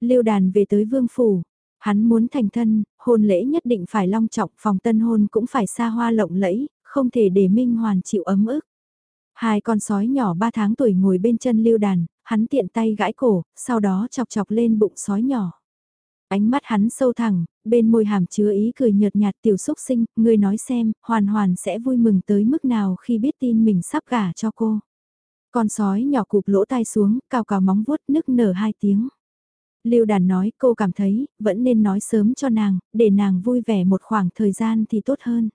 Lưu đàn về tới vương phủ, hắn muốn thành thân, hôn lễ nhất định phải long trọng, phòng tân hôn cũng phải xa hoa lộng lẫy, không thể để Minh Hoàn chịu ấm ức. Hai con sói nhỏ ba tháng tuổi ngồi bên chân lưu đàn, hắn tiện tay gãi cổ, sau đó chọc chọc lên bụng sói nhỏ. Ánh mắt hắn sâu thẳng, bên môi hàm chứa ý cười nhợt nhạt tiểu xúc sinh, Ngươi nói xem, hoàn hoàn sẽ vui mừng tới mức nào khi biết tin mình sắp gả cho cô. Con sói nhỏ cụp lỗ tai xuống, cào cào móng vuốt nức nở hai tiếng. Lưu đàn nói cô cảm thấy, vẫn nên nói sớm cho nàng, để nàng vui vẻ một khoảng thời gian thì tốt hơn.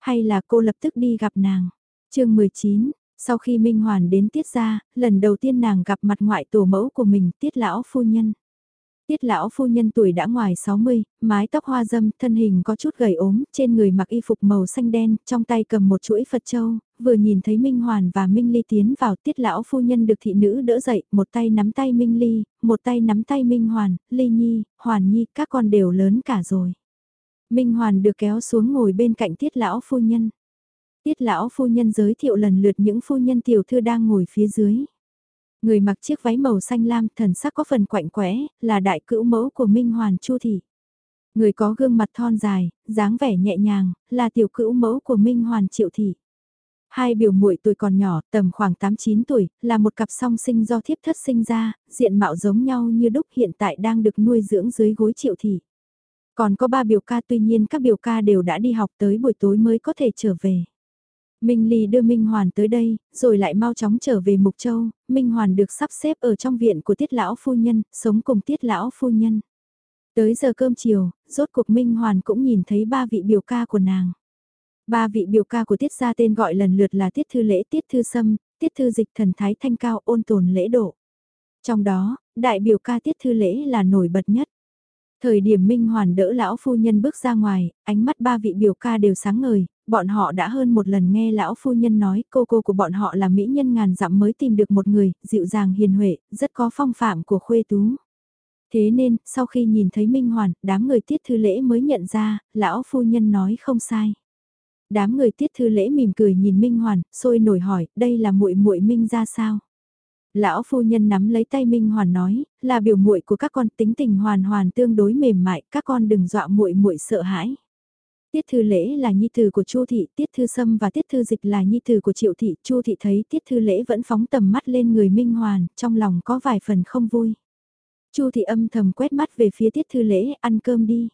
Hay là cô lập tức đi gặp nàng. chương 19, sau khi Minh Hoàn đến tiết ra, lần đầu tiên nàng gặp mặt ngoại tổ mẫu của mình, tiết lão phu nhân. Tiết lão phu nhân tuổi đã ngoài 60, mái tóc hoa dâm, thân hình có chút gầy ốm, trên người mặc y phục màu xanh đen, trong tay cầm một chuỗi Phật Châu, vừa nhìn thấy Minh Hoàn và Minh Ly tiến vào tiết lão phu nhân được thị nữ đỡ dậy, một tay nắm tay Minh Ly, một tay nắm tay Minh Hoàn, Ly Nhi, Hoàn Nhi, các con đều lớn cả rồi. Minh Hoàn được kéo xuống ngồi bên cạnh tiết lão phu nhân. Tiết lão phu nhân giới thiệu lần lượt những phu nhân tiểu thư đang ngồi phía dưới. Người mặc chiếc váy màu xanh lam thần sắc có phần quạnh quẽ, là đại cữu mẫu của Minh Hoàn Chu Thị. Người có gương mặt thon dài, dáng vẻ nhẹ nhàng, là tiểu cữu mẫu của Minh Hoàn Triệu Thị. Hai biểu muội tuổi còn nhỏ, tầm khoảng 8-9 tuổi, là một cặp song sinh do thiếp thất sinh ra, diện mạo giống nhau như đúc hiện tại đang được nuôi dưỡng dưới gối Triệu Thị. Còn có ba biểu ca tuy nhiên các biểu ca đều đã đi học tới buổi tối mới có thể trở về. Minh Ly đưa Minh Hoàn tới đây, rồi lại mau chóng trở về Mục Châu, Minh Hoàn được sắp xếp ở trong viện của Tiết Lão Phu Nhân, sống cùng Tiết Lão Phu Nhân. Tới giờ cơm chiều, rốt cuộc Minh Hoàn cũng nhìn thấy ba vị biểu ca của nàng. Ba vị biểu ca của Tiết gia tên gọi lần lượt là Tiết Thư Lễ, Tiết Thư Sâm, Tiết Thư Dịch Thần Thái Thanh Cao ôn tồn lễ độ. Trong đó, đại biểu ca Tiết Thư Lễ là nổi bật nhất. Thời điểm Minh Hoàn đỡ lão phu nhân bước ra ngoài, ánh mắt ba vị biểu ca đều sáng ngời, bọn họ đã hơn một lần nghe lão phu nhân nói cô cô của bọn họ là mỹ nhân ngàn dặm mới tìm được một người, dịu dàng hiền huệ, rất có phong phạm của khuê tú. Thế nên, sau khi nhìn thấy Minh Hoàn, đám người tiết thư lễ mới nhận ra, lão phu nhân nói không sai. Đám người tiết thư lễ mỉm cười nhìn Minh Hoàn, sôi nổi hỏi, đây là muội muội Minh ra sao? Lão phu nhân nắm lấy tay Minh Hoàn nói, là biểu muội của các con tính tình hoàn hoàn tương đối mềm mại, các con đừng dọa muội muội sợ hãi. Tiết Thư Lễ là nhi tử của Chu thị, Tiết Thư Sâm và Tiết Thư Dịch là nhi tử của Triệu thị, Chu thị thấy Tiết Thư Lễ vẫn phóng tầm mắt lên người Minh Hoàn, trong lòng có vài phần không vui. Chu thị âm thầm quét mắt về phía Tiết Thư Lễ, ăn cơm đi.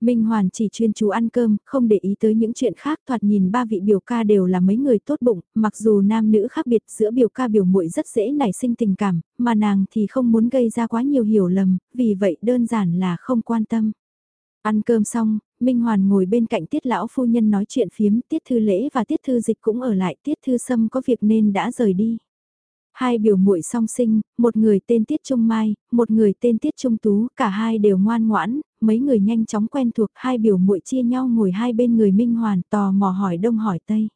Minh Hoàn chỉ chuyên chú ăn cơm, không để ý tới những chuyện khác, thoạt nhìn ba vị biểu ca đều là mấy người tốt bụng, mặc dù nam nữ khác biệt giữa biểu ca biểu muội rất dễ nảy sinh tình cảm, mà nàng thì không muốn gây ra quá nhiều hiểu lầm, vì vậy đơn giản là không quan tâm. Ăn cơm xong, Minh Hoàn ngồi bên cạnh Tiết Lão Phu Nhân nói chuyện phiếm, Tiết Thư Lễ và Tiết Thư Dịch cũng ở lại, Tiết Thư Sâm có việc nên đã rời đi. Hai biểu muội song sinh, một người tên Tiết Trung Mai, một người tên Tiết Trung Tú, cả hai đều ngoan ngoãn, mấy người nhanh chóng quen thuộc, hai biểu muội chia nhau ngồi hai bên người Minh Hoàn tò mò hỏi đông hỏi tây.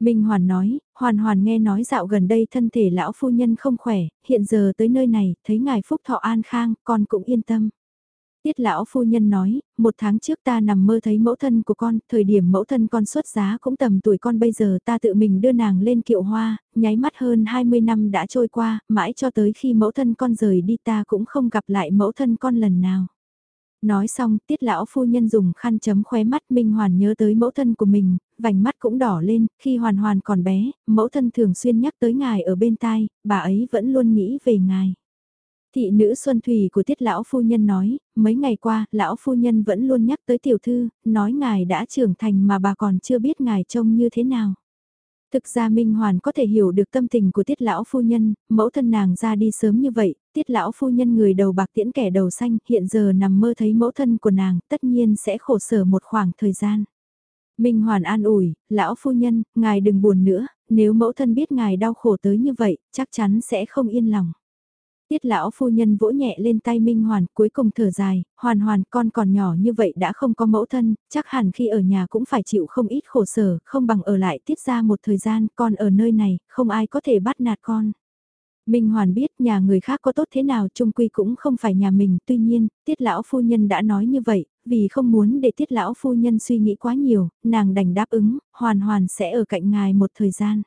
Minh Hoàn nói, Hoàn Hoàn nghe nói dạo gần đây thân thể lão phu nhân không khỏe, hiện giờ tới nơi này, thấy ngài phúc thọ an khang, con cũng yên tâm. Tiết lão phu nhân nói, một tháng trước ta nằm mơ thấy mẫu thân của con, thời điểm mẫu thân con xuất giá cũng tầm tuổi con bây giờ ta tự mình đưa nàng lên kiệu hoa, nháy mắt hơn 20 năm đã trôi qua, mãi cho tới khi mẫu thân con rời đi ta cũng không gặp lại mẫu thân con lần nào. Nói xong, tiết lão phu nhân dùng khăn chấm khóe mắt Minh Hoàn nhớ tới mẫu thân của mình, vành mắt cũng đỏ lên, khi Hoàn Hoàn còn bé, mẫu thân thường xuyên nhắc tới ngài ở bên tai, bà ấy vẫn luôn nghĩ về ngài. Thị nữ Xuân Thủy của tiết lão phu nhân nói, mấy ngày qua, lão phu nhân vẫn luôn nhắc tới tiểu thư, nói ngài đã trưởng thành mà bà còn chưa biết ngài trông như thế nào. Thực ra Minh Hoàn có thể hiểu được tâm tình của tiết lão phu nhân, mẫu thân nàng ra đi sớm như vậy, tiết lão phu nhân người đầu bạc tiễn kẻ đầu xanh, hiện giờ nằm mơ thấy mẫu thân của nàng, tất nhiên sẽ khổ sở một khoảng thời gian. Minh Hoàn an ủi, lão phu nhân, ngài đừng buồn nữa, nếu mẫu thân biết ngài đau khổ tới như vậy, chắc chắn sẽ không yên lòng. Tiết lão phu nhân vỗ nhẹ lên tay Minh Hoàn, cuối cùng thở dài, hoàn hoàn con còn nhỏ như vậy đã không có mẫu thân, chắc hẳn khi ở nhà cũng phải chịu không ít khổ sở, không bằng ở lại tiết ra một thời gian, con ở nơi này, không ai có thể bắt nạt con. Minh Hoàn biết nhà người khác có tốt thế nào trung quy cũng không phải nhà mình, tuy nhiên, tiết lão phu nhân đã nói như vậy, vì không muốn để tiết lão phu nhân suy nghĩ quá nhiều, nàng đành đáp ứng, hoàn hoàn sẽ ở cạnh ngài một thời gian.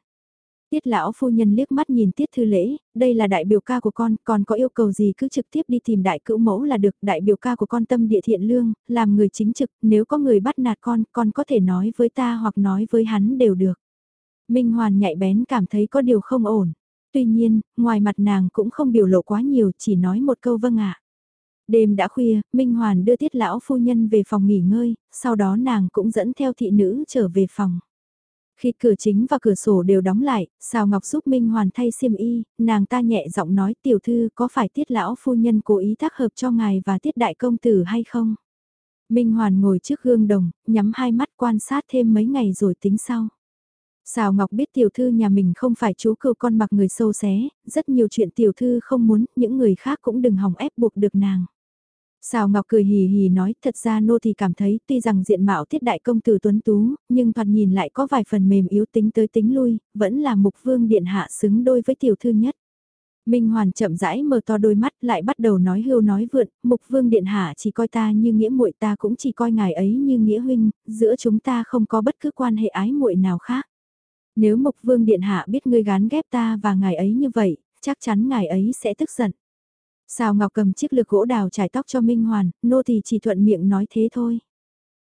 Tiết lão phu nhân liếc mắt nhìn tiết thư lễ, đây là đại biểu ca của con, còn có yêu cầu gì cứ trực tiếp đi tìm đại cữu mẫu là được, đại biểu ca của con tâm địa thiện lương, làm người chính trực, nếu có người bắt nạt con, con có thể nói với ta hoặc nói với hắn đều được. Minh Hoàn nhạy bén cảm thấy có điều không ổn. Tuy nhiên, ngoài mặt nàng cũng không biểu lộ quá nhiều, chỉ nói một câu vâng ạ. Đêm đã khuya, Minh Hoàn đưa tiết lão phu nhân về phòng nghỉ ngơi, sau đó nàng cũng dẫn theo thị nữ trở về phòng. Khi cửa chính và cửa sổ đều đóng lại, Sào Ngọc giúp Minh Hoàn thay xiêm y, nàng ta nhẹ giọng nói tiểu thư có phải tiết lão phu nhân cố ý tác hợp cho ngài và tiết đại công tử hay không? Minh Hoàn ngồi trước gương đồng, nhắm hai mắt quan sát thêm mấy ngày rồi tính sau. Sào Ngọc biết tiểu thư nhà mình không phải chú cừu con mặc người sâu xé, rất nhiều chuyện tiểu thư không muốn, những người khác cũng đừng hòng ép buộc được nàng. Sào Ngọc cười hì hì nói, thật ra nô thì cảm thấy tuy rằng diện mạo tiết đại công tử tuấn tú, nhưng thoạt nhìn lại có vài phần mềm yếu tính tới tính lui, vẫn là mục vương điện hạ xứng đôi với tiểu thư nhất. Minh Hoàn chậm rãi mở to đôi mắt lại bắt đầu nói hưu nói vượn, mục vương điện hạ chỉ coi ta như nghĩa muội ta cũng chỉ coi ngài ấy như nghĩa huynh, giữa chúng ta không có bất cứ quan hệ ái muội nào khác. Nếu mục vương điện hạ biết ngươi gán ghép ta và ngài ấy như vậy, chắc chắn ngài ấy sẽ tức giận xào Ngọc cầm chiếc lược gỗ đào trải tóc cho Minh Hoàn, nô thì chỉ thuận miệng nói thế thôi.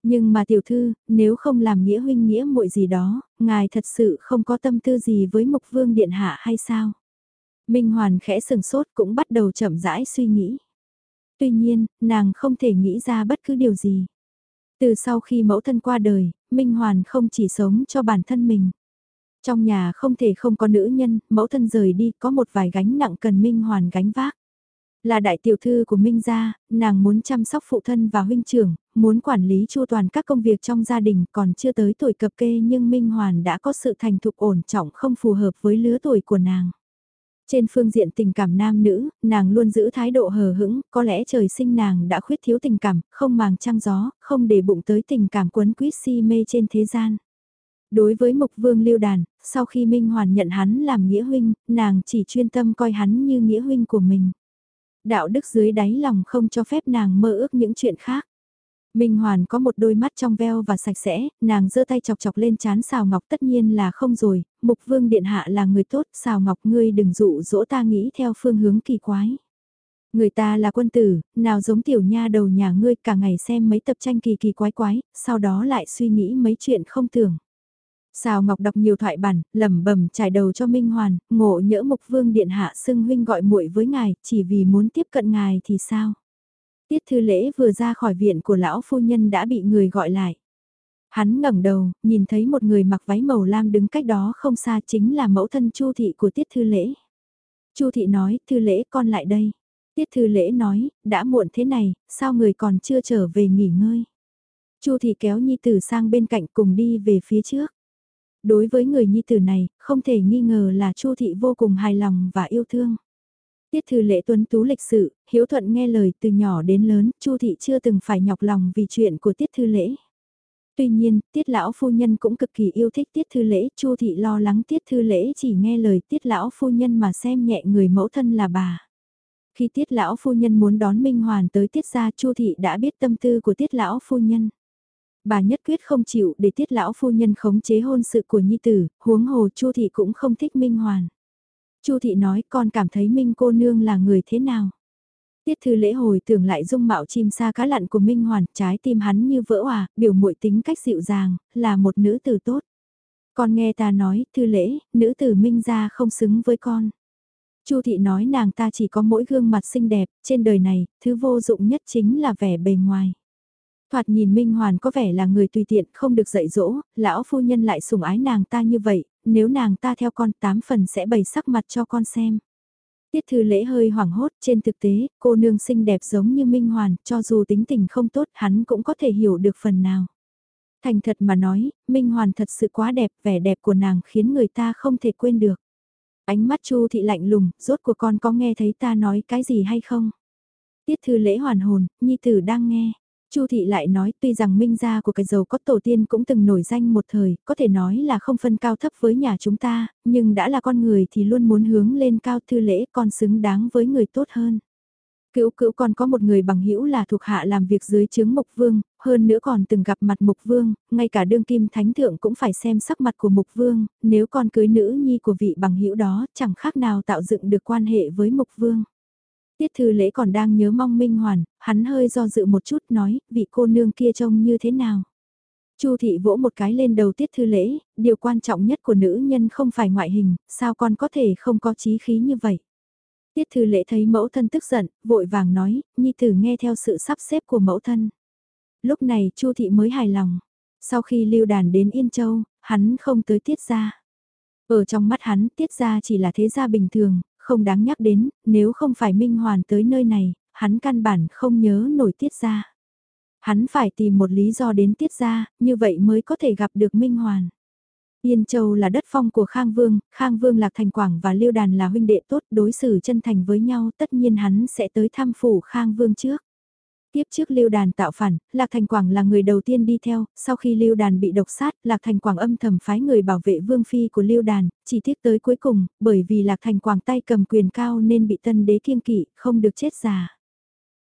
Nhưng mà tiểu thư, nếu không làm nghĩa huynh nghĩa muội gì đó, ngài thật sự không có tâm tư gì với Mục Vương Điện Hạ hay sao? Minh Hoàn khẽ sừng sốt cũng bắt đầu chậm rãi suy nghĩ. Tuy nhiên, nàng không thể nghĩ ra bất cứ điều gì. Từ sau khi mẫu thân qua đời, Minh Hoàn không chỉ sống cho bản thân mình. Trong nhà không thể không có nữ nhân, mẫu thân rời đi có một vài gánh nặng cần Minh Hoàn gánh vác. Là đại tiểu thư của Minh gia, nàng muốn chăm sóc phụ thân và huynh trưởng, muốn quản lý chu toàn các công việc trong gia đình còn chưa tới tuổi cập kê nhưng Minh Hoàn đã có sự thành thục ổn trọng không phù hợp với lứa tuổi của nàng. Trên phương diện tình cảm nam nữ, nàng luôn giữ thái độ hờ hững, có lẽ trời sinh nàng đã khuyết thiếu tình cảm, không màng trăng gió, không để bụng tới tình cảm quấn quýt si mê trên thế gian. Đối với Mục Vương Lưu Đàn, sau khi Minh Hoàn nhận hắn làm nghĩa huynh, nàng chỉ chuyên tâm coi hắn như nghĩa huynh của mình đạo đức dưới đáy lòng không cho phép nàng mơ ước những chuyện khác. Minh Hoàn có một đôi mắt trong veo và sạch sẽ, nàng giơ tay chọc chọc lên chán xào ngọc tất nhiên là không rồi, mục vương điện hạ là người tốt, xào ngọc ngươi đừng dụ dỗ ta nghĩ theo phương hướng kỳ quái. Người ta là quân tử, nào giống tiểu nha đầu nhà ngươi cả ngày xem mấy tập tranh kỳ kỳ quái quái, sau đó lại suy nghĩ mấy chuyện không tưởng. Sào Ngọc đọc nhiều thoại bản, lẩm bẩm trải đầu cho Minh Hoàn, ngộ nhỡ Mục Vương điện hạ xưng huynh gọi muội với ngài, chỉ vì muốn tiếp cận ngài thì sao? Tiết thư lễ vừa ra khỏi viện của lão phu nhân đã bị người gọi lại. Hắn ngẩng đầu, nhìn thấy một người mặc váy màu lam đứng cách đó không xa chính là mẫu thân Chu thị của Tiết thư lễ. Chu thị nói, thư lễ con lại đây. Tiết thư lễ nói, đã muộn thế này, sao người còn chưa trở về nghỉ ngơi? Chu thị kéo nhi tử sang bên cạnh cùng đi về phía trước. Đối với người nhi tử này, không thể nghi ngờ là Chu thị vô cùng hài lòng và yêu thương. Tiết thư lễ tuấn tú lịch sự, hiếu thuận nghe lời từ nhỏ đến lớn, Chu thị chưa từng phải nhọc lòng vì chuyện của tiết thư lễ. Tuy nhiên, tiết lão phu nhân cũng cực kỳ yêu thích tiết thư lễ, Chu thị lo lắng tiết thư lễ chỉ nghe lời tiết lão phu nhân mà xem nhẹ người mẫu thân là bà. Khi tiết lão phu nhân muốn đón Minh Hoàn tới tiết gia Chu thị đã biết tâm tư của tiết lão phu nhân. Bà nhất quyết không chịu để tiết lão phu nhân khống chế hôn sự của nhi tử, huống hồ Chu thị cũng không thích Minh Hoàn. Chu thị nói con cảm thấy Minh cô nương là người thế nào? Tiết thư lễ hồi tưởng lại dung mạo chim sa cá lặn của Minh Hoàn, trái tim hắn như vỡ hòa, biểu muội tính cách dịu dàng, là một nữ tử tốt. Con nghe ta nói, thư lễ, nữ tử Minh gia không xứng với con. Chu thị nói nàng ta chỉ có mỗi gương mặt xinh đẹp, trên đời này, thứ vô dụng nhất chính là vẻ bề ngoài. Thoạt nhìn Minh Hoàn có vẻ là người tùy tiện, không được dạy dỗ, lão phu nhân lại sủng ái nàng ta như vậy, nếu nàng ta theo con tám phần sẽ bày sắc mặt cho con xem. Tiết thư lễ hơi hoảng hốt, trên thực tế, cô nương xinh đẹp giống như Minh Hoàn, cho dù tính tình không tốt hắn cũng có thể hiểu được phần nào. Thành thật mà nói, Minh Hoàn thật sự quá đẹp, vẻ đẹp của nàng khiến người ta không thể quên được. Ánh mắt Chu thị lạnh lùng, rốt của con có nghe thấy ta nói cái gì hay không? Tiết thư lễ hoàn hồn, nhi tử đang nghe. Chu thị lại nói tuy rằng minh gia của cái dầu có tổ tiên cũng từng nổi danh một thời, có thể nói là không phân cao thấp với nhà chúng ta, nhưng đã là con người thì luôn muốn hướng lên cao thư lễ con xứng đáng với người tốt hơn. Cữu cữu còn có một người bằng hữu là thuộc hạ làm việc dưới chướng Mục Vương, hơn nữa còn từng gặp mặt Mục Vương, ngay cả đương kim thánh thượng cũng phải xem sắc mặt của Mục Vương, nếu con cưới nữ nhi của vị bằng hữu đó chẳng khác nào tạo dựng được quan hệ với Mục Vương. Tiết thư lễ còn đang nhớ mong Minh Hoàn, hắn hơi do dự một chút nói, vị cô nương kia trông như thế nào. Chu thị vỗ một cái lên đầu tiết thư lễ, điều quan trọng nhất của nữ nhân không phải ngoại hình, sao con có thể không có trí khí như vậy. Tiết thư lễ thấy mẫu thân tức giận, vội vàng nói, nhi tử nghe theo sự sắp xếp của mẫu thân. Lúc này Chu thị mới hài lòng. Sau khi lưu đàn đến Yên Châu, hắn không tới tiết gia. Ở trong mắt hắn, tiết gia chỉ là thế gia bình thường, không đáng nhắc đến, nếu không phải Minh Hoàn tới nơi này, hắn căn bản không nhớ nổi tiết gia. Hắn phải tìm một lý do đến tiết gia, như vậy mới có thể gặp được Minh Hoàn. Yên Châu là đất phong của Khang Vương, Khang Vương Lạc Thành Quảng và Liêu Đàn là huynh đệ tốt đối xử chân thành với nhau tất nhiên hắn sẽ tới thăm phủ Khang Vương trước. Tiếp trước Lưu Đàn tạo phản, Lạc Thành Quảng là người đầu tiên đi theo, sau khi Lưu Đàn bị độc sát, Lạc Thành Quảng âm thầm phái người bảo vệ vương phi của Lưu Đàn, chỉ tiếc tới cuối cùng, bởi vì Lạc Thành Quảng tay cầm quyền cao nên bị tân đế kiêng kỵ, không được chết già.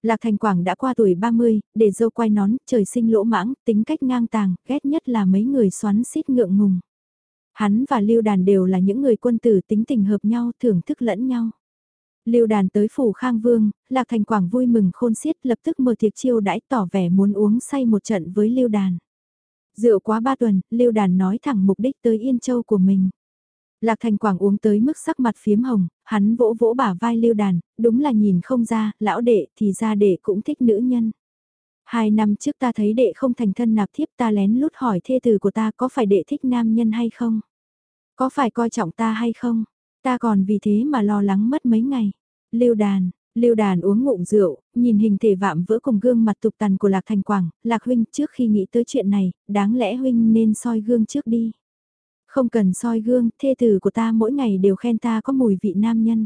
Lạc Thành Quảng đã qua tuổi 30, để dâu quay nón, trời sinh lỗ mãng, tính cách ngang tàng, ghét nhất là mấy người xoắn xít ngượng ngùng. Hắn và Lưu Đàn đều là những người quân tử tính tình hợp nhau, thưởng thức lẫn nhau. Lưu đàn tới phủ Khang Vương, Lạc Thành Quảng vui mừng khôn xiết lập tức mở tiệc chiêu đãi tỏ vẻ muốn uống say một trận với Lưu đàn. Rượu quá ba tuần, Lưu đàn nói thẳng mục đích tới Yên Châu của mình. Lạc Thành Quảng uống tới mức sắc mặt phiếm hồng, hắn vỗ vỗ bả vai Lưu đàn, đúng là nhìn không ra, lão đệ thì ra đệ cũng thích nữ nhân. Hai năm trước ta thấy đệ không thành thân nạp thiếp ta lén lút hỏi thê tử của ta có phải đệ thích nam nhân hay không? Có phải coi trọng ta hay không? Ta còn vì thế mà lo lắng mất mấy ngày. Lưu đàn, Lưu đàn uống ngụm rượu, nhìn hình thể vạm vỡ cùng gương mặt tục tằn của Lạc Thành Quảng, Lạc Huynh trước khi nghĩ tới chuyện này, đáng lẽ Huynh nên soi gương trước đi. Không cần soi gương, thê tử của ta mỗi ngày đều khen ta có mùi vị nam nhân.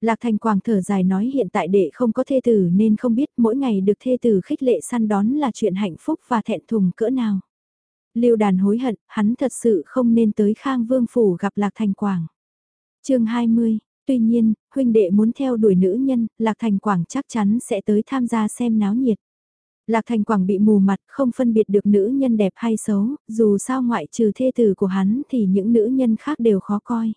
Lạc Thành Quảng thở dài nói hiện tại đệ không có thê tử nên không biết mỗi ngày được thê tử khích lệ săn đón là chuyện hạnh phúc và thẹn thùng cỡ nào. Lưu đàn hối hận, hắn thật sự không nên tới Khang Vương Phủ gặp Lạc Thành Quảng chương 20, tuy nhiên, huynh đệ muốn theo đuổi nữ nhân, Lạc Thành Quảng chắc chắn sẽ tới tham gia xem náo nhiệt. Lạc Thành Quảng bị mù mặt không phân biệt được nữ nhân đẹp hay xấu, dù sao ngoại trừ thê tử của hắn thì những nữ nhân khác đều khó coi.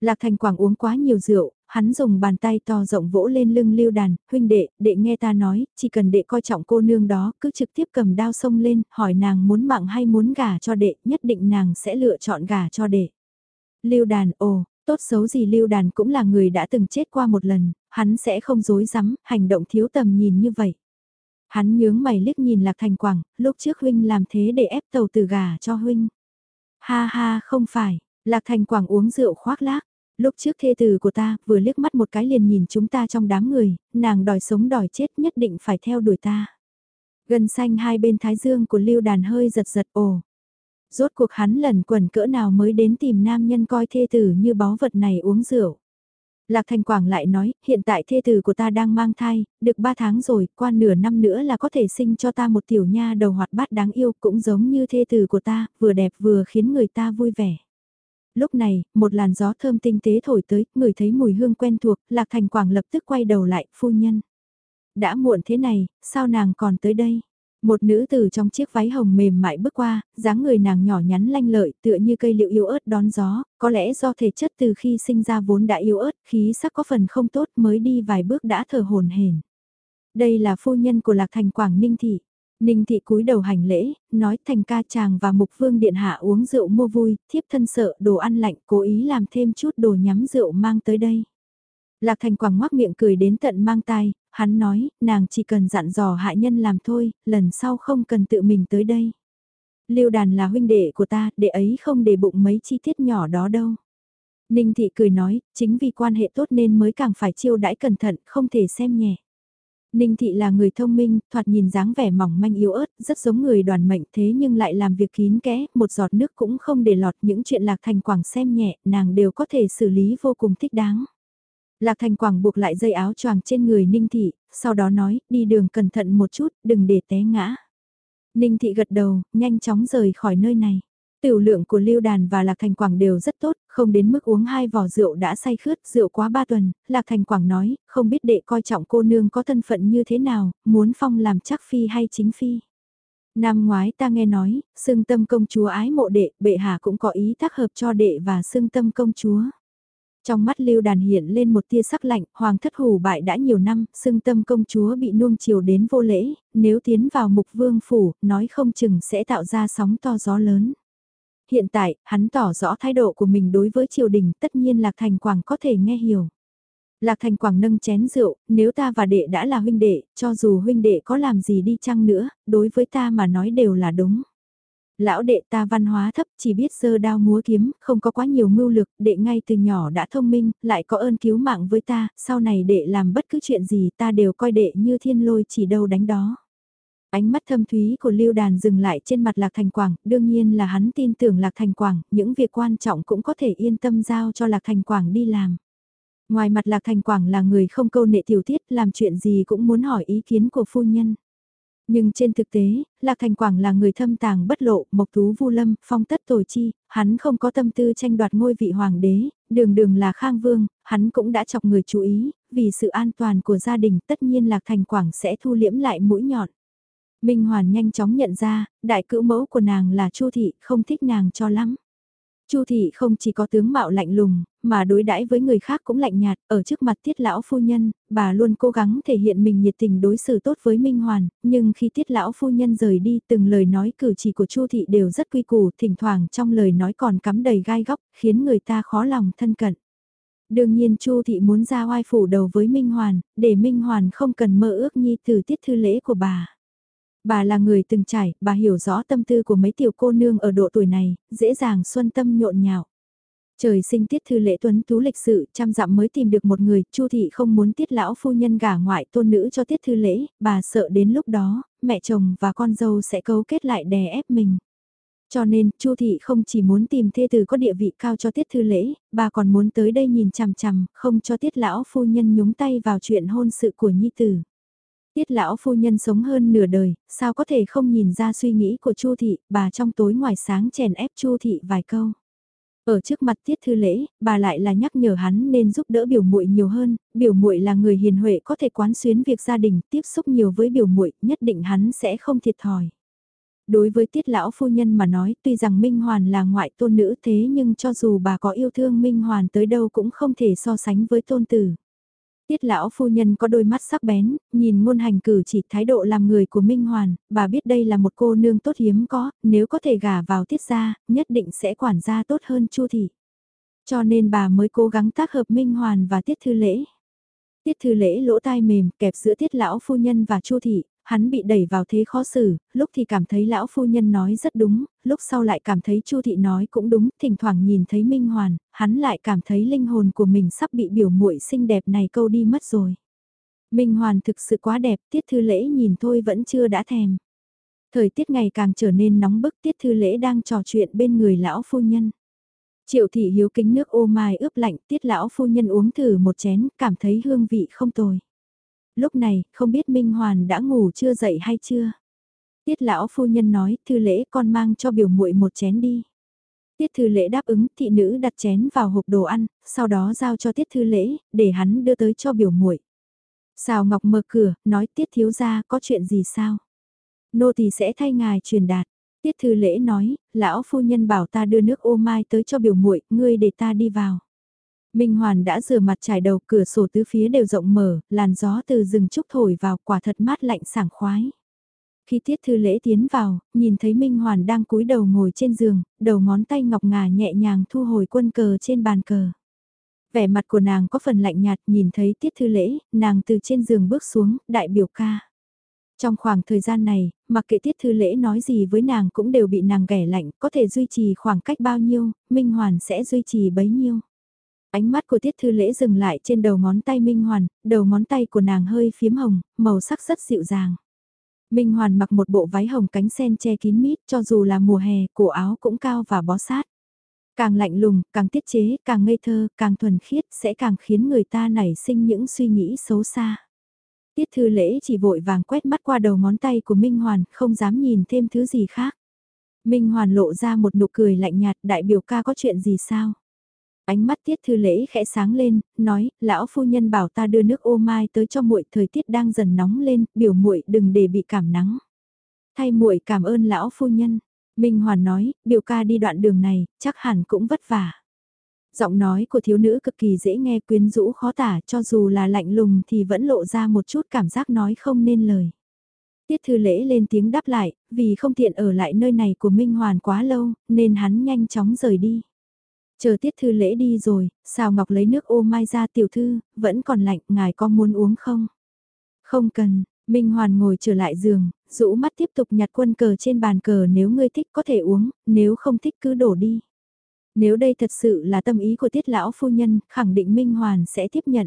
Lạc Thành Quảng uống quá nhiều rượu, hắn dùng bàn tay to rộng vỗ lên lưng lưu đàn, huynh đệ, đệ nghe ta nói, chỉ cần đệ coi trọng cô nương đó, cứ trực tiếp cầm đao sông lên, hỏi nàng muốn mạng hay muốn gả cho đệ, nhất định nàng sẽ lựa chọn gả cho đệ. Lưu đàn, ồ, Tốt xấu gì lưu đàn cũng là người đã từng chết qua một lần, hắn sẽ không dối rắm hành động thiếu tầm nhìn như vậy. Hắn nhướng mày liếc nhìn Lạc Thành Quảng, lúc trước huynh làm thế để ép tàu từ gà cho huynh. Ha ha không phải, Lạc Thành Quảng uống rượu khoác lác. Lúc trước thê tử của ta vừa liếc mắt một cái liền nhìn chúng ta trong đám người, nàng đòi sống đòi chết nhất định phải theo đuổi ta. Gần xanh hai bên thái dương của lưu đàn hơi giật giật ồ, Rốt cuộc hắn lần quần cỡ nào mới đến tìm nam nhân coi thê tử như báu vật này uống rượu. Lạc Thành Quảng lại nói, hiện tại thê tử của ta đang mang thai, được 3 tháng rồi, qua nửa năm nữa là có thể sinh cho ta một tiểu nha đầu hoạt bát đáng yêu cũng giống như thê tử của ta, vừa đẹp vừa khiến người ta vui vẻ. Lúc này, một làn gió thơm tinh tế thổi tới, người thấy mùi hương quen thuộc, Lạc Thành Quảng lập tức quay đầu lại, phu nhân. Đã muộn thế này, sao nàng còn tới đây? Một nữ tử trong chiếc váy hồng mềm mại bước qua, dáng người nàng nhỏ nhắn lanh lợi tựa như cây liệu yếu ớt đón gió, có lẽ do thể chất từ khi sinh ra vốn đã yếu ớt, khí sắc có phần không tốt mới đi vài bước đã thở hồn hển. Đây là phu nhân của Lạc Thành Quảng Ninh Thị. Ninh Thị cúi đầu hành lễ, nói thành ca chàng và mục vương điện hạ uống rượu mua vui, thiếp thân sợ đồ ăn lạnh cố ý làm thêm chút đồ nhắm rượu mang tới đây. Lạc Thành Quảng ngoác miệng cười đến tận mang tai, hắn nói, nàng chỉ cần dặn dò hạ nhân làm thôi, lần sau không cần tự mình tới đây. Lưu đàn là huynh đệ của ta, đệ ấy không để bụng mấy chi tiết nhỏ đó đâu. Ninh Thị cười nói, chính vì quan hệ tốt nên mới càng phải chiêu đãi cẩn thận, không thể xem nhẹ. Ninh Thị là người thông minh, thoạt nhìn dáng vẻ mỏng manh yếu ớt, rất giống người đoàn mệnh thế nhưng lại làm việc kín kẽ, một giọt nước cũng không để lọt những chuyện lạc thành quảng xem nhẹ, nàng đều có thể xử lý vô cùng thích đáng. Lạc Thành Quảng buộc lại dây áo choàng trên người Ninh Thị, sau đó nói, đi đường cẩn thận một chút, đừng để té ngã. Ninh Thị gật đầu, nhanh chóng rời khỏi nơi này. Tiểu lượng của Lưu Đàn và Lạc Thành Quảng đều rất tốt, không đến mức uống hai vò rượu đã say khướt, rượu quá ba tuần, Lạc Thành Quảng nói, không biết đệ coi trọng cô nương có thân phận như thế nào, muốn phong làm chắc phi hay chính phi. Năm ngoái ta nghe nói, xương tâm công chúa ái mộ đệ, bệ hạ cũng có ý tác hợp cho đệ và xương tâm công chúa. Trong mắt lưu đàn hiện lên một tia sắc lạnh, hoàng thất hủ bại đã nhiều năm, xưng tâm công chúa bị nuông chiều đến vô lễ, nếu tiến vào mục vương phủ, nói không chừng sẽ tạo ra sóng to gió lớn. Hiện tại, hắn tỏ rõ thái độ của mình đối với triều đình, tất nhiên Lạc Thành Quảng có thể nghe hiểu. Lạc Thành Quảng nâng chén rượu, nếu ta và đệ đã là huynh đệ, cho dù huynh đệ có làm gì đi chăng nữa, đối với ta mà nói đều là đúng. Lão đệ ta văn hóa thấp chỉ biết sơ đao múa kiếm, không có quá nhiều mưu lực, đệ ngay từ nhỏ đã thông minh, lại có ơn cứu mạng với ta, sau này đệ làm bất cứ chuyện gì ta đều coi đệ như thiên lôi chỉ đâu đánh đó. Ánh mắt thâm thúy của Lưu Đàn dừng lại trên mặt Lạc Thành Quảng, đương nhiên là hắn tin tưởng Lạc Thành Quảng, những việc quan trọng cũng có thể yên tâm giao cho Lạc Thành Quảng đi làm. Ngoài mặt Lạc Thành Quảng là người không câu nệ tiểu tiết, làm chuyện gì cũng muốn hỏi ý kiến của phu nhân. Nhưng trên thực tế, Lạc Thành Quảng là người thâm tàng bất lộ, mộc tú vu lâm, phong tất tồi chi, hắn không có tâm tư tranh đoạt ngôi vị hoàng đế, đường đường là khang vương, hắn cũng đã chọc người chú ý, vì sự an toàn của gia đình tất nhiên Lạc Thành Quảng sẽ thu liễm lại mũi nhọn. Minh Hoàn nhanh chóng nhận ra, đại cữu mẫu của nàng là Chu Thị, không thích nàng cho lắm. Chu thị không chỉ có tướng mạo lạnh lùng, mà đối đãi với người khác cũng lạnh nhạt, ở trước mặt tiết lão phu nhân, bà luôn cố gắng thể hiện mình nhiệt tình đối xử tốt với Minh Hoàn, nhưng khi tiết lão phu nhân rời đi từng lời nói cử chỉ của Chu thị đều rất quy củ, thỉnh thoảng trong lời nói còn cắm đầy gai góc, khiến người ta khó lòng thân cận. Đương nhiên Chu thị muốn ra oai phủ đầu với Minh Hoàn, để Minh Hoàn không cần mơ ước nhi từ tiết thư lễ của bà. Bà là người từng trải, bà hiểu rõ tâm tư của mấy tiểu cô nương ở độ tuổi này, dễ dàng xuân tâm nhộn nhạo. Trời sinh tiết thư lễ tuấn tú lịch sự, trăm dặm mới tìm được một người, Chu thị không muốn tiết lão phu nhân gả ngoại tôn nữ cho tiết thư lễ, bà sợ đến lúc đó, mẹ chồng và con dâu sẽ cấu kết lại đè ép mình. Cho nên, Chu thị không chỉ muốn tìm thê từ có địa vị cao cho tiết thư lễ, bà còn muốn tới đây nhìn chằm chằm, không cho tiết lão phu nhân nhúng tay vào chuyện hôn sự của nhi tử. Tiết lão phu nhân sống hơn nửa đời, sao có thể không nhìn ra suy nghĩ của Chu thị, bà trong tối ngoài sáng chèn ép Chu thị vài câu. Ở trước mặt Tiết Thư Lễ, bà lại là nhắc nhở hắn nên giúp đỡ biểu muội nhiều hơn, biểu muội là người hiền huệ có thể quán xuyến việc gia đình, tiếp xúc nhiều với biểu muội, nhất định hắn sẽ không thiệt thòi. Đối với Tiết lão phu nhân mà nói, tuy rằng Minh Hoàn là ngoại tôn nữ thế nhưng cho dù bà có yêu thương Minh Hoàn tới đâu cũng không thể so sánh với tôn tử. Tiết lão phu nhân có đôi mắt sắc bén, nhìn ngôn hành cử chỉ thái độ làm người của Minh Hoàn, bà biết đây là một cô nương tốt hiếm có, nếu có thể gả vào tiết gia, nhất định sẽ quản gia tốt hơn Chu thị. Cho nên bà mới cố gắng tác hợp Minh Hoàn và Tiết Thư Lễ. Tiết Thư Lễ lỗ tai mềm kẹp giữa Tiết lão phu nhân và Chu thị, hắn bị đẩy vào thế khó xử, lúc thì cảm thấy lão phu nhân nói rất đúng, lúc sau lại cảm thấy Chu thị nói cũng đúng, thỉnh thoảng nhìn thấy Minh Hoàn, hắn lại cảm thấy linh hồn của mình sắp bị biểu muội xinh đẹp này câu đi mất rồi. Minh Hoàn thực sự quá đẹp, Tiết Thư Lễ nhìn thôi vẫn chưa đã thèm. Thời tiết ngày càng trở nên nóng bức Tiết Thư Lễ đang trò chuyện bên người lão phu nhân. Triệu thị hiếu kính nước ô mai ướp lạnh, Tiết lão phu nhân uống thử một chén, cảm thấy hương vị không tồi lúc này, không biết Minh Hoàn đã ngủ chưa dậy hay chưa. Tiết lão phu nhân nói, thư lễ con mang cho biểu muội một chén đi. Tiết thư lễ đáp ứng, thị nữ đặt chén vào hộp đồ ăn, sau đó giao cho tiết thư lễ, để hắn đưa tới cho biểu muội. Xào Ngọc mở cửa, nói tiết thiếu gia có chuyện gì sao? Nô tỳ sẽ thay ngài truyền đạt. Tiết thư lễ nói, lão phu nhân bảo ta đưa nước ô mai tới cho biểu muội, ngươi để ta đi vào. Minh Hoàn đã rửa mặt trải đầu cửa sổ tứ phía đều rộng mở, làn gió từ rừng trúc thổi vào quả thật mát lạnh sảng khoái. Khi Tiết Thư Lễ tiến vào, nhìn thấy Minh Hoàn đang cúi đầu ngồi trên giường, đầu ngón tay ngọc ngà nhẹ nhàng thu hồi quân cờ trên bàn cờ. Vẻ mặt của nàng có phần lạnh nhạt nhìn thấy Tiết Thư Lễ, nàng từ trên giường bước xuống, đại biểu ca. Trong khoảng thời gian này, mặc kệ Tiết Thư Lễ nói gì với nàng cũng đều bị nàng ghẻ lạnh, có thể duy trì khoảng cách bao nhiêu, Minh Hoàn sẽ duy trì bấy nhiêu. Ánh mắt của Tiết Thư Lễ dừng lại trên đầu ngón tay Minh Hoàn, đầu ngón tay của nàng hơi phiếm hồng, màu sắc rất dịu dàng. Minh Hoàn mặc một bộ váy hồng cánh sen che kín mít cho dù là mùa hè, cổ áo cũng cao và bó sát. Càng lạnh lùng, càng tiết chế, càng ngây thơ, càng thuần khiết sẽ càng khiến người ta nảy sinh những suy nghĩ xấu xa. Tiết thư lễ chỉ vội vàng quét mắt qua đầu ngón tay của Minh Hoàn, không dám nhìn thêm thứ gì khác. Minh Hoàn lộ ra một nụ cười lạnh nhạt, đại biểu ca có chuyện gì sao? Ánh mắt Tiết Thư Lễ khẽ sáng lên, nói, lão phu nhân bảo ta đưa nước ô mai tới cho muội, thời tiết đang dần nóng lên, biểu muội đừng để bị cảm nắng. Thay muội cảm ơn lão phu nhân. Minh Hoàn nói, biểu ca đi đoạn đường này, chắc hẳn cũng vất vả. Giọng nói của thiếu nữ cực kỳ dễ nghe quyến rũ khó tả cho dù là lạnh lùng thì vẫn lộ ra một chút cảm giác nói không nên lời. Tiết thư lễ lên tiếng đáp lại, vì không tiện ở lại nơi này của Minh Hoàn quá lâu, nên hắn nhanh chóng rời đi. Chờ tiết thư lễ đi rồi, xào ngọc lấy nước ô mai ra tiểu thư, vẫn còn lạnh, ngài có muốn uống không? Không cần, Minh Hoàn ngồi trở lại giường, rũ mắt tiếp tục nhặt quân cờ trên bàn cờ nếu ngươi thích có thể uống, nếu không thích cứ đổ đi. Nếu đây thật sự là tâm ý của tiết lão phu nhân, khẳng định Minh Hoàn sẽ tiếp nhận.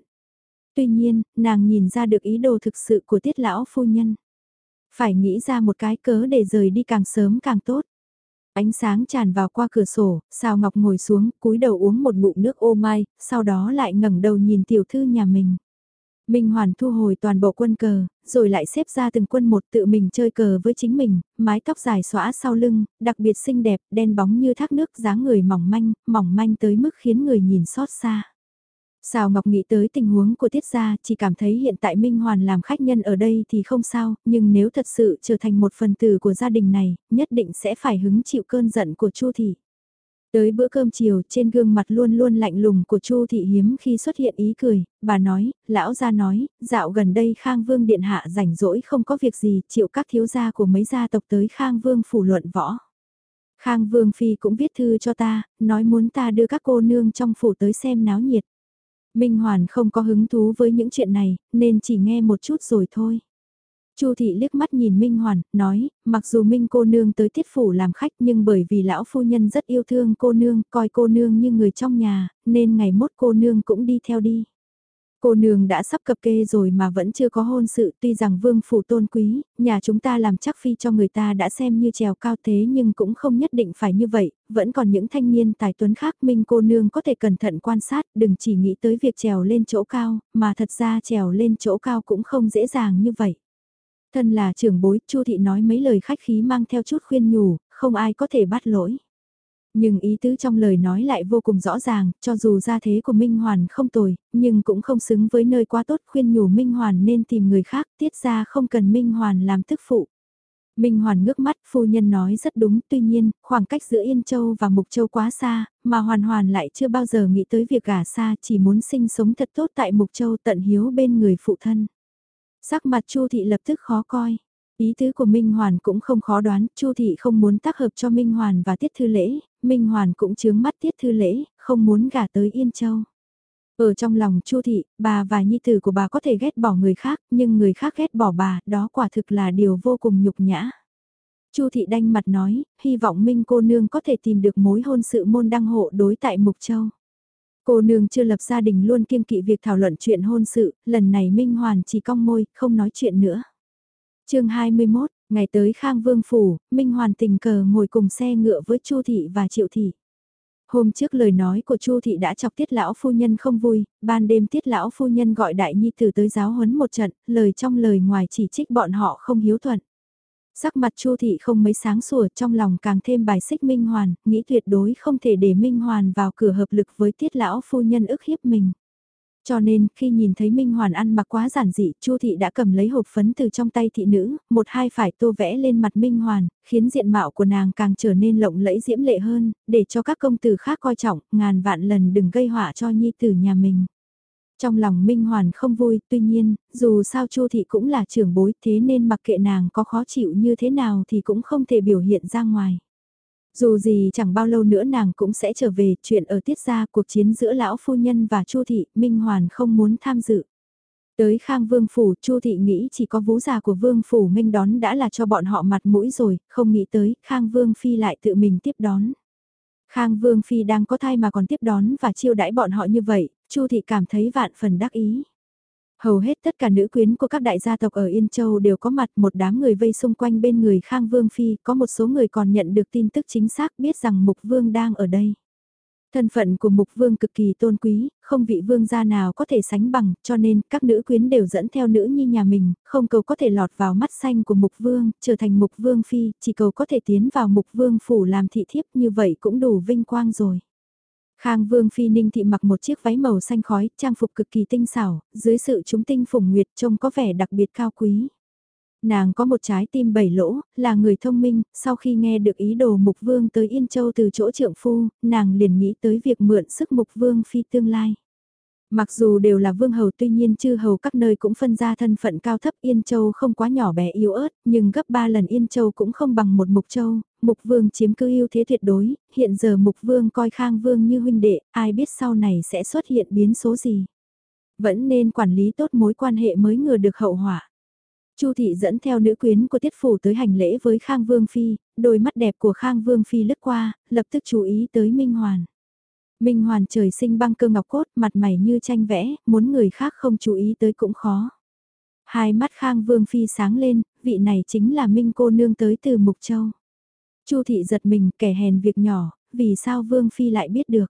Tuy nhiên, nàng nhìn ra được ý đồ thực sự của tiết lão phu nhân. Phải nghĩ ra một cái cớ để rời đi càng sớm càng tốt. Ánh sáng tràn vào qua cửa sổ, Sào Ngọc ngồi xuống, cúi đầu uống một ngụm nước ô mai, sau đó lại ngẩng đầu nhìn tiểu thư nhà mình. Minh Hoàn thu hồi toàn bộ quân cờ, rồi lại xếp ra từng quân một tự mình chơi cờ với chính mình, mái tóc dài xõa sau lưng, đặc biệt xinh đẹp, đen bóng như thác nước dáng người mỏng manh, mỏng manh tới mức khiến người nhìn xót xa. Sao Ngọc nghĩ tới tình huống của Tiết Gia, chỉ cảm thấy hiện tại Minh Hoàn làm khách nhân ở đây thì không sao, nhưng nếu thật sự trở thành một phần tử của gia đình này, nhất định sẽ phải hứng chịu cơn giận của Chu Thị. Tới bữa cơm chiều, trên gương mặt luôn luôn lạnh lùng của Chu Thị hiếm khi xuất hiện ý cười, bà nói, lão gia nói, dạo gần đây Khang Vương Điện Hạ rảnh rỗi không có việc gì, chịu các thiếu gia của mấy gia tộc tới Khang Vương phủ luận võ. Khang Vương Phi cũng viết thư cho ta, nói muốn ta đưa các cô nương trong phủ tới xem náo nhiệt. Minh Hoàn không có hứng thú với những chuyện này, nên chỉ nghe một chút rồi thôi. Chu thị liếc mắt nhìn Minh Hoàn, nói, mặc dù Minh cô nương tới tiết phủ làm khách nhưng bởi vì lão phu nhân rất yêu thương cô nương, coi cô nương như người trong nhà, nên ngày mốt cô nương cũng đi theo đi. Cô nương đã sắp cập kê rồi mà vẫn chưa có hôn sự tuy rằng vương phủ tôn quý, nhà chúng ta làm chắc phi cho người ta đã xem như trèo cao thế nhưng cũng không nhất định phải như vậy, vẫn còn những thanh niên tài tuấn khác minh cô nương có thể cẩn thận quan sát đừng chỉ nghĩ tới việc trèo lên chỗ cao, mà thật ra trèo lên chỗ cao cũng không dễ dàng như vậy. Thân là trưởng bối, Chu thị nói mấy lời khách khí mang theo chút khuyên nhủ, không ai có thể bắt lỗi. Nhưng ý tứ trong lời nói lại vô cùng rõ ràng, cho dù gia thế của Minh Hoàn không tồi, nhưng cũng không xứng với nơi quá tốt khuyên nhủ Minh Hoàn nên tìm người khác, tiết ra không cần Minh Hoàn làm tức phụ. Minh Hoàn ngước mắt, phu nhân nói rất đúng, tuy nhiên, khoảng cách giữa Yên Châu và Mục Châu quá xa, mà Hoàn Hoàn lại chưa bao giờ nghĩ tới việc gả xa, chỉ muốn sinh sống thật tốt tại Mục Châu tận hiếu bên người phụ thân. Sắc mặt Chu thị lập tức khó coi. Ý tứ của Minh Hoàn cũng không khó đoán, Chu thị không muốn tác hợp cho Minh Hoàn và Tiết Thư Lễ, Minh Hoàn cũng chướng mắt Tiết Thư Lễ, không muốn gả tới Yên Châu. Ở trong lòng Chu thị, bà và nhi tử của bà có thể ghét bỏ người khác, nhưng người khác ghét bỏ bà, đó quả thực là điều vô cùng nhục nhã. Chu thị đanh mặt nói, hy vọng Minh cô nương có thể tìm được mối hôn sự môn đăng hộ đối tại Mục Châu. Cô nương chưa lập gia đình luôn kiêng kỵ việc thảo luận chuyện hôn sự, lần này Minh Hoàn chỉ cong môi, không nói chuyện nữa. chương 21, ngày tới Khang Vương Phủ, Minh Hoàn tình cờ ngồi cùng xe ngựa với Chu Thị và Triệu Thị. Hôm trước lời nói của Chu Thị đã chọc tiết lão phu nhân không vui, ban đêm tiết lão phu nhân gọi đại nhi tử tới giáo huấn một trận, lời trong lời ngoài chỉ trích bọn họ không hiếu thuận. Sắc mặt Chu thị không mấy sáng sủa trong lòng càng thêm bài xích Minh Hoàn, nghĩ tuyệt đối không thể để Minh Hoàn vào cửa hợp lực với tiết lão phu nhân ức hiếp mình. Cho nên, khi nhìn thấy Minh Hoàn ăn mặc quá giản dị, Chu thị đã cầm lấy hộp phấn từ trong tay thị nữ, một hai phải tô vẽ lên mặt Minh Hoàn, khiến diện mạo của nàng càng trở nên lộng lẫy diễm lệ hơn, để cho các công tử khác coi trọng, ngàn vạn lần đừng gây họa cho nhi tử nhà mình. Trong lòng Minh Hoàn không vui, tuy nhiên, dù sao Chu thị cũng là trưởng bối, thế nên mặc kệ nàng có khó chịu như thế nào thì cũng không thể biểu hiện ra ngoài. Dù gì chẳng bao lâu nữa nàng cũng sẽ trở về, chuyện ở tiết ra cuộc chiến giữa lão phu nhân và Chu thị, Minh Hoàn không muốn tham dự. Tới Khang Vương Phủ, Chu Thị nghĩ chỉ có vú già của Vương Phủ minh đón đã là cho bọn họ mặt mũi rồi, không nghĩ tới, Khang Vương Phi lại tự mình tiếp đón. Khang Vương Phi đang có thai mà còn tiếp đón và chiêu đãi bọn họ như vậy, Chu Thị cảm thấy vạn phần đắc ý. Hầu hết tất cả nữ quyến của các đại gia tộc ở Yên Châu đều có mặt một đám người vây xung quanh bên người Khang Vương Phi, có một số người còn nhận được tin tức chính xác biết rằng Mục Vương đang ở đây. Thân phận của Mục Vương cực kỳ tôn quý, không vị vương gia nào có thể sánh bằng, cho nên các nữ quyến đều dẫn theo nữ nhi nhà mình, không cầu có thể lọt vào mắt xanh của Mục Vương, trở thành Mục Vương Phi, chỉ cầu có thể tiến vào Mục Vương phủ làm thị thiếp như vậy cũng đủ vinh quang rồi. Khang Vương Phi Ninh Thị mặc một chiếc váy màu xanh khói, trang phục cực kỳ tinh xảo, dưới sự chúng tinh phủng nguyệt trông có vẻ đặc biệt cao quý. Nàng có một trái tim bảy lỗ, là người thông minh, sau khi nghe được ý đồ Mục Vương tới Yên Châu từ chỗ trượng phu, nàng liền nghĩ tới việc mượn sức Mục Vương Phi tương lai. Mặc dù đều là vương hầu tuy nhiên chư hầu các nơi cũng phân ra thân phận cao thấp Yên Châu không quá nhỏ bé yếu ớt, nhưng gấp 3 lần Yên Châu cũng không bằng một Mục Châu, Mục Vương chiếm cứ ưu thế tuyệt đối, hiện giờ Mục Vương coi Khang Vương như huynh đệ, ai biết sau này sẽ xuất hiện biến số gì. Vẫn nên quản lý tốt mối quan hệ mới ngừa được hậu họa. Chu thị dẫn theo nữ quyến của tiết phủ tới hành lễ với Khang Vương Phi, đôi mắt đẹp của Khang Vương Phi lướt qua, lập tức chú ý tới Minh Hoàn. Minh Hoàn trời sinh băng cơ ngọc cốt, mặt mày như tranh vẽ, muốn người khác không chú ý tới cũng khó. Hai mắt Khang Vương Phi sáng lên, vị này chính là Minh cô nương tới từ Mục Châu. Chu thị giật mình, kẻ hèn việc nhỏ, vì sao Vương Phi lại biết được.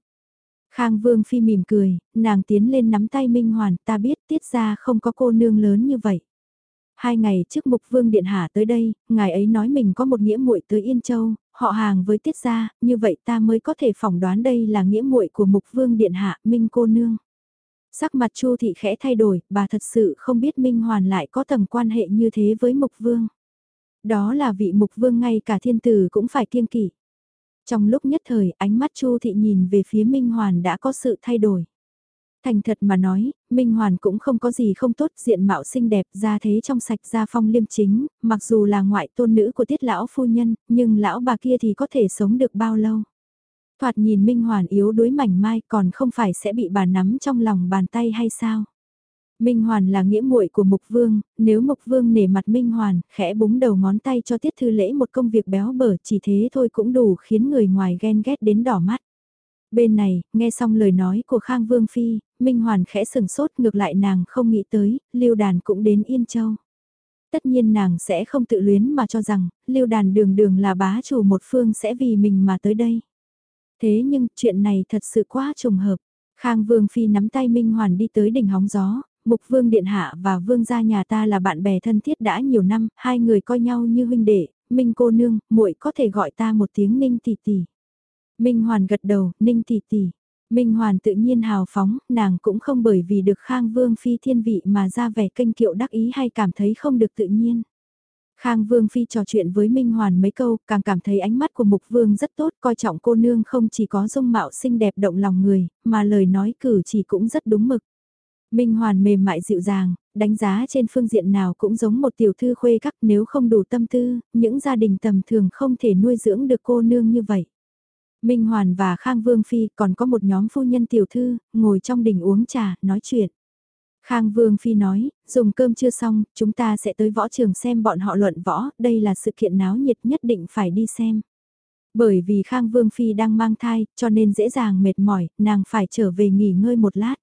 Khang Vương Phi mỉm cười, nàng tiến lên nắm tay Minh Hoàn, ta biết tiết ra không có cô nương lớn như vậy. Hai ngày trước Mục Vương Điện Hạ tới đây, ngài ấy nói mình có một nghĩa muội tới Yên Châu, họ hàng với tiết gia, như vậy ta mới có thể phỏng đoán đây là nghĩa muội của Mục Vương Điện Hạ, Minh cô nương. Sắc mặt Chu thị khẽ thay đổi, bà thật sự không biết Minh Hoàn lại có tầm quan hệ như thế với Mục Vương. Đó là vị Mục Vương ngay cả thiên tử cũng phải kiêng kỵ. Trong lúc nhất thời, ánh mắt Chu thị nhìn về phía Minh Hoàn đã có sự thay đổi. Thành thật mà nói, Minh Hoàn cũng không có gì không tốt, diện mạo xinh đẹp, ra thế trong sạch ra phong liêm chính, mặc dù là ngoại tôn nữ của tiết lão phu nhân, nhưng lão bà kia thì có thể sống được bao lâu. Thoạt nhìn Minh Hoàn yếu đuối mảnh mai còn không phải sẽ bị bà nắm trong lòng bàn tay hay sao? Minh Hoàn là nghĩa muội của Mục Vương, nếu Mục Vương nể mặt Minh Hoàn, khẽ búng đầu ngón tay cho Tiết Thư Lễ một công việc béo bở chỉ thế thôi cũng đủ khiến người ngoài ghen ghét đến đỏ mắt. Bên này, nghe xong lời nói của Khang Vương Phi, Minh Hoàn khẽ sừng sốt ngược lại nàng không nghĩ tới, Lưu Đàn cũng đến Yên Châu. Tất nhiên nàng sẽ không tự luyến mà cho rằng, Lưu Đàn đường đường là bá chủ một phương sẽ vì mình mà tới đây. Thế nhưng chuyện này thật sự quá trùng hợp. Khang Vương Phi nắm tay Minh Hoàn đi tới đỉnh hóng gió, Mục Vương Điện Hạ và Vương gia nhà ta là bạn bè thân thiết đã nhiều năm, hai người coi nhau như huynh đệ, Minh cô nương, muội có thể gọi ta một tiếng Ninh tỷ tỷ. Minh Hoàn gật đầu, Ninh tỷ tỷ. Minh Hoàn tự nhiên hào phóng, nàng cũng không bởi vì được Khang Vương Phi thiên vị mà ra vẻ kênh kiệu đắc ý hay cảm thấy không được tự nhiên. Khang Vương Phi trò chuyện với Minh Hoàn mấy câu, càng cảm thấy ánh mắt của Mục Vương rất tốt, coi trọng cô nương không chỉ có dung mạo xinh đẹp động lòng người, mà lời nói cử chỉ cũng rất đúng mực. Minh Hoàn mềm mại dịu dàng, đánh giá trên phương diện nào cũng giống một tiểu thư khuê các nếu không đủ tâm tư, những gia đình tầm thường không thể nuôi dưỡng được cô nương như vậy. Minh Hoàn và Khang Vương Phi còn có một nhóm phu nhân tiểu thư, ngồi trong đình uống trà, nói chuyện. Khang Vương Phi nói, dùng cơm chưa xong, chúng ta sẽ tới võ trường xem bọn họ luận võ, đây là sự kiện náo nhiệt nhất định phải đi xem. Bởi vì Khang Vương Phi đang mang thai, cho nên dễ dàng mệt mỏi, nàng phải trở về nghỉ ngơi một lát.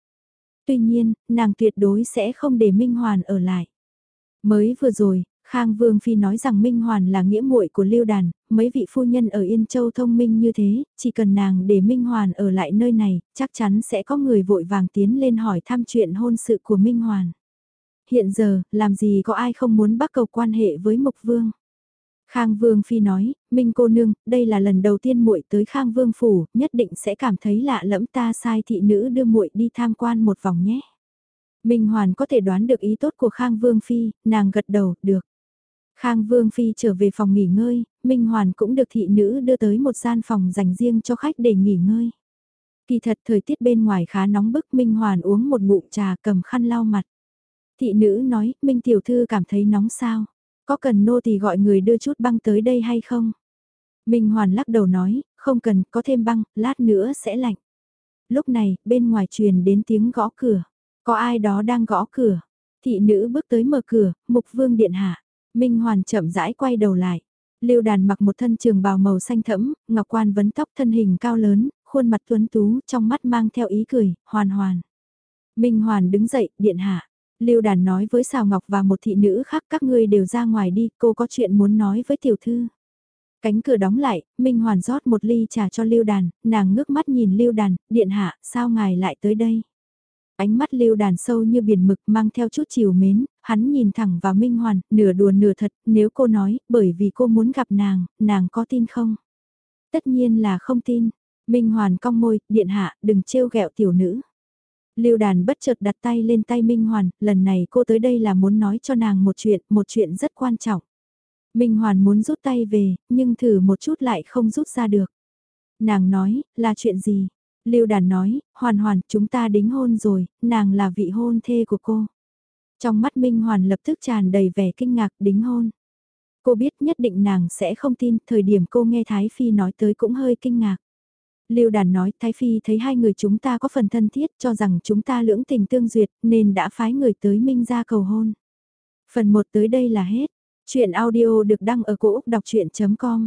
Tuy nhiên, nàng tuyệt đối sẽ không để Minh Hoàn ở lại. Mới vừa rồi, Khang Vương Phi nói rằng Minh Hoàn là nghĩa muội của Lưu Đàn, mấy vị phu nhân ở Yên Châu thông minh như thế, chỉ cần nàng để Minh Hoàn ở lại nơi này, chắc chắn sẽ có người vội vàng tiến lên hỏi thăm chuyện hôn sự của Minh Hoàn. Hiện giờ, làm gì có ai không muốn bắt cầu quan hệ với Mục Vương. Khang Vương Phi nói, Minh cô nương, đây là lần đầu tiên muội tới Khang Vương Phủ, nhất định sẽ cảm thấy lạ lẫm ta sai thị nữ đưa muội đi tham quan một vòng nhé. Minh Hoàn có thể đoán được ý tốt của Khang Vương Phi, nàng gật đầu, được. Khang Vương Phi trở về phòng nghỉ ngơi, Minh Hoàn cũng được thị nữ đưa tới một gian phòng dành riêng cho khách để nghỉ ngơi. Kỳ thật thời tiết bên ngoài khá nóng bức Minh Hoàn uống một ngụm trà cầm khăn lau mặt. Thị nữ nói, Minh Tiểu Thư cảm thấy nóng sao? Có cần nô thì gọi người đưa chút băng tới đây hay không? Minh Hoàn lắc đầu nói, không cần, có thêm băng, lát nữa sẽ lạnh. Lúc này, bên ngoài truyền đến tiếng gõ cửa. Có ai đó đang gõ cửa. Thị nữ bước tới mở cửa, mục vương điện hạ. Minh Hoàn chậm rãi quay đầu lại. Lưu đàn mặc một thân trường bào màu xanh thẫm, ngọc quan vấn tóc thân hình cao lớn, khuôn mặt tuấn tú, trong mắt mang theo ý cười, hoàn hoàn. Minh Hoàn đứng dậy, điện hạ. Lưu đàn nói với Sào Ngọc và một thị nữ khác các ngươi đều ra ngoài đi, cô có chuyện muốn nói với tiểu thư. Cánh cửa đóng lại, Minh Hoàn rót một ly trà cho Lưu đàn, nàng ngước mắt nhìn Lưu đàn, điện hạ, sao ngài lại tới đây? Ánh mắt lưu đàn sâu như biển mực mang theo chút chiều mến, hắn nhìn thẳng vào Minh Hoàn, nửa đùa nửa thật, nếu cô nói, bởi vì cô muốn gặp nàng, nàng có tin không? Tất nhiên là không tin. Minh Hoàn cong môi, điện hạ, đừng trêu ghẹo tiểu nữ. Lưu đàn bất chợt đặt tay lên tay Minh Hoàn, lần này cô tới đây là muốn nói cho nàng một chuyện, một chuyện rất quan trọng. Minh Hoàn muốn rút tay về, nhưng thử một chút lại không rút ra được. Nàng nói, là chuyện gì? Lưu đàn nói, hoàn hoàn, chúng ta đính hôn rồi, nàng là vị hôn thê của cô. Trong mắt Minh Hoàn lập tức tràn đầy vẻ kinh ngạc đính hôn. Cô biết nhất định nàng sẽ không tin, thời điểm cô nghe Thái Phi nói tới cũng hơi kinh ngạc. Lưu đàn nói Thái Phi thấy hai người chúng ta có phần thân thiết cho rằng chúng ta lưỡng tình tương duyệt nên đã phái người tới Minh ra cầu hôn. Phần 1 tới đây là hết. Chuyện audio được đăng ở cổ Úc đọc chuyện.com